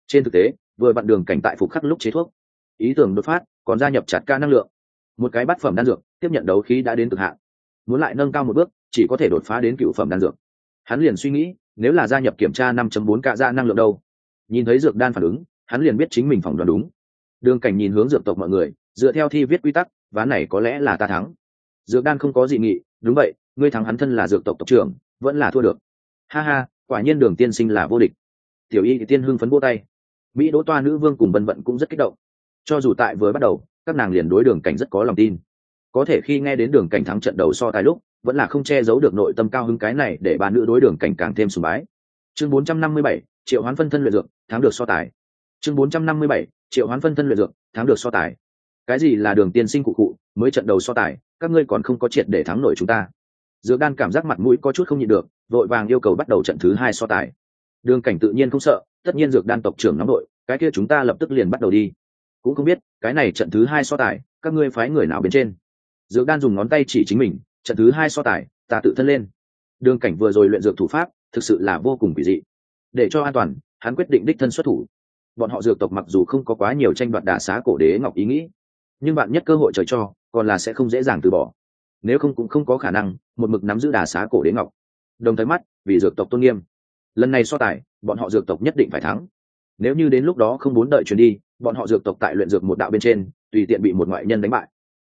Trên thực tế vừa vặn đường cảnh tại phục khắc lúc chế thuốc. Ý tưởng đột phát, còn gia nhập chặt ca năng lượng. Một cái bát phẩm đan dược, tiếp nhận đấu khí đã đến cực hạn. Muốn lại nâng cao một bước, chỉ có thể đột phá đến cựu phẩm đan dược. Hắn liền suy nghĩ, nếu là gia nhập kiểm tra năm bốn cạ ra năng lượng đâu? Nhìn thấy dược đan phản ứng, hắn liền biết chính mình phỏng đoán đúng. Đường cảnh nhìn hướng dược tộc mọi người, dựa theo thi viết quy tắc ván này có lẽ là ta thắng. Dược đan không có dị nghị, đúng vậy, ngươi thắng hắn thân là dược tộc tộc trưởng, vẫn là thua được. Ha ha, quả nhiên đường tiên sinh là vô địch. Tiểu y thì tiên hưng phấn vô tay mỹ đỗ toa nữ vương cùng vân vận cũng rất kích động. Cho dù tại vừa bắt đầu các nàng liền đối đường cảnh rất có lòng tin. Có thể khi nghe đến đường cảnh thắng trận đầu so tài lúc vẫn là không che giấu được nội tâm cao hứng cái này để ba nữ đối đường cảnh càng thêm sùng bái. Chương 457, triệu hoán phân thân luyện dược thắng được so tài. Chương 457, triệu hoán phân thân luyện dược thắng được so tài. Cái gì là đường tiên sinh cụ cụ mới trận đầu so tài các ngươi còn không có triệt để thắng nổi chúng ta. Dược đan cảm giác mặt mũi có chút không nhịn được vội vàng yêu cầu bắt đầu trận thứ hai so tài. Đường cảnh tự nhiên không sợ tất nhiên dược đan tộc trưởng nóng đội, cái kia chúng ta lập tức liền bắt đầu đi. Cũng không biết, cái này trận thứ hai so tài, các ngươi phái người nào bên trên? Dược đan dùng ngón tay chỉ chính mình, trận thứ hai so tài, ta tự thân lên. Đường cảnh vừa rồi luyện dược thủ pháp, thực sự là vô cùng kỳ dị. Để cho an toàn, hắn quyết định đích thân xuất thủ. Bọn họ dược tộc mặc dù không có quá nhiều tranh đoạt đả xá cổ đế ngọc ý nghĩ, nhưng bạn nhất cơ hội trời cho, còn là sẽ không dễ dàng từ bỏ. Nếu không cũng không có khả năng, một mực nắm giữ đà xá cổ đế ngọc. Đồng thời mắt, vì dược tộc tôn nghiêm. Lần này so tài bọn họ dược tộc nhất định phải thắng. Nếu như đến lúc đó không muốn đợi chuyển đi, bọn họ dược tộc tại luyện dược một đạo bên trên, tùy tiện bị một ngoại nhân đánh bại.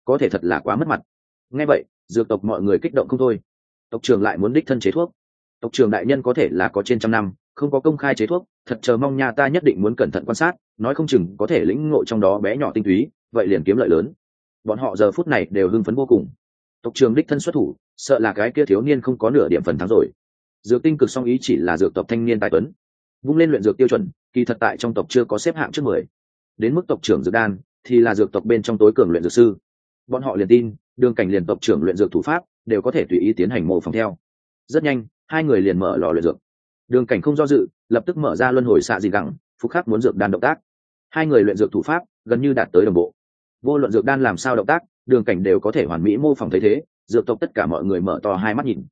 Có thể thật là quá mất mặt. Ngay vậy, dược tộc mọi người kích động không thôi. Tộc trường lại muốn đích thân chế thuốc. Tộc trường đại nhân có thể là có trên trăm năm, không có công khai chế thuốc, thật chờ mong nha ta nhất định muốn cẩn thận quan sát, nói không chừng có thể lĩnh ngộ trong đó bé nhỏ tinh túy, vậy liền kiếm lợi lớn. Bọn họ giờ phút này đều hưng phấn vô cùng. Tộc trường đích thân xuất thủ, sợ là cái kia thiếu niên không có nửa điểm phần thắng rồi. Dược tinh cực song ý chỉ là dược tộc thanh niên tài tuấn vung lên luyện dược tiêu chuẩn, kỳ thật tại trong tộc chưa có xếp hạng trước mười. Đến mức tộc trưởng dược đan, thì là dược tộc bên trong tối cường luyện dược sư. Bọn họ liền tin, đường cảnh liền tộc trưởng luyện dược thủ pháp, đều có thể tùy ý tiến hành mô phỏng theo. Rất nhanh, hai người liền mở lò luyện dược. Đường cảnh không do dự, lập tức mở ra luân hồi xạ dị gẳng phúc khắc muốn dược đan động tác. Hai người luyện dược thủ pháp, gần như đạt tới đồng bộ. Vô luận dược đan làm sao động tác, đường cảnh đều có thể hoàn mỹ mô phỏng thấy thế, dược tộc tất cả mọi người mở to hai mắt nhìn.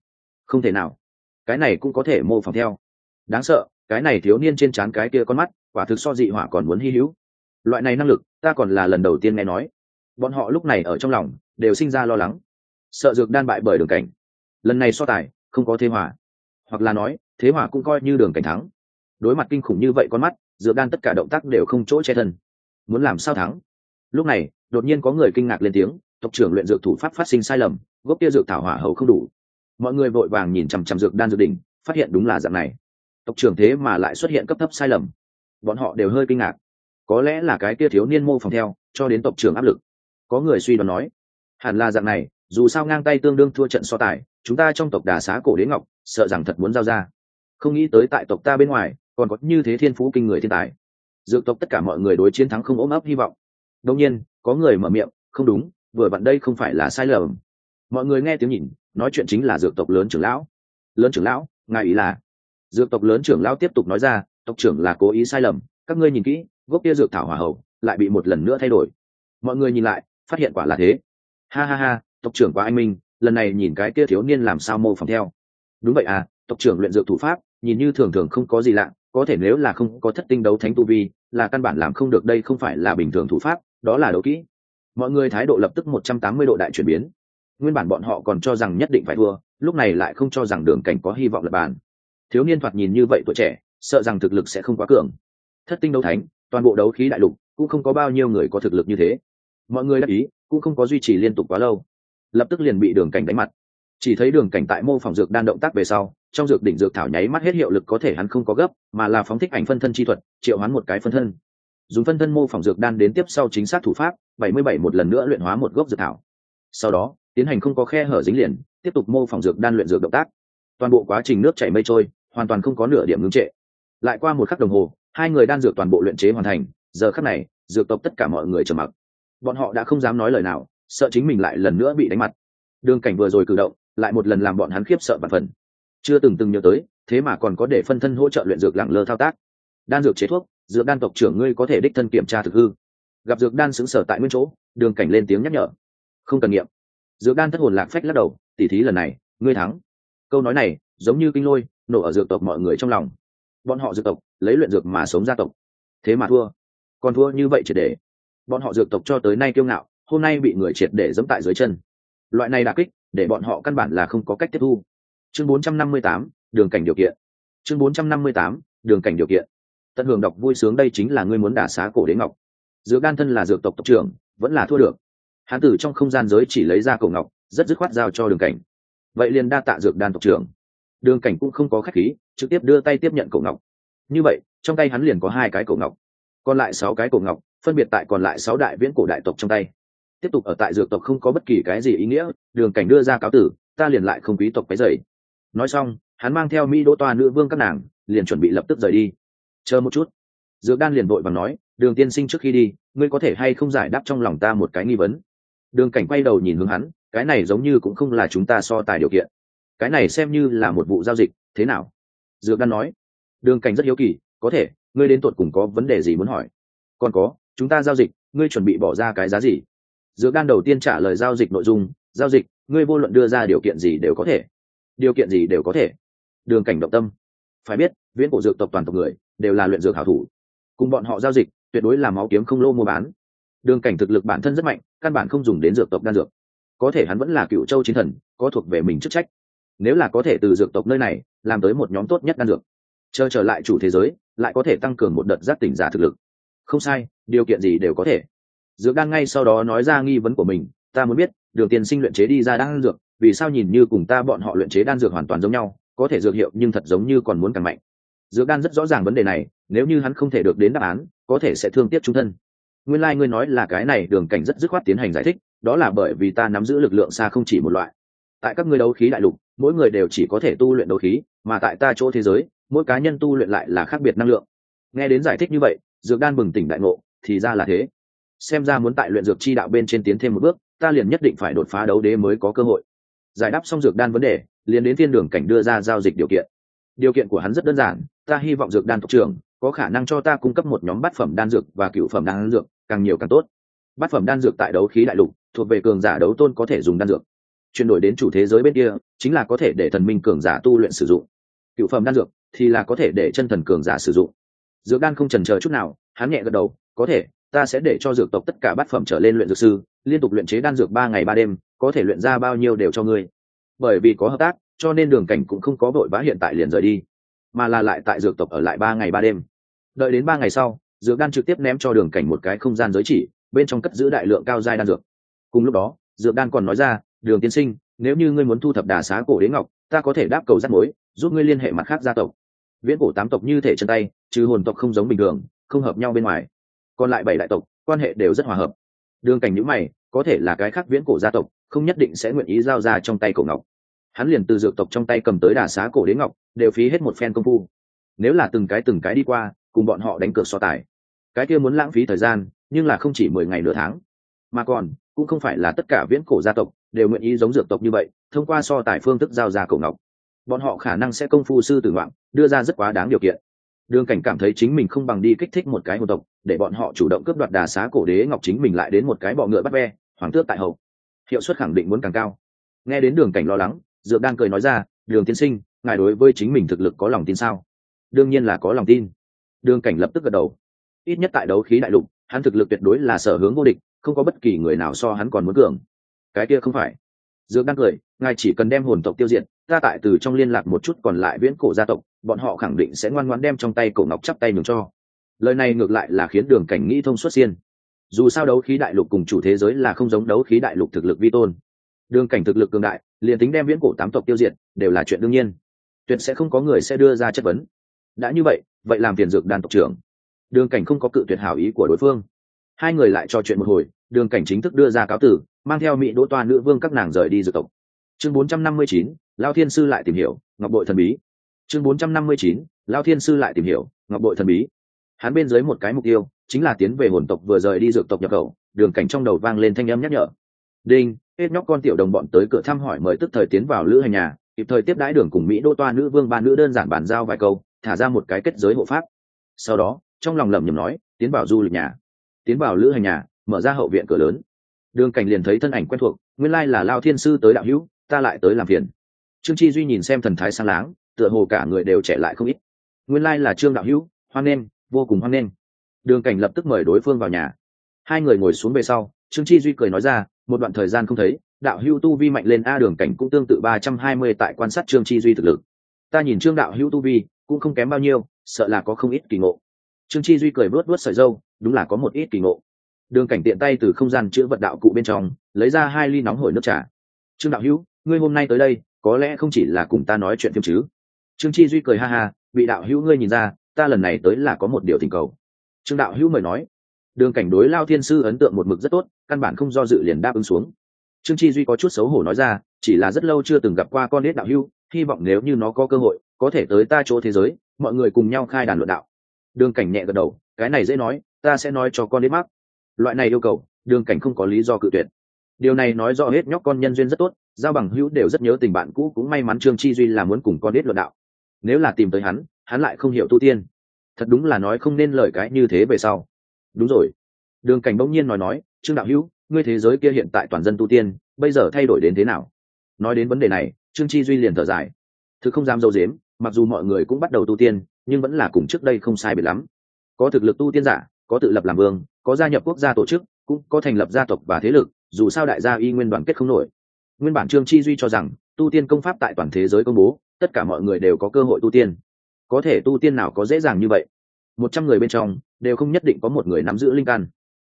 Không thể nào. Cái này cũng có thể mô phỏng theo. Đáng sợ cái này thiếu niên trên trán cái kia con mắt, quả thực so dị hỏa còn muốn hy hữu. Loại này năng lực, ta còn là lần đầu tiên nghe nói. Bọn họ lúc này ở trong lòng, đều sinh ra lo lắng. Sợ dược đan bại bởi đường cảnh. Lần này so tài, không có thế hỏa hoặc là nói, thế hỏa cũng coi như đường cảnh thắng. Đối mặt kinh khủng như vậy con mắt, dược đan tất cả động tác đều không chỗ che thân. Muốn làm sao thắng? Lúc này, đột nhiên có người kinh ngạc lên tiếng, tộc trưởng luyện dược thủ pháp phát sinh sai lầm, gốc kia dược thảo hỏa hậu không đủ. Mọi người vội vàng nhìn chằm chằm dược đan dược đỉnh, phát hiện đúng là dạng này tộc trưởng thế mà lại xuất hiện cấp thấp sai lầm. Bọn họ đều hơi kinh ngạc. Có lẽ là cái kia thiếu niên mô phòng theo, cho đến tộc trưởng áp lực. Có người suy đoán nói, hẳn là dạng này, dù sao ngang tay tương đương thua trận so tài, chúng ta trong tộc đà xá cổ đế ngọc, sợ rằng thật muốn giao ra. Không nghĩ tới tại tộc ta bên ngoài, còn có như thế thiên phú kinh người thiên tài. Dược tộc tất cả mọi người đối chiến thắng không ốm ấp hy vọng. Đông nhiên, có người mở miệng, không đúng, vừa vặn đây không phải là sai lầm. Mọi người nghe tiếng nhìn, nói chuyện chính là dược tộc lớn trưởng lão. Lớn trưởng lão, ngài ý là dược tộc lớn trưởng lão tiếp tục nói ra, tộc trưởng là cố ý sai lầm, các ngươi nhìn kỹ, gốc kia dược thảo hỏa hậu lại bị một lần nữa thay đổi. Mọi người nhìn lại, phát hiện quả là thế. Ha ha ha, tộc trưởng quá anh minh, lần này nhìn cái kia thiếu niên làm sao mô phỏng theo? Đúng vậy à tộc trưởng luyện dược thủ pháp, nhìn như thường thường không có gì lạ, có thể nếu là không có thất tinh đấu thánh tu vi, là căn bản làm không được, đây không phải là bình thường thủ pháp, đó là đấu kỹ. Mọi người thái độ lập tức một trăm tám mươi độ đại chuyển biến. Nguyên bản bọn họ còn cho rằng nhất định phải thua, lúc này lại không cho rằng đường cảnh có hy vọng lập bàn thiếu niên thoạt nhìn như vậy tuổi trẻ, sợ rằng thực lực sẽ không quá cường. Thất tinh đấu thánh, toàn bộ đấu khí đại lục, cũng không có bao nhiêu người có thực lực như thế. Mọi người đáp ý, cũng không có duy trì liên tục quá lâu. Lập tức liền bị đường cảnh đánh mặt. Chỉ thấy đường cảnh tại mô phỏng dược đan động tác về sau, trong dược đỉnh dược thảo nháy mắt hết hiệu lực có thể hắn không có gấp, mà là phóng thích ảnh phân thân chi thuật, triệu hoán một cái phân thân. Dùng phân thân mô phỏng dược đan đến tiếp sau chính xác thủ pháp, bảy mươi bảy một lần nữa luyện hóa một gốc dược thảo. Sau đó, tiến hành không có khe hở dính liền, tiếp tục mô phỏng dược đan luyện dược động tác. Toàn bộ quá trình nước chảy mây trôi hoàn toàn không có nửa điểm ngưng trệ. Lại qua một khắc đồng hồ, hai người đan dược toàn bộ luyện chế hoàn thành, giờ khắc này, dược tộc tất cả mọi người trầm mặc. Bọn họ đã không dám nói lời nào, sợ chính mình lại lần nữa bị đánh mặt. Đường cảnh vừa rồi cử động, lại một lần làm bọn hắn khiếp sợ bản phần. Chưa từng từng nhớ tới, thế mà còn có để phân thân hỗ trợ luyện dược lặng lơ thao tác. Đan dược chế thuốc, dược đan tộc trưởng ngươi có thể đích thân kiểm tra thực hư. Gặp dược đan xứng sở tại nguyên chỗ, đường cảnh lên tiếng nhắc nhở. Không cần nghiệm. Dược đan thất hồn lạc phách lắc đầu, tỉ thí lần này, ngươi thắng. Câu nói này, giống như kinh lôi nổ ở dược tộc mọi người trong lòng. Bọn họ dược tộc lấy luyện dược mà sống gia tộc. Thế mà thua. Còn thua như vậy triệt để. Bọn họ dược tộc cho tới nay kiêu ngạo hôm nay bị người triệt để dẫm tại dưới chân. Loại này đà kích để bọn họ căn bản là không có cách tiếp thu. Chương 458, đường cảnh điều kiện. Chương 458, đường cảnh điều kiện. Tận hưởng đọc vui sướng đây chính là ngươi muốn đả xá cổ đế ngọc. Dược đan thân là dược tộc tộc trưởng vẫn là thua được. Hán tử trong không gian giới chỉ lấy ra cổ ngọc rất dứt khoát giao cho đường cảnh. Vậy liền đa tạ dược đan tộc trưởng đường cảnh cũng không có khách khí, trực tiếp đưa tay tiếp nhận cổ ngọc. Như vậy, trong tay hắn liền có hai cái cổ ngọc. Còn lại sáu cái cổ ngọc, phân biệt tại còn lại sáu đại viễn cổ đại tộc trong tay. Tiếp tục ở tại dược tộc không có bất kỳ cái gì ý nghĩa, đường cảnh đưa ra cáo tử, ta liền lại không quý tộc cái dày nói xong, hắn mang theo mỹ đỗ toa nữ vương các nàng, liền chuẩn bị lập tức rời đi. Chờ một chút. Dược đan liền vội và nói, đường tiên sinh trước khi đi, ngươi có thể hay không giải đáp trong lòng ta một cái nghi vấn? Đường cảnh quay đầu nhìn hướng hắn, cái này giống như cũng không là chúng ta so tài điều kiện cái này xem như là một vụ giao dịch, thế nào? Dược đan nói. Đường cảnh rất hiếu kỳ, có thể, ngươi đến tột cùng có vấn đề gì muốn hỏi? Còn có, chúng ta giao dịch, ngươi chuẩn bị bỏ ra cái giá gì? Dược đan đầu tiên trả lời giao dịch nội dung, giao dịch, ngươi vô luận đưa ra điều kiện gì đều có thể. Điều kiện gì đều có thể. Đường cảnh động tâm. Phải biết, viễn cổ dược tộc toàn tộc người, đều là luyện dược hảo thủ. Cùng bọn họ giao dịch, tuyệt đối là máu kiếm không lô mua bán. Đường cảnh thực lực bản thân rất mạnh, căn bản không dùng đến dược tộc đan dược. Có thể hắn vẫn là cựu châu chiến thần, có thuộc về mình chức trách nếu là có thể từ dược tộc nơi này làm tới một nhóm tốt nhất đan dược, chờ trở lại chủ thế giới, lại có thể tăng cường một đợt giác tỉnh giả thực lực. Không sai, điều kiện gì đều có thể. Dược đan ngay sau đó nói ra nghi vấn của mình, ta muốn biết, đường tiền sinh luyện chế đi ra đan dược, vì sao nhìn như cùng ta bọn họ luyện chế đan dược hoàn toàn giống nhau, có thể dược hiệu nhưng thật giống như còn muốn càng mạnh. Dược đan rất rõ ràng vấn đề này, nếu như hắn không thể được đến đáp án, có thể sẽ thương tiếc trung thân. Nguyên lai、like、ngươi nói là cái này, đường cảnh rất dứt khoát tiến hành giải thích, đó là bởi vì ta nắm giữ lực lượng xa không chỉ một loại. Tại các ngươi đấu khí đại lục mỗi người đều chỉ có thể tu luyện đấu khí, mà tại ta chỗ thế giới, mỗi cá nhân tu luyện lại là khác biệt năng lượng. Nghe đến giải thích như vậy, dược đan bừng tỉnh đại ngộ, thì ra là thế. Xem ra muốn tại luyện dược chi đạo bên trên tiến thêm một bước, ta liền nhất định phải đột phá đấu đế mới có cơ hội. Giải đáp xong dược đan vấn đề, liền đến thiên đường cảnh đưa ra giao dịch điều kiện. Điều kiện của hắn rất đơn giản, ta hy vọng dược đan tộc trưởng có khả năng cho ta cung cấp một nhóm bát phẩm đan dược và cựu phẩm đan dược, càng nhiều càng tốt. Bát phẩm đan dược tại đấu khí đại lục, thuộc về cường giả đấu tôn có thể dùng đan dược chuyển đổi đến chủ thế giới bên kia, chính là có thể để thần minh cường giả tu luyện sử dụng. Cựu phẩm đan dược thì là có thể để chân thần cường giả sử dụng. Dược đan không trần chờ chút nào, hắn nhẹ gật đầu, có thể, ta sẽ để cho dược tộc tất cả bát phẩm trở lên luyện dược sư, liên tục luyện chế đan dược ba ngày ba đêm, có thể luyện ra bao nhiêu đều cho ngươi. Bởi vì có hợp tác, cho nên đường cảnh cũng không có vội vã hiện tại liền rời đi, mà là lại tại dược tộc ở lại ba ngày ba đêm. Đợi đến ba ngày sau, dược đan trực tiếp ném cho đường cảnh một cái không gian giới chỉ, bên trong cất giữ đại lượng cao giai đan dược. Cùng lúc đó, dược đan còn nói ra đường tiên sinh, nếu như ngươi muốn thu thập đà xá cổ đế ngọc, ta có thể đáp cầu rắt mối, giúp ngươi liên hệ mặt khác gia tộc. Viễn cổ tám tộc như thể chân tay, trừ hồn tộc không giống bình thường, không hợp nhau bên ngoài. Còn lại bảy đại tộc, quan hệ đều rất hòa hợp. Đường cảnh nhữ mày, có thể là cái khác viễn cổ gia tộc, không nhất định sẽ nguyện ý giao ra trong tay cổ ngọc. Hắn liền từ dược tộc trong tay cầm tới đà xá cổ đế ngọc, đều phí hết một phen công phu. Nếu là từng cái từng cái đi qua, cùng bọn họ đánh cược so tài. Cái kia muốn lãng phí thời gian, nhưng là không chỉ mười ngày nửa tháng. Mà còn, cũng không phải là tất cả viễn cổ gia tộc đều nguyện ý giống dược tộc như vậy, thông qua so tài phương thức giao ra cổ ngọc. Bọn họ khả năng sẽ công phu sư tử ngoạn, đưa ra rất quá đáng điều kiện. Đường cảnh cảm thấy chính mình không bằng đi kích thích một cái hồn tộc, để bọn họ chủ động cướp đoạt đà xá cổ đế ngọc chính mình lại đến một cái bọ ngựa bắt ve, hoàng tước tại hậu. Hiệu suất khẳng định muốn càng cao. Nghe đến đường cảnh lo lắng, dược đang cười nói ra, đường tiên sinh, ngài đối với chính mình thực lực có lòng tin sao? Đương nhiên là có lòng tin. Đường cảnh lập tức gật đầu. Ít nhất tại đấu khí đại lục, hắn thực lực tuyệt đối là sở hướng vô địch, không có bất kỳ người nào so hắn còn muốn cường cái kia không phải. Dược đang cười, ngài chỉ cần đem hồn tộc tiêu diệt, ta tại từ trong liên lạc một chút còn lại viễn cổ gia tộc, bọn họ khẳng định sẽ ngoan ngoãn đem trong tay cổ ngọc chắp tay nhường cho. Lời này ngược lại là khiến đường cảnh nghĩ thông suốt xiên. Dù sao đấu khí đại lục cùng chủ thế giới là không giống đấu khí đại lục thực lực vi tôn. Đường cảnh thực lực cường đại, liền tính đem viễn cổ tám tộc tiêu diệt, đều là chuyện đương nhiên. Tuyệt sẽ không có người sẽ đưa ra chất vấn. Đã như vậy vậy làm tiền dược đàn tộc trưởng. Đường cảnh không có cự tuyệt hảo ý của đối phương. Hai người lại trò chuyện một hồi đường cảnh chính thức đưa ra cáo tử mang theo mỹ đỗ toa nữ vương các nàng rời đi dược tộc. Chương 459, lao thiên sư lại tìm hiểu ngọc bội thần bí. Chương 459, lao thiên sư lại tìm hiểu ngọc bội thần bí. Hắn bên dưới một cái mục tiêu chính là tiến về hồn tộc vừa rời đi dược tộc nhập khẩu đường cảnh trong đầu vang lên thanh âm nhắc nhở. Đinh hết nhóc con tiểu đồng bọn tới cửa thăm hỏi mời tức thời tiến vào lữ hành nhà kịp thời tiếp đãi đường cùng mỹ đô toa nữ vương ba nữ đơn giản bàn giao vài câu thả ra một cái kết giới hộ pháp. Sau đó trong lòng lẩm nhẩm nói tiến vào du lịch nhà. Tiến vào lữ hành nhà mở ra hậu viện cửa lớn. Đường cảnh liền thấy thân ảnh quen thuộc, nguyên lai là lao thiên sư tới đạo hữu, ta lại tới làm phiền. Trương chi duy nhìn xem thần thái sang láng, tựa hồ cả người đều trẻ lại không ít. Nguyên lai là trương đạo hữu, hoan nghênh, vô cùng hoan nghênh. Đường cảnh lập tức mời đối phương vào nhà. Hai người ngồi xuống về sau, trương chi duy cười nói ra, một đoạn thời gian không thấy, đạo hữu tu vi mạnh lên a đường cảnh cũng tương tự ba trăm hai mươi tại quan sát trương chi duy thực lực. Ta nhìn trương đạo hữu tu vi, cũng không kém bao nhiêu, sợ là có không ít kỳ ngộ. Trương chi duy cười vớt vớt sợi dâu, đúng là có một ít kỳ ngộ đường cảnh tiện tay từ không gian chữ vật đạo cụ bên trong, lấy ra hai ly nóng hổi nước trà. Trương đạo hữu, ngươi hôm nay tới đây, có lẽ không chỉ là cùng ta nói chuyện phim chứ? Trương chi duy cười ha ha, vị đạo hữu ngươi nhìn ra, ta lần này tới là có một điều tình cầu. Trương đạo hữu mời nói. Đường cảnh đối lao thiên sư ấn tượng một mực rất tốt, căn bản không do dự liền đáp ứng xuống. Trương chi duy có chút xấu hổ nói ra, chỉ là rất lâu chưa từng gặp qua con nết đạo hữu, hy vọng nếu như nó có cơ hội, có thể tới ta chỗ thế giới, mọi người cùng nhau khai đàn luận đạo. Đường cảnh nhẹ gật đầu, cái này dễ nói, ta sẽ nói cho con nết mắc loại này yêu cầu, đường cảnh không có lý do cự tuyệt. Điều này nói rõ hết nhóc con nhân duyên rất tốt, giao bằng hữu đều rất nhớ tình bạn cũ, cũng may mắn trương chi duy là muốn cùng con hết luận đạo. Nếu là tìm tới hắn hắn lại không hiểu tu tiên. Thật đúng là nói không nên lời cái như thế về sau. Đúng rồi. Đường cảnh bỗng nhiên nói nói, trương đạo hữu, ngươi thế giới kia hiện tại toàn dân tu tiên, bây giờ thay đổi đến thế nào? Nói đến vấn đề này, trương chi duy liền thở dài. Thứ không dám dâu dếm, mặc dù mọi người cũng bắt đầu tu tiên, nhưng vẫn là cùng trước đây không sai biệt lắm. Có thực lực tu tiên giả có tự lập làm vương, có gia nhập quốc gia tổ chức, cũng có thành lập gia tộc và thế lực, dù sao đại gia y nguyên đoàn kết không nổi. Nguyên bản trương chi duy cho rằng, tu tiên công pháp tại toàn thế giới công bố, tất cả mọi người đều có cơ hội tu tiên. Có thể tu tiên nào có dễ dàng như vậy? Một trăm người bên trong, đều không nhất định có một người nắm giữ linh căn.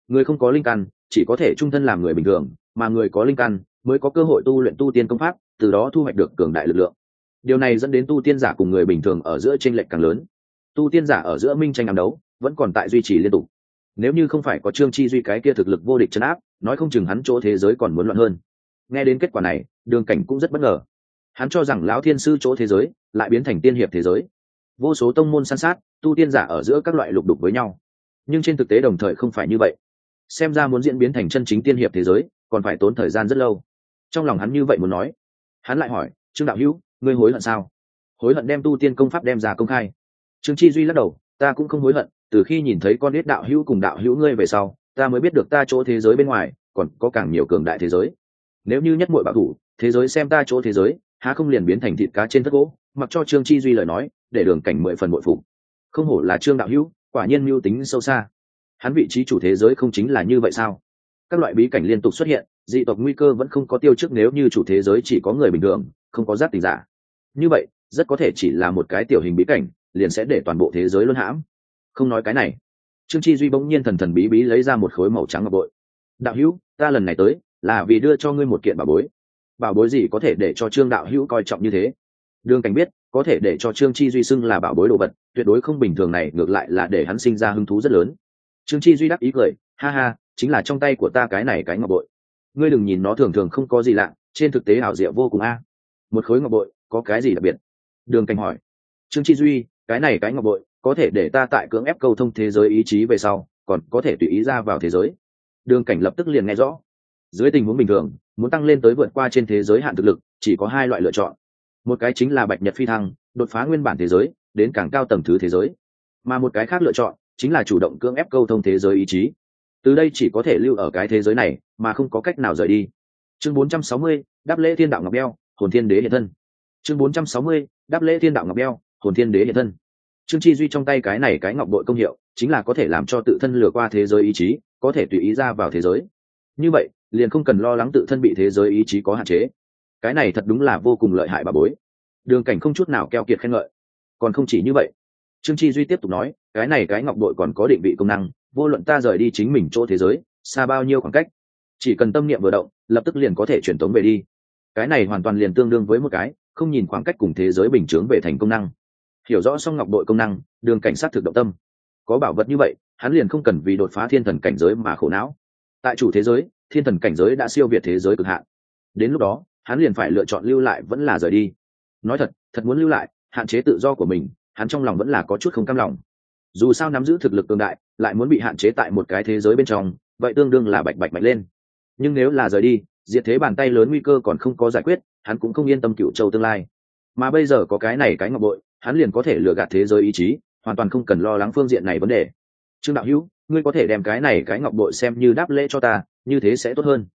Người không có linh căn, chỉ có thể trung thân làm người bình thường, mà người có linh căn, mới có cơ hội tu luyện tu tiên công pháp, từ đó thu hoạch được cường đại lực lượng. Điều này dẫn đến tu tiên giả cùng người bình thường ở giữa tranh lệch càng lớn. Tu tiên giả ở giữa minh tranh ám đấu vẫn còn tại duy trì liên tục. Nếu như không phải có trương chi duy cái kia thực lực vô địch chấn áp, nói không chừng hắn chỗ thế giới còn muốn loạn hơn. Nghe đến kết quả này, đường cảnh cũng rất bất ngờ. Hắn cho rằng lão thiên sư chỗ thế giới lại biến thành tiên hiệp thế giới. Vô số tông môn san sát, tu tiên giả ở giữa các loại lục đục với nhau. Nhưng trên thực tế đồng thời không phải như vậy. Xem ra muốn diễn biến thành chân chính tiên hiệp thế giới, còn phải tốn thời gian rất lâu. Trong lòng hắn như vậy muốn nói, hắn lại hỏi, trương đạo hữu, ngươi hối hận sao? Hối hận đem tu tiên công pháp đem ra công khai. Trương chi duy lắc đầu, ta cũng không hối hận từ khi nhìn thấy con biết đạo hữu cùng đạo hữu ngươi về sau, ta mới biết được ta chỗ thế giới bên ngoài, còn có càng nhiều cường đại thế giới. Nếu như nhất mội bảo thủ, thế giới xem ta chỗ thế giới, há không liền biến thành thịt cá trên thất gỗ, mặc cho trương chi duy lời nói, để đường cảnh mười phần bội phục. Không hổ là trương đạo hữu, quả nhiên mưu tính sâu xa. Hắn vị trí chủ thế giới không chính là như vậy sao? Các loại bí cảnh liên tục xuất hiện, dị tộc nguy cơ vẫn không có tiêu trước nếu như chủ thế giới chỉ có người bình thường, không có giác tình giả. Như vậy, rất có thể chỉ là một cái tiểu hình bí cảnh, liền sẽ để toàn bộ thế giới luân hãm không nói cái này. Trương chi duy bỗng nhiên thần thần bí bí lấy ra một khối màu trắng ngọc bội. Đạo hữu, ta lần này tới, là vì đưa cho ngươi một kiện bảo bối. Bảo bối gì có thể để cho trương đạo hữu coi trọng như thế? Đường cảnh biết, có thể để cho trương chi duy xưng là bảo bối đồ vật, tuyệt đối không bình thường này, ngược lại là để hắn sinh ra hứng thú rất lớn. Trương chi duy đắc ý cười, ha ha, chính là trong tay của ta cái này cái ngọc bội. Ngươi đừng nhìn nó thường thường không có gì lạ, trên thực tế hảo diệu vô cùng a. Một khối ngọc bội, có cái gì đặc biệt? Đường cảnh hỏi. Trương chi duy, cái này cái ngọc bội có thể để ta tại cưỡng ép câu thông thế giới ý chí về sau còn có thể tùy ý ra vào thế giới. Đường cảnh lập tức liền nghe rõ. Dưới tình huống bình thường muốn tăng lên tới vượt qua trên thế giới hạn thực lực chỉ có hai loại lựa chọn. Một cái chính là bạch nhật phi thăng đột phá nguyên bản thế giới đến càng cao tầng thứ thế giới. Mà một cái khác lựa chọn chính là chủ động cưỡng ép câu thông thế giới ý chí. Từ đây chỉ có thể lưu ở cái thế giới này mà không có cách nào rời đi. Chương 460, đáp lễ thiên đạo ngọc beo hồn thiên đế hiện thân. Chương 460, đáp lễ thiên đạo ngọc beo hồn thiên đế hiện thân trương chi duy trong tay cái này cái ngọc bội công hiệu, chính là có thể làm cho tự thân lừa qua thế giới ý chí, có thể tùy ý ra vào thế giới. Như vậy, liền không cần lo lắng tự thân bị thế giới ý chí có hạn chế. Cái này thật đúng là vô cùng lợi hại bà bối. Đường cảnh không chút nào keo kiệt khen ngợi. Còn không chỉ như vậy, trương chi duy tiếp tục nói, cái này cái ngọc bội còn có định vị công năng, vô luận ta rời đi chính mình chỗ thế giới, xa bao nhiêu khoảng cách, chỉ cần tâm niệm vừa động, lập tức liền có thể truyền tống về đi. Cái này hoàn toàn liền tương đương với một cái, không nhìn khoảng cách cùng thế giới bình chướng về thành công năng hiểu rõ xong ngọc đội công năng, đường cảnh sát thực động tâm. Có bảo vật như vậy, hắn liền không cần vì đột phá thiên thần cảnh giới mà khổ não. Tại chủ thế giới, thiên thần cảnh giới đã siêu việt thế giới cực hạn. Đến lúc đó, hắn liền phải lựa chọn lưu lại vẫn là rời đi. Nói thật thật muốn lưu lại, hạn chế tự do của mình, hắn trong lòng vẫn là có chút không cam lòng. Dù sao nắm giữ thực lực tương đại, lại muốn bị hạn chế tại một cái thế giới bên trong, vậy tương đương là bạch bạch bạch lên. Nhưng nếu là rời đi, diệt thế bàn tay lớn nguy cơ còn không có giải quyết, hắn cũng không yên tâm cựu châu tương lai. Mà bây giờ có cái này cái ngọc bội hắn liền có thể lừa gạt thế giới ý chí, hoàn toàn không cần lo lắng phương diện này vấn đề. Trương đạo hữu, ngươi có thể đem cái này cái ngọc bội xem như đáp lễ cho ta, như thế sẽ tốt hơn.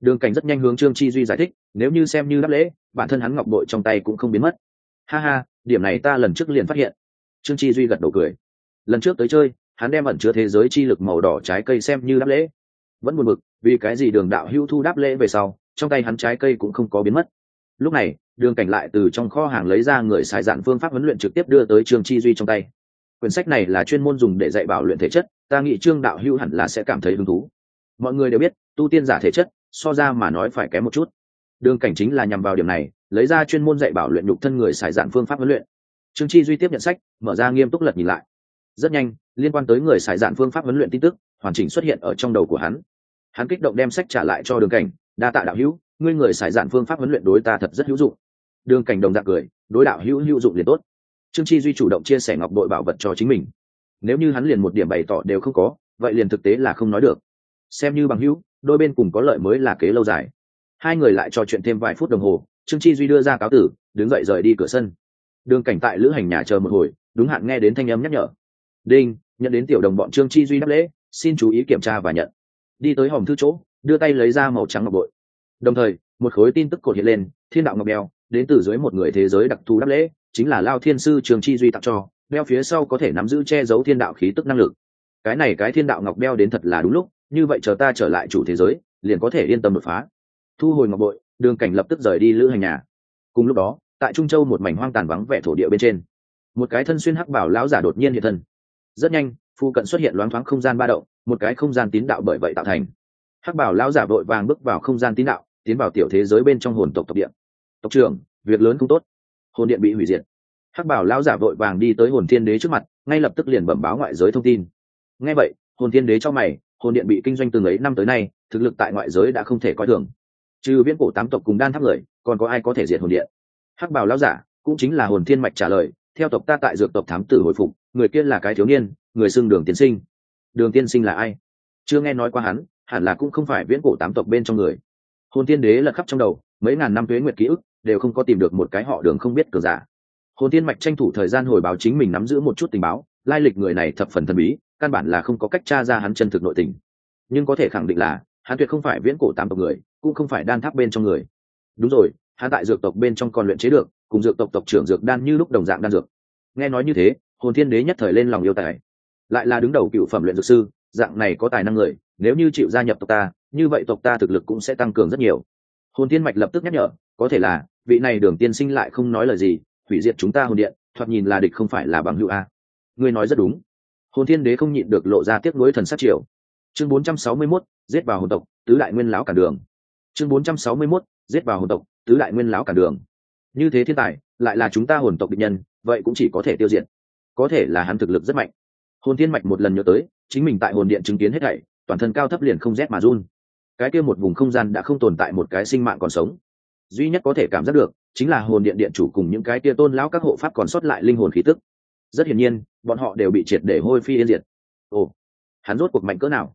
Đường cảnh rất nhanh hướng trương chi duy giải thích, nếu như xem như đáp lễ, bản thân hắn ngọc bội trong tay cũng không biến mất. Ha ha, điểm này ta lần trước liền phát hiện. Trương chi duy gật đầu cười. Lần trước tới chơi, hắn đem ẩn chứa thế giới chi lực màu đỏ trái cây xem như đáp lễ. Vẫn buồn bực, vì cái gì đường đạo hưu thu đáp lễ về sau, trong tay hắn trái cây cũng không có biến mất. Lúc này đường cảnh lại từ trong kho hàng lấy ra người xài dạn phương pháp huấn luyện trực tiếp đưa tới trương chi duy trong tay. Quyển sách này là chuyên môn dùng để dạy bảo luyện thể chất, ta nghĩ trương đạo hưu hẳn là sẽ cảm thấy hứng thú. Mọi người đều biết, tu tiên giả thể chất, so ra mà nói phải kém một chút. Đường cảnh chính là nhằm vào điểm này, lấy ra chuyên môn dạy bảo luyện nhục thân người xài dạn phương pháp huấn luyện. Trương chi duy tiếp nhận sách, mở ra nghiêm túc lật nhìn lại. Rất nhanh, liên quan tới người xài dạn phương pháp huấn luyện tin tức, hoàn chỉnh xuất hiện ở trong đầu của hắn. Hắn kích động đem sách trả lại cho đường cảnh, đa tạ đạo hữu, ngươi người xài dạn phương pháp huấn luyện đối ta thật rất hữu dụng đường cảnh đồng dạng cười, đối đạo hữu hữu dụng liền tốt. Trương chi duy chủ động chia sẻ ngọc đội bảo vật cho chính mình. Nếu như hắn liền một điểm bày tỏ đều không có, vậy liền thực tế là không nói được. Xem như bằng hữu, đôi bên cùng có lợi mới là kế lâu dài. Hai người lại trò chuyện thêm vài phút đồng hồ, trương chi duy đưa ra cáo tử, đứng dậy rời đi cửa sân. Đường cảnh tại lữ hành nhà chờ một hồi, đúng hạn nghe đến thanh âm nhắc nhở. Đinh, nhận đến tiểu đồng bọn trương chi duy đáp lễ, xin chú ý kiểm tra và nhận. Đi tới hòm thư chỗ, đưa tay lấy ra màu trắng ngọc bội. Đồng thời, một khối tin tức cột hiện lên, thiên đạo ngọc đeo đến từ dưới một người thế giới đặc thù đáp lễ, chính là lao thiên sư trường chi duy tặng cho, đeo phía sau có thể nắm giữ che giấu thiên đạo khí tức năng lực. Cái này cái thiên đạo ngọc đeo đến thật là đúng lúc, như vậy chờ ta trở lại chủ thế giới, liền có thể yên tâm đột phá. Thu hồi ngọc bội, đường cảnh lập tức rời đi lữ hành nhà. Cùng lúc đó, tại trung châu một mảnh hoang tàn vắng vẻ thổ địa bên trên, một cái thân xuyên hắc bảo lão giả đột nhiên hiện thân. Rất nhanh, phu cận xuất hiện loáng thoáng không gian ba động, một cái không gian tín đạo bởi vậy tạo thành. Hắc bảo lão giả vội vàng bước vào không gian tín đạo, tiến vào tiểu thế giới bên trong hồn tộc tộc địa tộc trưởng, việc lớn không tốt. Hồn điện bị hủy diệt. Hắc bảo lão giả vội vàng đi tới hồn thiên đế trước mặt, ngay lập tức liền bẩm báo ngoại giới thông tin. Ngay vậy, hồn thiên đế cho mày, hồn điện bị kinh doanh từng ấy năm tới nay, thực lực tại ngoại giới đã không thể coi thường. Trừ viễn cổ tám tộc cùng đan tháp người, còn có ai có thể diệt hồn điện? Hắc bảo lão giả cũng chính là hồn thiên mạch trả lời, theo tộc ta tại dược tộc thám tử hồi phục, người kia là cái thiếu niên, người xưng đường tiên sinh. Đường tiên sinh là ai? Chưa nghe nói qua hắn, hẳn là cũng không phải viễn cổ tám tộc bên trong người. Hồn tiên đế lật khắp trong đầu, mấy ngàn năm tuế nguyệt ký ức đều không có tìm được một cái họ đường không biết cờ giả. Hồn tiên mạch tranh thủ thời gian hồi báo chính mình nắm giữ một chút tình báo, lai lịch người này thập phần thần bí, căn bản là không có cách tra ra hắn chân thực nội tình. Nhưng có thể khẳng định là, hắn tuyệt không phải viễn cổ tám tộc người, cũng không phải đan tháp bên trong người. Đúng rồi, hắn tại dược tộc bên trong còn luyện chế được, cùng dược tộc tộc trưởng dược đan như lúc đồng dạng đan dược. Nghe nói như thế, hồn thiên đế nhất thời lên lòng yêu tài. Lại là đứng đầu cựu phẩm luyện dược sư, dạng này có tài năng người, nếu như chịu gia nhập tộc ta, như vậy tộc ta thực lực cũng sẽ tăng cường rất nhiều. Hồn thiên mạch lập tức nhắc nhở có thể là vị này đường tiên sinh lại không nói lời gì hủy diệt chúng ta hồn điện thoạt nhìn là địch không phải là bằng hữu a. Ngươi nói rất đúng. Hồn thiên đế không nhịn được lộ ra tiếc nuối thần sát triều chương 461, giết vào hồn tộc tứ đại nguyên lão cả đường. Chương 461, giết vào hồn tộc tứ đại nguyên lão cả đường. Như thế thiên tài lại là chúng ta hồn tộc địch nhân vậy cũng chỉ có thể tiêu diệt. Có thể là hắn thực lực rất mạnh. Hồn thiên mạch một lần nhớ tới chính mình tại hồn điện chứng kiến hết thảy toàn thân cao thấp liền không rét mà run. Cái kia một vùng không gian đã không tồn tại một cái sinh mạng còn sống duy nhất có thể cảm giác được chính là hồn điện điện chủ cùng những cái tia tôn lão các hộ pháp còn sót lại linh hồn khí tức. Rất hiển nhiên, bọn họ đều bị triệt để hôi phi yên diệt. Ồ, hắn rốt cuộc mạnh cỡ nào?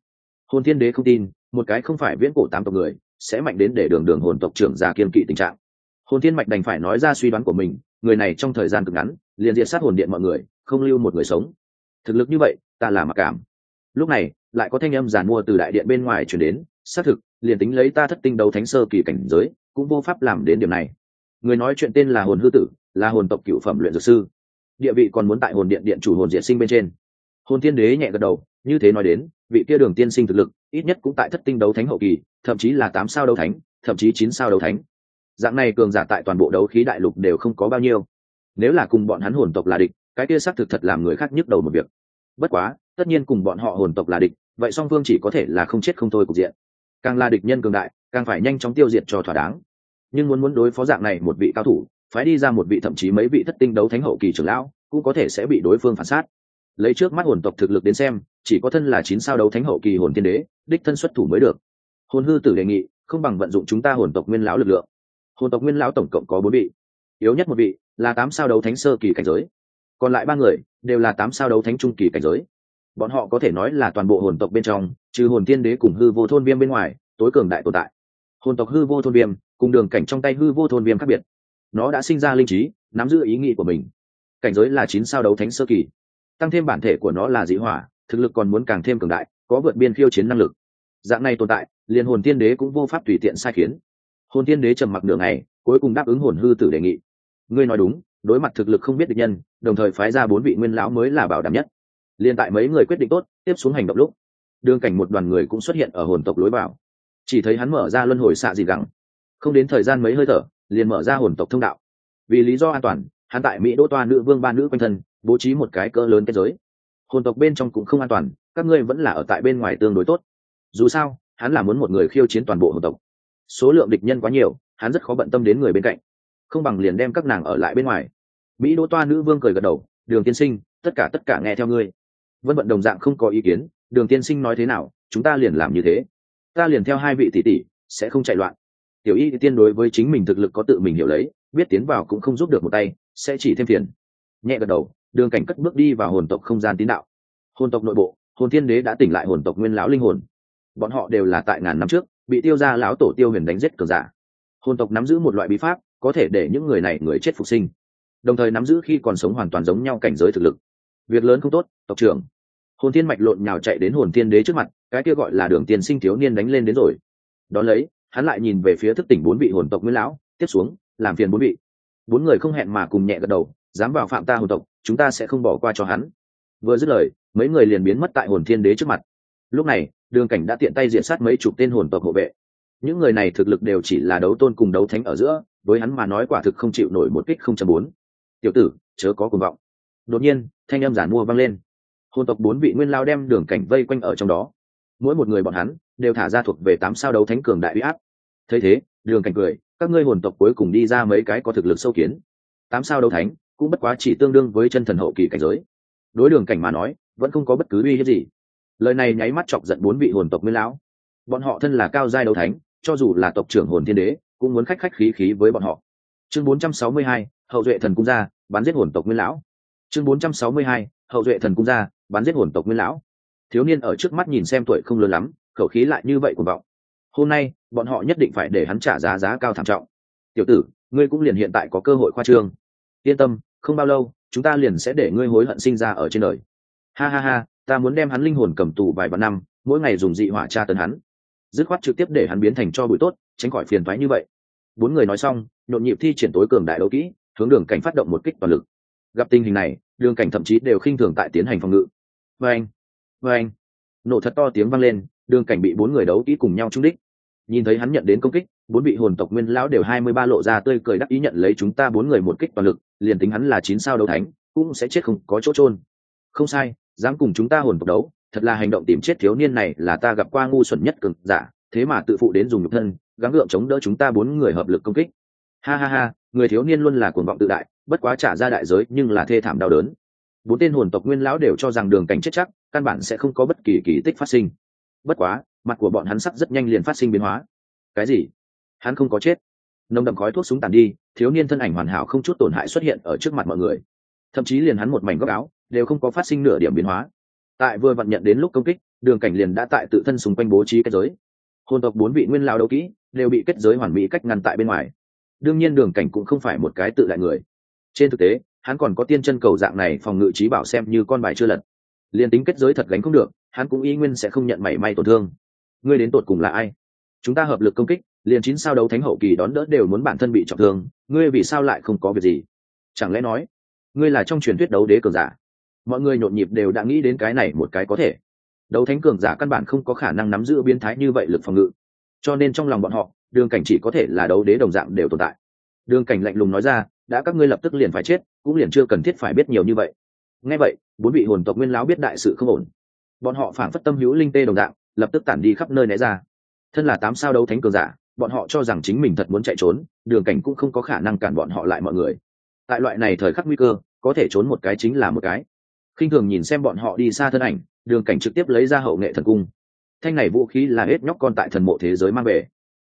Hồn thiên đế không tin, một cái không phải viễn cổ tám tộc người, sẽ mạnh đến để đường đường hồn tộc trưởng ra kiên kỵ tình trạng. Hồn thiên mạch đành phải nói ra suy đoán của mình, người này trong thời gian cực ngắn, liền diệt sát hồn điện mọi người, không lưu một người sống. Thực lực như vậy, ta là mặc cảm. Lúc này, lại có thanh âm giàn mua từ đại điện bên ngoài chuyển đến, xác thực, liền tính lấy ta thất tinh đấu thánh sơ kỳ cảnh giới cũng vô pháp làm đến điểm này. Người nói chuyện tên là hồn hư tử, là hồn tộc cựu phẩm luyện dược sư. Địa vị còn muốn tại hồn điện điện chủ hồn diện sinh bên trên. Hồn tiên đế nhẹ gật đầu, như thế nói đến, vị kia đường tiên sinh thực lực, ít nhất cũng tại thất tinh đấu thánh hậu kỳ, thậm chí là tám sao đấu thánh, thậm chí chín sao đấu thánh. Dạng này cường giả tại toàn bộ đấu khí đại lục đều không có bao nhiêu. Nếu là cùng bọn hắn hồn tộc là địch, cái kia xác thực thật làm người khác nhức đầu một việc. Bất quá, tất nhiên cùng bọn họ hồn tộc là địch, vậy song phương chỉ có thể là không chết không thôi cục diện. Càng là địch nhân cường đại, càng phải nhanh chóng tiêu diệt cho thỏa đáng nhưng muốn muốn đối phó dạng này một vị cao thủ phải đi ra một vị thậm chí mấy vị thất tinh đấu thánh hậu kỳ trưởng lão, cũng có thể sẽ bị đối phương phản sát. Lấy trước mắt hồn tộc thực lực đến xem, chỉ có thân là chín sao đấu thánh hậu kỳ hồn tiên đế, đích thân xuất thủ mới được. Hồn hư tử đề nghị, không bằng vận dụng chúng ta hồn tộc nguyên lão lực lượng. Hồn tộc nguyên lão tổng cộng có bốn vị. Yếu nhất một vị, là tám sao đấu thánh sơ kỳ cảnh giới. Còn lại ba người, đều là tám sao đấu thánh trung kỳ cảnh giới. Bọn họ có thể nói là toàn bộ hồn tộc bên trong, trừ hồn tiên đế cùng hư vô thôn viêm bên ngoài, tối cường đại tồn tại. Hồn tộc hư vô thôn viêm cùng đường cảnh trong tay hư vô thôn viêm khác biệt. Nó đã sinh ra linh trí, nắm giữ ý nghĩ của mình. Cảnh giới là chín sao đấu thánh sơ kỳ. Tăng thêm bản thể của nó là dị hỏa, thực lực còn muốn càng thêm cường đại, có vượt biên khiêu chiến năng lực. Dạng này tồn tại liền hồn tiên đế cũng vô pháp tùy tiện sai khiến. Hồn tiên đế trầm mặc nửa ngày, cuối cùng đáp ứng hồn hư tử đề nghị. Ngươi nói đúng, đối mặt thực lực không biết địch nhân, đồng thời phái ra bốn vị nguyên lão mới là bảo đảm nhất. Liền tại mấy người quyết định tốt, tiếp xuống hành động lúc đương cảnh một đoàn người cũng xuất hiện ở hồn tộc lối vào. Chỉ thấy hắn mở ra luân hồi xạ dị gẳng không đến thời gian mấy hơi thở, liền mở ra hồn tộc thông đạo. Vì lý do an toàn, hắn tại mỹ đỗ toa nữ vương ba nữ quanh thân, bố trí một cái cỡ lớn kết giới. Hồn tộc bên trong cũng không an toàn, các ngươi vẫn là ở tại bên ngoài tương đối tốt. Dù sao, hắn là muốn một người khiêu chiến toàn bộ hồn tộc. Số lượng địch nhân quá nhiều, hắn rất khó bận tâm đến người bên cạnh. Không bằng liền đem các nàng ở lại bên ngoài. Mỹ đỗ toa nữ vương cười gật đầu, đường tiên sinh, tất cả tất cả nghe theo ngươi. Vân vận đồng dạng không có ý kiến, đường tiên sinh nói thế nào, chúng ta liền làm như thế. Ta liền theo hai vị tỷ tỷ, sẽ không chạy loạn tiểu y tiên đối với chính mình thực lực có tự mình hiểu lấy, biết tiến vào cũng không giúp được một tay, sẽ chỉ thêm phiền. Nhẹ gật đầu, đường cảnh cất bước đi vào hồn tộc không gian tín đạo. Hồn tộc nội bộ, hồn thiên đế đã tỉnh lại hồn tộc nguyên lão linh hồn. Bọn họ đều là tại ngàn năm trước, bị tiêu ra lão tổ tiêu huyền đánh giết cờ giả. Hồn tộc nắm giữ một loại bí pháp, có thể để những người này người chết phục sinh. Đồng thời nắm giữ khi còn sống hoàn toàn giống nhau cảnh giới thực lực. Việc lớn không tốt, tộc trưởng. Hồn thiên mạch lộn nhào chạy đến hồn thiên đế trước mặt, cái kia gọi là đường tiền sinh thiếu niên đánh lên đến rồi. Đón lấy hắn lại nhìn về phía thức tỉnh bốn vị hồn tộc nguyễn lão, tiếp xuống, làm phiền bốn vị. Bốn người không hẹn mà cùng nhẹ gật đầu, dám vào phạm ta hồn tộc, chúng ta sẽ không bỏ qua cho hắn. Vừa dứt lời, mấy người liền biến mất tại hồn thiên đế trước mặt. Lúc này, đường cảnh đã tiện tay diện sát mấy chục tên hồn tộc hộ vệ. Những người này thực lực đều chỉ là đấu tôn cùng đấu thánh ở giữa, với hắn mà nói quả thực không chịu nổi một kích không trăm bốn. Tiểu tử, chớ có cuồng vọng. Đột nhiên, thanh âm giản mua vang lên. Hồn tộc bốn vị nguyên lao đem đường cảnh vây quanh ở trong đó. Mỗi một người bọn hắn đều thả ra thuộc về tám sao đấu thánh cường đại uy áp. Thấy thế đường cảnh cười các ngươi hồn tộc cuối cùng đi ra mấy cái có thực lực sâu kiến. Tám sao đấu thánh cũng bất quá chỉ tương đương với chân thần hậu kỳ cảnh giới. Đối đường cảnh mà nói vẫn không có bất cứ uy hiếp gì. Lời này nháy mắt chọc giận bốn vị hồn tộc nguyên lão. Bọn họ thân là cao giai đấu thánh cho dù là tộc trưởng hồn thiên đế cũng muốn khách khách khí khí với bọn họ. Chương 462, hậu duệ thần cung gia bắn giết hồn tộc nguyên lão. Chương 462, hậu duệ thần cung gia bắn giết hồn tộc nguyên lão. Thiếu niên ở trước mắt nhìn xem tuổi không lớn lắm khẩu khí lại như vậy của vọng. Hôm nay, bọn họ nhất định phải để hắn trả giá giá cao thảm trọng. Tiểu tử, ngươi cũng liền hiện tại có cơ hội khoa trương. Yên tâm, không bao lâu, chúng ta liền sẽ để ngươi hối hận sinh ra ở trên đời. Ha ha ha, ta muốn đem hắn linh hồn cầm tù vài vạn năm, mỗi ngày dùng dị hỏa tra tấn hắn. Dứt khoát trực tiếp để hắn biến thành cho bụi tốt, tránh khỏi phiền thoái như vậy. Bốn người nói xong, nhộn nhịp thi triển tối cường đại đấu kỹ, hướng đường cảnh phát động một kích toàn lực. Gặp tình hình này, đường cảnh thậm chí đều khinh thường tại tiến hành phòng ngự. Vê anh vê anh nổ thật to tiếng vang lên đường cảnh bị bốn người đấu kỹ cùng nhau trung đích. Nhìn thấy hắn nhận đến công kích, bốn vị hồn tộc nguyên lão đều hai mươi ba lộ ra tươi cười đắc ý nhận lấy chúng ta bốn người một kích toàn lực, liền tính hắn là chín sao đấu thánh, cũng sẽ chết không có chỗ trôn không sai, dám cùng chúng ta hồn tộc đấu, thật là hành động tìm chết thiếu niên này là ta gặp qua ngu xuẩn nhất cực giả, thế mà tự phụ đến dùng nhục thân, gắng gượng chống đỡ chúng ta bốn người hợp lực công kích. Ha ha ha, người thiếu niên luôn là cuồng vọng tự đại, bất quá trả ra đại giới nhưng là thê thảm đau đớn. Bốn tên hồn tộc nguyên lão đều cho rằng đường cảnh chết chắc, căn bản sẽ không có bất kỳ kỳ tích phát sinh bất quá, mặt của bọn hắn sắc rất nhanh liền phát sinh biến hóa. Cái gì? Hắn không có chết. Nồng đậm khói thuốc súng tàn đi, thiếu niên thân ảnh hoàn hảo không chút tổn hại xuất hiện ở trước mặt mọi người. Thậm chí liền hắn một mảnh góc áo, đều không có phát sinh nửa điểm biến hóa. Tại vừa vặn nhận đến lúc công kích, đường cảnh liền đã tại tự thân xung quanh bố trí kết giới. Hồn tộc bốn vị nguyên lao đấu kỹ đều bị kết giới hoàn mỹ cách ngăn tại bên ngoài. Đương nhiên đường cảnh cũng không phải một cái tự lại người. Trên thực tế, hắn còn có tiên chân cầu dạng này phòng ngự trí bảo xem như con bài chưa lật liền tính kết giới thật gánh không được, hắn cũng y nguyên sẽ không nhận mảy may tổn thương. Ngươi đến tột cùng là ai? Chúng ta hợp lực công kích, liền chín sao đấu thánh hậu kỳ đón đỡ đều muốn bản thân bị trọng thương, ngươi vì sao lại không có việc gì? Chẳng lẽ nói, ngươi là trong truyền thuyết đấu đế cường giả? Mọi người nhộn nhịp đều đã nghĩ đến cái này một cái có thể. Đấu thánh cường giả căn bản không có khả năng nắm giữ biến thái như vậy lực phòng ngự. Cho nên trong lòng bọn họ, đường cảnh chỉ có thể là đấu đế đồng dạng đều tồn tại. Đường cảnh lạnh lùng nói ra, đã các ngươi lập tức liền phải chết, cũng liền chưa cần thiết phải biết nhiều như vậy ngay vậy, bốn vị hồn tộc nguyên lão biết đại sự không ổn. Bọn họ phản phất tâm hữu linh tê đồng dạng, lập tức tản đi khắp nơi né ra. Thân là tám sao đấu thánh cường giả, bọn họ cho rằng chính mình thật muốn chạy trốn, đường cảnh cũng không có khả năng cản bọn họ lại mọi người. Tại loại này thời khắc nguy cơ, có thể trốn một cái chính là một cái. Khinh thường nhìn xem bọn họ đi xa thân ảnh, đường cảnh trực tiếp lấy ra hậu nghệ thần cung. Thanh này vũ khí là hết nhóc con tại thần mộ thế giới mang về.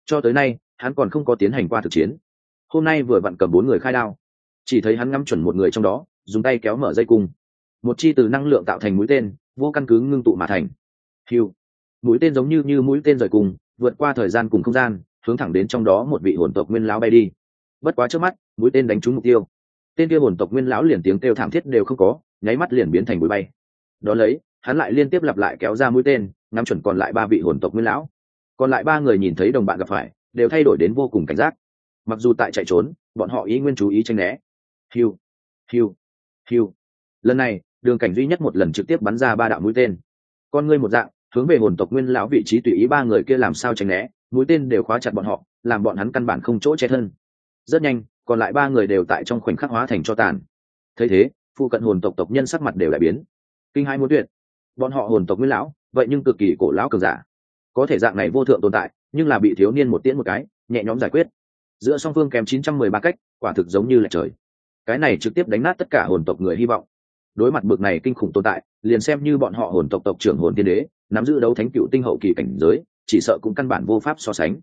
Cho tới nay, hắn còn không có tiến hành qua thực chiến. Hôm nay vừa vặn cầm bốn người khai đao. Chỉ thấy hắn ngắm chuẩn một người trong đó, dùng tay kéo mở dây cung một chi từ năng lượng tạo thành mũi tên, vô căn cứ ngưng tụ mà thành. Hiu mũi tên giống như như mũi tên rời cùng, vượt qua thời gian cùng không gian, hướng thẳng đến trong đó một vị hồn tộc nguyên lão bay đi. Bất quá trước mắt, mũi tên đánh trúng mục tiêu. Tên kia hồn tộc nguyên lão liền tiếng kêu thảm thiết đều không có, nháy mắt liền biến thành bụi bay. Đó lấy, hắn lại liên tiếp lặp lại kéo ra mũi tên, ngắm chuẩn còn lại ba vị hồn tộc nguyên lão. Còn lại ba người nhìn thấy đồng bạn gặp phải, đều thay đổi đến vô cùng cảnh giác. Mặc dù tại chạy trốn, bọn họ ý nguyên chú ý tranh né. Hiu hiu hiu lần này đường cảnh duy nhất một lần trực tiếp bắn ra ba đạo mũi tên. Con ngươi một dạng, hướng về hồn tộc nguyên lão vị trí tùy ý ba người kia làm sao tránh né, mũi tên đều khóa chặt bọn họ, làm bọn hắn căn bản không chỗ che thân. Rất nhanh, còn lại ba người đều tại trong khoảnh khắc hóa thành cho tàn. Thấy thế, phụ cận hồn tộc tộc nhân sắc mặt đều lại biến. Kinh hai muốn tuyệt. Bọn họ hồn tộc nguyên lão, vậy nhưng cực kỳ cổ lão cường giả. Có thể dạng này vô thượng tồn tại, nhưng là bị thiếu niên một tiễn một cái, nhẹ nhõm giải quyết. Giữa song phương kèm chín trăm mười ba cách, quả thực giống như là trời. Cái này trực tiếp đánh nát tất cả hồn tộc người hy vọng đối mặt bực này kinh khủng tồn tại, liền xem như bọn họ hồn tộc tộc trưởng hồn tiên đế, nắm giữ đấu thánh cựu tinh hậu kỳ cảnh giới, chỉ sợ cũng căn bản vô pháp so sánh.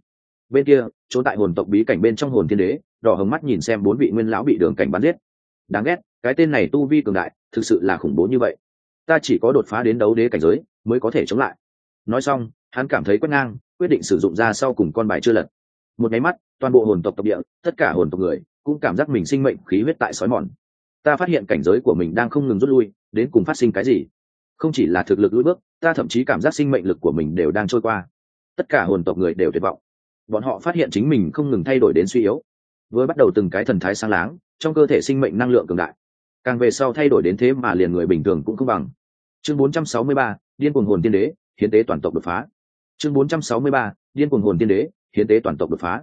Bên kia trốn tại hồn tộc bí cảnh bên trong hồn thiên đế, đỏ hồng mắt nhìn xem bốn vị nguyên lão bị đường cảnh bắn giết. Đáng ghét, cái tên này tu vi cường đại, thực sự là khủng bố như vậy. Ta chỉ có đột phá đến đấu đế cảnh giới, mới có thể chống lại. Nói xong, hắn cảm thấy quét ngang, quyết định sử dụng ra sau cùng con bài chưa lật. Một máy mắt, toàn bộ hồn tộc tộc địa, tất cả hồn tộc người, cũng cảm giác mình sinh mệnh khí huyết tại sói mòn ta phát hiện cảnh giới của mình đang không ngừng rút lui đến cùng phát sinh cái gì? Không chỉ là thực lực lưỡi bước ta thậm chí cảm giác sinh mệnh lực của mình đều đang trôi qua. Tất cả hồn tộc người đều tuyệt vọng. Bọn họ phát hiện chính mình không ngừng thay đổi đến suy yếu. Vừa bắt đầu từng cái thần thái sáng láng trong cơ thể sinh mệnh năng lượng cường đại. Càng về sau thay đổi đến thế mà liền người bình thường cũng không bằng. Chương 463, điên cuồng hồn tiên đế hiến tế toàn tộc đột phá. Chương 463, điên cuồng hồn tiên đế hiến tế toàn tộc đột phá.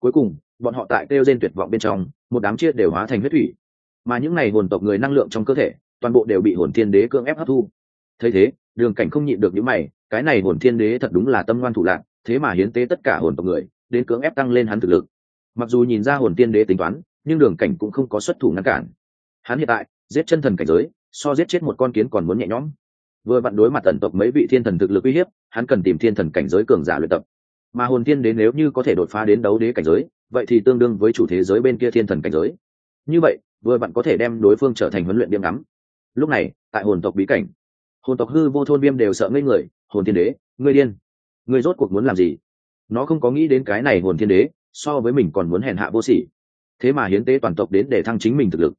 Cuối cùng bọn họ tại kêu gen tuyệt vọng bên trong một đám chia đều hóa thành huyết thủy mà những này hồn tộc người năng lượng trong cơ thể, toàn bộ đều bị hồn thiên đế cưỡng ép hấp thu. Thấy thế, đường cảnh không nhịn được những mày, cái này hồn thiên đế thật đúng là tâm ngoan thủ lạc, thế mà hiến tế tất cả hồn tộc người, đến cưỡng ép tăng lên hắn thực lực. Mặc dù nhìn ra hồn tiên đế tính toán, nhưng đường cảnh cũng không có xuất thủ ngăn cản. Hắn hiện tại, giết chân thần cảnh giới, so giết chết một con kiến còn muốn nhẹ nhõm. Vừa vặn đối mặt tần tộc mấy vị thiên thần thực lực uy hiếp, hắn cần tìm thiên thần cảnh giới cường giả luyện tập. Mà hồn tiên đế nếu như có thể đột phá đến đấu đế cảnh giới, vậy thì tương đương với chủ thế giới bên kia thiên thần cảnh giới. Như vậy vừa bạn có thể đem đối phương trở thành huấn luyện điểm ngắm. Lúc này, tại hồn tộc bí cảnh, hồn tộc hư vô thôn viêm đều sợ ngây người, hồn thiên đế, ngươi điên. Ngươi rốt cuộc muốn làm gì? Nó không có nghĩ đến cái này hồn thiên đế, so với mình còn muốn hèn hạ vô sỉ. Thế mà hiến tế toàn tộc đến để thăng chính mình thực lực.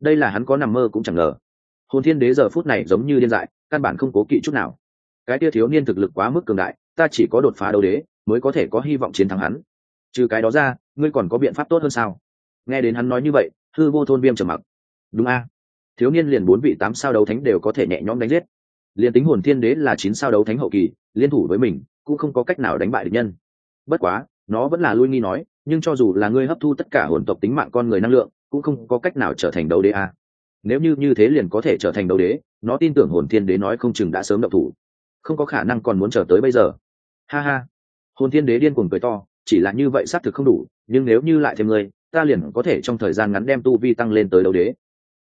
Đây là hắn có nằm mơ cũng chẳng ngờ. Hồn thiên đế giờ phút này giống như điên dại, căn bản không cố kỵ chút nào. Cái tia thiếu niên thực lực quá mức cường đại, ta chỉ có đột phá đấu đế, mới có thể có hy vọng chiến thắng hắn. Trừ cái đó ra, ngươi còn có biện pháp tốt hơn sao? Nghe đến hắn nói như vậy hư vô thôn viêm trầm mặc. Đúng a. Thiếu niên liền bốn vị tám sao đấu thánh đều có thể nhẹ nhõm đánh giết. Liền tính hồn thiên đế là chín sao đấu thánh hậu kỳ, liên thủ với mình, cũng không có cách nào đánh bại được nhân. Bất quá, nó vẫn là lui nghi nói, nhưng cho dù là ngươi hấp thu tất cả hồn tộc tính mạng con người năng lượng, cũng không có cách nào trở thành đấu đế a. Nếu như như thế liền có thể trở thành đấu đế, nó tin tưởng hồn thiên đế nói không chừng đã sớm động thủ. Không có khả năng còn muốn chờ tới bây giờ. Ha ha. Hồn thiên đế điên cuồng cười to, chỉ là như vậy xác thực không đủ, nhưng nếu như lại thêm ngươi ta liền có thể trong thời gian ngắn đem tu vi tăng lên tới đấu đế.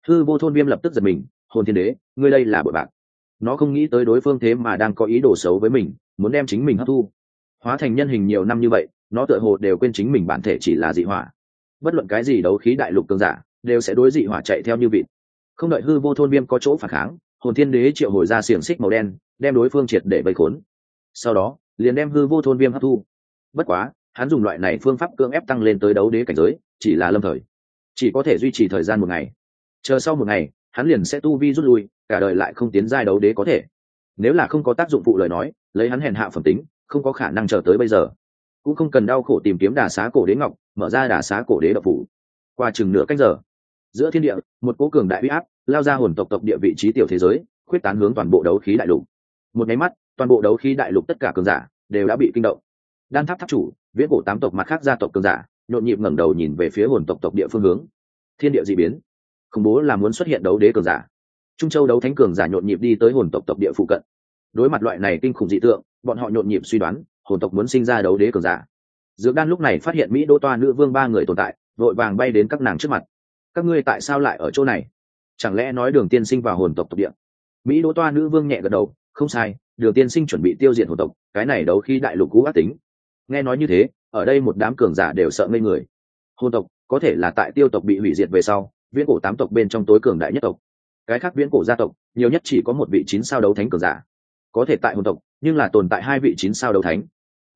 Thư vô thôn viêm lập tức giật mình, hồn thiên đế, ngươi đây là bội bạc. Nó không nghĩ tới đối phương thế mà đang có ý đồ xấu với mình, muốn đem chính mình hấp thu. Hóa thành nhân hình nhiều năm như vậy, nó tựa hồ đều quên chính mình bản thể chỉ là dị hỏa. Bất luận cái gì đấu khí đại lục cường giả, đều sẽ đối dị hỏa chạy theo như vịt. Không đợi hư vô thôn viêm có chỗ phản kháng, hồn thiên đế triệu hồi ra xiềng xích màu đen, đem đối phương triệt để bầy khốn. Sau đó, liền đem hư vô thôn viêm hấp thu. Bất quá, hắn dùng loại này phương pháp cưỡng ép tăng lên tới đấu đế cảnh giới chỉ là lâm thời. Chỉ có thể duy trì thời gian một ngày. Chờ sau một ngày, hắn liền sẽ tu vi rút lui, cả đời lại không tiến giai đấu đế có thể. Nếu là không có tác dụng phụ lời nói, lấy hắn hèn hạ phẩm tính, không có khả năng chờ tới bây giờ. Cũng không cần đau khổ tìm kiếm đà xá cổ đế ngọc, mở ra đà xá cổ đế độc phủ. Qua chừng nửa cách giờ, giữa thiên địa, một cố cường đại huy áp lao ra hồn tộc tộc địa vị trí tiểu thế giới, khuyết tán hướng toàn bộ đấu khí đại lục. Một nháy mắt, toàn bộ đấu khí đại lục tất cả cường giả đều đã bị kinh động. Đan tháp tháp chủ, viễn cổ tám tộc mặt khác gia tộc cường giả nhộn nhịp ngẩng đầu nhìn về phía hồn tộc tộc địa phương hướng. Thiên địa d ị biến. Khủng bố là muốn xuất hiện đấu đế cường giả. Trung châu đấu thánh cường giả nhộn nhịp đi tới hồn tộc tộc địa phụ cận. Đối mặt loại này kinh khủng dị tượng, bọn họ nhộn nhịp suy đoán, hồn tộc muốn sinh ra đấu đế cường giả. Dược đan lúc này phát hiện mỹ đô toa nữ vương ba người tồn tại, vội vàng bay đến các nàng trước mặt. Các ngươi tại sao lại ở chỗ này? Chẳng lẽ nói đường tiên sinh vào hồn tộc tộc địa? Mỹ đô toa nữ vương nhẹ gật đầu, không sai, đường tiên sinh chuẩn bị tiêu diệt hồn tộc, cái này đấu khi đại lục cũ ác tính nghe nói như thế, ở đây một đám cường giả đều sợ ngây người. Hôn tộc, có thể là tại tiêu tộc bị hủy diệt về sau, viễn cổ tám tộc bên trong tối cường đại nhất tộc. Cái khác viễn cổ gia tộc, nhiều nhất chỉ có một vị chín sao đấu thánh cường giả. Có thể tại hồn tộc, nhưng là tồn tại hai vị chín sao đấu thánh.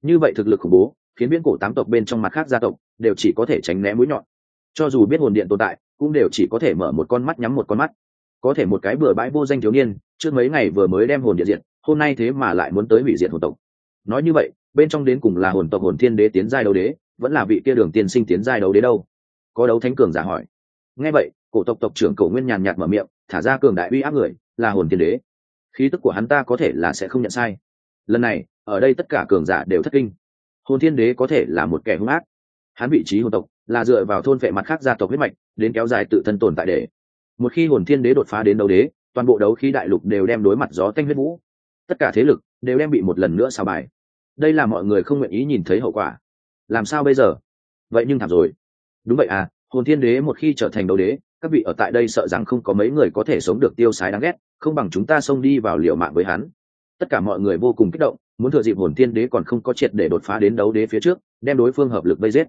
Như vậy thực lực khủng bố, khiến viễn cổ tám tộc bên trong mặt khác gia tộc đều chỉ có thể tránh né mũi nhọn. Cho dù biết hồn điện tồn tại, cũng đều chỉ có thể mở một con mắt nhắm một con mắt. Có thể một cái bừa bãi vô danh thiếu niên, trước mấy ngày vừa mới đem hồn điện diệt, hôm nay thế mà lại muốn tới hủy diệt hồn tộc. Nói như vậy bên trong đến cùng là hồn tộc hồn thiên đế tiến giai đấu đế, vẫn là vị kia đường tiên sinh tiến giai đấu đế đâu? Có đấu thánh cường giả hỏi. Nghe vậy, cổ tộc tộc trưởng cổ nguyên nhàn nhạt mở miệng, thả ra cường đại uy áp người, là hồn thiên đế. Khí tức của hắn ta có thể là sẽ không nhận sai. Lần này, ở đây tất cả cường giả đều thất kinh. Hồn thiên đế có thể là một kẻ hung ác. Hắn vị trí hồn tộc là dựa vào thôn vệ mặt khác gia tộc huyết mạch, đến kéo dài tự thân tồn tại để. Một khi hồn thiên đế đột phá đến đấu đế, toàn bộ đấu khí đại lục đều đem đối mặt gió tanh huyết vũ. Tất cả thế lực đều đem bị một lần nữa xào bài đây là mọi người không nguyện ý nhìn thấy hậu quả. Làm sao bây giờ? Vậy nhưng thảm rồi. Đúng vậy à hồn thiên đế một khi trở thành đấu đế các vị ở tại đây sợ rằng không có mấy người có thể sống được tiêu sái đáng ghét không bằng chúng ta xông đi vào liều mạng với hắn. Tất cả mọi người vô cùng kích động muốn thừa dịp hồn thiên đế còn không có triệt để đột phá đến đấu đế phía trước đem đối phương hợp lực vây giết.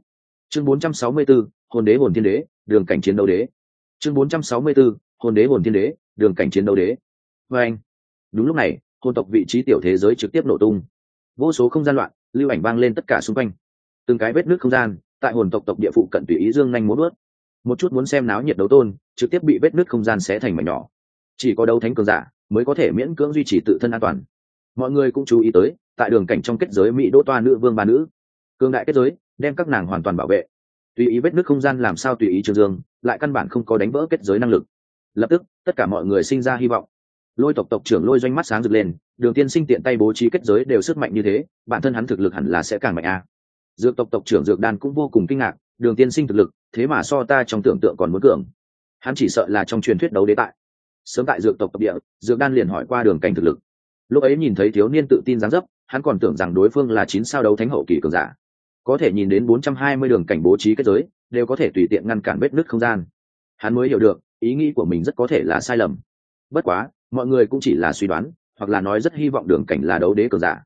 Chương 464, hồn đế hồn thiên đế đường cảnh chiến đấu đế. Chương 464, hồn đế hồn thiên đế đường cảnh chiến đấu đế. Và anh đúng lúc này hồn tộc vị trí tiểu thế giới trực tiếp nổ tung vô số không gian loạn, lưu ảnh vang lên tất cả xung quanh. Từng cái vết nước không gian, tại hồn tộc tộc địa phụ cận tùy ý dương nhanh muốn ướt một chút muốn xem náo nhiệt đấu tôn, trực tiếp bị vết nước không gian xé thành mảnh nhỏ. Chỉ có đấu thánh cường giả mới có thể miễn cưỡng duy trì tự thân an toàn. Mọi người cũng chú ý tới, tại đường cảnh trong kết giới mỹ đỗ toa nữ vương ba nữ. Cường đại kết giới, đem các nàng hoàn toàn bảo vệ. Tùy ý vết nước không gian làm sao tùy ý trương dương, lại căn bản không có đánh vỡ kết giới năng lực. Lập tức, tất cả mọi người sinh ra hy vọng lôi tộc tộc trưởng lôi doanh mắt sáng rực lên, đường tiên sinh tiện tay bố trí kết giới đều sức mạnh như thế, bản thân hắn thực lực hẳn là sẽ càng mạnh a. À. dược tộc tộc trưởng dược đan cũng vô cùng kinh ngạc, đường tiên sinh thực lực, thế mà so ta trong tưởng tượng còn muốn cường. Hắn chỉ sợ là trong truyền thuyết đấu đế tại. Sớm tại dược tộc tộc địa, dược đan liền hỏi qua đường cảnh thực lực. Lúc ấy nhìn thấy thiếu niên tự tin dáng dấp, hắn còn tưởng rằng đối phương là chín sao đấu thánh hậu kỳ cường giả. Có thể nhìn đến bốn trăm hai mươi đường cảnh bố trí kết giới, đều có thể tùy tiện ngăn cản vết nứt không gian. Hắn mới hiểu được, ý nghĩ của mình rất có thể là sai lầm. Bất quá mọi người cũng chỉ là suy đoán, hoặc là nói rất hy vọng đường cảnh là đấu đế cường giả.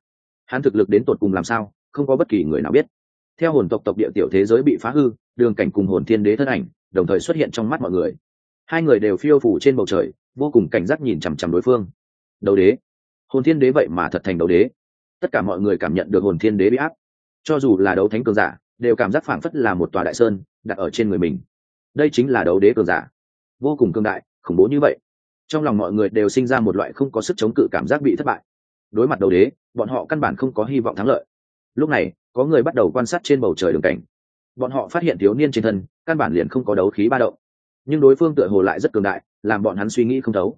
Hắn thực lực đến tột cùng làm sao, không có bất kỳ người nào biết. Theo hồn tộc tộc địa tiểu thế giới bị phá hư, đường cảnh cùng hồn thiên đế thân ảnh, đồng thời xuất hiện trong mắt mọi người. Hai người đều phiêu phủ trên bầu trời, vô cùng cảnh giác nhìn chằm chằm đối phương. Đấu đế. Hồn thiên đế vậy mà thật thành đấu đế. Tất cả mọi người cảm nhận được hồn thiên đế bị áp. Cho dù là đấu thánh cường giả, đều cảm giác phảng phất là một tòa đại sơn, đặt ở trên người mình. Đây chính là đấu đế cường giả. Vô cùng cường đại, khủng bố như vậy trong lòng mọi người đều sinh ra một loại không có sức chống cự cảm giác bị thất bại. Đối mặt đầu đế, bọn họ căn bản không có hy vọng thắng lợi. Lúc này, có người bắt đầu quan sát trên bầu trời đường cảnh. Bọn họ phát hiện thiếu niên trên thân, căn bản liền không có đấu khí ba động. Nhưng đối phương tựa hồ lại rất cường đại, làm bọn hắn suy nghĩ không thấu.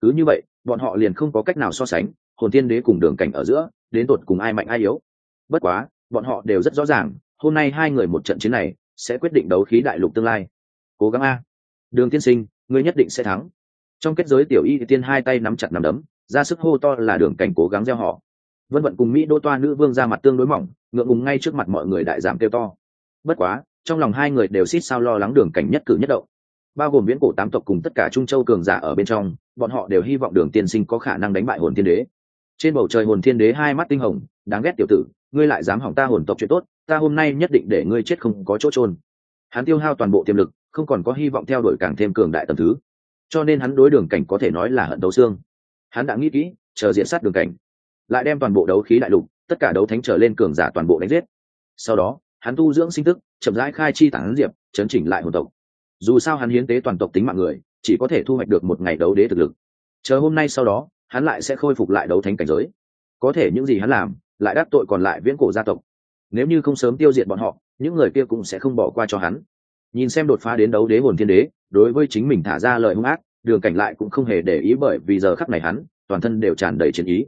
Cứ như vậy, bọn họ liền không có cách nào so sánh, hồn tiên đế cùng đường cảnh ở giữa, đến tột cùng ai mạnh ai yếu. Bất quá, bọn họ đều rất rõ ràng, hôm nay hai người một trận chiến này, sẽ quyết định đấu khí đại lục tương lai. Cố gắng a. Đường tiên sinh, ngươi nhất định sẽ thắng trong kết giới tiểu y tiên hai tay nắm chặt nắm đấm, ra sức hô to là đường cảnh cố gắng gieo họ. Vân vận cùng mỹ đô toa nữ vương ra mặt tương đối mỏng, ngượng ngùng ngay trước mặt mọi người đại giảm kêu to. Bất quá, trong lòng hai người đều xít sao lo lắng đường cảnh nhất cử nhất động. Bao gồm viễn cổ tám tộc cùng tất cả trung châu cường giả ở bên trong, bọn họ đều hy vọng đường tiên sinh có khả năng đánh bại hồn thiên đế. Trên bầu trời hồn thiên đế hai mắt tinh hồng, đáng ghét tiểu tử, ngươi lại dám hỏng ta hồn tộc chuyện tốt, ta hôm nay nhất định để ngươi chết không có chỗ trôn hắn tiêu hao toàn bộ tiềm lực, không còn có hy vọng theo đuổi càng thêm cường đại tầm thứ cho nên hắn đối đường cảnh có thể nói là hận đấu xương. Hắn đã nghĩ kỹ, chờ diễn sát đường cảnh, lại đem toàn bộ đấu khí đại lục, tất cả đấu thánh trở lên cường giả toàn bộ đánh giết. Sau đó, hắn tu dưỡng sinh tức chậm rãi khai chi tản diệp, chấn chỉnh lại hồn tộc. Dù sao hắn hiến tế toàn tộc tính mạng người, chỉ có thể thu hoạch được một ngày đấu đế thực lực. Chờ hôm nay sau đó, hắn lại sẽ khôi phục lại đấu thánh cảnh giới. Có thể những gì hắn làm, lại đắc tội còn lại viễn cổ gia tộc. Nếu như không sớm tiêu diệt bọn họ, những người kia cũng sẽ không bỏ qua cho hắn nhìn xem đột phá đến đấu đế hồn thiên đế, đối với chính mình thả ra lời hung ác, đường cảnh lại cũng không hề để ý bởi vì giờ khắc này hắn, toàn thân đều tràn đầy chiến ý.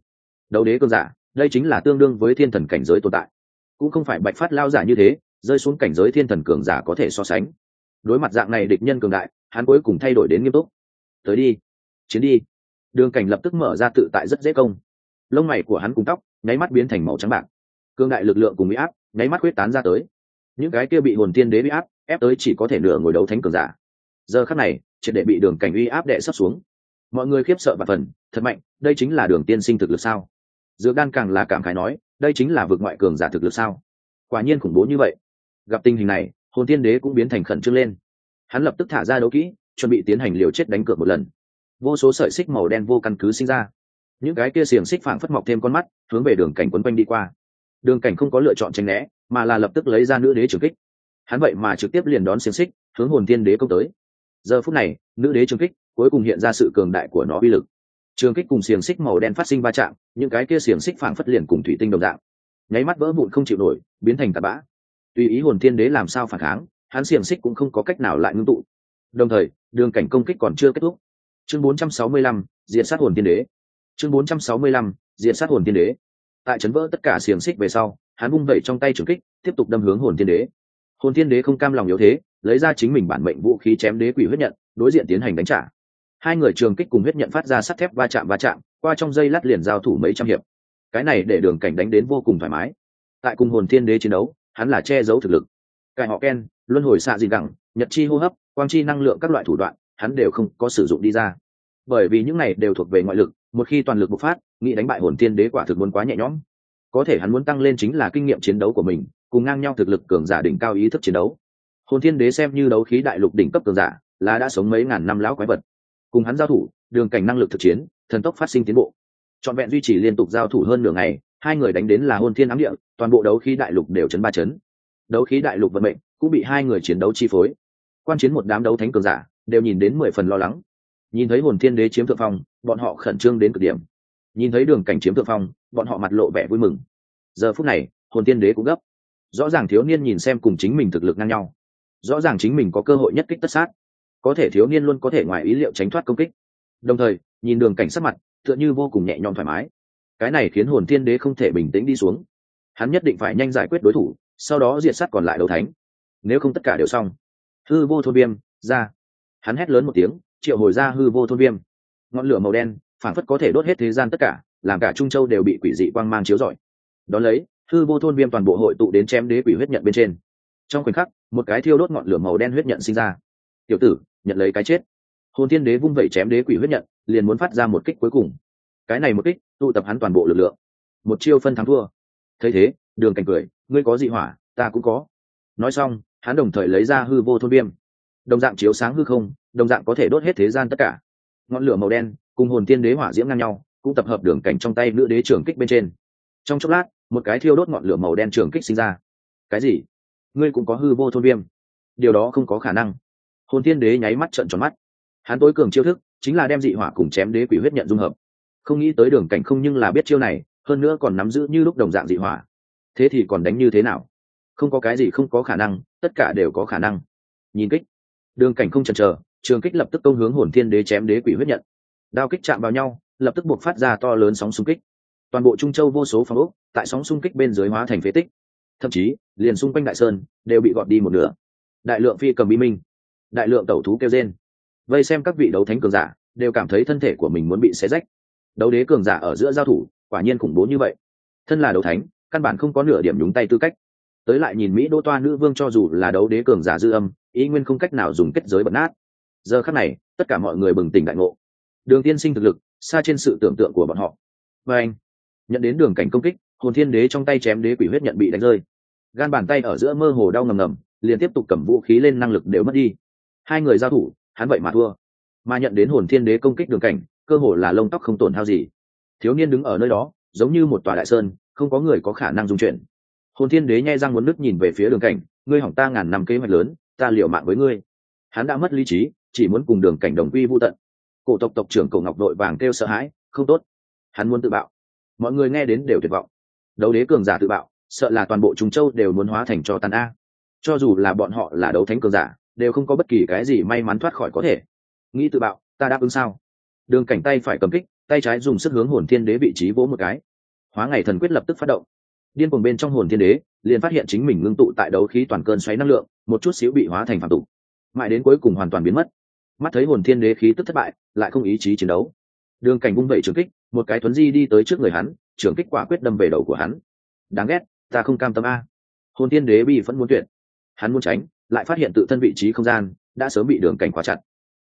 Đấu đế cơn giả, đây chính là tương đương với thiên thần cảnh giới tồn tại. Cũng không phải bạch phát lao giả như thế, rơi xuống cảnh giới thiên thần cường giả có thể so sánh. Đối mặt dạng này địch nhân cường đại, hắn cuối cùng thay đổi đến nghiêm túc. Tới đi, chiến đi. Đường cảnh lập tức mở ra tự tại rất dễ công. Lông mày của hắn cùng tóc, nháy mắt biến thành màu trắng bạc. Cương đại lực lượng cùng bị áp, nháy mắt quyết tán ra tới. Những cái kia bị hồn tiên đế bị áp ép tới chỉ có thể nửa ngồi đấu thánh cường giả. Giờ khắc này, triệt để bị đường cảnh uy áp đệ sắp xuống. Mọi người khiếp sợ và phần, thật mạnh, đây chính là đường tiên sinh thực lực sao? Dược đan càng là cảm khái nói, đây chính là vượt ngoại cường giả thực lực sao? Quả nhiên khủng bố như vậy. Gặp tình hình này, hồn tiên đế cũng biến thành khẩn trương lên. Hắn lập tức thả ra đấu kỹ, chuẩn bị tiến hành liều chết đánh cược một lần. Vô số sợi xích màu đen vô căn cứ sinh ra. Những cái kia xiềng xích phảng phất mọc thêm con mắt, hướng về đường cảnh quấn quanh đi qua. Đường cảnh không có lựa chọn tranh né, mà là lập tức lấy ra nữ đế trường kích hắn vậy mà trực tiếp liền đón xiềng xích hướng hồn tiên đế công tới. Giờ phút này nữ đế trường kích cuối cùng hiện ra sự cường đại của nó uy lực. Trường kích cùng xiềng xích màu đen phát sinh va chạm những cái kia xiềng xích phảng phất liền cùng thủy tinh đồng dạng. Nháy mắt vỡ vụn không chịu nổi biến thành tạt bã. Tùy ý hồn thiên đế làm sao phản kháng hắn xiềng xích cũng không có cách nào lại ngưng tụ. Đồng thời đường cảnh công kích còn chưa kết thúc. Chương 465, diện sát hồn thiên đế. Chương 465, diện sát hồn thiên đế. Tại chấn vỡ tất cả xiềng xích về sau hắn vung vẩy trong tay trường kích tiếp tục đâm hướng hồn thiên đế hồn thiên đế không cam lòng yếu thế, lấy ra chính mình bản mệnh vũ khí chém đế quỷ huyết nhận, đối diện tiến hành đánh trả. Hai người trường kích cùng huyết nhận phát ra sắt thép va chạm va chạm, qua trong dây lát liền giao thủ mấy trăm hiệp. Cái này để đường cảnh đánh đến vô cùng thoải mái. Tại cùng hồn thiên đế chiến đấu, hắn là che giấu thực lực. Cải họ ken, luân hồi xạ dị gẳng nhật chi hô hấp, quang chi năng lượng các loại thủ đoạn, hắn đều không có sử dụng đi ra. Bởi vì những này đều thuộc về ngoại lực, một khi toàn lực bộc phát, nghĩ đánh bại hồn thiên đế quả thực muốn quá nhẹ nhõm. Có thể hắn muốn tăng lên chính là kinh nghiệm chiến đấu của mình cùng ngang nhau thực lực cường giả đỉnh cao ý thức chiến đấu. Hồn thiên đế xem như đấu khí đại lục đỉnh cấp cường giả, là đã sống mấy ngàn năm lão quái vật. Cùng hắn giao thủ, đường cảnh năng lực thực chiến, thần tốc phát sinh tiến bộ. Trọn vẹn duy trì liên tục giao thủ hơn nửa ngày, hai người đánh đến là hôn thiên ám địa, toàn bộ đấu khí đại lục đều chấn ba chấn. Đấu khí đại lục vận mệnh cũng bị hai người chiến đấu chi phối. Quan chiến một đám đấu thánh cường giả đều nhìn đến mười phần lo lắng. Nhìn thấy hồn thiên đế chiếm thượng phong, bọn họ khẩn trương đến cực điểm. Nhìn thấy đường cảnh chiếm thượng phong, bọn họ mặt lộ vẻ vui mừng. Giờ phút này, hồn thiên đế cũng gấp rõ ràng thiếu niên nhìn xem cùng chính mình thực lực ngang nhau. Rõ ràng chính mình có cơ hội nhất kích tất sát. Có thể thiếu niên luôn có thể ngoài ý liệu tránh thoát công kích. Đồng thời, nhìn đường cảnh sắc mặt, tựa như vô cùng nhẹ nhõm thoải mái. Cái này khiến hồn thiên đế không thể bình tĩnh đi xuống. Hắn nhất định phải nhanh giải quyết đối thủ, sau đó diệt sát còn lại đấu thánh. Nếu không tất cả đều xong. Hư vô thôn viêm, ra. Hắn hét lớn một tiếng, triệu hồi ra hư vô thôn viêm. Ngọn lửa màu đen phản phất có thể đốt hết thế gian tất cả, làm cả trung châu đều bị quỷ dị quang mang chiếu rọi. Đón lấy hư vô thôn viêm toàn bộ hội tụ đến chém đế quỷ huyết nhận bên trên. Trong khoảnh khắc, một cái thiêu đốt ngọn lửa màu đen huyết nhận sinh ra. Tiểu tử, nhận lấy cái chết. Hồn thiên đế vung vẩy chém đế quỷ huyết nhận, liền muốn phát ra một kích cuối cùng. Cái này một kích, tụ tập hắn toàn bộ lực lượng. Một chiêu phân thắng thua. Thấy thế, đường cảnh cười, ngươi có dị hỏa, ta cũng có. Nói xong, hắn đồng thời lấy ra hư vô thôn viêm. Đồng dạng chiếu sáng hư không, đồng dạng có thể đốt hết thế gian tất cả. Ngọn lửa màu đen, cùng hồn tiên đế hỏa diễm ngang nhau, cũng tập hợp đường cảnh trong tay nữ đế trưởng kích bên trên trong chốc lát, một cái thiêu đốt ngọn lửa màu đen trường kích sinh ra. Cái gì? Ngươi cũng có hư vô thôn viêm. Điều đó không có khả năng. Hồn tiên đế nháy mắt trợn tròn mắt. Hắn tối cường chiêu thức, chính là đem dị hỏa cùng chém đế quỷ huyết nhận dung hợp. Không nghĩ tới đường cảnh không nhưng là biết chiêu này, hơn nữa còn nắm giữ như lúc đồng dạng dị hỏa. Thế thì còn đánh như thế nào? Không có cái gì không có khả năng, tất cả đều có khả năng. Nhìn kích. Đường cảnh không chần chờ, trường kích lập tức công hướng hồn thiên đế chém đế quỷ huyết nhận. Đao kích chạm vào nhau, lập tức buộc phát ra to lớn sóng xung kích toàn bộ trung châu vô số phòng ốc, tại sóng xung kích bên dưới hóa thành phế tích. Thậm chí, liền xung quanh đại sơn, đều bị gọt đi một nửa. Đại lượng phi cầm bí minh, đại lượng tẩu thú kêu trên vây xem các vị đấu thánh cường giả, đều cảm thấy thân thể của mình muốn bị xé rách. Đấu đế cường giả ở giữa giao thủ, quả nhiên khủng bố như vậy. Thân là đấu thánh, căn bản không có nửa điểm nhúng tay tư cách. Tới lại nhìn mỹ đô toa nữ vương cho dù là đấu đế cường giả dư âm, ý nguyên không cách nào dùng kết giới bật nát. Giờ khắc này, tất cả mọi người bừng tỉnh đại ngộ. Đường tiên sinh thực lực, xa trên sự tưởng tượng của bọn họ. Và anh nhận đến đường cảnh công kích, hồn thiên đế trong tay chém đế quỷ huyết nhận bị đánh rơi. Gan bàn tay ở giữa mơ hồ đau ngầm ngầm, liền tiếp tục cầm vũ khí lên năng lực đều mất đi. Hai người giao thủ, hắn vậy mà thua. Mà nhận đến hồn thiên đế công kích đường cảnh, cơ hồ là lông tóc không tổn hao gì. Thiếu niên đứng ở nơi đó, giống như một tòa đại sơn, không có người có khả năng dung chuyển. Hồn thiên đế nhai răng muốn nứt nhìn về phía đường cảnh, ngươi hỏng ta ngàn năm kế hoạch lớn, ta liệu mạng với ngươi. Hắn đã mất lý trí, chỉ muốn cùng đường cảnh đồng quy vô tận. Cổ tộc tộc trưởng cổ ngọc đội vàng kêu sợ hãi, không tốt. Hắn muốn tự bạo mọi người nghe đến đều tuyệt vọng. Đấu đế cường giả tự bạo, sợ là toàn bộ trung châu đều muốn hóa thành cho tàn a. Cho dù là bọn họ là đấu thánh cường giả, đều không có bất kỳ cái gì may mắn thoát khỏi có thể. Nghĩ tự bạo, ta đáp ứng sao? Đường cảnh tay phải cầm kích, tay trái dùng sức hướng hồn thiên đế vị trí vỗ một cái. Hóa ngày thần quyết lập tức phát động. Điên cuồng bên trong hồn thiên đế, liền phát hiện chính mình ngưng tụ tại đấu khí toàn cơn xoáy năng lượng, một chút xíu bị hóa thành phạm tục. Mãi đến cuối cùng hoàn toàn biến mất. Mắt thấy hồn thiên đế khí tức thất bại, lại không ý chí chiến đấu. Đường cảnh vung vẩy trường kích một cái tuấn di đi tới trước người hắn trường kích quả quyết đâm về đầu của hắn. Đáng ghét ta không cam tâm a. Hồn tiên đế bị vẫn muốn tuyệt. Hắn muốn tránh lại phát hiện tự thân vị trí không gian đã sớm bị đường cảnh khóa chặt.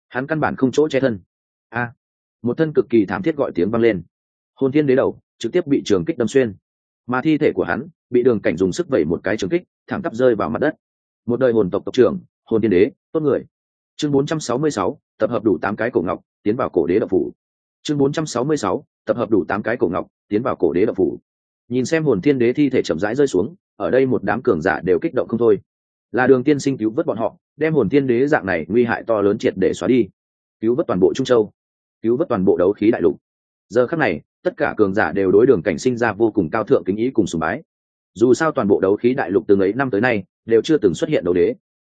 Hắn căn bản không chỗ che thân. A. Một thân cực kỳ thảm thiết gọi tiếng vang lên. Hồn thiên đế đầu trực tiếp bị trường kích đâm xuyên. Mà thi thể của hắn bị đường cảnh dùng sức vẩy một cái trường kích thẳng tắp rơi vào mặt đất. Một đời hồn tộc tộc trưởng hồn thiên đế tốt người. Chương 466, tập hợp đủ tám cái cổ ngọc tiến vào cổ đế đậu phủ. Chương 466, tập hợp đủ tám cái cổ ngọc, tiến vào cổ đế độc phủ. Nhìn xem hồn thiên đế thi thể chậm rãi rơi xuống, ở đây một đám cường giả đều kích động không thôi. Là đường tiên sinh cứu vớt bọn họ, đem hồn thiên đế dạng này nguy hại to lớn triệt để xóa đi. Cứu vớt toàn bộ trung châu, cứu vớt toàn bộ đấu khí đại lục. Giờ khắc này, tất cả cường giả đều đối đường cảnh sinh ra vô cùng cao thượng kính ý cùng sùng bái. Dù sao toàn bộ đấu khí đại lục từ ấy năm tới nay, đều chưa từng xuất hiện đấu đế.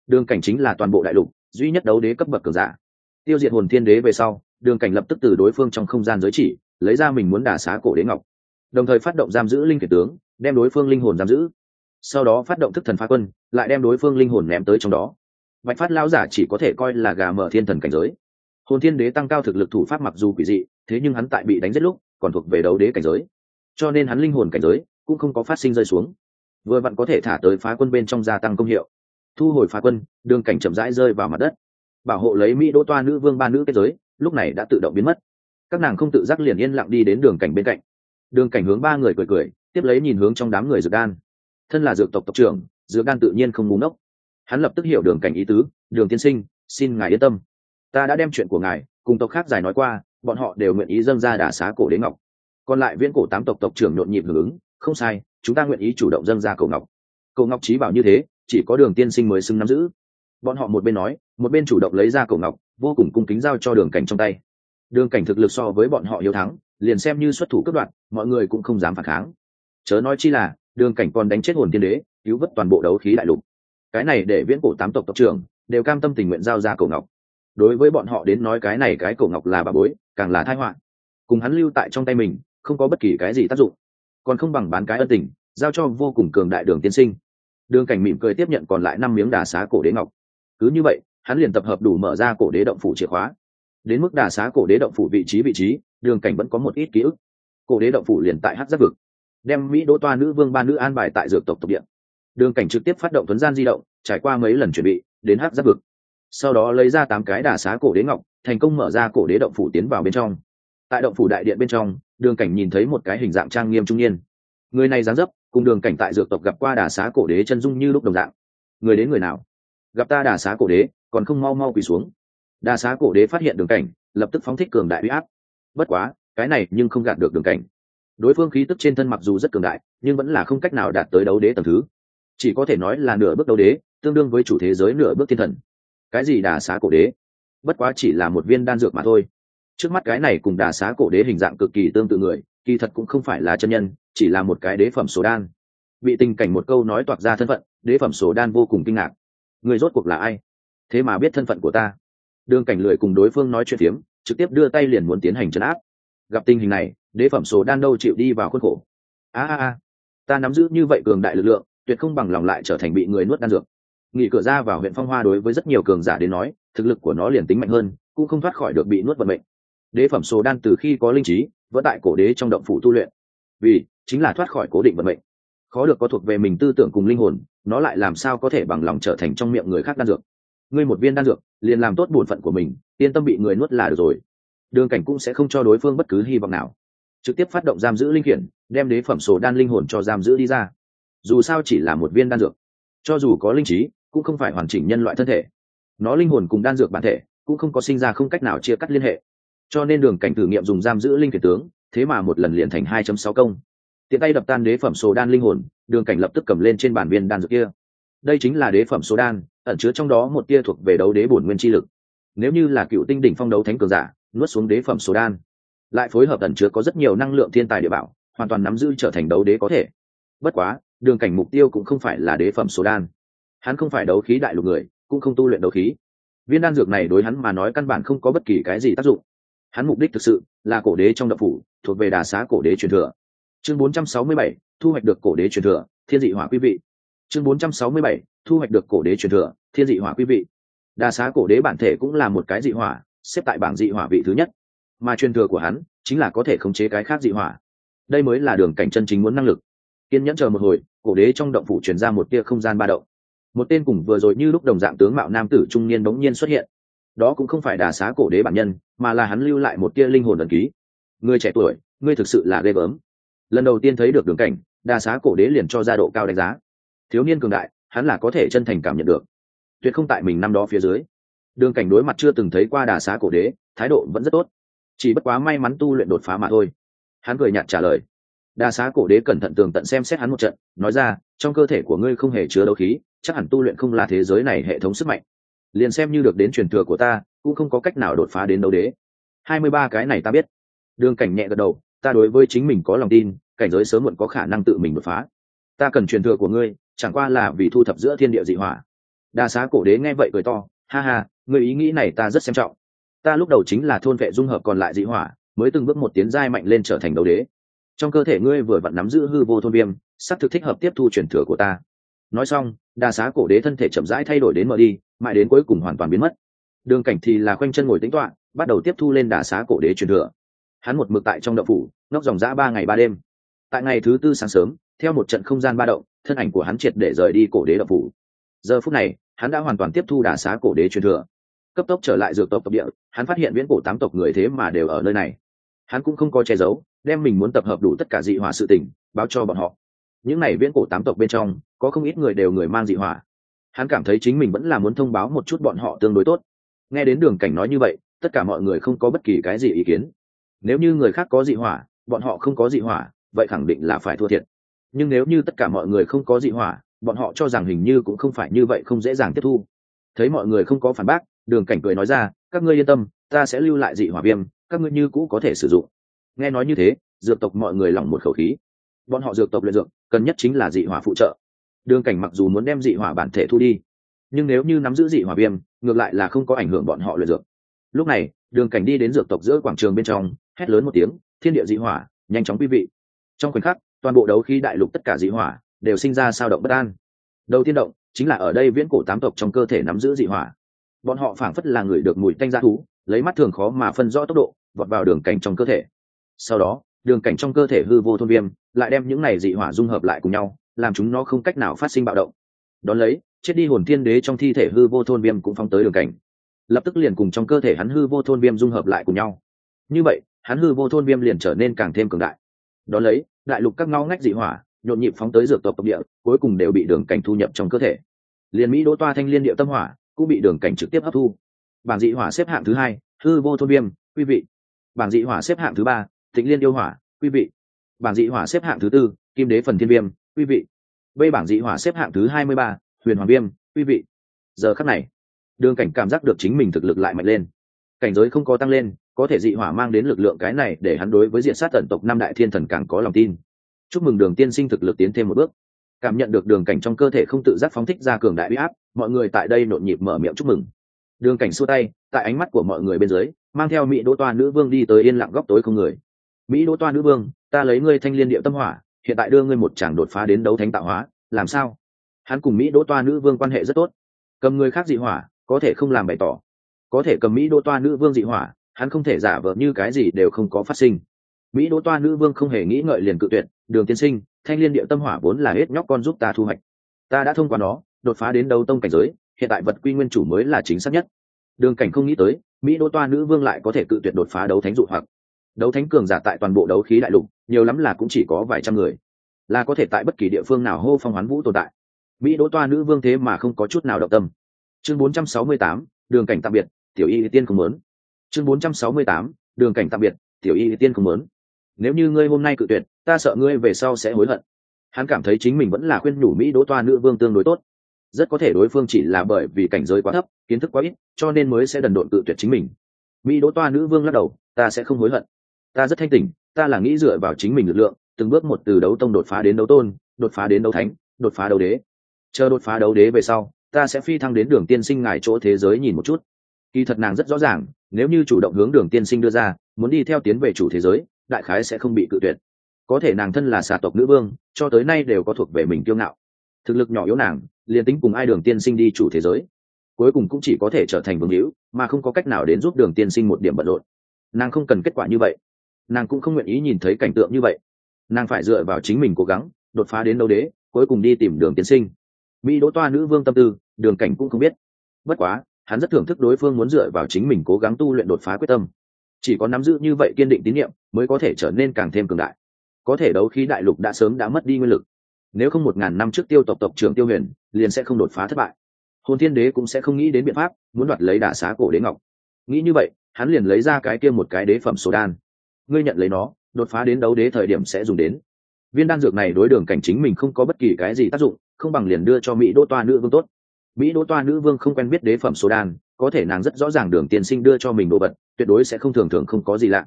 Đường cảnh chính là toàn bộ đại lục, duy nhất đấu đế cấp bậc cường giả. Tiêu diệt hồn thiên đế về sau, đường cảnh lập tức từ đối phương trong không gian giới chỉ lấy ra mình muốn đả xá cổ đế ngọc, đồng thời phát động giam giữ linh kiệt tướng, đem đối phương linh hồn giam giữ. Sau đó phát động thức thần phá quân, lại đem đối phương linh hồn ném tới trong đó. Bạch phát lao giả chỉ có thể coi là gà mở thiên thần cảnh giới. Hồn thiên đế tăng cao thực lực thủ pháp mặc dù quỷ dị, thế nhưng hắn tại bị đánh rất lúc, còn thuộc về đấu đế cảnh giới. Cho nên hắn linh hồn cảnh giới cũng không có phát sinh rơi xuống. Vừa vặn có thể thả tới phá quân bên trong gia tăng công hiệu. Thu hồi phá quân, đường cảnh chậm rãi rơi vào mặt đất. Bảo hộ lấy mỹ đỗ toa nữ vương ba nữ kết giới, lúc này đã tự động biến mất các nàng không tự giác liền yên lặng đi đến đường cảnh bên cạnh. Đường cảnh hướng ba người cười cười, tiếp lấy nhìn hướng trong đám người dược đan. Thân là dược tộc tộc trưởng, dược đan tự nhiên không búng ốc hắn lập tức hiểu đường cảnh ý tứ, đường tiên sinh, xin ngài yên tâm. Ta đã đem chuyện của ngài cùng tộc khác giải nói qua, bọn họ đều nguyện ý dâng ra đả xá cổ đế ngọc. Còn lại viễn cổ tám tộc tộc trưởng nhộn nhịp hưởng ứng, không sai, chúng ta nguyện ý chủ động dâng ra cổ ngọc. Cổ ngọc trí bảo như thế, chỉ có đường tiên sinh mới xứng nắm giữ. Bọn họ một bên nói, một bên chủ động lấy ra cổ ngọc, vô cùng cung kính giao cho đường cảnh trong tay đường cảnh thực lực so với bọn họ hiếu thắng, liền xem như xuất thủ cướp đoạn mọi người cũng không dám phản kháng. Chớ nói chi là đường cảnh còn đánh chết hồn tiên đế, cứu vớt toàn bộ đấu khí đại lục. Cái này để viễn cổ tám tộc tộc trưởng đều cam tâm tình nguyện giao ra cổ ngọc. Đối với bọn họ đến nói cái này cái cổ ngọc là bà bối, càng là thai họa. Cùng hắn lưu tại trong tay mình, không có bất kỳ cái gì tác dụng. Còn không bằng bán cái ân tình, giao cho vô cùng cường đại đường tiên sinh. Đường cảnh mỉm cười tiếp nhận còn lại năm miếng đà xá cổ đế ngọc. Cứ như vậy, hắn liền tập hợp đủ mở ra cổ đế động phủ chìa khóa đến mức đà xá cổ đế động phủ vị trí vị trí, đường cảnh vẫn có một ít ký ức. Cổ đế động phủ liền tại hát giáp vực, đem mỹ đỗ toa nữ vương ba nữ an bài tại dược tộc tộc điện đường cảnh trực tiếp phát động tuấn gian di động, trải qua mấy lần chuẩn bị, đến hát giáp vực. Sau đó lấy ra tám cái đà xá cổ đế ngọc, thành công mở ra cổ đế động phủ tiến vào bên trong. Tại động phủ đại điện bên trong, đường cảnh nhìn thấy một cái hình dạng trang nghiêm trung niên. Người này dáng dấp, cùng đường cảnh tại dược tộc gặp qua đà xá cổ đế chân dung như lúc đồng dạng. Người đến người nào? Gặp ta đà xá cổ đế, còn không mau mau quỳ xuống đa xá cổ đế phát hiện đường cảnh, lập tức phóng thích cường đại huy áp. Bất quá, cái này nhưng không gạt được đường cảnh. Đối phương khí tức trên thân mặc dù rất cường đại, nhưng vẫn là không cách nào đạt tới đấu đế tầm thứ. Chỉ có thể nói là nửa bước đấu đế, tương đương với chủ thế giới nửa bước thiên thần. Cái gì đà xá cổ đế? Bất quá chỉ là một viên đan dược mà thôi. Trước mắt cái này cùng đà xá cổ đế hình dạng cực kỳ tương tự người, kỳ thật cũng không phải là chân nhân, chỉ là một cái đế phẩm số đan. Bị tình cảnh một câu nói toạc ra thân phận, đế phẩm số đan vô cùng kinh ngạc. Người rốt cuộc là ai? Thế mà biết thân phận của ta đường cảnh lười cùng đối phương nói chuyện phiếm, trực tiếp đưa tay liền muốn tiến hành chấn áp. Gặp tình hình này, đế phẩm số đan đâu chịu đi vào khuôn khổ. A a a, ta nắm giữ như vậy cường đại lực lượng, tuyệt không bằng lòng lại trở thành bị người nuốt đan dược. Nghỉ cửa ra vào huyện phong hoa đối với rất nhiều cường giả đến nói, thực lực của nó liền tính mạnh hơn, cũng không thoát khỏi được bị nuốt vận mệnh. Đế phẩm số đan từ khi có linh trí, vẫn tại cổ đế trong động phủ tu luyện. Vì, chính là thoát khỏi cố định vận mệnh. Khó được có thuộc về mình tư tưởng cùng linh hồn, nó lại làm sao có thể bằng lòng trở thành trong miệng người khác đan dược? Ngươi một viên đan dược, liền làm tốt bổn phận của mình, yên tâm bị người nuốt là được rồi. Đường cảnh cũng sẽ không cho đối phương bất cứ hy vọng nào. Trực tiếp phát động giam giữ linh khiển, đem đế phẩm số đan linh hồn cho giam giữ đi ra. Dù sao chỉ là một viên đan dược. Cho dù có linh trí, cũng không phải hoàn chỉnh nhân loại thân thể. Nó linh hồn cùng đan dược bản thể, cũng không có sinh ra không cách nào chia cắt liên hệ. Cho nên đường cảnh thử nghiệm dùng giam giữ linh khiển tướng, thế mà một lần liền thành 2.6 công. Tiện tay đập tan đế phẩm số đan linh hồn, đường cảnh lập tức cầm lên trên bản viên đan dược kia. Đây chính là đế phẩm số đan ẩn chứa trong đó một tia thuộc về đấu đế bổn nguyên chi lực. Nếu như là cựu tinh đỉnh phong đấu thánh cường giả nuốt xuống đế phẩm số đan lại phối hợp ẩn chứa có rất nhiều năng lượng thiên tài địa bảo hoàn toàn nắm giữ trở thành đấu đế có thể. Bất quá đường cảnh mục tiêu cũng không phải là đế phẩm số đan. Hắn không phải đấu khí đại lục người cũng không tu luyện đấu khí. Viên đan dược này đối hắn mà nói căn bản không có bất kỳ cái gì tác dụng. Hắn mục đích thực sự là cổ đế trong đậu phủ thuộc về đà xá cổ đế truyền thừa. Chương 467, thu hoạch được cổ đế truyền thừa thiên dị hỏa quý vị chương 467, thu hoạch được cổ đế truyền thừa thiên dị hỏa quý vị. Đa xá cổ đế bản thể cũng là một cái dị hỏa xếp tại bảng dị hỏa vị thứ nhất. Mà truyền thừa của hắn chính là có thể khống chế cái khác dị hỏa. Đây mới là đường cảnh chân chính muốn năng lực. Kiên nhẫn chờ một hồi cổ đế trong động phủ truyền ra một tia không gian ba động. Một tên cùng vừa rồi như lúc đồng dạng tướng mạo nam tử trung niên bỗng nhiên xuất hiện. Đó cũng không phải đà xá cổ đế bản nhân mà là hắn lưu lại một tia linh hồn ẩn ký. Người trẻ tuổi ngươi thực sự là ghê gớm. Lần đầu tiên thấy được đường cảnh đà xá cổ đế liền cho ra độ cao đánh giá thiếu niên cường đại, hắn là có thể chân thành cảm nhận được. Tuyệt không tại mình năm đó phía dưới. Đường cảnh đối mặt chưa từng thấy qua đà xá cổ đế, thái độ vẫn rất tốt. Chỉ bất quá may mắn tu luyện đột phá mà thôi. Hắn cười nhạt trả lời. Đà xá cổ đế cẩn thận tường tận xem xét hắn một trận, nói ra, trong cơ thể của ngươi không hề chứa đấu khí, chắc hẳn tu luyện không là thế giới này hệ thống sức mạnh. Liền xem như được đến truyền thừa của ta, cũng không có cách nào đột phá đến đấu đế. Hai mươi ba cái này ta biết. Đường cảnh nhẹ gật đầu, ta đối với chính mình có lòng tin, cảnh giới sớm muộn có khả năng tự mình đột phá. Ta cần truyền thừa của ngươi chẳng qua là vì thu thập giữa thiên địa dị hỏa. Đa xá cổ đế nghe vậy cười to, ha ha người ý nghĩ này ta rất xem trọng. Ta lúc đầu chính là thôn vệ dung hợp còn lại dị hỏa, mới từng bước một tiến giai mạnh lên trở thành đấu đế. Trong cơ thể ngươi vừa vặn nắm giữ hư vô thôn viêm, sắp thực thích hợp tiếp thu truyền thừa của ta. Nói xong, đa xá cổ đế thân thể chậm rãi thay đổi đến mở đi, mãi đến cuối cùng hoàn toàn biến mất. Đường cảnh thì là khoanh chân ngồi tính toạ bắt đầu tiếp thu lên đà xá cổ đế truyền thừa. Hắn một mực tại trong đậu phủ nóc dòng dã ba ngày ba đêm. Tại ngày thứ tư sáng sớm, theo một trận không gian ba động thân ảnh của hắn triệt để rời đi cổ đế đậu phủ. Giờ phút này, hắn đã hoàn toàn tiếp thu đà xá cổ đế truyền thừa. Cấp tốc trở lại dược tộc tộc địa, hắn phát hiện viễn cổ tám tộc người thế mà đều ở nơi này. Hắn cũng không có che giấu, đem mình muốn tập hợp đủ tất cả dị hỏa sự tình, báo cho bọn họ. Những n à y viễn cổ tám tộc bên trong, có không ít người đều người mang dị hỏa. Hắn cảm thấy chính mình vẫn là muốn thông báo một chút bọn họ tương đối tốt. Nghe đến đường cảnh nói như vậy, tất cả mọi người không có bất kỳ cái gì ý kiến. Nếu như người khác có dị hỏa, bọn họ không có dị hỏa, vậy khẳng định là phải thua thiệt nhưng nếu như tất cả mọi người không có dị hỏa, bọn họ cho rằng hình như cũng không phải như vậy không dễ dàng tiếp thu. Thấy mọi người không có phản bác, đường cảnh cười nói ra, các ngươi yên tâm, ta sẽ lưu lại dị hỏa viêm, các ngươi như cũ có thể sử dụng. Nghe nói như thế, dược tộc mọi người lỏng một khẩu khí. Bọn họ dược tộc luyện dược, cần nhất chính là dị hỏa phụ trợ. Đường cảnh mặc dù muốn đem dị hỏa bản thể thu đi, nhưng nếu như nắm giữ dị hỏa viêm, ngược lại là không có ảnh hưởng bọn họ luyện dược. Lúc này, đường cảnh đi đến dược tộc giữa quảng trường bên trong, hét lớn một tiếng, thiên địa dị hỏa, nhanh chóng quý vị. Trong khoảnh khắc toàn bộ đấu khí đại lục tất cả dị hỏa đều sinh ra sao động bất an. Đầu tiên động chính là ở đây viễn cổ tám tộc trong cơ thể nắm giữ dị hỏa. Bọn họ phảng phất là người được mùi tanh ra thú, lấy mắt thường khó mà phân rõ tốc độ, vọt vào đường cảnh trong cơ thể. Sau đó, đường cảnh trong cơ thể hư vô thôn viêm lại đem những này dị hỏa dung hợp lại cùng nhau, làm chúng nó không cách nào phát sinh bạo động. Đón lấy, chết đi hồn thiên đế trong thi thể hư vô thôn viêm cũng phóng tới đường cảnh. Lập tức liền cùng trong cơ thể hắn hư vô thôn viêm dung hợp lại cùng nhau. Như vậy, hắn hư vô thôn viêm liền trở nên càng thêm cường đại đón lấy, đại lục các ngao ngách dị hỏa, nhộn nhịp phóng tới dược tộc tộc địa, cuối cùng đều bị đường cảnh thu nhập trong cơ thể. Liền mỹ đỗ toa thanh liên địa tâm hỏa cũng bị đường cảnh trực tiếp hấp thu. Bảng dị hỏa xếp hạng thứ hai, hư vô thôn viêm, quý vị. Bảng dị hỏa xếp hạng thứ ba, thịnh liên yêu hỏa, quý vị. Bảng dị hỏa xếp hạng thứ tư, kim đế phần thiên viêm, quý vị. B bảng dị hỏa xếp hạng thứ hai mươi ba, huyền hoàng viêm, quý vị. Giờ khắc này, đường cảnh cảm giác được chính mình thực lực lại mạnh lên. Cảnh giới không có tăng lên có thể dị hỏa mang đến lực lượng cái này để hắn đối với diện sát tận tộc năm đại thiên thần càng có lòng tin. Chúc mừng đường tiên sinh thực lực tiến thêm một bước. Cảm nhận được đường cảnh trong cơ thể không tự giác phóng thích ra cường đại huy áp, mọi người tại đây nộn nhịp mở miệng chúc mừng. Đường cảnh xua tay, tại ánh mắt của mọi người bên dưới, mang theo mỹ đỗ toa nữ vương đi tới yên lặng góc tối không người. Mỹ đỗ toa nữ vương, ta lấy ngươi thanh liên điệu tâm hỏa, hiện tại đưa ngươi một chàng đột phá đến đấu thánh tạo hóa, làm sao? Hắn cùng mỹ đỗ toa nữ vương quan hệ rất tốt. Cầm người khác dị hỏa, có thể không làm bày tỏ. Có thể cầm mỹ đỗ toa nữ vương dị hỏa hắn không thể giả vờ như cái gì đều không có phát sinh. Mỹ đỗ toa nữ vương không hề nghĩ ngợi liền cự tuyệt đường tiên sinh thanh liên địa tâm hỏa vốn là hết nhóc con giúp ta thu hoạch. Ta đã thông qua nó đột phá đến đấu tông cảnh giới hiện tại vật quy nguyên chủ mới là chính xác nhất. Đường cảnh không nghĩ tới mỹ đỗ toa nữ vương lại có thể cự tuyệt đột phá đấu thánh dụ hoặc. Đấu thánh cường giả tại toàn bộ đấu khí đại lục nhiều lắm là cũng chỉ có vài trăm người. Là có thể tại bất kỳ địa phương nào hô phong hoán vũ tồn tại. Mỹ đỗ toa nữ vương thế mà không có chút nào động tâm. Chương 468, đường cảnh tạm biệt tiểu y tiên không muốn chương 468, đường cảnh tạm biệt tiểu y tiên không muốn. Nếu như ngươi hôm nay cự tuyệt ta sợ ngươi về sau sẽ hối hận. Hắn cảm thấy chính mình vẫn là khuyên nhủ mỹ đỗ toa nữ vương tương đối tốt. Rất có thể đối phương chỉ là bởi vì cảnh giới quá thấp kiến thức quá ít cho nên mới sẽ đần độn cự tuyệt chính mình. Mỹ đỗ toa nữ vương lắc đầu ta sẽ không hối hận. Ta rất thanh tỉnh ta là nghĩ dựa vào chính mình lực lượng từng bước một từ đấu tông đột phá đến đấu tôn đột phá đến đấu thánh đột phá đấu đế. Chờ đột phá đấu đế về sau ta sẽ phi thăng đến đường tiên sinh ngài chỗ thế giới nhìn một chút. Kỳ thật nàng rất rõ ràng nếu như chủ động hướng đường tiên sinh đưa ra, muốn đi theo tiến về chủ thế giới, đại khái sẽ không bị cự tuyệt. Có thể nàng thân là xà tộc nữ vương, cho tới nay đều có thuộc về mình kiêu ngạo. Thực lực nhỏ yếu nàng, liền tính cùng ai đường tiên sinh đi chủ thế giới, cuối cùng cũng chỉ có thể trở thành vương hữu, mà không có cách nào đến giúp đường tiên sinh một điểm bận rộn. Nàng không cần kết quả như vậy. Nàng cũng không nguyện ý nhìn thấy cảnh tượng như vậy. Nàng phải dựa vào chính mình cố gắng, đột phá đến đâu đế, cuối cùng đi tìm đường tiên sinh. Mỹ đỗ toa nữ vương tâm tư, đường cảnh cũng không biết. Bất quá hắn rất thưởng thức đối phương muốn dựa vào chính mình cố gắng tu luyện đột phá quyết tâm. Chỉ có nắm giữ như vậy kiên định tín nhiệm mới có thể trở nên càng thêm cường đại. Có thể đấu khí đại lục đã sớm đã mất đi nguyên lực. Nếu không một ngàn năm trước tiêu tộc tộc trưởng tiêu huyền, liền sẽ không đột phá thất bại. Hồn thiên đế cũng sẽ không nghĩ đến biện pháp muốn đoạt lấy đả xá cổ đế ngọc. Nghĩ như vậy, hắn liền lấy ra cái kia một cái đế phẩm số đan. Ngươi nhận lấy nó, đột phá đến đấu đế thời điểm sẽ dùng đến. Viên đan dược này đối đường cảnh chính mình không có bất kỳ cái gì tác dụng, không bằng liền đưa cho mỹ đỗ toa nữ vương tốt mỹ đỗ toa nữ vương không quen biết đế phẩm số đan có thể nàng rất rõ ràng đường tiên sinh đưa cho mình đồ vật, tuyệt đối sẽ không thường thường không có gì lạ.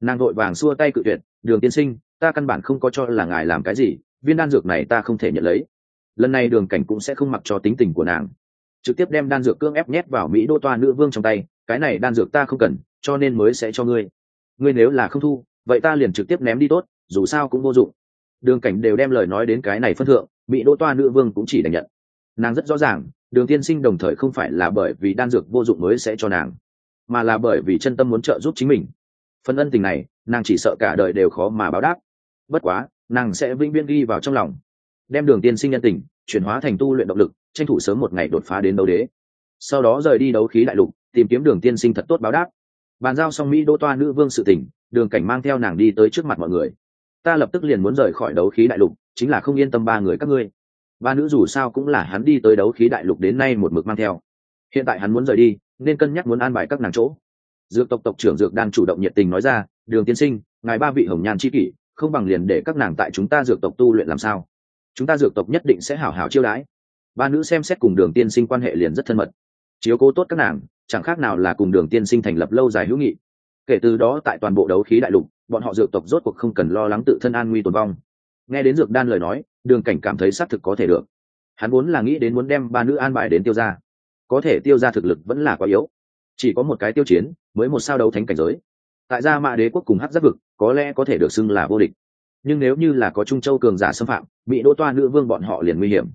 Nàng vội vàng xua tay cự tuyệt, đường tiên sinh, ta căn bản không có cho là ngài làm cái gì, viên đan dược này ta không thể nhận lấy. Lần này đường cảnh cũng sẽ không mặc cho tính tình của nàng. Trực tiếp đem đan dược cưỡng ép nhét vào mỹ đô toa nữ vương trong tay, cái này đan dược ta không cần, cho nên mới sẽ cho ngươi. Ngươi nếu là không thu, vậy ta liền trực tiếp ném đi tốt, dù sao cũng vô dụng. Đường cảnh đều đem lời nói đến cái này phân thượng, mỹ đô toa nữ vương cũng chỉ đành nhận nàng rất rõ ràng, đường tiên sinh đồng thời không phải là bởi vì đan dược vô dụng mới sẽ cho nàng, mà là bởi vì chân tâm muốn trợ giúp chính mình. Phần ân tình này, nàng chỉ sợ cả đời đều khó mà báo đáp. Bất quá, nàng sẽ vĩnh viễn ghi vào trong lòng, đem đường tiên sinh nhân tình chuyển hóa thành tu luyện động lực, tranh thủ sớm một ngày đột phá đến đấu đế. Sau đó rời đi đấu khí đại lục, tìm kiếm đường tiên sinh thật tốt báo đáp. Bàn giao xong mỹ đô toa nữ vương sự tỉnh đường cảnh mang theo nàng đi tới trước mặt mọi người. Ta lập tức liền muốn rời khỏi đấu khí đại lục, chính là không yên tâm ba người các ngươi ba nữ dù sao cũng là hắn đi tới đấu khí đại lục đến nay một mực mang theo. Hiện tại hắn muốn rời đi, nên cân nhắc muốn an bài các nàng chỗ. Dược tộc tộc trưởng dược đang chủ động nhiệt tình nói ra, đường tiên sinh, ngài ba vị hồng nhan c kỷ, không bằng liền để các nàng tại chúng ta dược tộc tu luyện làm sao? Chúng ta dược tộc nhất định sẽ hảo hảo chiêu đãi. Ba nữ xem xét cùng đường tiên sinh quan hệ liền rất thân mật. Chiếu cố tốt các nàng, chẳng khác nào là cùng đường tiên sinh thành lập lâu dài hữu nghị. Kể từ đó tại toàn bộ đấu khí đại lục, bọn họ dược tộc rốt cuộc không cần lo lắng tự thân an nguy tồn vong. Nghe đến dược đan lời nói đường cảnh cảm thấy xác thực có thể được. Hắn vốn là nghĩ đến muốn đem ba nữ an bài đến tiêu g i a có thể tiêu g i a thực lực vẫn là quá yếu. Chỉ có một cái tiêu chiến, mới một sao đấu thánh cảnh giới. Tại gia mạ đế quốc cùng hát giáp vực, có lẽ có thể được xưng là vô địch. Nhưng nếu như là có trung châu cường giả xâm phạm, bị đỗ toa nữ vương bọn họ liền nguy hiểm.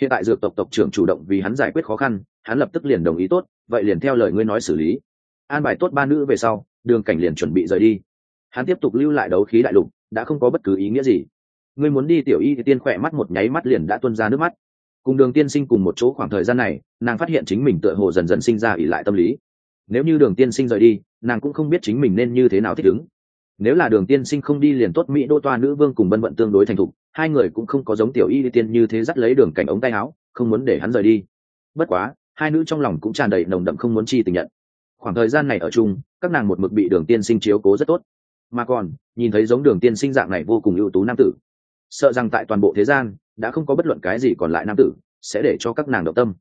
Hiện tại dược tộc tộc trưởng chủ động vì hắn giải quyết khó khăn, hắn lập tức liền đồng ý tốt, vậy liền theo lời ngươi nói xử lý. An bài tốt ba nữ về sau, đường cảnh liền chuẩn bị rời đi. Hắn tiếp tục lưu lại đấu khí đại lục, đã không có bất cứ ý nghĩa gì ngươi muốn đi tiểu y thì tiên khỏe mắt một nháy mắt liền đã tuân ra nước mắt. Cùng đường tiên sinh cùng một chỗ khoảng thời gian này, nàng phát hiện chính mình tựa hồ dần dần sinh ra ỉ lại tâm lý. Nếu như đường tiên sinh rời đi, nàng cũng không biết chính mình nên như thế nào thích ứng. Nếu là đường tiên sinh không đi liền tốt mỹ đô toa nữ vương cùng bân vận tương đối thành thục, hai người cũng không có giống tiểu y đi tiên như thế dắt lấy đường cảnh ống tay áo, không muốn để hắn rời đi. Bất quá, hai nữ trong lòng cũng tràn đầy nồng đậm không muốn chi tình nhận. Khoảng thời gian này ở chung, các nàng một mực bị đường tiên sinh chiếu cố rất tốt. Mà còn, nhìn thấy giống đường tiên sinh dạng này vô cùng ưu tú nam tử sợ rằng tại toàn bộ thế gian đã không có bất luận cái gì còn lại nam tử sẽ để cho các nàng động tâm.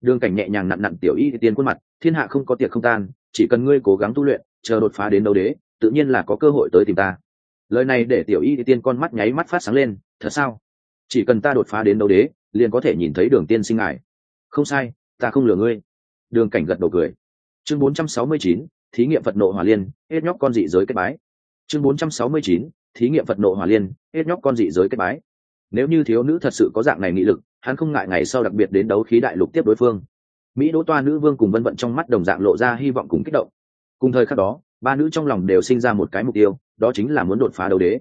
Đường cảnh nhẹ nhàng nặn nặn tiểu y tiên khuôn mặt thiên hạ không có tiệc không tan chỉ cần ngươi cố gắng tu luyện chờ đột phá đến đấu đế tự nhiên là có cơ hội tới tìm ta. Lời này để tiểu y tiên con mắt nháy mắt phát sáng lên thật sao? Chỉ cần ta đột phá đến đấu đế liền có thể nhìn thấy đường tiên sinh ngài. Không sai ta không lừa ngươi. Đường cảnh gật đầu cười. Chương 469, thí nghiệm vật nộ hỏa liên hết nhóc con dị giới kết bái. Chương 469, thí nghiệm vật nộ hỏa liên, hết nhóc con dị giới kết bái. Nếu như thiếu nữ thật sự có dạng này nghị lực, hắn không ngại ngày sau đặc biệt đến đấu khí đại lục tiếp đối phương. Mỹ đỗ toa nữ vương cùng vân vận trong mắt đồng dạng lộ ra hy vọng cùng kích động. Cùng thời khắc đó, ba nữ trong lòng đều sinh ra một cái mục tiêu, đó chính là muốn đột phá đấu đế.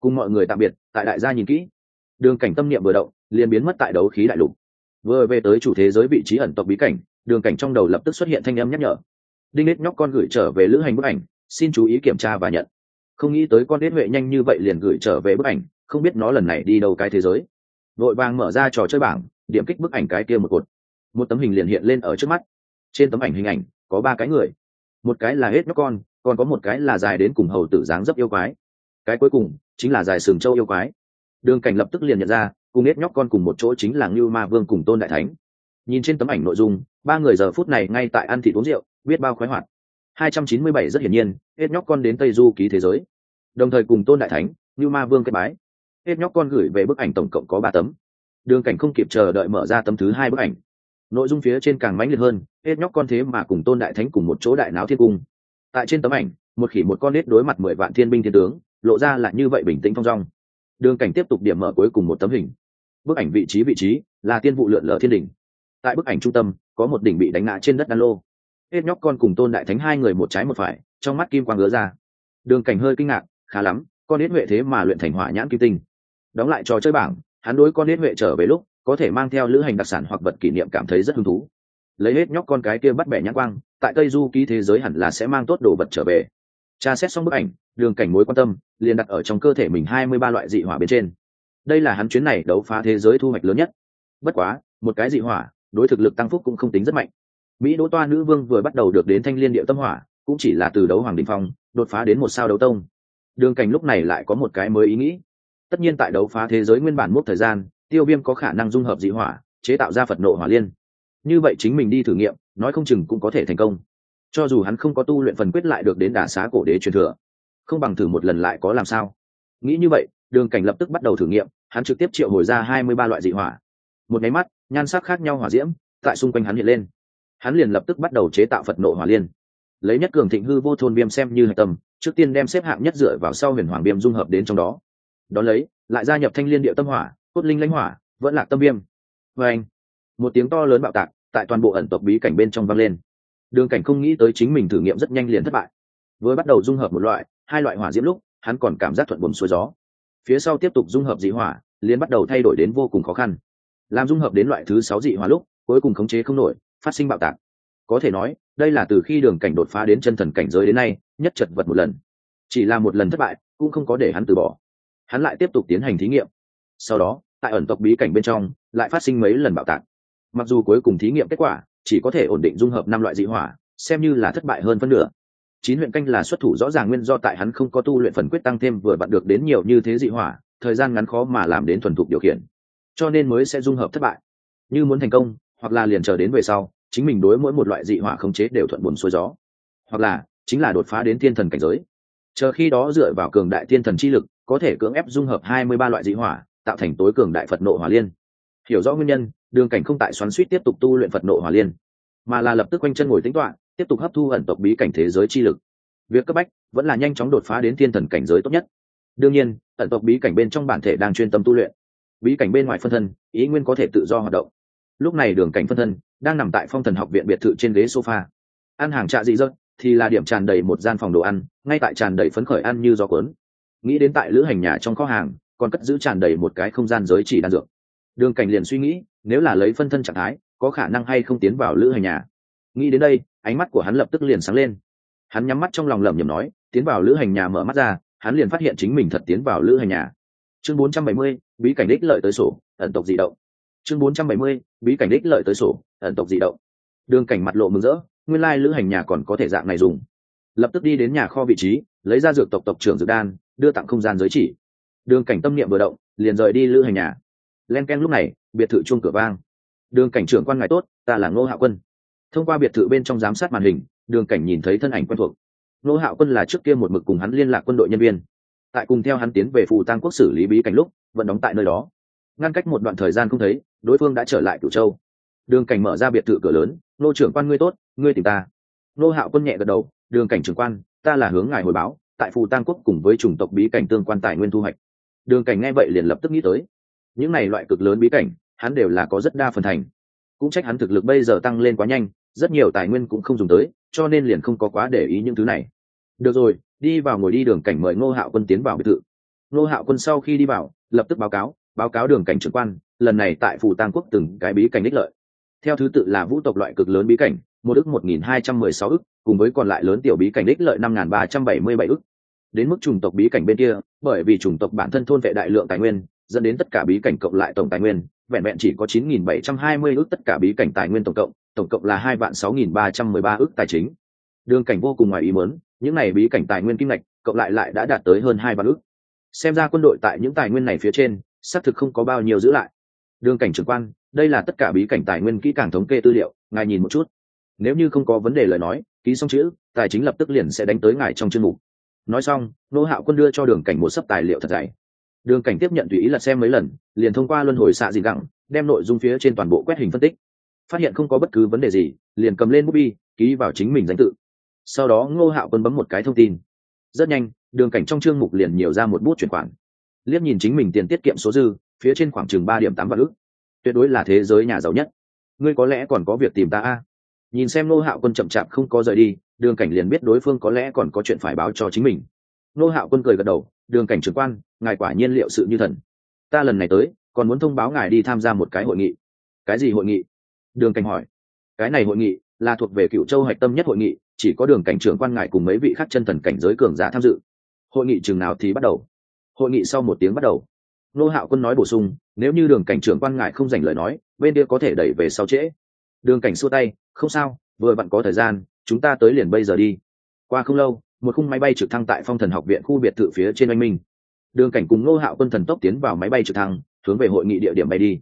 Cùng mọi người tạm biệt, tại đại gia nhìn kỹ. Đường cảnh tâm niệm vừa động, liền biến mất tại đấu khí đại lục. Vừa về tới chủ thế giới vị trí ẩn tộc bí cảnh, đường cảnh trong đầu lập tức xuất hiện thanh âm nhắc nhở. Đinh nết nhóc con gửi trở về lữ hành bức ảnh, xin chú ý kiểm tra và nhận không nghĩ tới con đến huệ nhanh như vậy liền gửi trở về bức ảnh, không biết nó lần này đi đâu cái thế giới. Vội vàng mở ra trò chơi bảng, điểm kích bức ảnh cái kia một cột. Một tấm hình liền hiện lên ở trước mắt. Trên tấm ảnh hình ảnh, có ba cái người. Một cái là hết nhóc con, còn có một cái là dài đến cùng hầu tử dáng dấp yêu quái. Cái cuối cùng, chính là dài sừng châu yêu quái. Đường cảnh lập tức liền nhận ra, cùng hết nhóc con cùng một chỗ chính là ngưu ma vương cùng tôn đại thánh. Nhìn trên tấm ảnh nội dung, ba người giờ phút này ngay tại ăn thịt uống rượu, biết bao khoái hoạt. Hai trăm chín mươi bảy rất hiển nhiên, hết nhóc con đến tây du ký thế giới đồng thời cùng tôn đại thánh, như ma vương kết bái. Hết nhóc con gửi về bức ảnh tổng cộng có ba tấm. Đường cảnh không kịp chờ đợi mở ra tấm thứ hai bức ảnh. Nội dung phía trên càng mãnh liệt hơn, hết nhóc con thế mà cùng tôn đại thánh cùng một chỗ đại náo thiên cung. Tại trên tấm ảnh, một khỉ một con nết đối mặt mười vạn thiên binh thiên tướng, lộ ra là như vậy bình tĩnh thong dong. Đường cảnh tiếp tục điểm mở cuối cùng một tấm hình. Bức ảnh vị trí vị trí là tiên vụ lượn lờ thiên đỉnh. Tại bức ảnh trung tâm, có một đỉnh bị đánh ngã trên đất đan lô. Hết nhóc con cùng tôn đại thánh hai người một trái một phải, trong mắt kim quang ngứa ra. Đường cảnh hơi kinh ngạc khá lắm, con nết huệ thế mà luyện thành hỏa nhãn kim tinh. Đóng lại trò chơi bảng, hắn đối con nết huệ trở về lúc, có thể mang theo lữ hành đặc sản hoặc vật kỷ niệm cảm thấy rất hứng thú. Lấy hết nhóc con cái kia bắt bẻ nhãn quang, tại tây du ký thế giới hẳn là sẽ mang tốt đồ vật trở về. Tra xét xong bức ảnh, đường cảnh mối quan tâm, liền đặt ở trong cơ thể mình hai mươi ba loại dị hỏa bên trên. Đây là hắn chuyến này đấu phá thế giới thu hoạch lớn nhất. Bất quá, một cái dị hỏa, đối thực lực tăng phúc cũng không tính rất mạnh. Mỹ đỗ toa nữ vương vừa bắt đầu được đến thanh liên điệu tâm hỏa, cũng chỉ là từ đấu hoàng đình phong, đột phá đến một sao đấu tông đường cảnh lúc này lại có một cái mới ý nghĩ. Tất nhiên tại đấu phá thế giới nguyên bản mốc thời gian, tiêu viêm có khả năng dung hợp dị hỏa, chế tạo ra phật nộ hỏa liên. Như vậy chính mình đi thử nghiệm, nói không chừng cũng có thể thành công. Cho dù hắn không có tu luyện phần quyết lại được đến đả xá cổ đế truyền thừa, không bằng thử một lần lại có làm sao? Nghĩ như vậy, đường cảnh lập tức bắt đầu thử nghiệm, hắn trực tiếp triệu hồi ra hai mươi ba loại dị hỏa. Một nháy mắt, nhan sắc khác nhau hỏa diễm, tại xung quanh hắn hiện lên. Hắn liền lập tức bắt đầu chế tạo phật nộ hỏa liên. Lấy nhất cường thịnh hư vô thôn viêm xem như hạch tâm trước tiên đem xếp hạng nhất dựa vào sau huyền hoàng viêm dung hợp đến trong đó. Đón lấy, lại gia nhập thanh liên địa tâm hỏa, cốt linh lãnh hỏa, vẫn lạc tâm viêm. Và anh, một tiếng to lớn bạo tạc tại toàn bộ ẩn tộc bí cảnh bên trong vang lên. Đường cảnh không nghĩ tới chính mình thử nghiệm rất nhanh liền thất bại. Với bắt đầu dung hợp một loại, hai loại hỏa diễm lúc, hắn còn cảm giác thuận buồn xuôi gió. Phía sau tiếp tục dung hợp dị hỏa, liền bắt đầu thay đổi đến vô cùng khó khăn. Làm dung hợp đến loại thứ sáu dị hỏa lúc, cuối cùng khống chế không nổi, phát sinh bạo tạc. Có thể nói, đây là từ khi đường cảnh đột phá đến chân thần cảnh giới đến nay nhất chật vật một lần. Chỉ là một lần thất bại, cũng không có để hắn từ bỏ. Hắn lại tiếp tục tiến hành thí nghiệm. Sau đó, tại ẩn tộc bí cảnh bên trong, lại phát sinh mấy lần bạo tạc. Mặc dù cuối cùng thí nghiệm kết quả chỉ có thể ổn định dung hợp năm loại dị hỏa, xem như là thất bại hơn phân nửa. Chín huyện canh là xuất thủ rõ ràng nguyên do tại hắn không có tu luyện phần quyết tăng thêm vừa bận được đến nhiều như thế dị hỏa, thời gian ngắn khó mà làm đến thuần thục điều khiển. Cho nên mới sẽ dung hợp thất bại. Như muốn thành công, hoặc là liền chờ đến về sau, chính mình đối mỗi một loại dị hỏa khống chế đều thuận buồn xuôi gió. Hoặc là chính là đột phá đến thiên thần cảnh giới. Chờ khi đó dựa vào cường đại thiên thần chi lực, có thể cưỡng ép dung hợp hai mươi ba loại dị hỏa, tạo thành tối cường đại phật nộ hỏa liên. Hiểu rõ nguyên nhân, đường cảnh không tại xoắn suýt tiếp tục tu luyện phật nộ hỏa liên, mà là lập tức quanh chân ngồi tính toạ tiếp tục hấp thu ẩn tộc bí cảnh thế giới chi lực. Việc cấp bách vẫn là nhanh chóng đột phá đến thiên thần cảnh giới tốt nhất. Đương nhiên, ẩn tộc bí cảnh bên trong bản thể đang chuyên tâm tu luyện. Bí cảnh bên ngoài phân thân, ý nguyên có thể tự do hoạt động. Lúc này đường cảnh phân thân đang nằm tại phong thần học viện biệt thự trên ghế sofa. Ăn hàng trạ dị dật thì là điểm tràn đầy một gian phòng đồ ăn ngay tại tràn đầy phấn khởi ăn như gió cuốn. Nghĩ đến tại lữ hành nhà trong kho hàng còn cất giữ tràn đầy một cái không gian giới chỉ đan dược. Đường cảnh liền suy nghĩ nếu là lấy phân thân trạng thái có khả năng hay không tiến vào lữ hành nhà? Nghĩ đến đây ánh mắt của hắn lập tức liền sáng lên. Hắn nhắm mắt trong lòng lẩm nhẩm nói tiến vào lữ hành nhà mở mắt ra hắn liền phát hiện chính mình thật tiến vào lữ hành nhà. Chương 470, bí cảnh đích lợi tới sổ ẩn tộc dị động. Chương 470, bí cảnh đích lợi tới sổ ẩn tộc dị động. Đường cảnh mặt lộ mừng rỡ nguyên lai lữ hành nhà còn có thể dạng này dùng. Lập tức đi đến nhà kho vị trí, lấy ra dược tộc tộc trưởng dược đan, đưa tặng không gian giới chỉ. Đường cảnh tâm niệm vừa động, liền rời đi lữ hành nhà. Len ken lúc này, biệt thự chuông cửa vang. Đường cảnh trưởng quan ngài tốt, ta là ngô hạ quân. Thông qua biệt thự bên trong giám sát màn hình, đường cảnh nhìn thấy thân ảnh quen thuộc. Ngô hạ quân là trước kia một mực cùng hắn liên lạc quân đội nhân viên. Tại cùng theo hắn tiến về phù tăng quốc xử lý bí cảnh lúc, vẫn đóng tại nơi đó. Ngăn cách một đoạn thời gian không thấy, đối phương đã trở lại cửu châu. Đường cảnh mở ra biệt thự cửa lớn nô trưởng quan ngươi tốt ngươi tìm ta. Nô hạo quân nhẹ gật đầu, đường cảnh trưởng quan, ta là hướng ngài hồi báo, tại phù tăng quốc cùng với chủng tộc bí cảnh tương quan tài nguyên thu hoạch. Đường cảnh nghe vậy liền lập tức nghĩ tới. Những này loại cực lớn bí cảnh, hắn đều là có rất đa phần thành. Cũng trách hắn thực lực bây giờ tăng lên quá nhanh, rất nhiều tài nguyên cũng không dùng tới, cho nên liền không có quá để ý những thứ này. Được rồi, đi vào ngồi đi, đường cảnh mời ngô hạo quân tiến vào biệt thự. Ngô hạo quân sau khi đi vào, lập tức báo cáo báo cáo đường cảnh trưởng quan, lần này tại phủ tăng quốc từng cái bí cảnh đích lợi. Theo thứ tự là vũ tộc loại cực lớn bí cảnh một ức một nghìn hai trăm mười sáu ức, cùng với còn lại lớn tiểu bí cảnh đích lợi năm nghìn ba trăm bảy mươi bảy ức. Đến mức chủng tộc bí cảnh bên kia, bởi vì chủng tộc bản thân thôn vệ đại lượng tài nguyên, dẫn đến tất cả bí cảnh cộng lại tổng tài nguyên, vẹn vẹn chỉ có chín nghìn bảy trăm hai mươi ước tất cả bí cảnh tài nguyên tổng cộng tổng cộng là hai vạn sáu nghìn ba trăm mười ba ước tài chính. Đường cảnh vô cùng ngoài ý muốn, những này bí cảnh tài nguyên kim ngạch cộng lại lại đã đạt tới hơn hai vạn ước xem ra quân đội tại những tài nguyên này phía trên, xác thực không có bao nhiêu giữ lại. Đường cảnh trưởng quan, đây là tất cả bí cảnh tài nguyên kỹ càng thống kê tư liệu, ngài nhìn một chút nếu như không có vấn đề lời nói, ký xong chữ, tài chính lập tức liền sẽ đánh tới ngài trong chương mục. Nói xong, nô hạo quân đưa cho đường cảnh một sấp tài liệu thật dày. Đường cảnh tiếp nhận tùy ý là xem mấy lần, liền thông qua luân hồi xạ dị gẳng đem nội dung phía trên toàn bộ quét hình phân tích. Phát hiện không có bất cứ vấn đề gì, liền cầm lên bút bi, ký vào chính mình danh tự. Sau đó ngô hạo quân bấm một cái thông tin. Rất nhanh, đường cảnh trong chương mục liền nhiều ra một bút chuyển khoản. Liếc nhìn chính mình tiền tiết kiệm số dư, phía trên khoảng chừng ba điểm tám vạn ước tuyệt đối là thế giới nhà giàu nhất. Ngươi có lẽ còn có việc tìm ta a nhìn xem nô hạo quân chậm chạp không có rời đi, đường cảnh liền biết đối phương có lẽ còn có chuyện phải báo cho chính mình. Nô hạo quân cười gật đầu, đường cảnh trưởng quan, ngài quả nhiên liệu sự như thần. Ta lần này tới, còn muốn thông báo ngài đi tham gia một cái hội nghị. Cái gì hội nghị? Đường cảnh hỏi. Cái này hội nghị là thuộc về cựu châu hạch tâm nhất hội nghị, chỉ có đường cảnh trưởng quan ngài cùng mấy vị khác chân thần cảnh giới cường giả tham dự. Hội nghị chừng nào thì bắt đầu. Hội nghị sau một tiếng bắt đầu. Nô hạo quân nói bổ sung, nếu như đường cảnh trưởng quan ngại không dành lời nói, bên kia có thể đẩy về sau trễ đường cảnh xua tay, không sao, vừa vặn có thời gian, chúng ta tới liền bây giờ đi. Qua không lâu, một khung máy bay trực thăng tại phong thần học viện khu biệt thự phía trên oanh minh. Đường cảnh cùng nô hạo quân thần tốc tiến vào máy bay trực thăng, hướng về hội nghị địa điểm bay đi.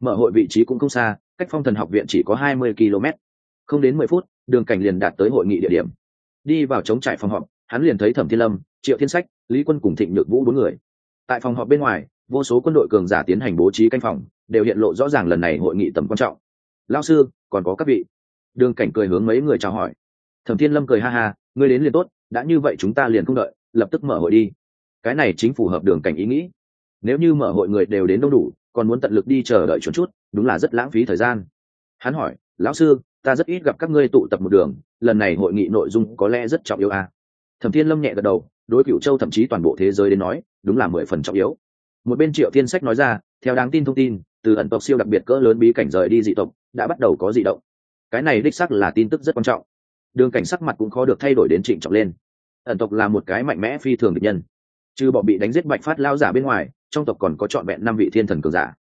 Mở hội vị trí cũng không xa, cách phong thần học viện chỉ có hai mươi km không đến mười phút, đường cảnh liền đạt tới hội nghị địa điểm. Đi vào chống trại phòng họp, hắn liền thấy thẩm thiên lâm, triệu thiên sách, lý quân cùng thịnh nhược vũ bốn người. Tại phòng họp bên ngoài, vô số quân đội cường giả tiến hành bố trí canh phòng, đều hiện lộ rõ ràng lần này hội nghị tầm quan trọng lao sư, còn có các vị. Đường cảnh cười hướng mấy người chào hỏi. Thẩm thiên lâm cười ha ha, ngươi đến liền tốt, đã như vậy chúng ta liền không đợi, lập tức mở hội đi. Cái này chính phù hợp đường cảnh ý nghĩ. Nếu như mở hội người đều đến đông đủ, còn muốn tận lực đi chờ đợi chút chút, đúng là rất lãng phí thời gian. Hắn hỏi, lão sư, ta rất ít gặp các ngươi tụ tập một đường, lần này hội nghị nội dung có lẽ rất trọng yếu à. thẩm thiên lâm nhẹ gật đầu, đối cựu châu thậm chí toàn bộ thế giới đến nói, đúng là mười phần trọng yếu. Một bên triệu thiên sách nói ra, theo đáng tin thông tin, từ ẩn tộc siêu đặc biệt cỡ lớn bí cảnh rời đi dị tộc đã bắt đầu có dị động. Cái này đích sắc là tin tức rất quan trọng. Đường cảnh sắc mặt cũng khó được thay đổi đến trịnh trọng lên. Ẩn tộc là một cái mạnh mẽ phi thường địch nhân. Trừ bọn bị đánh giết bạch phát lao giả bên ngoài, trong tộc còn có trọn vẹn năm vị thiên thần cường giả.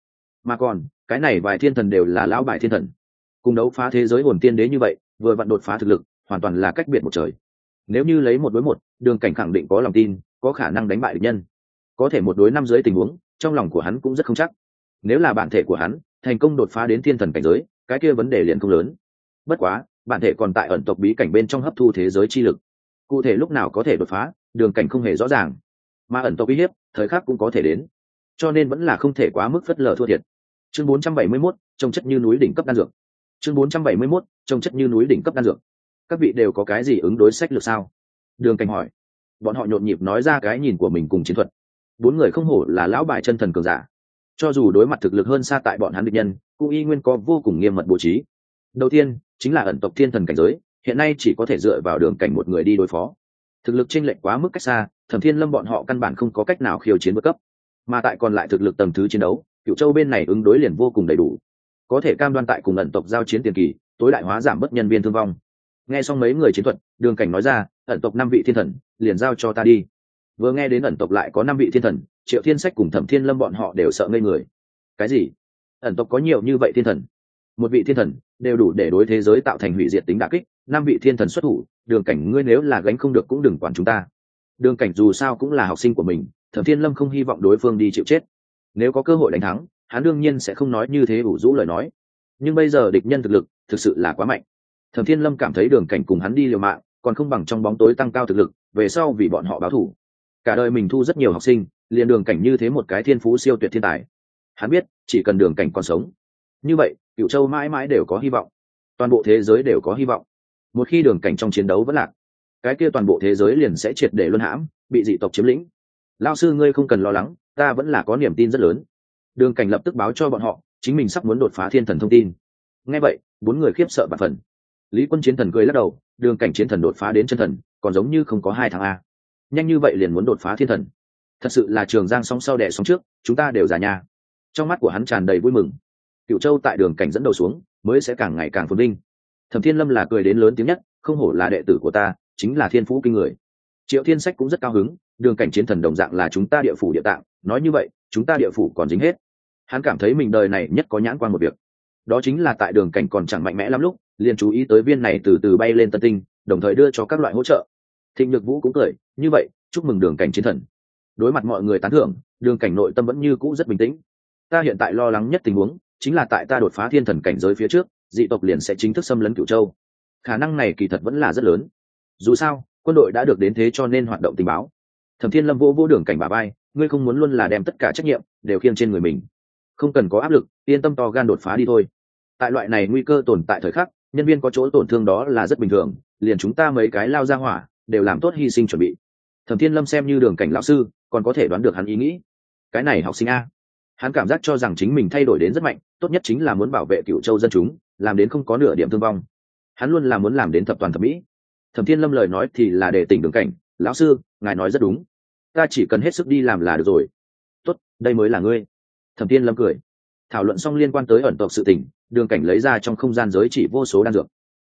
Mà còn, cái này vài thiên thần đều là lão bài thiên thần. Cùng đấu phá thế giới hồn tiên đế như vậy, vừa vặn đột phá thực lực, hoàn toàn là cách biệt một trời. Nếu như lấy một đối một, đường cảnh khẳng định có lòng tin, có khả năng đánh bại địch nhân. Có thể một đối năm dưới tình huống, trong lòng của hắn cũng rất không chắc. Nếu là bản thể của hắn, thành công đột phá đến thiên thần cảnh giới cái kia vấn đề liền không lớn. Bất quá bản thể còn tại ẩn tộc bí cảnh bên trong hấp thu thế giới chi lực. Cụ thể lúc nào có thể đột phá đường cảnh không hề rõ ràng. Mà ẩn tộc uy hiếp thời khắc cũng có thể đến. Cho nên vẫn là không thể quá mức phất lờ thua thiệt. Chương 471, trông chất như núi đỉnh cấp đan dược. Chương 471, trông chất như núi đỉnh cấp đan dược. Các vị đều có cái gì ứng đối sách lược sao? Đường cảnh hỏi. Bọn họ nhộn nhịp nói ra cái nhìn của mình cùng chiến thuật. Bốn người không hổ là lão bài chân thần cường giả cho dù đối mặt thực lực hơn xa tại bọn hắn địch nhân, cũng y nguyên có vô cùng nghiêm mật bố trí. Đầu tiên, chính là ẩn tộc thiên thần cảnh giới, hiện nay chỉ có thể dựa vào đường cảnh một người đi đối phó. Thực lực chênh lệch quá mức cách xa, thẩm thiên lâm bọn họ căn bản không có cách nào khiêu chiến vượt cấp. Mà tại còn lại thực lực tầng thứ chiến đấu cựu châu bên này ứng đối liền vô cùng đầy đủ. Có thể cam đoan tại cùng ẩn tộc giao chiến tiền kỳ, tối đại hóa giảm bớt nhân viên thương vong. Nghe xong mấy người chiến thuật, đường cảnh nói ra, ẩn tộc năm vị thiên thần, liền giao cho ta đi vừa nghe đến ẩn tộc lại có năm vị thiên thần, triệu thiên sách cùng thẩm thiên lâm bọn họ đều sợ ngây người. Cái gì? Ẩn tộc có nhiều như vậy thiên thần? Một vị thiên thần đều đủ để đối thế giới tạo thành hủy diệt tính đà kích, năm vị thiên thần xuất thủ, đường cảnh ngươi nếu là gánh không được cũng đừng quản chúng ta. Đường cảnh dù sao cũng là học sinh của mình, thẩm thiên lâm không hy vọng đối phương đi chịu chết. Nếu có cơ hội đánh thắng, hắn đương nhiên sẽ không nói như thế ủ rũ lời nói. Nhưng bây giờ địch nhân thực lực thực sự là quá mạnh. Thẩm thiên lâm cảm thấy đường cảnh cùng hắn đi liều mạng, còn không bằng trong bóng tối tăng cao thực lực, về sau vì bọn họ báo thủ cả đời mình thu rất nhiều học sinh, liền đường cảnh như thế một cái thiên phú siêu tuyệt thiên tài. Hắn biết, chỉ cần đường cảnh còn sống. Như vậy cựu châu mãi mãi đều có hy vọng. Toàn bộ thế giới đều có hy vọng. Một khi đường cảnh trong chiến đấu vẫn lạc, cái kia toàn bộ thế giới liền sẽ triệt để luân hãm, bị dị tộc chiếm lĩnh. Lao sư ngươi không cần lo lắng, ta vẫn là có niềm tin rất lớn. Đường cảnh lập tức báo cho bọn họ, chính mình sắp muốn đột phá thiên thần thông tin. Nghe vậy, bốn người khiếp sợ và phần. Lý quân chiến thần cười lắc đầu, đường cảnh chiến thần đột phá đến chân thần, còn giống như không có hai tháng a nhanh như vậy liền muốn đột phá thiên thần. Thật sự là trường giang sóng sau đẻ sóng trước, chúng ta đều già nha. Trong mắt của hắn tràn đầy vui mừng. Cựu châu tại đường cảnh dẫn đầu xuống, mới sẽ càng ngày càng phồn vinh. Thẩm thiên lâm là cười đến lớn tiếng nhất, không hổ là đệ tử của ta, chính là thiên phú kinh người. Triệu thiên sách cũng rất cao hứng, đường cảnh chiến thần đồng dạng là chúng ta địa phủ địa tạng, nói như vậy, chúng ta địa phủ còn dính hết. Hắn cảm thấy mình đời này nhất có nhãn quan một việc. Đó chính là tại đường cảnh còn chẳng mạnh mẽ lắm lúc, liền chú ý tới viên này từ từ bay lên tân tinh, đồng thời đưa cho các loại hỗ trợ thịnh nhược vũ cũng cười, như vậy, chúc mừng đường cảnh chiến thần. Đối mặt mọi người tán thưởng, đường cảnh nội tâm vẫn như cũ rất bình tĩnh. Ta hiện tại lo lắng nhất tình huống, chính là tại ta đột phá thiên thần cảnh giới phía trước, dị tộc liền sẽ chính thức xâm lấn cửu châu. Khả năng này kỳ thật vẫn là rất lớn. Dù sao, quân đội đã được đến thế cho nên hoạt động tình báo. Thẩm thiên lâm vô vô đường cảnh bà bay ngươi không muốn luôn là đem tất cả trách nhiệm đều khiêng trên người mình. Không cần có áp lực, yên tâm to gan đột phá đi thôi. Tại loại này nguy cơ tồn tại thời khắc, nhân viên có chỗ tổn thương đó là rất bình thường, liền chúng ta mấy cái lao ra hỏa đều làm tốt hy sinh chuẩn bị. Thẩm thiên lâm xem như đường cảnh lão sư, còn có thể đoán được hắn ý nghĩ. Cái này học sinh a. Hắn cảm giác cho rằng chính mình thay đổi đến rất mạnh, tốt nhất chính là muốn bảo vệ cựu châu dân chúng, làm đến không có nửa điểm thương vong. Hắn luôn là muốn làm đến thập toàn thẩm mỹ. Thẩm thiên lâm lời nói thì là để tỉnh đường cảnh, lão sư, ngài nói rất đúng. Ta chỉ cần hết sức đi làm là được rồi. Tốt, đây mới là ngươi. Thẩm thiên lâm cười. Thảo luận xong liên quan tới ẩn tộc sự tình, đường cảnh lấy ra trong không gian giới chỉ vô số đan dược.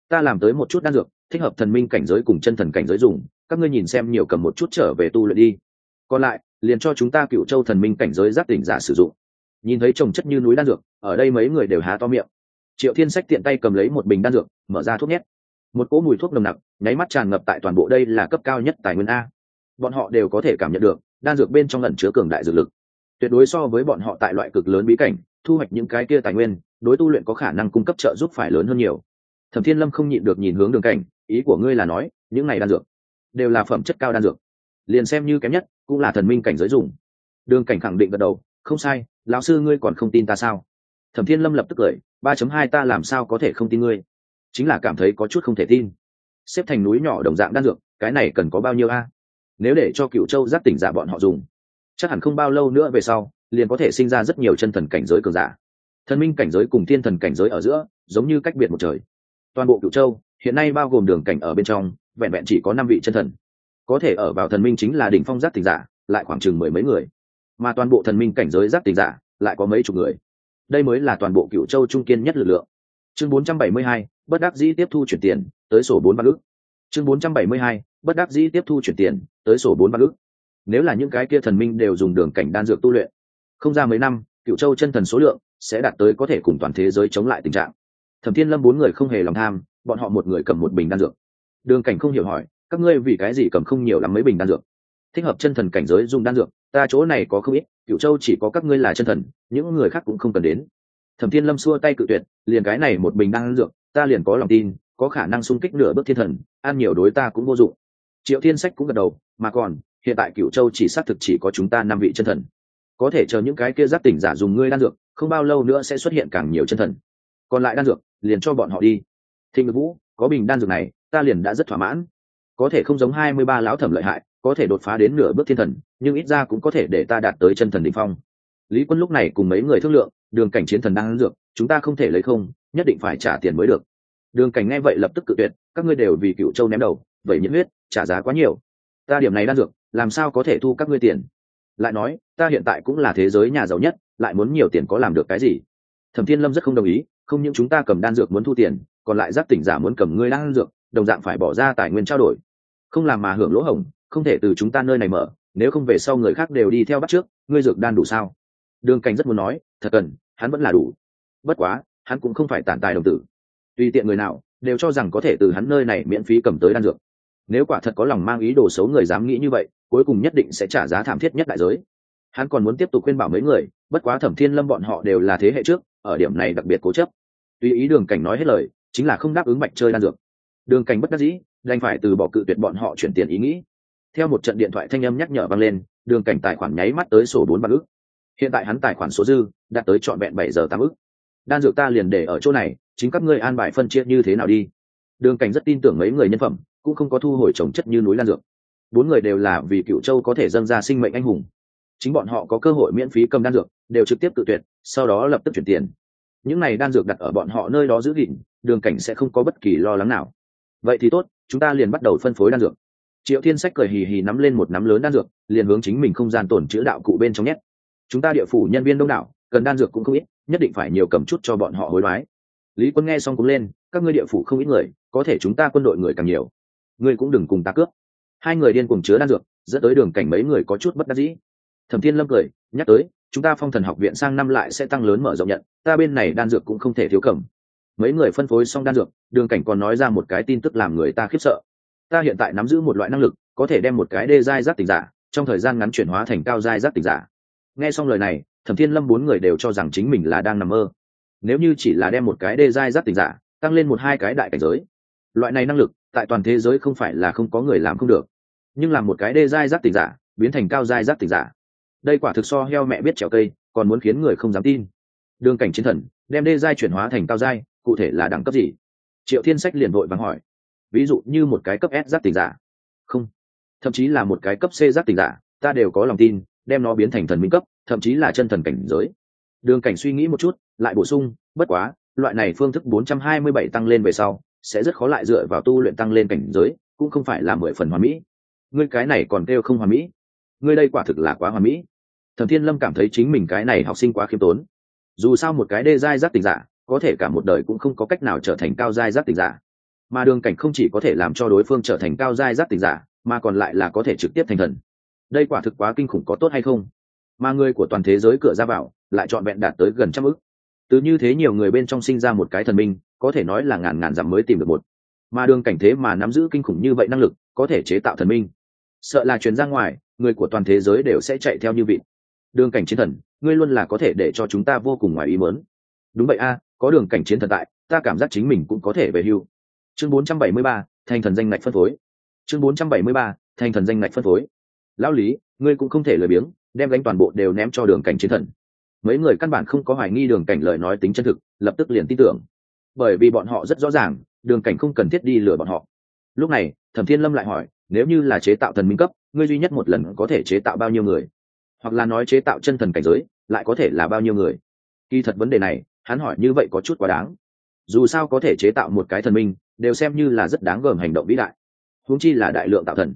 Ta làm tới một chút đan dược thích hợp thần minh cảnh giới cùng chân thần cảnh giới dùng, các ngươi nhìn xem nhiều cầm một chút trở về tu luyện đi. Còn lại, liền cho chúng ta cựu châu thần minh cảnh giới giác tỉnh giả sử dụng. Nhìn thấy trồng chất như núi đan dược, ở đây mấy người đều há to miệng. Triệu thiên sách tiện tay cầm lấy một bình đan dược, mở ra thuốc nhét. Một cỗ mùi thuốc nồng nặc, nháy mắt tràn ngập tại toàn bộ đây là cấp cao nhất tài nguyên a. Bọn họ đều có thể cảm nhận được, đan dược bên trong lần chứa cường đại dược lực. Tuyệt đối so với bọn họ tại loại cực lớn bí cảnh, thu hoạch những cái kia tài nguyên, đối tu luyện có khả năng cung cấp trợ giúp phải lớn hơn nhiều. Thẩm thiên lâm không nhịn được nhìn hướng đường cảnh ý của ngươi là nói, những này đan dược đều là phẩm chất cao đan dược. Liền xem như kém nhất, cũng là thần minh cảnh giới dùng. Đường cảnh khẳng định gật đầu, không sai, lão sư ngươi còn không tin ta sao? Thẩm thiên lâm lập tức cười, ba chấm hai ta làm sao có thể không tin ngươi? Chính là cảm thấy có chút không thể tin. Xếp thành núi nhỏ đồng dạng đan dược, cái này cần có bao nhiêu a? Nếu để cho cựu châu giác tỉnh giả bọn họ dùng, chắc hẳn không bao lâu nữa về sau, liền có thể sinh ra rất nhiều chân thần cảnh giới cường giả. Thần minh cảnh giới cùng thiên thần cảnh giới ở giữa, giống như cách biệt một trời toàn bộ cựu châu hiện nay bao gồm đường cảnh ở bên trong vẹn vẹn chỉ có năm vị chân thần. Có thể ở vào thần minh chính là đỉnh phong giác tình giả lại khoảng chừng mười mấy người. Mà toàn bộ thần minh cảnh giới giác tình giả lại có mấy chục người. Đây mới là toàn bộ cựu châu trung kiên nhất lực lượng. Chương 472, bất đắc dĩ tiếp thu chuyển tiền tới sổ bốn vạn ước chương 472, bất đắc dĩ tiếp thu chuyển tiền tới sổ bốn vạn ước nếu là những cái kia thần minh đều dùng đường cảnh đan dược tu luyện không ra mấy năm cựu châu chân thần số lượng sẽ đạt tới có thể cùng toàn thế giới chống lại tình trạng thẩm thiên lâm bốn người không hề lòng tham, bọn họ một người cầm một bình đan dược. Đường cảnh không hiểu hỏi, các ngươi vì cái gì cầm không nhiều lắm mấy bình đan dược? Thích hợp chân thần cảnh giới dùng đan dược, ta chỗ này có không ít cựu châu chỉ có các ngươi là chân thần, những người khác cũng không cần đến. Thẩm thiên lâm xua tay cự tuyệt, liền cái này một bình đan dược, ta liền có lòng tin, có khả năng xung kích nửa bước thiên thần, ăn nhiều đối ta cũng vô dụng. Triệu thiên sách cũng gật đầu, mà còn, hiện tại cựu châu chỉ xác thực chỉ có chúng ta năm vị chân thần. Có thể chờ những cái kia giáp tỉnh giả dùng ngươi đan dược, không bao lâu nữa sẽ xuất hiện càng nhiều chân thần. Còn lại đan dược liền cho bọn họ đi. Thịnh vũ, có bình đan dược này, ta liền đã rất thỏa mãn. Có thể không giống hai mươi ba lão thẩm lợi hại, có thể đột phá đến nửa bước thiên thần, nhưng ít ra cũng có thể để ta đạt tới chân thần đ ỉ n h phong. Lý quân lúc này cùng mấy người thương lượng, đường cảnh chiến thần đang ăn dược, chúng ta không thể lấy không, nhất định phải trả tiền mới được. Đường cảnh nghe vậy lập tức cự tuyệt, các ngươi đều vì cựu châu ném đầu, vậy nhiệt huyết, trả giá quá nhiều. Ta điểm này đan dược, làm sao có thể thu các ngươi tiền? Lại nói, ta hiện tại cũng là thế giới nhà giàu nhất, lại muốn nhiều tiền có làm được cái gì? Thẩm thiên lâm rất không đồng ý không những chúng ta cầm đan dược muốn thu tiền, còn lại giác tỉnh giả muốn cầm ngươi đan dược, đồng dạng phải bỏ ra tài nguyên trao đổi. Không làm mà hưởng lỗ hổng, không thể từ chúng ta nơi này mở, nếu không về sau người khác đều đi theo bắt trước, ngươi dược đan đủ sao? Đường cảnh rất muốn nói, thật cần, hắn vẫn là đủ. Bất quá, hắn cũng không phải tản tài đồng tử. Tùy tiện người nào, đều cho rằng có thể từ hắn nơi này miễn phí cầm tới đan dược. Nếu quả thật có lòng mang ý đồ xấu người dám nghĩ như vậy, cuối cùng nhất định sẽ trả giá thảm thiết nhất đại giới. Hắn còn muốn tiếp tục khuyên bảo mấy người, bất quá thẩm thiên lâm bọn họ đều là thế hệ trước, ở điểm này đặc biệt cố chấp tùy ý đường cảnh nói hết lời, chính là không đáp ứng bạch chơi đan dược. Đường cảnh bất đắc dĩ, đành phải từ bỏ cự tuyệt bọn họ chuyển tiền ý nghĩ. Theo một trận điện thoại thanh âm nhắc nhở vang lên, đường cảnh tài khoản nháy mắt tới sổ bốn vạn ức. Hiện tại hắn tài khoản số dư đạt tới trọn vẹn bảy giờ tám ức. Đan dược ta liền để ở chỗ này, chính các ngươi an bài phân chia như thế nào đi. Đường cảnh rất tin tưởng mấy người nhân phẩm, cũng không có thu hồi trồng chất như núi Lan dược. Bốn người đều là vì cựu châu có thể dâng ra sinh mệnh anh hùng. Chính bọn họ có cơ hội miễn phí cầm đan dược, đều trực tiếp tự tuyệt, sau đó lập tức chuyển tiền những này đan dược đặt ở bọn họ nơi đó giữ gìn, đường cảnh sẽ không có bất kỳ lo lắng nào. Vậy thì tốt, chúng ta liền bắt đầu phân phối đan dược. Triệu thiên sách cười hì hì nắm lên một nắm lớn đan dược, liền hướng chính mình không gian tổn chữ đạo cụ bên trong nhét. Chúng ta địa phủ nhân viên đông đảo, cần đan dược cũng không ít, nhất định phải nhiều cầm chút cho bọn họ hối đoái. Lý quân nghe xong cũng lên, các ngươi địa phủ không ít người, có thể chúng ta quân đội người càng nhiều. Ngươi cũng đừng cùng ta cướp. Hai người điên cùng chứa đan dược, dẫn tới đường cảnh mấy người có chút bất đắc dĩ. Thẩm thiên lâm cười, nhắc tới chúng ta phong thần học viện sang năm lại sẽ tăng lớn mở rộng nhận, ta bên này đan dược cũng không thể thiếu cầm. Mấy người phân phối xong đan dược, đường cảnh còn nói ra một cái tin tức làm người ta khiếp sợ. Ta hiện tại nắm giữ một loại năng lực, có thể đem một cái đê giai giác tình giả, trong thời gian ngắn chuyển hóa thành cao giai giác tình giả. Nghe xong lời này, thẩm thiên lâm bốn người đều cho rằng chính mình là đang nằm mơ. Nếu như chỉ là đem một cái đê giai giác tình giả, tăng lên một hai cái đại cảnh giới, loại này năng lực, tại toàn thế giới không phải là không có người làm không được. Nhưng làm một cái đê giai giác tình giả, biến thành cao giai giác tình giả đây quả thực so heo mẹ biết trèo cây, còn muốn khiến người không dám tin. Đường cảnh chiến thần, đem đê giai chuyển hóa thành cao giai, cụ thể là đẳng cấp gì? Triệu thiên sách liền vội vàng hỏi. Ví dụ như một cái cấp s giác tình giả. Không. Thậm chí là một cái cấp c giác tình giả, ta đều có lòng tin, đem nó biến thành thần minh cấp, thậm chí là chân thần cảnh giới. Đường cảnh suy nghĩ một chút, lại bổ sung, bất quá, loại này phương thức 427 tăng lên về sau, sẽ rất khó lại dựa vào tu luyện tăng lên cảnh giới, cũng không phải là mười phần hoàn mỹ. Ngươi cái này còn kêu không hoàn mỹ? Ngươi đây quả thực là quá hoàn mỹ thẩm thiên lâm cảm thấy chính mình cái này học sinh quá khiêm tốn. Dù sao một cái đê giai giác tình giả, có thể cả một đời cũng không có cách nào trở thành cao giai giác tình giả. Mà đường cảnh không chỉ có thể làm cho đối phương trở thành cao giai giác tình giả, mà còn lại là có thể trực tiếp thành thần. Đây quả thực quá kinh khủng có tốt hay không? Mà người của toàn thế giới cửa ra vào, lại chọn vẹn đạt tới gần trăm ức. Từ như thế nhiều người bên trong sinh ra một cái thần minh, có thể nói là ngàn ngàn dặm mới tìm được một. Mà đường cảnh thế mà nắm giữ kinh khủng như vậy năng lực, có thể chế tạo thần minh. Sợ là chuyển ra ngoài, người của toàn thế giới đều sẽ chạy theo như vị đường cảnh chiến thần ngươi luôn là có thể để cho chúng ta vô cùng ngoài ý mớn đúng vậy a có đường cảnh chiến thần tại ta cảm giác chính mình cũng có thể về hưu. Chương 473, thành thần danh ngạch phân phối. Chương 473, thành thần danh ngạch phân phối. Lão lý ngươi cũng không thể lười biếng đem gánh toàn bộ đều ném cho đường cảnh chiến thần. Mấy người căn bản không có hoài nghi đường cảnh lời nói tính chân thực lập tức liền tin tưởng. Bởi vì bọn họ rất rõ ràng đường cảnh không cần thiết đi lừa bọn họ. Lúc này thẩm thiên lâm lại hỏi nếu như là chế tạo thần minh cấp ngươi duy nhất một lần có thể chế tạo bao nhiêu người? Hoặc là nói chế tạo chân thần cảnh giới, lại có thể là bao nhiêu người? Kỳ thật vấn đề này, hắn hỏi như vậy có chút quá đáng. Dù sao có thể chế tạo một cái thần minh, đều xem như là rất đáng gờm hành động vĩ đại. Huống chi là đại lượng tạo thần.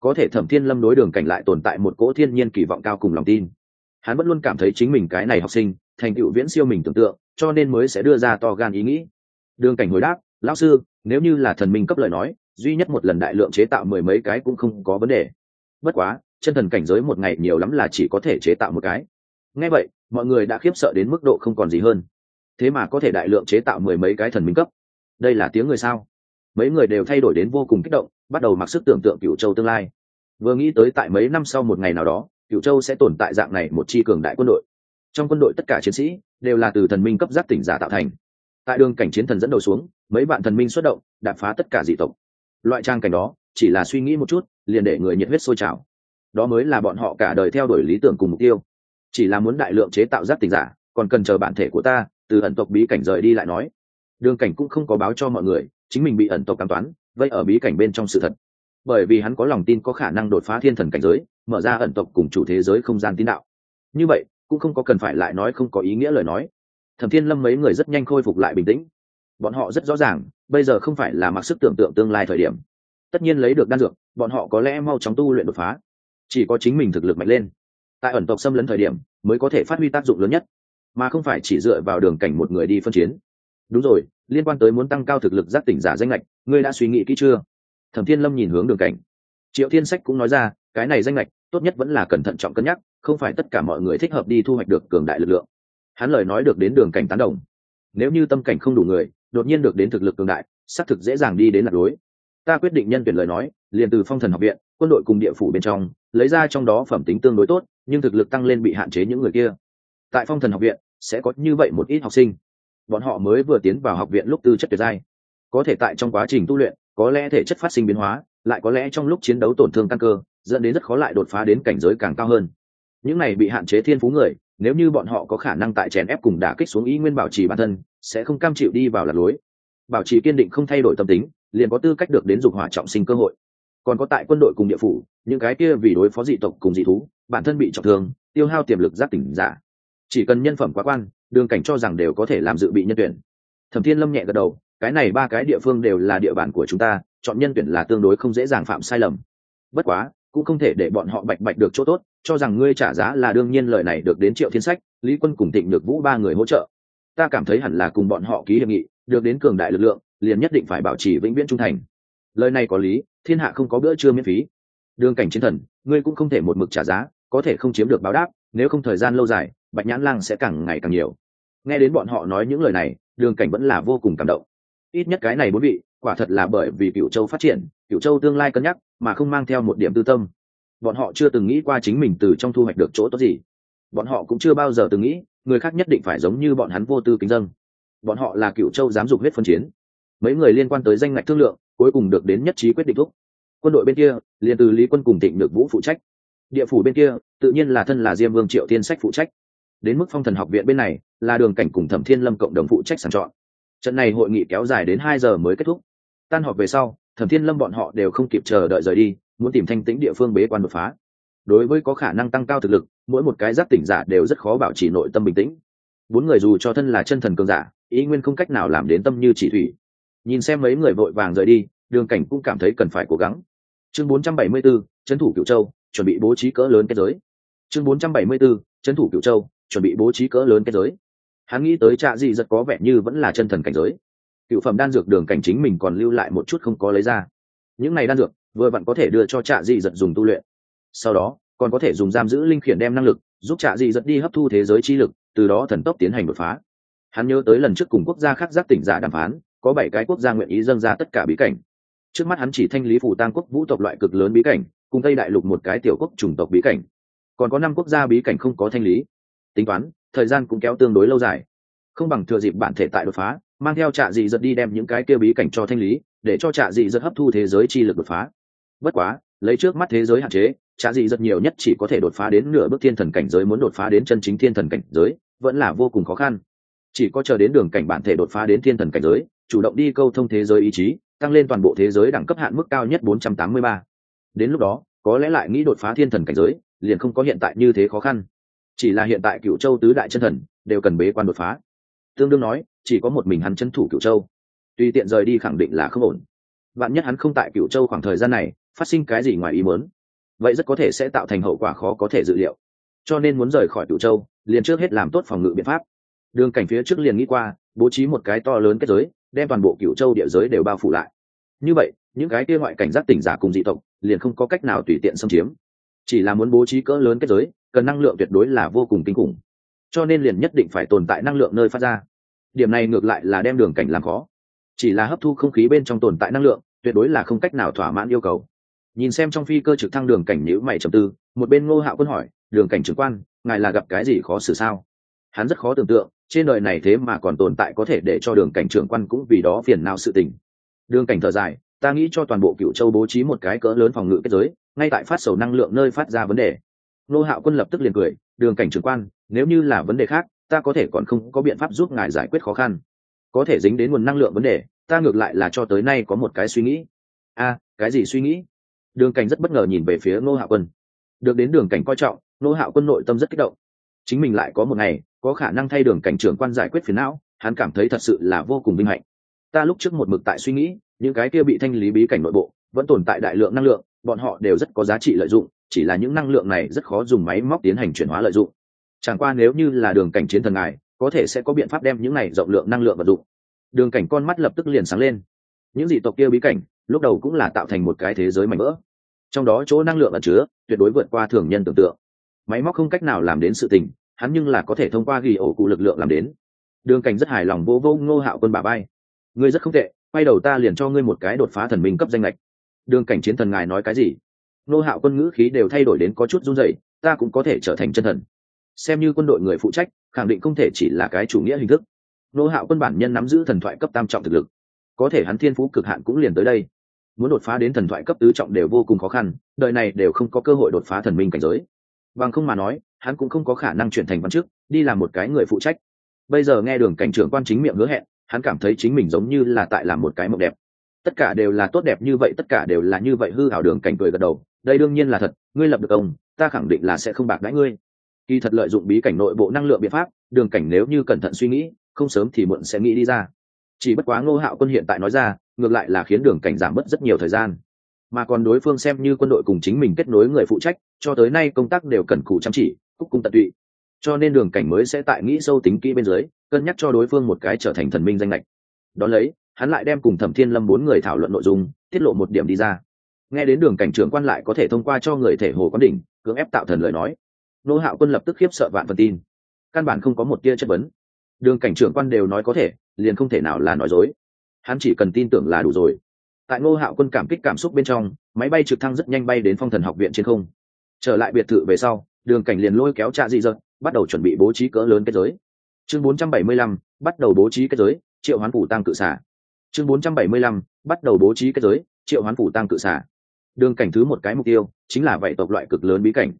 Có thể thẩm thiên lâm đối đường cảnh lại tồn tại một cỗ thiên nhiên kỳ vọng cao cùng lòng tin. Hắn vẫn luôn cảm thấy chính mình cái này học sinh, thành tựu viễn siêu mình tưởng tượng, cho nên mới sẽ đưa ra to gan ý nghĩ. Đường cảnh hồi đáp, lão sư, nếu như là thần minh cấp lời nói, duy nhất một lần đại lượng chế tạo mười mấy cái cũng không có vấn đề. Bất quá chân thần cảnh giới một ngày nhiều lắm là chỉ có thể chế tạo một cái. Ngay vậy, mọi người đã khiếp sợ đến mức độ không còn gì hơn. Thế mà có thể đại lượng chế tạo mười mấy cái thần minh cấp. Đây là tiếng người sao? Mấy người đều thay đổi đến vô cùng kích động, bắt đầu mặc sức tưởng tượng cựu châu tương lai. Vừa nghĩ tới tại mấy năm sau một ngày nào đó cựu châu sẽ tồn tại dạng này một chi cường đại quân đội. Trong quân đội tất cả chiến sĩ đều là từ thần minh cấp giác tỉnh giả tạo thành. Tại đường cảnh chiến thần dẫn đầu xuống, mấy bạn thần minh xuất động, đạp phá tất cả dị tộc. Loại trang cảnh đó chỉ là suy nghĩ một chút, liền để người nhiệt huyết sôi trào đó mới là bọn họ cả đời theo đuổi lý tưởng cùng mục tiêu. Chỉ là muốn đại lượng chế tạo giác tình giả, còn cần chờ bản thể của ta, từ ẩn tộc bí cảnh rời đi lại nói. Đường cảnh cũng không có báo cho mọi người, chính mình bị ẩn tộc cảm toán, vây ở bí cảnh bên trong sự thật. Bởi vì hắn có lòng tin có khả năng đột phá thiên thần cảnh giới, mở ra ẩn tộc cùng chủ thế giới không gian tín đạo. Như vậy, cũng không có cần phải lại nói không có ý nghĩa lời nói. Thẩm thiên lâm mấy người rất nhanh khôi phục lại bình tĩnh. Bọn họ rất rõ ràng, bây giờ không phải là mặc sức tưởng tượng tương lai thời điểm. Tất nhiên lấy được đan dược, bọn họ có lẽ mau chóng tu luyện đột phá chỉ có chính mình thực lực mạnh lên. Tại ẩn tộc xâm lấn thời điểm, mới có thể phát huy tác dụng lớn nhất, mà không phải chỉ dựa vào đường cảnh một người đi phân chiến. Đúng rồi, liên quan tới muốn tăng cao thực lực giác tỉnh giả danh lệch, ngươi đã suy nghĩ kỹ chưa? Thẩm thiên lâm nhìn hướng đường cảnh. Triệu thiên sách cũng nói ra, cái này danh lệch, tốt nhất vẫn là cẩn thận trọng cân nhắc, không phải tất cả mọi người thích hợp đi thu hoạch được cường đại lực lượng. Hắn lời nói được đến đường cảnh tán đồng. Nếu như tâm cảnh không đủ người, đột nhiên được đến thực lực cường đại, xác thực dễ dàng đi đến lạc lối ta quyết định nhân tuyển lời nói, liền từ phong thần học viện, quân đội cùng địa phủ bên trong lấy ra trong đó phẩm tính tương đối tốt, nhưng thực lực tăng lên bị hạn chế những người kia. Tại phong thần học viện, sẽ có như vậy một ít học sinh. Bọn họ mới vừa tiến vào học viện lúc tư chất tuyệt giai. Có thể tại trong quá trình tu luyện, có lẽ thể chất phát sinh biến hóa, lại có lẽ trong lúc chiến đấu tổn thương tăng cơ, dẫn đến rất khó lại đột phá đến cảnh giới càng cao hơn. Những này bị hạn chế thiên phú người, nếu như bọn họ có khả năng tại chèn ép cùng đả kích xuống ý nguyên bảo trì bản thân, sẽ không cam chịu đi vào lạc lối. Bảo trì kiên định không thay đổi tâm tính, liền có tư cách được đến dục hỏa trọng sinh cơ hội còn có tại quân đội cùng địa phủ, những cái kia vì đối phó dị tộc cùng dị thú, bản thân bị trọng thương, tiêu hao tiềm lực giác tỉnh giả. Chỉ cần nhân phẩm quá quan, đường cảnh cho rằng đều có thể làm dự bị nhân tuyển. Thẩm thiên lâm nhẹ gật đầu, cái này ba cái địa phương đều là địa bàn của chúng ta, chọn nhân tuyển là tương đối không dễ dàng phạm sai lầm. Bất quá, cũng không thể để bọn họ bạch bạch được chỗ tốt, cho rằng ngươi trả giá là đương nhiên lời này được đến triệu thiên sách, lý quân cùng thịnh được vũ ba người hỗ trợ. Ta cảm thấy hẳn là cùng bọn họ ký hiệp nghị, được đến cường đại lực lượng, liền nhất định phải bảo trì vĩnh viễn trung thành. Lời này có lý thiên hạ không có bữa trưa miễn phí. Đường cảnh chiến thần, ngươi cũng không thể một mực trả giá, có thể không chiếm được báo đáp, nếu không thời gian lâu dài, bạch nhãn lang sẽ càng ngày càng nhiều. Nghe đến bọn họ nói những lời này, đường cảnh vẫn là vô cùng cảm động. Ít nhất cái này bốn vị, quả thật là bởi vì cựu châu phát triển cựu châu tương lai cân nhắc, mà không mang theo một điểm tư tâm. Bọn họ chưa từng nghĩ qua chính mình từ trong thu hoạch được chỗ tốt gì. Bọn họ cũng chưa bao giờ từng nghĩ, người khác nhất định phải giống như bọn hắn vô tư kính dân bọn họ là cựu châu giám dục huyết phân chiến. Mấy người liên quan tới danh ngạch thương lượng cuối cùng được đến nhất trí quyết định thúc. Quân đội bên kia, liền từ lý quân cùng thịnh được vũ phụ trách. Địa phủ bên kia, tự nhiên là thân là diêm vương triệu tiên sách phụ trách. Đến mức phong thần học viện bên này, là đường cảnh cùng thẩm thiên lâm cộng đồng phụ trách sàng chọn. Trận này hội nghị kéo dài đến hai giờ mới kết thúc. Tan họp về sau, thẩm thiên lâm bọn họ đều không kịp chờ đợi rời đi, muốn tìm thanh tĩnh địa phương bế quan đột phá. Đối với có khả năng tăng cao thực lực, mỗi một cái giác tỉnh giả đều rất khó bảo trì nội tâm bình tĩnh. Bốn người dù cho thân là chân thần cường giả, ý nguyên không cách nào làm đến tâm như chỉ thủy nhìn xem mấy người vội vàng rời đi đường cảnh cũng cảm thấy cần phải cố gắng. Chương 474, trấn thủ cựu châu chuẩn bị bố trí cỡ lớn kết giới. Chương 474, trấn thủ cựu châu chuẩn bị bố trí cỡ lớn kết giới. Hắn nghĩ tới trạ gì rất có vẻ như vẫn là chân thần cảnh giới. Cựu phẩm đan dược đường cảnh chính mình còn lưu lại một chút không có lấy ra. Những này đan dược vừa vặn có thể đưa cho trạ dị giật dùng tu luyện. Sau đó còn có thể dùng giam giữ linh khiển đem năng lực giúp trạ dị giật đi hấp thu thế giới chi lực từ đó thần tốc tiến hành đột phá. Hắn nhớ tới lần trước cùng quốc gia khác giác tỉnh giả đàm phán có bảy cái quốc gia nguyện ý dâng ra tất cả bí cảnh. Trước mắt hắn chỉ thanh lý phủ tang quốc vũ tộc loại cực lớn bí cảnh, cùng tây đại lục một cái tiểu quốc chủng tộc bí cảnh. Còn có năm quốc gia bí cảnh không có thanh lý. Tính toán, thời gian cũng kéo tương đối lâu dài. Không bằng thừa dịp bản thể tại đột phá, mang theo trạ dị giật đi đem những cái kia bí cảnh cho thanh lý, để cho trạ dị giật hấp thu thế giới chi lực đột phá. Bất quá, lấy trước mắt thế giới hạn chế, trạ dị giật nhiều nhất chỉ có thể đột phá đến nửa bước thiên thần cảnh giới, muốn đột phá đến chân chính thiên thần cảnh giới, vẫn là vô cùng khó khăn. Chỉ có chờ đến đường cảnh bản thể đột phá đến thiên thần cảnh giới chủ động đi câu thông thế giới ý chí, tăng lên toàn bộ thế giới đẳng cấp hạn mức cao nhất 483. đến lúc đó, có lẽ lại nghĩ đột phá thiên thần cảnh giới, liền không có hiện tại như thế khó khăn. Chỉ là hiện tại cựu châu tứ đại chân thần đều cần bế quan đột phá. Tương đương nói, chỉ có một mình hắn chân thủ cựu châu. Tuy tiện rời đi khẳng định là không ổn. Vạn nhất hắn không tại cựu châu khoảng thời gian này, phát sinh cái gì ngoài ý muốn, vậy rất có thể sẽ tạo thành hậu quả khó có thể dự liệu. Cho nên muốn rời khỏi cựu châu, liền trước hết làm tốt phòng ngự biện pháp. Đường cảnh phía trước liền nghĩ qua, bố trí một cái to lớn kết giới đem toàn bộ cựu châu địa giới đều bao phủ lại. Như vậy, những cái kia ngoại cảnh giác tỉnh giả cùng dị tộc liền không có cách nào tùy tiện xâm chiếm. Chỉ là muốn bố trí cỡ lớn kết giới, cần năng lượng tuyệt đối là vô cùng kinh khủng. Cho nên liền nhất định phải tồn tại năng lượng nơi phát ra. Điểm này ngược lại là đem đường cảnh làm khó. Chỉ là hấp thu không khí bên trong tồn tại năng lượng, tuyệt đối là không cách nào thỏa mãn yêu cầu. Nhìn xem trong phi cơ trực thăng đường cảnh nhữ mày trầm tư, một bên ngô hạo quân hỏi, đường cảnh trưởng quan, ngài là gặp cái gì khó xử sao? Hắn rất khó tưởng tượng trên đời này thế mà còn tồn tại có thể để cho đường cảnh trưởng quan cũng vì đó phiền nào sự tình. Đường cảnh thở dài, ta nghĩ cho toàn bộ cựu châu bố trí một cái cỡ lớn phòng ngự kết giới, ngay tại phát sầu năng lượng nơi phát ra vấn đề. Nô hạo quân lập tức liền cười, đường cảnh trưởng quan, nếu như là vấn đề khác, ta có thể còn không có biện pháp giúp ngài giải quyết khó khăn. Có thể dính đến nguồn năng lượng vấn đề, ta ngược lại là cho tới nay có một cái suy nghĩ. A, cái gì suy nghĩ? Đường cảnh rất bất ngờ nhìn về phía nô hạo quân. Được đến đường cảnh coi trọng, nô hạo quân nội tâm rất kích động. Chính mình lại có một ngày có khả năng thay đường cảnh trưởng quan giải quyết phiền não, hắn cảm thấy thật sự là vô cùng vinh hạnh. Ta lúc trước một mực tại suy nghĩ, những cái kia bị thanh lý bí cảnh nội bộ, vẫn tồn tại đại lượng năng lượng, bọn họ đều rất có giá trị lợi dụng, chỉ là những năng lượng này rất khó dùng máy móc tiến hành chuyển hóa lợi dụng. Chẳng qua nếu như là đường cảnh chiến thần ngài, có thể sẽ có biện pháp đem những này rộng lượng năng lượng vật dụng. Đường cảnh con mắt lập tức liền sáng lên. Những dị tộc kia bí cảnh, lúc đầu cũng là tạo thành một cái thế giới mạnh mỡ trong đó chỗ năng lượng ẩn chứa, tuyệt đối vượt qua thường nhân tưởng tượng. Máy móc không cách nào làm đến sự tình hắn nhưng là có thể thông qua ghi ổ cụ lực lượng làm đến. Đường cảnh rất hài lòng vô vô ngô hạo quân bà bay ngươi rất không tệ, quay đầu ta liền cho ngươi một cái đột phá thần minh cấp danh lệch đường cảnh chiến thần ngài nói cái gì? Ngô hạo quân ngữ khí đều thay đổi đến có chút run rẩy, ta cũng có thể trở thành chân thần. Xem như quân đội người phụ trách, khẳng định không thể chỉ là cái chủ nghĩa hình thức. Ngô hạo quân bản nhân nắm giữ thần thoại cấp tam trọng thực lực. Có thể hắn thiên phú cực hạn cũng liền tới đây. Muốn đột phá đến thần thoại cấp tứ trọng đều vô cùng khó khăn, đời này đều không có cơ hội đột phá thần minh cảnh giới. Bằng không mà nói hắn cũng không có khả năng chuyển thành văn chức, đi làm một cái người phụ trách. Bây giờ nghe đường cảnh trưởng quan chính miệng hứa hẹn, hắn cảm thấy chính mình giống như là tại làm một cái mộng đẹp. Tất cả đều là tốt đẹp như vậy, tất cả đều là như vậy, hư hảo đường cảnh cười gật đầu. Đây đương nhiên là thật, ngươi lập được ông, ta khẳng định là sẽ không bạc đãi ngươi. Kỳ thật lợi dụng bí cảnh nội bộ năng lượng biện pháp, đường cảnh nếu như cẩn thận suy nghĩ, không sớm thì muộn sẽ nghĩ đi ra. Chỉ bất quá ngô hạo quân hiện tại nói ra, ngược lại là khiến đường cảnh giảm mất rất nhiều thời gian. Mà còn đối phương xem như quân đội cùng chính mình kết nối người phụ trách, cho tới nay công tác đều cần cù chăm chỉ cúc cung tận tụy. Cho nên đường cảnh mới sẽ tại nghĩ sâu tính kỹ bên dưới, cân nhắc cho đối phương một cái trở thành thần minh danh lệch đón lấy, hắn lại đem cùng thẩm thiên lâm bốn người thảo luận nội dung, tiết lộ một điểm đi ra. Nghe đến đường cảnh trưởng quan lại có thể thông qua cho người thể hồ quán đỉnh, cưỡng ép tạo thần lời nói. Nô hạo quân lập tức khiếp sợ vạn phần tin. Căn bản không có một tia chất vấn. Đường cảnh trưởng quan đều nói có thể, liền không thể nào là nói dối. Hắn chỉ cần tin tưởng là đủ rồi. Tại ngô hạo quân cảm kích cảm xúc bên trong, máy bay trực thăng rất nhanh bay đến phong thần học viện trên không. Trở lại biệt thự về sau đường cảnh liền lôi kéo trạ dị dật bắt đầu chuẩn bị bố trí cỡ lớn kết giới. Chương 475, bắt đầu bố trí kết giới triệu hoán phủ tăng cự xả. Chương 475, bắt đầu bố trí kết giới triệu hoán phủ tăng cự xả. Đường cảnh thứ một cái mục tiêu chính là vậy tộc loại cực lớn bí cảnh.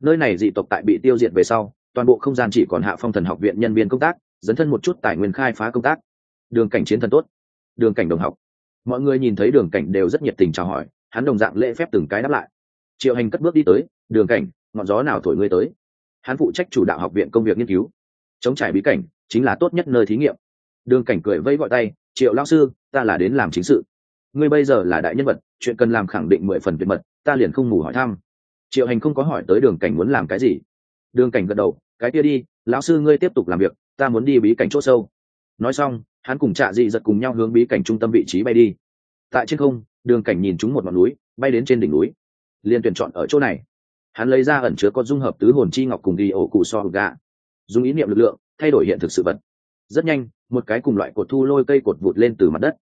Nơi này dị tộc tại bị tiêu diệt về sau toàn bộ không gian chỉ còn hạ phong thần học viện nhân viên công tác dấn thân một chút tài nguyên khai phá công tác. Đường cảnh chiến thần tốt. Đường cảnh đồng học. Mọi người nhìn thấy đường cảnh đều rất nhiệt tình chào hỏi hắn đồng dạng lễ phép từng cái đáp lại. Triệu hành cất bước đi tới đường cảnh ngọn gió nào thổi ngươi tới? Hắn phụ trách chủ đạo học viện công việc nghiên cứu. Chống trải bí cảnh chính là tốt nhất nơi thí nghiệm. Đường cảnh cười vẫy gọi tay, triệu lao sư, ta là đến làm chính sự. Ngươi bây giờ là đại nhân vật, chuyện cần làm khẳng định mười phần tuyệt mật, ta liền không ngủ hỏi thăm. Triệu hành không có hỏi tới đường cảnh muốn làm cái gì. Đường cảnh gật đầu, cái kia đi, lão sư ngươi tiếp tục làm việc, ta muốn đi bí cảnh c h ỗ sâu. Nói xong, hắn cùng trạ dị giật cùng nhau hướng bí cảnh trung tâm vị trí bay đi. Tại trên không, đường cảnh nhìn chúng một ngọn núi, bay đến trên đỉnh núi. Liền tuyển chọn ở chỗ này hắn lấy ra ẩn chứa có dung hợp tứ hồn chi ngọc cùng đi ổ cụ so gà. Dùng ý niệm lực lượng, thay đổi hiện thực sự vật. Rất nhanh, một cái cùng loại cột thu lôi cây cột vụt lên từ mặt đất.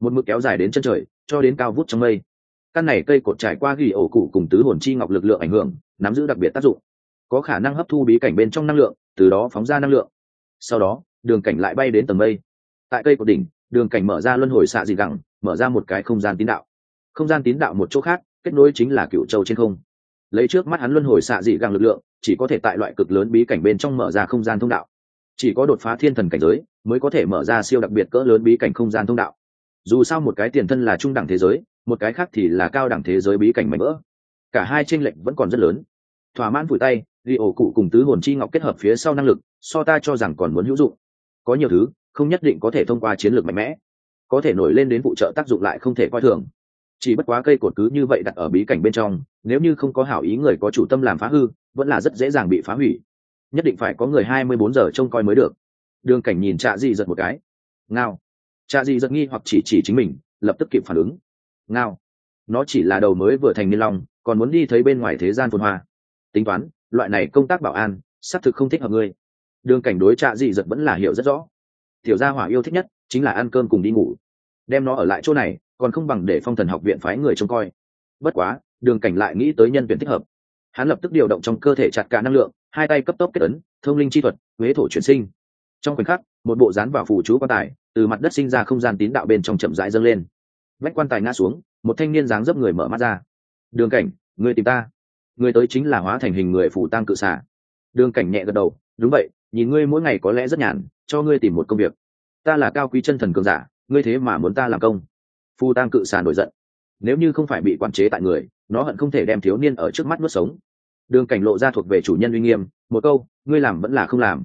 Một mực kéo dài đến chân trời, cho đến cao vút trong mây. Căn này cây cột trải qua ghi ổ cụ cùng tứ hồn chi ngọc lực lượng ảnh hưởng, nắm giữ đặc biệt tác dụng. Có khả năng hấp thu bí cảnh bên trong năng lượng, từ đó phóng ra năng lượng. Sau đó, đường cảnh lại bay đến tầng mây. Tại cây cột đỉnh, đường cảnh mở ra luân hồi xạ dị gẳng, mở ra một cái không gian tín đạo. Không gian tín đạo một chỗ khác, kết nối chính là cựu châu trên không lấy trước mắt hắn luân hồi xạ dị gàng lực lượng, chỉ có thể tại loại cực lớn bí cảnh bên trong mở ra không gian thông đạo. Chỉ có đột phá thiên thần cảnh giới, mới có thể mở ra siêu đặc biệt cỡ lớn bí cảnh không gian thông đạo. Dù sao một cái tiền thân là trung đẳng thế giới, một cái khác thì là cao đẳng thế giới bí cảnh mạnh vỡ. Cả hai tranh lệch vẫn còn rất lớn. Thỏa mãn vùi tay ghi ổ cụ cùng tứ hồn chi ngọc kết hợp phía sau năng lực, so ta cho rằng còn muốn hữu dụng. Có nhiều thứ, không nhất định có thể thông qua chiến lược mạnh mẽ. Có thể nổi lên đến phụ trợ tác dụng lại không thể coi thường chỉ bất quá cây cột cứ như vậy đặt ở bí cảnh bên trong, nếu như không có hảo ý người có chủ tâm làm phá hư, vẫn là rất dễ dàng bị phá hủy. Nhất định phải có người hai mươi bốn giờ trông coi mới được. Đường cảnh nhìn trạ di giật một cái. Ngao. Trạ di giật nghi hoặc chỉ chỉ chính mình, lập tức kịp phản ứng. Ngao. Nó chỉ là đầu mới vừa thành niên long, còn muốn đi thấy bên ngoài thế gian phồn hoa. Tính toán, loại này công tác bảo an, xác thực không thích hợp ngươi. Đường cảnh đối trạ di giật vẫn là hiểu rất rõ. Tiểu gia hỏa yêu thích nhất chính là ăn cơm cùng đi ngủ. Đem nó ở lại chỗ này còn không bằng để phong thần học viện phái người trông coi. Bất quá, đường cảnh lại nghĩ tới nhân tuyển thích hợp. Hắn lập tức điều động trong cơ thể chặt cả năng lượng, hai tay cấp tốc kết ấn, thông linh chi thuật, huế thổ chuyển sinh. Trong khoảnh khắc, một bộ dán vào phủ chú quan tài, từ mặt đất sinh ra không gian tín đạo bên trong chậm rãi dâng lên. Vách quan tài ngã xuống, một thanh niên dáng dấp người mở mắt ra. Đường cảnh, người tìm ta. Người tới chính là hóa thành hình người phủ tăng cự xả đường cảnh nhẹ gật đầu, đúng vậy, nhìn ngươi mỗi ngày có lẽ rất nhàn, cho ngươi tìm một công việc. Ta là cao quý chân thần cường giả, ngươi thế mà muốn ta làm công phu tăng cự xà nổi giận. Nếu như không phải bị quản chế tại người, nó hận không thể đem thiếu niên ở trước mắt nuốt sống. Đường cảnh lộ ra thuộc về chủ nhân uy nghiêm, một câu, ngươi làm vẫn là không làm.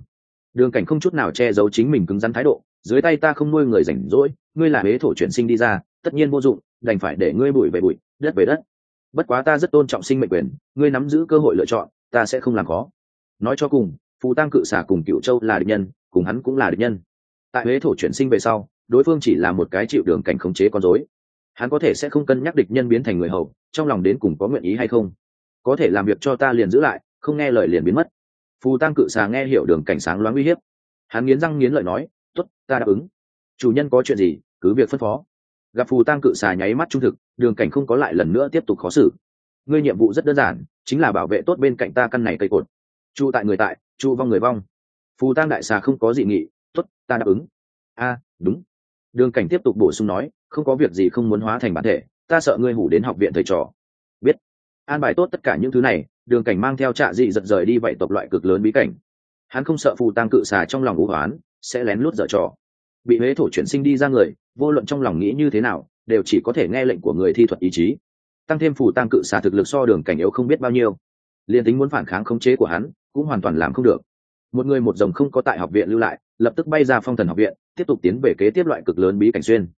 Đường cảnh không chút nào che giấu chính mình cứng rắn thái độ, dưới tay ta không nuôi người rảnh rỗi, ngươi là huế thổ chuyển sinh đi ra, tất nhiên vô dụng, đành phải để ngươi bụi về bụi, đất về đất. Bất quá ta rất tôn trọng sinh mệnh quyền, ngươi nắm giữ cơ hội lựa chọn, ta sẽ không làm khó. Nói cho cùng phù tăng cự xả cùng cựu châu là địch nhân, cùng hắn cũng là địch nhân. Tại huế thổ chuyển sinh về sau đối phương chỉ là một cái chịu đường cảnh khống chế con dối hắn có thể sẽ không cân nhắc địch nhân biến thành người hầu, trong lòng đến cùng có nguyện ý hay không? Có thể làm việc cho ta liền giữ lại, không nghe lời liền biến mất. Phù tăng cự xà nghe hiểu đường cảnh sáng loáng uy hiếp. Hắn nghiến răng nghiến lợi nói t ố t ta đáp ứng. Chủ nhân có chuyện gì, cứ việc phân phó. Gặp phù tăng cự xà nháy mắt trung thực, đường cảnh không có lại lần nữa tiếp tục khó xử. Ngươi nhiệm vụ rất đơn giản, chính là bảo vệ tốt bên cạnh ta căn này cây cột. Trụ tại người tại, trụ vong người vong. Phù tăng đại xà không có dị nghị t ố t ta đáp ứng. A, đúng đường cảnh tiếp tục bổ sung nói, không có việc gì không muốn hóa thành bản thể, ta sợ ngươi hủ đến học viện thầy trò. Biết. An bài tốt tất cả những thứ này, đường cảnh mang theo trạ dị giật rời đi vậy tộc loại cực lớn bí cảnh. Hắn không sợ phù tăng cự xà trong lòng ngũ hoán sẽ lén lút dở trò. Bị huế thổ chuyển sinh đi ra người, vô luận trong lòng nghĩ như thế nào, đều chỉ có thể nghe lệnh của người thi thuật ý chí. Tăng thêm phù tăng cự xà thực lực so đường cảnh yếu không biết bao nhiêu. Liền tính muốn phản kháng khống chế của hắn, cũng hoàn toàn làm không được một người một dòng không có tại học viện lưu lại, lập tức bay ra phong thần học viện, tiếp tục tiến về kế tiếp loại cực lớn bí cảnh xuyên.